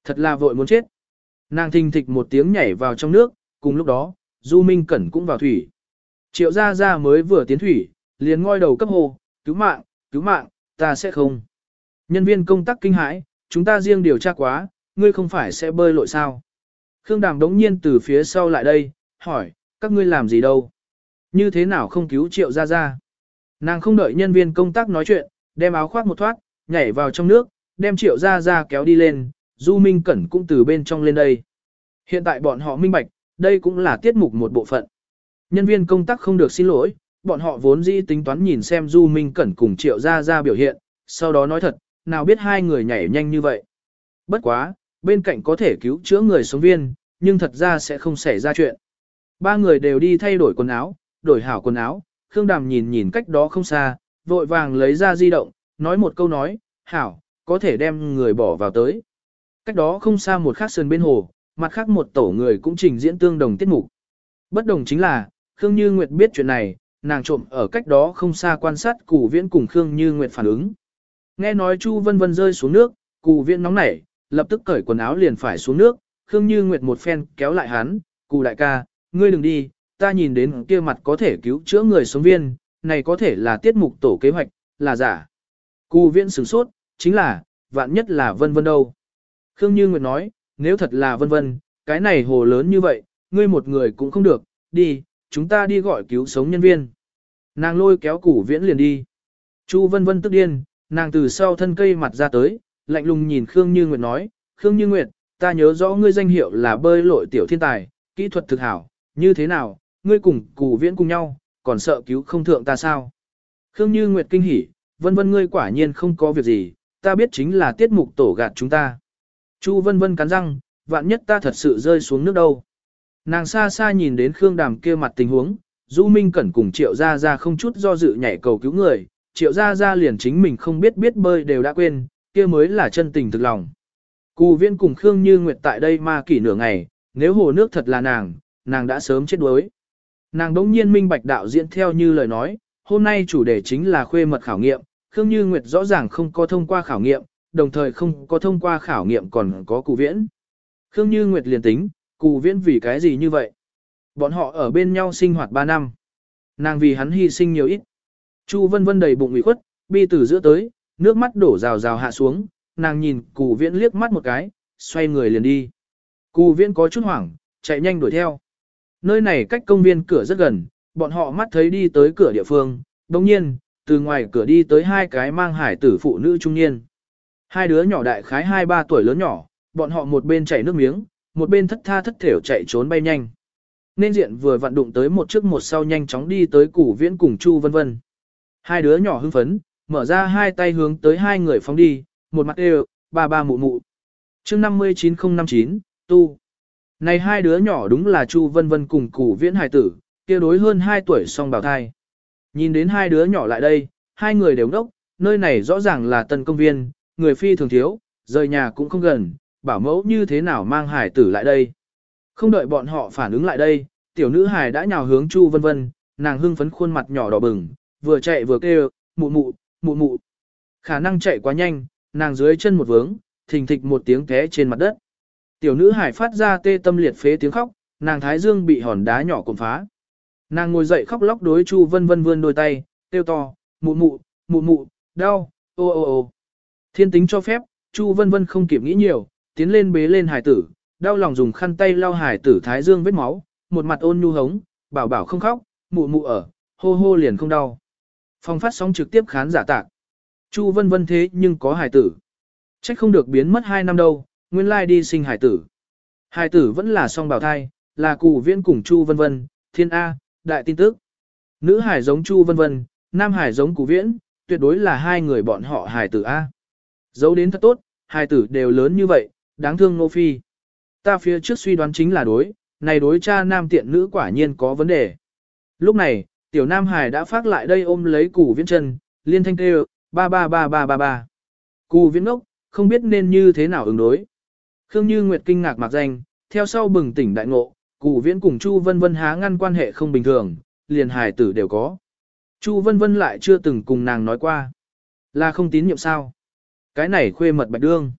Thật là vội muốn chết. Nàng thình thịch một tiếng nhảy vào trong nước, cùng lúc đó, Du Minh Cẩn cũng vào thủy. Triệu Gia Gia mới vừa tiến thủy, liền ngoi đầu cấp hồ, cứu mạng, cứu mạng, ta sẽ không. Nhân viên công tác kinh hãi, chúng ta riêng điều tra quá, ngươi không phải sẽ bơi lội sao? Khương Đàm đống nhiên từ phía sau lại đây, hỏi, các ngươi làm gì đâu? Như thế nào không cứu triệu ra ra? Nàng không đợi nhân viên công tác nói chuyện, đem áo khoác một thoát, nhảy vào trong nước, đem triệu ra ra kéo đi lên, Du Minh Cẩn cũng từ bên trong lên đây. Hiện tại bọn họ minh bạch, đây cũng là tiết mục một bộ phận. Nhân viên công tác không được xin lỗi, bọn họ vốn dĩ tính toán nhìn xem Du Minh Cẩn cùng triệu ra ra biểu hiện, sau đó nói thật, nào biết hai người nhảy nhanh như vậy. Bất quá, bên cạnh có thể cứu chữa người sống viên, nhưng thật ra sẽ không xảy ra chuyện. Ba người đều đi thay đổi quần áo, đổi hảo quần áo, Khương Đàm nhìn nhìn cách đó không xa, vội vàng lấy ra di động, nói một câu nói, hảo, có thể đem người bỏ vào tới. Cách đó không xa một khắc sơn bên hồ, mặt khác một tổ người cũng trình diễn tương đồng tiết mục. Bất đồng chính là, Khương Như Nguyệt biết chuyện này, nàng trộm ở cách đó không xa quan sát Cù Viễn cùng Khương Như Nguyệt phản ứng. Nghe nói Chu Vân Vân rơi xuống nước, Cù Viễn nóng nảy, lập tức cởi quần áo liền phải xuống nước, Khương Như Nguyệt một phen kéo lại hắn, "Cù đại ca, ngươi đừng đi, ta nhìn đến kia mặt có thể cứu chữa người sống viên, này có thể là tiết mục tổ kế hoạch, là giả." Cù Viễn sửng sốt, chính là, vạn nhất là Vân Vân đâu. Khương Như Nguyệt nói, nếu thật là Vân Vân, cái này hồ lớn như vậy, ngươi một người cũng không được, đi, chúng ta đi gọi cứu sống nhân viên. Nàng lôi kéo củ viễn liền đi. Chu vân vân tức điên, nàng từ sau thân cây mặt ra tới, lạnh lùng nhìn Khương Như Nguyệt nói, Khương Như Nguyệt, ta nhớ rõ ngươi danh hiệu là bơi lội tiểu thiên tài, kỹ thuật thực hảo, như thế nào, ngươi cùng Cù viễn cùng nhau, còn sợ cứu không thượng ta sao? Khương Như Nguyệt kinh hỉ, vân vân ngươi quả nhiên không có việc gì, ta biết chính là tiết mục tổ gạt chúng ta. Chu vân vân cắn răng, vạn nhất ta thật sự rơi xuống nước đâu. Nàng xa xa nhìn đến Khương Đàm kia mặt tình huống, Du Minh Cẩn cùng Triệu Gia Gia không chút do dự nhảy cầu cứu người, Triệu Gia Gia liền chính mình không biết biết bơi đều đã quên, kia mới là chân tình thực lòng. Cù viên cùng Khương Như Nguyệt tại đây ma kỷ nửa ngày, nếu hồ nước thật là nàng, nàng đã sớm chết đuối. Nàng đống nhiên minh bạch đạo diễn theo như lời nói, hôm nay chủ đề chính là khuê mật khảo nghiệm, Khương Như Nguyệt rõ ràng không có thông qua khảo nghiệm, đồng thời không có thông qua khảo nghiệm còn có cụ viễn. Khương Như Nguyệt liền tính, Cù viễn vì cái gì như vậy? Bọn họ ở bên nhau sinh hoạt 3 năm. Nàng vì hắn hy sinh nhiều ít. Chu vân vân đầy bụng ủy khuất, bi từ giữa tới, nước mắt đổ rào rào hạ xuống, nàng nhìn cù viễn liếc mắt một cái, xoay người liền đi. Cù viễn có chút hoảng, chạy nhanh đuổi theo. Nơi này cách công viên cửa rất gần, bọn họ mắt thấy đi tới cửa địa phương, đồng nhiên, từ ngoài cửa đi tới hai cái mang hải tử phụ nữ trung niên. Hai đứa nhỏ đại khái 2-3 tuổi lớn nhỏ, bọn họ một bên chảy nước miếng, một bên thất tha thất thểu chạy trốn bay nhanh. Nên diện vừa vặn đụng tới một trước một sau nhanh chóng đi tới củ viễn cùng Chu vân vân. Hai đứa nhỏ hưng phấn, mở ra hai tay hướng tới hai người phóng đi, một mặt đều, ba ba mụ mụ. chương 59059, tu. Này hai đứa nhỏ đúng là Chu vân vân cùng củ viễn Hải tử, kia đối hơn hai tuổi song bào thai. Nhìn đến hai đứa nhỏ lại đây, hai người đều ngốc, nơi này rõ ràng là tân công viên, người phi thường thiếu, rời nhà cũng không gần, bảo mẫu như thế nào mang hải tử lại đây. Không đợi bọn họ phản ứng lại đây, tiểu nữ hải đã nhào hướng Chu Vân Vân, nàng hưng phấn khuôn mặt nhỏ đỏ bừng, vừa chạy vừa kêu, mụ mụ, mụ mụ. Khả năng chạy quá nhanh, nàng dưới chân một vướng, thình thịch một tiếng té trên mặt đất. Tiểu nữ hải phát ra tê tâm liệt phế tiếng khóc, nàng thái dương bị hòn đá nhỏ cồn phá. Nàng ngồi dậy khóc lóc đối Chu Vân Vân vươn đôi tay, kêu to, mụ mụ, mụ mụ, đau, ô ô ô. Thiên tính cho phép, Chu Vân Vân không kịp nghĩ nhiều, tiến lên bế lên hải tử, đau lòng dùng khăn tay lau hải tử thái dương vết máu, một mặt ôn nhu hống, bảo bảo không khóc, mụ mụ ở, hô hô liền không đau. Phong phát sóng trực tiếp khán giả tạc. Chu vân vân thế nhưng có hải tử. Trách không được biến mất 2 năm đâu, nguyên lai đi sinh hải tử. Hải tử vẫn là song bào thai, là cụ viễn cùng Chu vân vân, thiên A, đại tin tức. Nữ hải giống Chu vân vân, nam hải giống cụ viễn, tuyệt đối là hai người bọn họ hải tử A. Giấu đến thật tốt, hải tử đều lớn như vậy, đáng thương Nô Phi. Ta phía trước suy đoán chính là đối, này đối cha nam tiện nữ quả nhiên có vấn đề. Lúc này, tiểu nam hải đã phát lại đây ôm lấy củ viễn chân, liên thanh kêu, ba ba ba ba ba ba. Cù viễn ngốc, không biết nên như thế nào ứng đối. Khương Như Nguyệt kinh ngạc mặc danh, theo sau bừng tỉnh đại ngộ, Cù Viễn cùng Chu Vân Vân há ngăn quan hệ không bình thường, liền hài tử đều có. Chu Vân Vân lại chưa từng cùng nàng nói qua. Là không tín nhiệm sao? Cái này khuê mật bạch đương.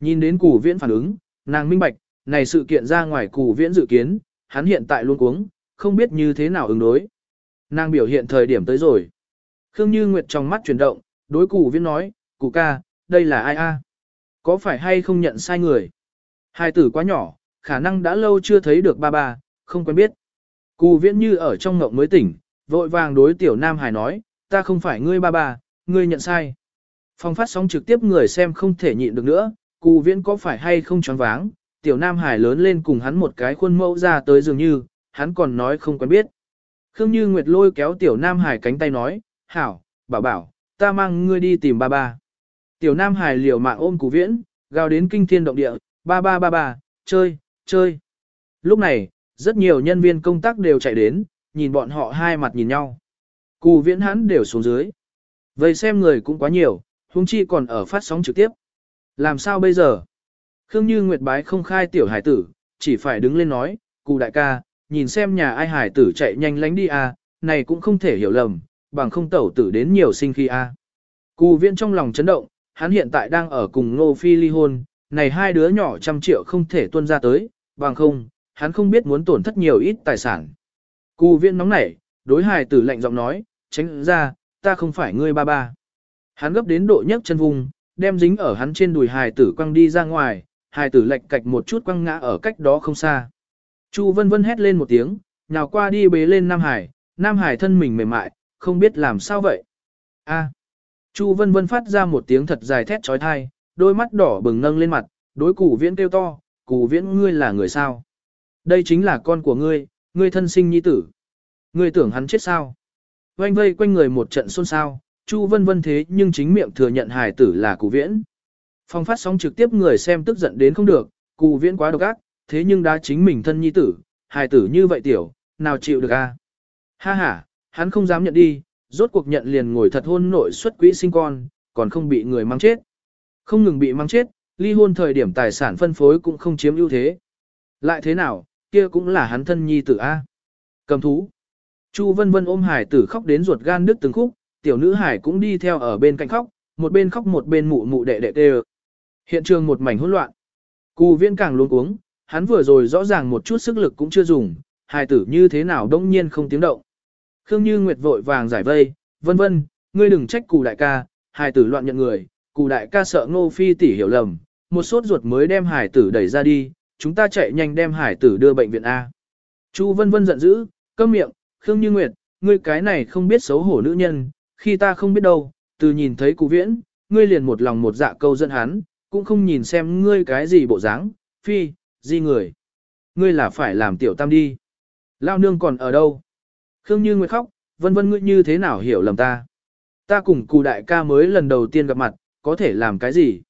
Nhìn đến Cù viễn phản ứng, nàng minh bạch, này sự kiện ra ngoài Cù viễn dự kiến, hắn hiện tại luôn cuống, không biết như thế nào ứng đối. Nàng biểu hiện thời điểm tới rồi. Khương Như Nguyệt trong mắt chuyển động, đối cụ viễn nói, cụ ca, đây là ai a? Có phải hay không nhận sai người? Hai tử quá nhỏ, khả năng đã lâu chưa thấy được ba ba, không quen biết. Cụ viễn như ở trong ngộng mới tỉnh, vội vàng đối tiểu Nam Hải nói, ta không phải ngươi ba ba, ngươi nhận sai. Phong phát sóng trực tiếp người xem không thể nhịn được nữa, cụ viễn có phải hay không choáng váng, tiểu Nam Hải lớn lên cùng hắn một cái khuôn mẫu ra tới dường như, hắn còn nói không quen biết. Khương Như Nguyệt lôi kéo tiểu Nam Hải cánh tay nói, hảo, bảo bảo, ta mang ngươi đi tìm ba ba. Tiểu Nam Hải liều mạng ôm cù viễn, gào đến kinh thiên động địa, ba ba ba ba, chơi, chơi. Lúc này, rất nhiều nhân viên công tác đều chạy đến, nhìn bọn họ hai mặt nhìn nhau. Cù viễn hắn đều xuống dưới. Vậy xem người cũng quá nhiều, huống chi còn ở phát sóng trực tiếp. Làm sao bây giờ? Khương Như Nguyệt bái không khai tiểu hải tử, chỉ phải đứng lên nói, cụ đại ca, nhìn xem nhà ai hải tử chạy nhanh lánh đi à, này cũng không thể hiểu lầm, bằng không tẩu tử đến nhiều sinh khi a. À. Cù viễn trong lòng chấn động, hắn hiện tại đang ở cùng Ngô Phi ly hôn, này hai đứa nhỏ trăm triệu không thể tuân ra tới, bằng không, hắn không biết muốn tổn thất nhiều ít tài sản. Cù viễn nóng nảy, đối hài tử lạnh giọng nói, tránh ra, ta không phải ngươi ba ba. Hắn gấp đến độ nhấc chân vùng, đem dính ở hắn trên đùi hài tử quăng đi ra ngoài, hài tử lệch cạch một chút quăng ngã ở cách đó không xa. Chu vân vân hét lên một tiếng, nhào qua đi bế lên Nam Hải, Nam Hải thân mình mềm mại, không biết làm sao vậy. A. Chu vân vân phát ra một tiếng thật dài thét chói tai, đôi mắt đỏ bừng nâng lên mặt, đối cù viễn kêu to, cù viễn ngươi là người sao? Đây chính là con của ngươi, ngươi thân sinh nhi tử. Ngươi tưởng hắn chết sao? Quanh vây quanh người một trận xôn xao, Chu vân vân thế nhưng chính miệng thừa nhận hài tử là cù viễn. Phong phát sóng trực tiếp người xem tức giận đến không được, cù viễn quá độc ác, thế nhưng đã chính mình thân nhi tử, hài tử như vậy tiểu, nào chịu được a? Ha ha, hắn không dám nhận đi, rốt cuộc nhận liền ngồi thật hôn nội xuất quỹ sinh con, còn không bị người mang chết. Không ngừng bị mang chết, ly hôn thời điểm tài sản phân phối cũng không chiếm ưu thế. Lại thế nào, kia cũng là hắn thân nhi tử A. Cầm thú. Chu vân vân ôm hải tử khóc đến ruột gan đứt từng khúc, tiểu nữ hải cũng đi theo ở bên cạnh khóc, một bên khóc một bên mụ mụ đệ đệ tê Hiện trường một mảnh hỗn loạn. Cù viên càng luống cuống, hắn vừa rồi rõ ràng một chút sức lực cũng chưa dùng, hài tử như thế nào đông nhiên không tiếng động. Khương Như Nguyệt vội vàng giải vây, vân vân, ngươi đừng trách Cụ đại ca, hài tử loạn nhận người, Cụ đại ca sợ ngô phi tỷ hiểu lầm, một sốt ruột mới đem hải tử đẩy ra đi, chúng ta chạy nhanh đem hải tử đưa bệnh viện A. Chu vân vân giận dữ, câm miệng, Khương Như Nguyệt, ngươi cái này không biết xấu hổ nữ nhân, khi ta không biết đâu, từ nhìn thấy cụ viễn, ngươi liền một lòng một dạ câu dẫn hắn, cũng không nhìn xem ngươi cái gì bộ dáng, phi, di người. Ngươi là phải làm tiểu tam đi. Lao nương còn ở đâu? Khương Như Nguyệt khóc, vân vân ngươi như thế nào hiểu lầm ta? Ta cùng cụ đại ca mới lần đầu tiên gặp mặt, có thể làm cái gì?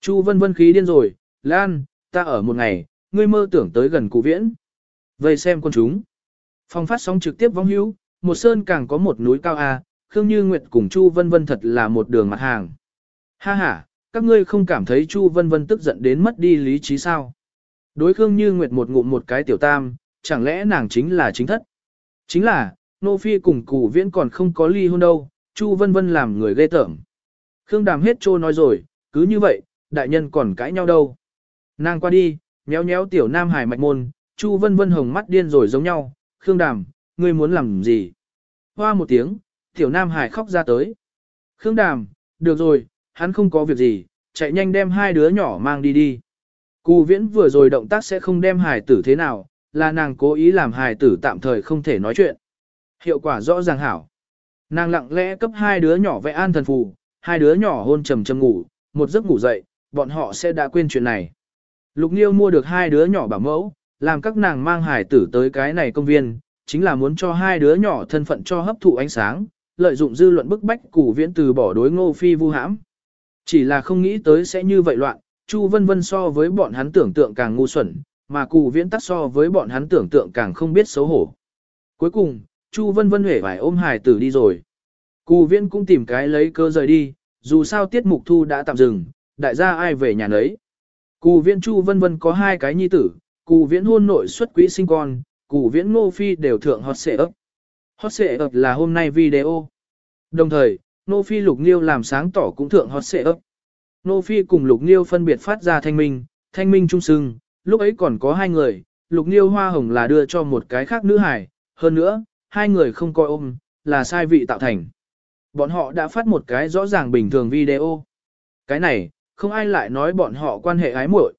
Chu vân vân khí điên rồi, Lan, ta ở một ngày, ngươi mơ tưởng tới gần cụ viễn. Vậy xem con chúng. Phong phát sóng trực tiếp vong hữu, một sơn càng có một núi cao A, Khương Như Nguyệt cùng Chu Vân Vân thật là một đường mặt hàng. Ha ha, các ngươi không cảm thấy Chu Vân Vân tức giận đến mất đi lý trí sao? Đối Khương Như Nguyệt một ngụm một cái tiểu tam, chẳng lẽ nàng chính là chính thất? Chính là, Nô Phi cùng Cụ Viễn còn không có ly hôn đâu, Chu Vân Vân làm người ghê tởm. Khương Đàm hết trô nói rồi, cứ như vậy, đại nhân còn cãi nhau đâu. Nàng qua đi, nhéo nhéo tiểu nam hải mạch môn, Chu Vân Vân hồng mắt điên rồi giống nhau, Khương Đàm, ngươi muốn làm gì? Hoa một tiếng, tiểu nam hải khóc ra tới. Khương Đàm, được rồi, hắn không có việc gì, chạy nhanh đem hai đứa nhỏ mang đi đi. Cù viễn vừa rồi động tác sẽ không đem hài tử thế nào, là nàng cố ý làm hài tử tạm thời không thể nói chuyện. Hiệu quả rõ ràng hảo. Nàng lặng lẽ cấp hai đứa nhỏ vẽ an thần phù, hai đứa nhỏ hôn trầm trầm ngủ, một giấc ngủ dậy, bọn họ sẽ đã quên chuyện này. Lục Niêu mua được hai đứa nhỏ bảo mẫu, làm các nàng mang hải tử tới cái này công viên, chính là muốn cho hai đứa nhỏ thân phận cho hấp thụ ánh sáng, lợi dụng dư luận bức bách củ viễn từ bỏ đối ngô phi vu hãm. Chỉ là không nghĩ tới sẽ như vậy loạn, Chu Vân Vân so với bọn hắn tưởng tượng càng ngu xuẩn, mà cù viễn tắc so với bọn hắn tưởng tượng càng không biết xấu hổ. Cuối cùng, Chu Vân Vân hể phải ôm hài tử đi rồi. Cù viễn cũng tìm cái lấy cơ rời đi, dù sao tiết mục thu đã tạm dừng, đại gia ai về nhà nấy. Cù viễn Chu Vân Vân có hai cái nhi tử, cù viễn hôn nội xuất quỹ sinh con, cù viễn ngô phi đều thượng hot xệ ấp. Hot xệ ấp là hôm nay video. Đồng thời, Ngô Phi Lục Nghiêu làm sáng tỏ cũng thượng hot xệ ấp. Nô Phi cùng Lục Niêu phân biệt phát ra thanh minh, thanh minh trung sưng, lúc ấy còn có hai người, Lục Niêu hoa hồng là đưa cho một cái khác nữ hải, hơn nữa, hai người không coi ôm, là sai vị tạo thành. Bọn họ đã phát một cái rõ ràng bình thường video. Cái này, không ai lại nói bọn họ quan hệ ái muội.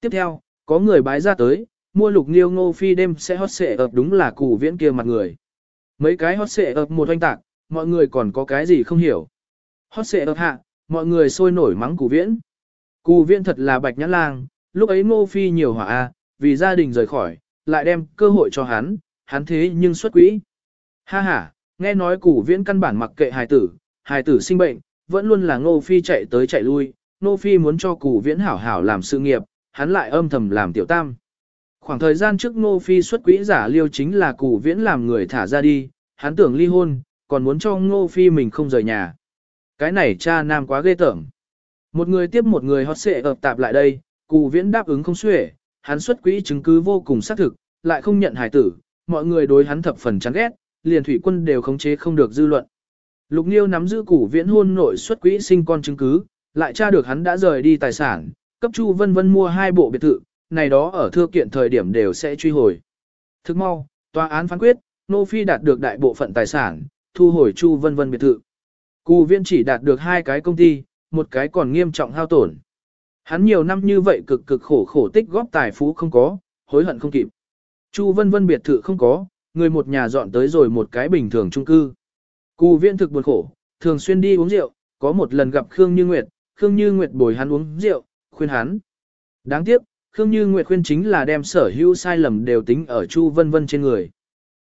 Tiếp theo, có người bái ra tới, mua lục Niêu ngô phi đêm sẽ hót xệ ập đúng là củ viễn kia mặt người. Mấy cái hót xệ ập một oanh tạc, mọi người còn có cái gì không hiểu. Hót xệ ập hạ, mọi người sôi nổi mắng Cù viễn. Cù viễn thật là bạch nhãn lang, lúc ấy ngô phi nhiều hỏa a, vì gia đình rời khỏi, lại đem cơ hội cho hắn, hắn thế nhưng xuất quỹ. Ha ha, nghe nói Cù viễn căn bản mặc kệ hài tử, hài tử sinh bệnh, vẫn luôn là ngô phi chạy tới chạy lui, ngô phi muốn cho Cù viễn hảo hảo làm sự nghiệp, hắn lại âm thầm làm tiểu tam. Khoảng thời gian trước ngô phi xuất quỹ giả liêu chính là Cù viễn làm người thả ra đi, hắn tưởng ly hôn, còn muốn cho ngô phi mình không rời nhà. Cái này cha nam quá ghê tởm. Một người tiếp một người hót xệ ập tạp lại đây, cụ viễn đáp ứng không xuể, hắn xuất quỹ chứng cứ vô cùng xác thực, lại không nhận hải tử, mọi người đối hắn thập phần chán ghét, liền thủy quân đều khống chế không được dư luận. Lục Niêu nắm giữ củ viễn hôn nội xuất quỹ sinh con chứng cứ, lại tra được hắn đã rời đi tài sản, cấp Chu Vân Vân mua hai bộ biệt thự, này đó ở thưa kiện thời điểm đều sẽ truy hồi. Thức mau, tòa án phán quyết, Nô Phi đạt được đại bộ phận tài sản, thu hồi Chu Vân Vân biệt thự. Cù Viên chỉ đạt được hai cái công ty, một cái còn nghiêm trọng hao tổn. Hắn nhiều năm như vậy cực cực khổ khổ tích góp tài phú không có, hối hận không kịp. Chu vân vân biệt thự không có, người một nhà dọn tới rồi một cái bình thường chung cư. Cù Viên thực buồn khổ, thường xuyên đi uống rượu, có một lần gặp Khương Như Nguyệt, Khương Như Nguyệt bồi hắn uống rượu, khuyên hắn. Đáng tiếc, Khương Như Nguyệt khuyên chính là đem sở hữu sai lầm đều tính ở Chu Vân Vân trên người.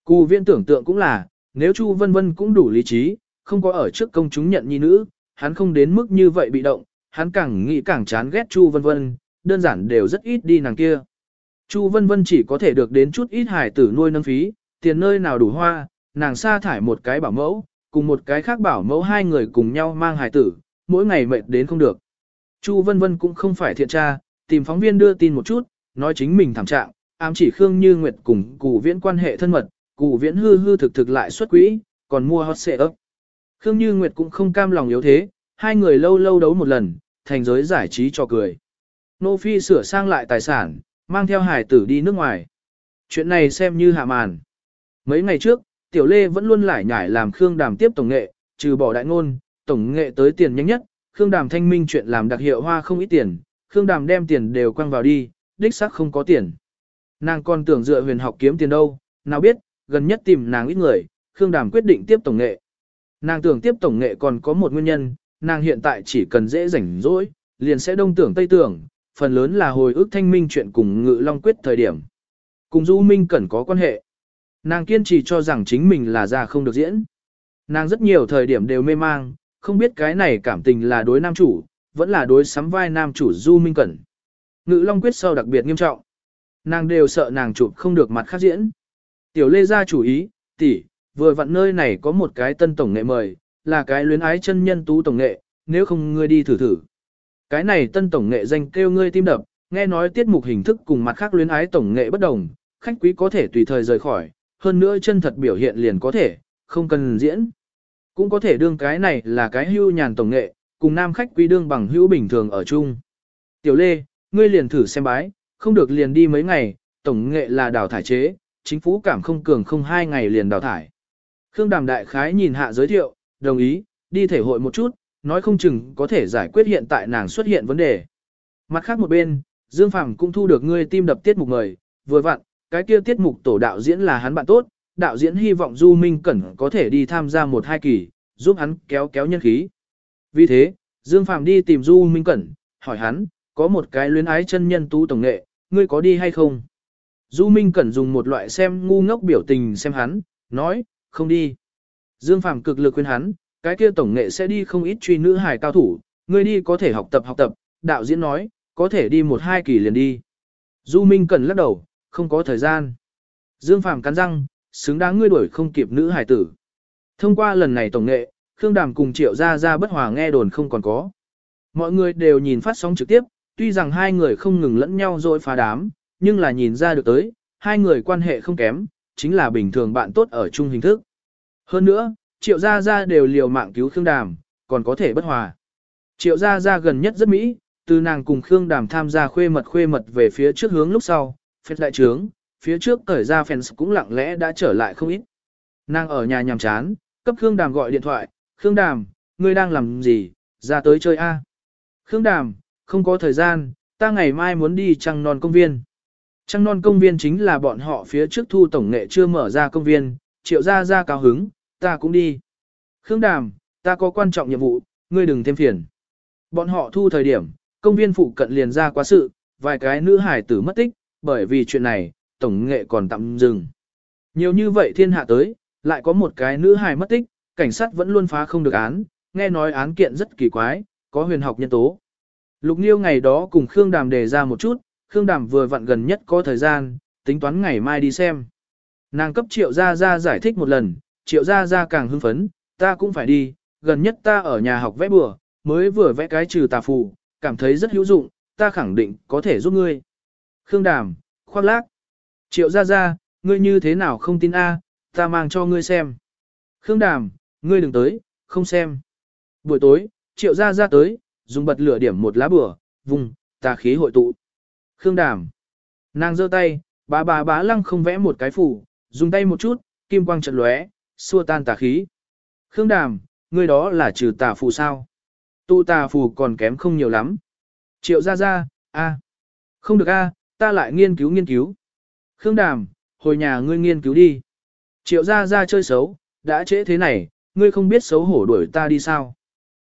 Cù Viên tưởng tượng cũng là, nếu Chu Vân Vân cũng đủ lý trí, không có ở trước công chúng nhận nhi nữ, hắn không đến mức như vậy bị động, hắn càng nghĩ càng chán ghét Chu Vân Vân, đơn giản đều rất ít đi nàng kia. Chu Vân Vân chỉ có thể được đến chút ít hải tử nuôi nâng phí, tiền nơi nào đủ hoa, nàng sa thải một cái bảo mẫu, cùng một cái khác bảo mẫu hai người cùng nhau mang hải tử, mỗi ngày mệt đến không được. Chu Vân Vân cũng không phải thiện tra, tìm phóng viên đưa tin một chút, nói chính mình thảm trạng, ám chỉ Khương Như Nguyệt cùng cụ viễn quan hệ thân mật, cụ viễn hư hư thực thực lại xuất quỹ, còn mua hot xe ấp. Khương Như Nguyệt cũng không cam lòng yếu thế, hai người lâu lâu đấu một lần, thành giới giải trí cho cười. Nô Phi sửa sang lại tài sản, mang theo hải tử đi nước ngoài. Chuyện này xem như hạ màn. Mấy ngày trước, Tiểu Lê vẫn luôn lải nhải làm Khương Đàm tiếp tổng nghệ, trừ bỏ đại ngôn, tổng nghệ tới tiền nhanh nhất, Khương Đàm thanh minh chuyện làm đặc hiệu hoa không ít tiền, Khương Đàm đem tiền đều quăng vào đi, đích xác không có tiền. Nàng còn tưởng dựa huyền học kiếm tiền đâu, nào biết, gần nhất tìm nàng ít người, Khương Đàm quyết định tiếp tổng nghệ. Nàng tưởng tiếp tổng nghệ còn có một nguyên nhân, nàng hiện tại chỉ cần dễ rảnh rỗi, liền sẽ đông tưởng tây tưởng, phần lớn là hồi ức thanh minh chuyện cùng ngự long quyết thời điểm. Cùng Du Minh cần có quan hệ. Nàng kiên trì cho rằng chính mình là ra không được diễn. Nàng rất nhiều thời điểm đều mê mang, không biết cái này cảm tình là đối nam chủ, vẫn là đối sắm vai nam chủ Du Minh Cẩn. Ngự Long Quyết sau đặc biệt nghiêm trọng. Nàng đều sợ nàng chụp không được mặt khác diễn. Tiểu Lê ra chủ ý, tỷ, vừa vặn nơi này có một cái tân tổng nghệ mời, là cái luyến ái chân nhân tú tổng nghệ, nếu không ngươi đi thử thử. Cái này tân tổng nghệ danh kêu ngươi tim đập, nghe nói tiết mục hình thức cùng mặt khác luyến ái tổng nghệ bất đồng, khách quý có thể tùy thời rời khỏi, hơn nữa chân thật biểu hiện liền có thể, không cần diễn. Cũng có thể đương cái này là cái hưu nhàn tổng nghệ, cùng nam khách quý đương bằng hữu bình thường ở chung. Tiểu Lê, ngươi liền thử xem bái, không được liền đi mấy ngày, tổng nghệ là đào thải chế, chính phủ cảm không cường không hai ngày liền đào thải. Khương Đàm Đại Khái nhìn hạ giới thiệu, đồng ý, đi thể hội một chút, nói không chừng có thể giải quyết hiện tại nàng xuất hiện vấn đề. Mặt khác một bên, Dương Phàm cũng thu được ngươi tim đập tiết mục mời, vừa vặn, cái kia tiết mục tổ đạo diễn là hắn bạn tốt, đạo diễn hy vọng Du Minh Cẩn có thể đi tham gia một hai kỳ, giúp hắn kéo kéo nhân khí. Vì thế, Dương Phàm đi tìm Du Minh Cẩn, hỏi hắn, có một cái luyến ái chân nhân tú tổng nghệ, ngươi có đi hay không? Du Minh Cẩn dùng một loại xem ngu ngốc biểu tình xem hắn, nói, không đi. Dương Phàm cực lực khuyên hắn, cái kia tổng nghệ sẽ đi không ít truy nữ hài cao thủ, ngươi đi có thể học tập học tập, đạo diễn nói, có thể đi một hai kỳ liền đi. Du Minh cần lắc đầu, không có thời gian. Dương Phàm cắn răng, xứng đáng ngươi đuổi không kịp nữ hài tử. Thông qua lần này tổng nghệ, Khương Đàm cùng Triệu Gia Gia bất hòa nghe đồn không còn có. Mọi người đều nhìn phát sóng trực tiếp, tuy rằng hai người không ngừng lẫn nhau rồi phá đám, nhưng là nhìn ra được tới, hai người quan hệ không kém, chính là bình thường bạn tốt ở chung hình thức. Hơn nữa, triệu gia gia đều liều mạng cứu Khương Đàm, còn có thể bất hòa. Triệu gia gia gần nhất rất mỹ, từ nàng cùng Khương Đàm tham gia khuê mật khuê mật về phía trước hướng lúc sau, phết đại trướng, phía trước cởi ra fans cũng lặng lẽ đã trở lại không ít. Nàng ở nhà nhàm chán, cấp Khương Đàm gọi điện thoại, Khương Đàm, ngươi đang làm gì, ra tới chơi a? Khương Đàm, không có thời gian, ta ngày mai muốn đi trăng non công viên. Trăng non công viên chính là bọn họ phía trước thu tổng nghệ chưa mở ra công viên, triệu ra ra cao hứng, ta cũng đi. Khương Đàm, ta có quan trọng nhiệm vụ, ngươi đừng thêm phiền. Bọn họ thu thời điểm, công viên phụ cận liền ra quá sự, vài cái nữ hải tử mất tích, bởi vì chuyện này, tổng nghệ còn tạm dừng. Nhiều như vậy thiên hạ tới, lại có một cái nữ hải mất tích, cảnh sát vẫn luôn phá không được án, nghe nói án kiện rất kỳ quái, có huyền học nhân tố. Lục Niêu ngày đó cùng Khương Đàm đề ra một chút, Khương Đàm vừa vặn gần nhất có thời gian, tính toán ngày mai đi xem. Nàng cấp Triệu Gia Gia giải thích một lần, Triệu Gia Gia càng hưng phấn, ta cũng phải đi, gần nhất ta ở nhà học vẽ bừa, mới vừa vẽ cái trừ tà phù, cảm thấy rất hữu dụng, ta khẳng định có thể giúp ngươi. Khương Đàm, khoác lác. Triệu Gia Gia, ngươi như thế nào không tin A, ta mang cho ngươi xem. Khương Đàm, ngươi đừng tới, không xem. Buổi tối, Triệu Gia Gia tới, dùng bật lửa điểm một lá bửa, vùng, tà khí hội tụ. Khương Đàm. Nàng giơ tay, bá bá bá lăng không vẽ một cái phủ, dùng tay một chút, kim quang chợt lóe, xua tan tà khí. Khương Đàm, ngươi đó là trừ tà phù sao? Tụ tà phù còn kém không nhiều lắm. Triệu ra ra, a, Không được a, ta lại nghiên cứu nghiên cứu. Khương Đàm, hồi nhà ngươi nghiên cứu đi. Triệu ra ra chơi xấu, đã trễ thế này, ngươi không biết xấu hổ đuổi ta đi sao?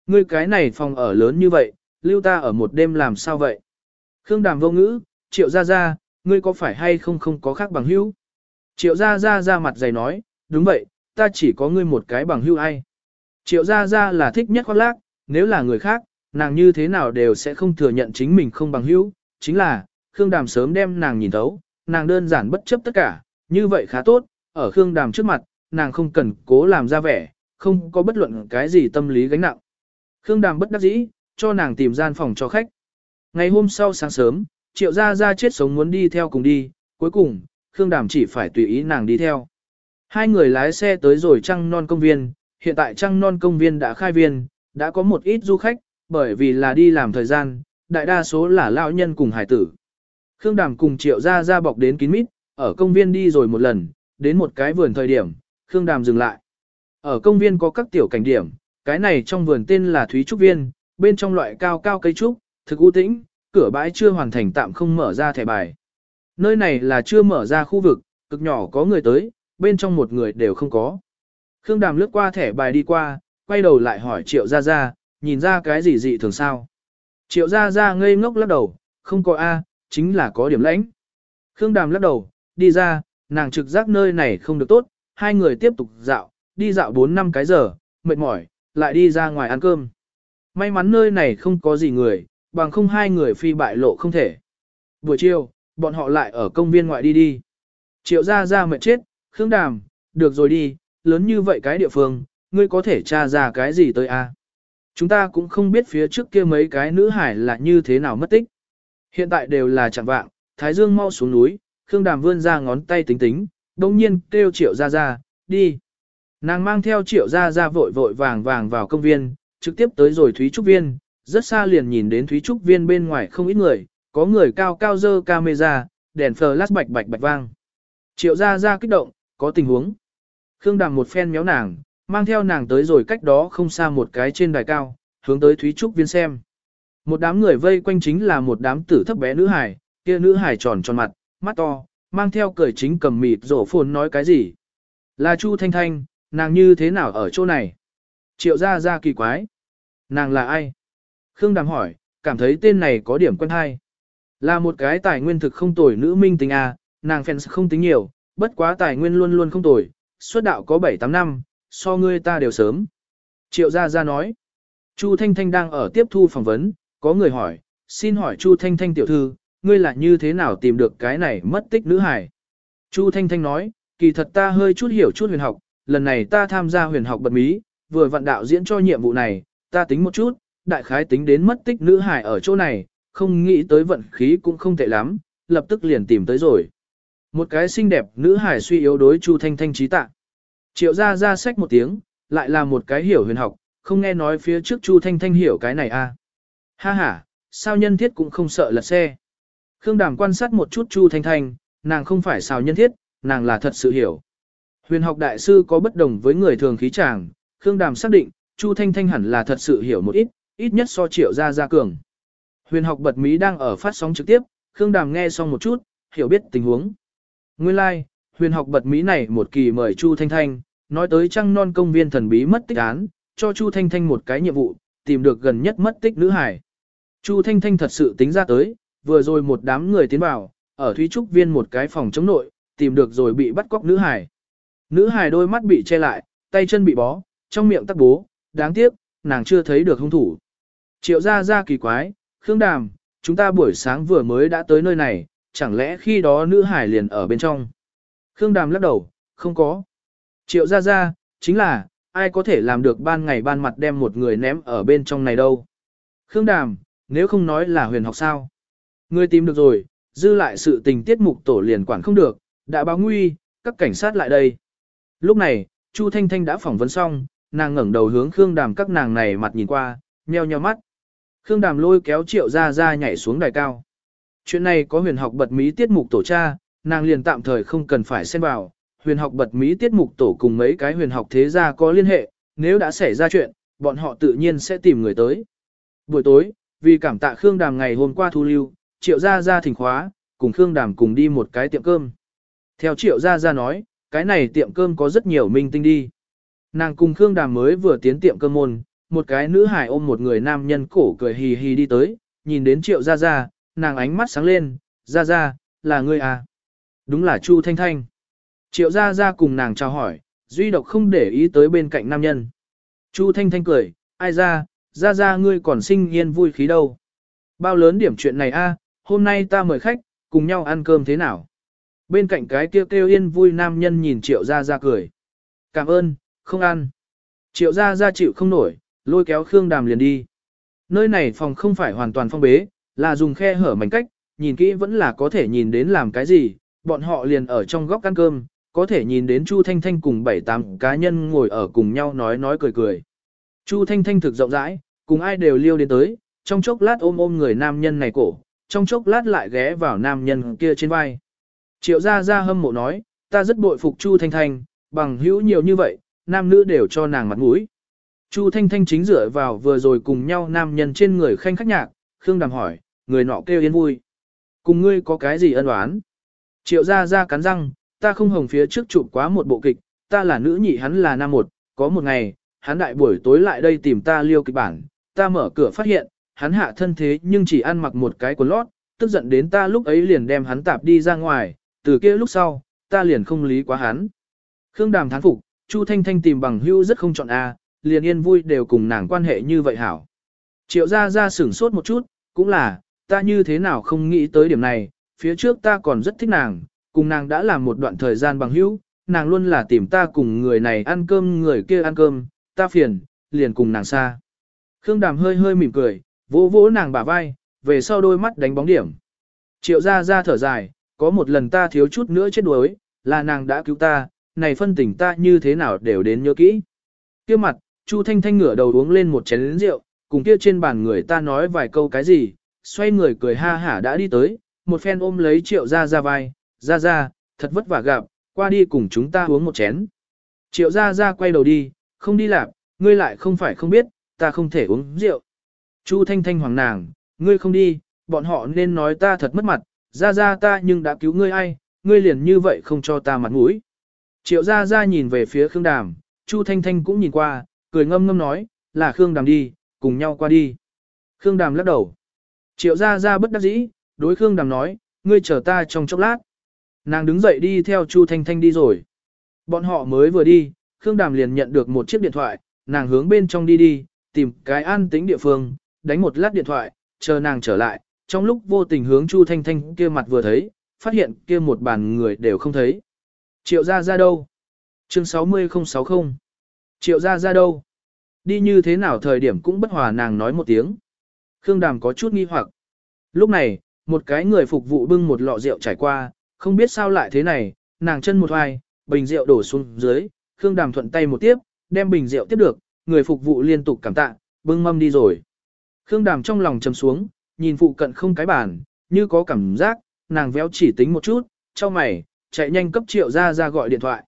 Ngươi cái này phòng ở lớn như vậy, lưu ta ở một đêm làm sao vậy? Khương Đàm vô ngữ, triệu ra ra, ngươi có phải hay không không có khác bằng hữu? Triệu ra ra ra mặt dày nói, đúng vậy, ta chỉ có ngươi một cái bằng hữu ai. Triệu ra ra là thích nhất khoác lác, nếu là người khác, nàng như thế nào đều sẽ không thừa nhận chính mình không bằng hữu, chính là, Khương Đàm sớm đem nàng nhìn thấu, nàng đơn giản bất chấp tất cả, như vậy khá tốt, ở Khương Đàm trước mặt, nàng không cần cố làm ra vẻ, không có bất luận cái gì tâm lý gánh nặng. Khương Đàm bất đắc dĩ, cho nàng tìm gian phòng cho khách. Ngày hôm sau sáng sớm, Triệu Gia Gia chết sống muốn đi theo cùng đi, cuối cùng, Khương Đàm chỉ phải tùy ý nàng đi theo. Hai người lái xe tới rồi trăng non công viên, hiện tại trăng non công viên đã khai viên, đã có một ít du khách, bởi vì là đi làm thời gian, đại đa số là lão nhân cùng hải tử. Khương Đàm cùng Triệu Gia Gia bọc đến kín mít, ở công viên đi rồi một lần, đến một cái vườn thời điểm, Khương Đàm dừng lại. Ở công viên có các tiểu cảnh điểm, cái này trong vườn tên là Thúy Trúc Viên, bên trong loại cao cao cây trúc, thực u tĩnh, cửa bãi chưa hoàn thành tạm không mở ra thẻ bài. Nơi này là chưa mở ra khu vực, cực nhỏ có người tới, bên trong một người đều không có. Khương Đàm lướt qua thẻ bài đi qua, quay đầu lại hỏi Triệu Gia Gia, nhìn ra cái gì dị thường sao. Triệu Gia Gia ngây ngốc lắc đầu, không có A, chính là có điểm lãnh. Khương Đàm lắc đầu, đi ra, nàng trực giác nơi này không được tốt, hai người tiếp tục dạo, đi dạo 4 năm cái giờ, mệt mỏi, lại đi ra ngoài ăn cơm. May mắn nơi này không có gì người, bằng không hai người phi bại lộ không thể. Buổi chiều, bọn họ lại ở công viên ngoại đi đi. Triệu gia gia mệt chết, Khương Đàm, được rồi đi, lớn như vậy cái địa phương, ngươi có thể tra ra cái gì tới a? À? Chúng ta cũng không biết phía trước kia mấy cái nữ hải là như thế nào mất tích. Hiện tại đều là chẳng vạng, Thái Dương mau xuống núi, Khương Đàm vươn ra ngón tay tính tính, đồng nhiên kêu Triệu gia gia, đi. Nàng mang theo Triệu gia gia vội vội vàng vàng vào công viên, trực tiếp tới rồi Thúy Trúc Viên, rất xa liền nhìn đến Thúy Trúc Viên bên ngoài không ít người, có người cao cao dơ camera, đèn flash bạch bạch bạch vang. Triệu gia gia kích động, có tình huống. Khương Đàm một phen méo nàng, mang theo nàng tới rồi cách đó không xa một cái trên đài cao, hướng tới Thúy Trúc Viên xem. Một đám người vây quanh chính là một đám tử thấp bé nữ hải, kia nữ hải tròn tròn mặt, mắt to, mang theo cười chính cầm mịt rổ phồn nói cái gì. Là Chu Thanh Thanh, nàng như thế nào ở chỗ này? Triệu ra ra kỳ quái. Nàng là ai? Khương Đàm hỏi, cảm thấy tên này có điểm quen hay. Là một cái tài nguyên thực không tồi nữ minh tình à, nàng fans không tính nhiều, bất quá tài nguyên luôn luôn không tồi, xuất đạo có 7-8 năm, so ngươi ta đều sớm. Triệu Gia Gia nói, Chu Thanh Thanh đang ở tiếp thu phỏng vấn, có người hỏi, xin hỏi Chu Thanh Thanh tiểu thư, ngươi là như thế nào tìm được cái này mất tích nữ hải? Chu Thanh Thanh nói, kỳ thật ta hơi chút hiểu chút huyền học, lần này ta tham gia huyền học bật mí, vừa vận đạo diễn cho nhiệm vụ này, ta tính một chút, đại khái tính đến mất tích nữ hải ở chỗ này, không nghĩ tới vận khí cũng không tệ lắm, lập tức liền tìm tới rồi. Một cái xinh đẹp nữ hải suy yếu đối Chu Thanh Thanh trí tạ. Triệu ra ra sách một tiếng, lại là một cái hiểu huyền học, không nghe nói phía trước Chu Thanh Thanh hiểu cái này a. À. Ha ha, sao nhân thiết cũng không sợ lật xe. Khương Đàm quan sát một chút Chu Thanh Thanh, nàng không phải sao nhân thiết, nàng là thật sự hiểu. Huyền học đại sư có bất đồng với người thường khí chàng, Khương Đàm xác định, Chu Thanh Thanh hẳn là thật sự hiểu một ít, ít nhất so triệu ra ra cường. Huyền học bật mí đang ở phát sóng trực tiếp, Khương Đàm nghe xong một chút, hiểu biết tình huống. Nguyên lai, like, huyền học bật mí này một kỳ mời Chu Thanh Thanh, nói tới trăng non công viên thần bí mất tích án, cho Chu Thanh Thanh một cái nhiệm vụ, tìm được gần nhất mất tích nữ hải. Chu Thanh Thanh thật sự tính ra tới, vừa rồi một đám người tiến vào, ở Thúy Trúc Viên một cái phòng chống nội, tìm được rồi bị bắt cóc nữ hải. Nữ hải đôi mắt bị che lại, tay chân bị bó, trong miệng tắc bố, đáng tiếc, nàng chưa thấy được hung thủ. Triệu ra ra kỳ quái, Khương Đàm, chúng ta buổi sáng vừa mới đã tới nơi này, chẳng lẽ khi đó nữ hải liền ở bên trong. Khương Đàm lắc đầu, không có. Triệu ra ra, chính là, ai có thể làm được ban ngày ban mặt đem một người ném ở bên trong này đâu. Khương Đàm, nếu không nói là huyền học sao. Người tìm được rồi, dư lại sự tình tiết mục tổ liền quản không được, đã báo nguy, các cảnh sát lại đây. Lúc này, Chu Thanh Thanh đã phỏng vấn xong, nàng ngẩng đầu hướng Khương Đàm các nàng này mặt nhìn qua, nheo nheo mắt. Khương Đàm lôi kéo Triệu Gia Gia nhảy xuống đài cao. Chuyện này có huyền học bật mí tiết mục tổ cha, nàng liền tạm thời không cần phải xen vào. Huyền học bật mí tiết mục tổ cùng mấy cái huyền học thế gia có liên hệ, nếu đã xảy ra chuyện, bọn họ tự nhiên sẽ tìm người tới. Buổi tối, vì cảm tạ Khương Đàm ngày hôm qua thu lưu, Triệu Gia Gia thỉnh khóa, cùng Khương Đàm cùng đi một cái tiệm cơm. Theo Triệu Gia Gia nói, cái này tiệm cơm có rất nhiều minh tinh đi. Nàng cùng Khương Đàm mới vừa tiến tiệm cơm môn, một cái nữ hải ôm một người nam nhân cổ cười hì hì đi tới, nhìn đến Triệu Gia Gia, nàng ánh mắt sáng lên, Gia Gia, là ngươi à? Đúng là Chu Thanh Thanh. Triệu Gia Gia cùng nàng chào hỏi, duy độc không để ý tới bên cạnh nam nhân. Chu Thanh Thanh cười, ai ra, Gia Gia ngươi còn sinh yên vui khí đâu. Bao lớn điểm chuyện này a, hôm nay ta mời khách, cùng nhau ăn cơm thế nào? Bên cạnh cái kêu kêu yên vui nam nhân nhìn Triệu Gia Gia cười. Cảm ơn, không ăn. Triệu Gia Gia chịu không nổi, lôi kéo Khương Đàm liền đi. Nơi này phòng không phải hoàn toàn phong bế, là dùng khe hở mảnh cách, nhìn kỹ vẫn là có thể nhìn đến làm cái gì, bọn họ liền ở trong góc ăn cơm, có thể nhìn đến Chu Thanh Thanh cùng bảy tám cá nhân ngồi ở cùng nhau nói nói cười cười. Chu Thanh Thanh thực rộng rãi, cùng ai đều liêu đến tới, trong chốc lát ôm ôm người nam nhân này cổ, trong chốc lát lại ghé vào nam nhân kia trên vai. Triệu gia gia hâm mộ nói, ta rất bội phục Chu Thanh Thanh, bằng hữu nhiều như vậy, nam nữ đều cho nàng mặt mũi. Chu Thanh Thanh chính dựa vào vừa rồi cùng nhau nam nhân trên người khanh khách nhạc, Khương Đàm hỏi, người nọ kêu yên vui. Cùng ngươi có cái gì ân oán? Triệu gia gia cắn răng, ta không hồng phía trước chụp quá một bộ kịch, ta là nữ nhị hắn là nam một, có một ngày, hắn đại buổi tối lại đây tìm ta liêu kịch bản, ta mở cửa phát hiện, hắn hạ thân thế nhưng chỉ ăn mặc một cái quần lót, tức giận đến ta lúc ấy liền đem hắn tạp đi ra ngoài, từ kia lúc sau, ta liền không lý quá hắn. Khương Đàm thán phục, Chu Thanh Thanh tìm bằng hưu rất không chọn A, liền yên vui đều cùng nàng quan hệ như vậy hảo. Triệu gia gia sửng sốt một chút, cũng là, ta như thế nào không nghĩ tới điểm này, phía trước ta còn rất thích nàng, cùng nàng đã làm một đoạn thời gian bằng hữu, nàng luôn là tìm ta cùng người này ăn cơm người kia ăn cơm, ta phiền, liền cùng nàng xa. Khương Đàm hơi hơi mỉm cười, vỗ vỗ nàng bả vai, về sau đôi mắt đánh bóng điểm. Triệu gia gia thở dài, có một lần ta thiếu chút nữa chết đuối, là nàng đã cứu ta, này phân tình ta như thế nào đều đến nhớ kỹ. Kia mặt, Chu Thanh Thanh ngửa đầu uống lên một chén rượu, cùng kia trên bàn người ta nói vài câu cái gì, xoay người cười ha hả đã đi tới, một phen ôm lấy triệu ra ra vai, ra ra, thật vất vả gặp, qua đi cùng chúng ta uống một chén. Triệu ra ra quay đầu đi, không đi làm, ngươi lại không phải không biết, ta không thể uống rượu. Chu Thanh Thanh hoàng nàng, ngươi không đi, bọn họ nên nói ta thật mất mặt, ra ra ta nhưng đã cứu ngươi ai, ngươi liền như vậy không cho ta mặt mũi. Triệu ra ra nhìn về phía Khương Đàm, Chu Thanh Thanh cũng nhìn qua, cười ngâm ngâm nói, là Khương Đàm đi, cùng nhau qua đi. Khương Đàm lắc đầu. Triệu ra ra bất đắc dĩ, đối Khương Đàm nói, ngươi chờ ta trong chốc lát. Nàng đứng dậy đi theo Chu Thanh Thanh đi rồi. Bọn họ mới vừa đi, Khương Đàm liền nhận được một chiếc điện thoại, nàng hướng bên trong đi đi, tìm cái an tĩnh địa phương, đánh một lát điện thoại, chờ nàng trở lại, trong lúc vô tình hướng Chu Thanh Thanh kia mặt vừa thấy, phát hiện kia một bàn người đều không thấy. Triệu ra ra đâu? Chương 60060 Triệu ra ra đâu? Đi như thế nào thời điểm cũng bất hòa nàng nói một tiếng. Khương Đàm có chút nghi hoặc. Lúc này, một cái người phục vụ bưng một lọ rượu trải qua, không biết sao lại thế này, nàng chân một hoài, bình rượu đổ xuống dưới, Khương Đàm thuận tay một tiếp, đem bình rượu tiếp được, người phục vụ liên tục cảm tạ, bưng mâm đi rồi. Khương Đàm trong lòng trầm xuống, nhìn phụ cận không cái bàn, như có cảm giác, nàng véo chỉ tính một chút, cho mày, chạy nhanh cấp triệu ra ra gọi điện thoại.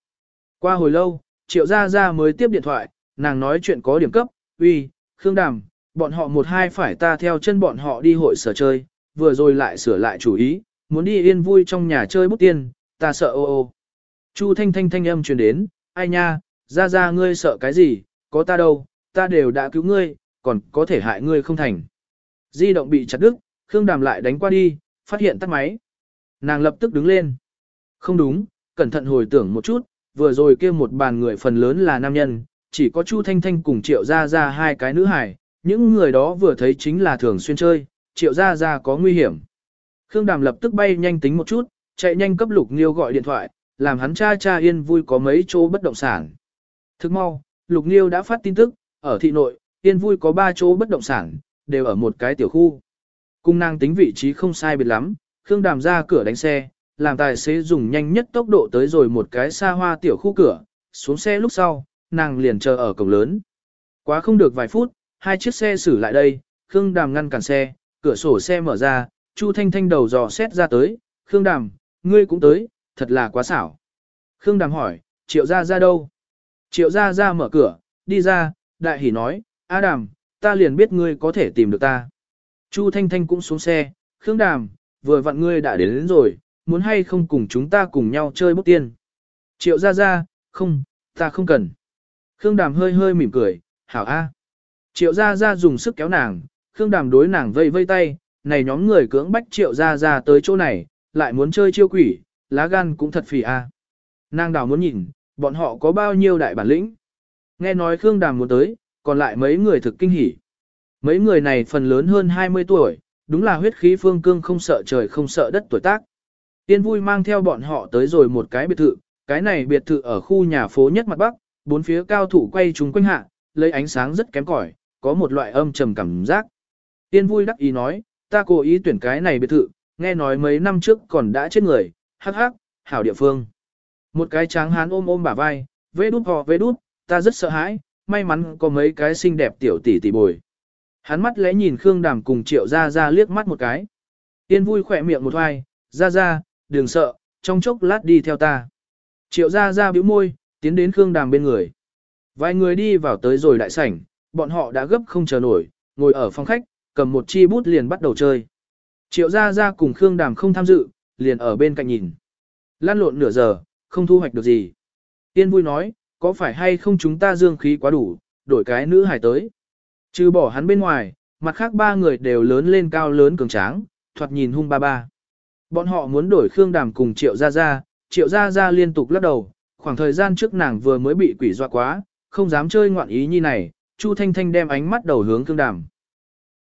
Qua hồi lâu, triệu ra ra mới tiếp điện thoại, nàng nói chuyện có điểm cấp, uy, Khương Đàm, bọn họ một hai phải ta theo chân bọn họ đi hội sở chơi, vừa rồi lại sửa lại chủ ý, muốn đi yên vui trong nhà chơi bút tiên, ta sợ ô ô. Chu thanh thanh thanh âm truyền đến, ai nha, ra ra ngươi sợ cái gì, có ta đâu, ta đều đã cứu ngươi, còn có thể hại ngươi không thành. Di động bị chặt đứt, Khương Đàm lại đánh qua đi, phát hiện tắt máy. Nàng lập tức đứng lên. Không đúng, cẩn thận hồi tưởng một chút, vừa rồi kia một bàn người phần lớn là nam nhân, chỉ có Chu Thanh Thanh cùng Triệu Gia Gia hai cái nữ hải, những người đó vừa thấy chính là thường xuyên chơi, Triệu Gia Gia có nguy hiểm. Khương Đàm lập tức bay nhanh tính một chút, chạy nhanh cấp Lục Nghiêu gọi điện thoại, làm hắn cha cha yên vui có mấy chỗ bất động sản. Thức mau, Lục Nghiêu đã phát tin tức, ở thị nội, yên vui có ba chỗ bất động sản, đều ở một cái tiểu khu. Cung nàng tính vị trí không sai biệt lắm, Khương Đàm ra cửa đánh xe, làm tài xế dùng nhanh nhất tốc độ tới rồi một cái xa hoa tiểu khu cửa, xuống xe lúc sau, nàng liền chờ ở cổng lớn. Quá không được vài phút, hai chiếc xe xử lại đây, Khương Đàm ngăn cản xe, cửa sổ xe mở ra, Chu Thanh Thanh đầu dò xét ra tới, Khương Đàm, ngươi cũng tới, thật là quá xảo. Khương Đàm hỏi, Triệu Gia ra đâu? Triệu Gia ra mở cửa, đi ra, đại hỉ nói, A Đàm, ta liền biết ngươi có thể tìm được ta. Chu Thanh Thanh cũng xuống xe, Khương Đàm, vừa vặn ngươi đã đến, đến rồi, muốn hay không cùng chúng ta cùng nhau chơi bốc tiên. Triệu Gia Gia, không, ta không cần. Khương Đàm hơi hơi mỉm cười, hảo a. Triệu Gia Gia dùng sức kéo nàng, Khương Đàm đối nàng vây vây tay, này nhóm người cưỡng bách Triệu Gia Gia tới chỗ này, lại muốn chơi chiêu quỷ, lá gan cũng thật phì a. Nàng đảo muốn nhìn, bọn họ có bao nhiêu đại bản lĩnh. Nghe nói Khương Đàm muốn tới, còn lại mấy người thực kinh hỉ. Mấy người này phần lớn hơn 20 tuổi, đúng là huyết khí phương cương không sợ trời không sợ đất tuổi tác. Tiên vui mang theo bọn họ tới rồi một cái biệt thự, cái này biệt thự ở khu nhà phố nhất mặt Bắc, bốn phía cao thủ quay chúng quanh hạ, lấy ánh sáng rất kém cỏi, có một loại âm trầm cảm giác. Tiên vui đắc ý nói, ta cố ý tuyển cái này biệt thự, nghe nói mấy năm trước còn đã chết người, hắc hắc, hảo địa phương. Một cái tráng hán ôm ôm bả vai, vê đút hò vê đút, ta rất sợ hãi, may mắn có mấy cái xinh đẹp tiểu tỷ tỷ bồi. Hắn mắt lẽ nhìn Khương Đàm cùng Triệu Gia Gia liếc mắt một cái. Tiên vui khỏe miệng một hoài, Gia Gia, đừng sợ, trong chốc lát đi theo ta. Triệu Gia Gia bĩu môi, tiến đến Khương Đàm bên người. Vài người đi vào tới rồi đại sảnh, bọn họ đã gấp không chờ nổi, ngồi ở phòng khách, cầm một chi bút liền bắt đầu chơi. Triệu Gia Gia cùng Khương Đàm không tham dự, liền ở bên cạnh nhìn. Lan lộn nửa giờ, không thu hoạch được gì. Tiên vui nói, có phải hay không chúng ta dương khí quá đủ, đổi cái nữ hài tới. Trừ bỏ hắn bên ngoài, mặt khác ba người đều lớn lên cao lớn cường tráng, thoạt nhìn hung ba ba. Bọn họ muốn đổi Khương Đàm cùng Triệu Gia Gia, Triệu Gia Gia liên tục lắc đầu, khoảng thời gian trước nàng vừa mới bị quỷ dọa quá, không dám chơi ngoạn ý như này, Chu Thanh Thanh đem ánh mắt đầu hướng Khương Đàm.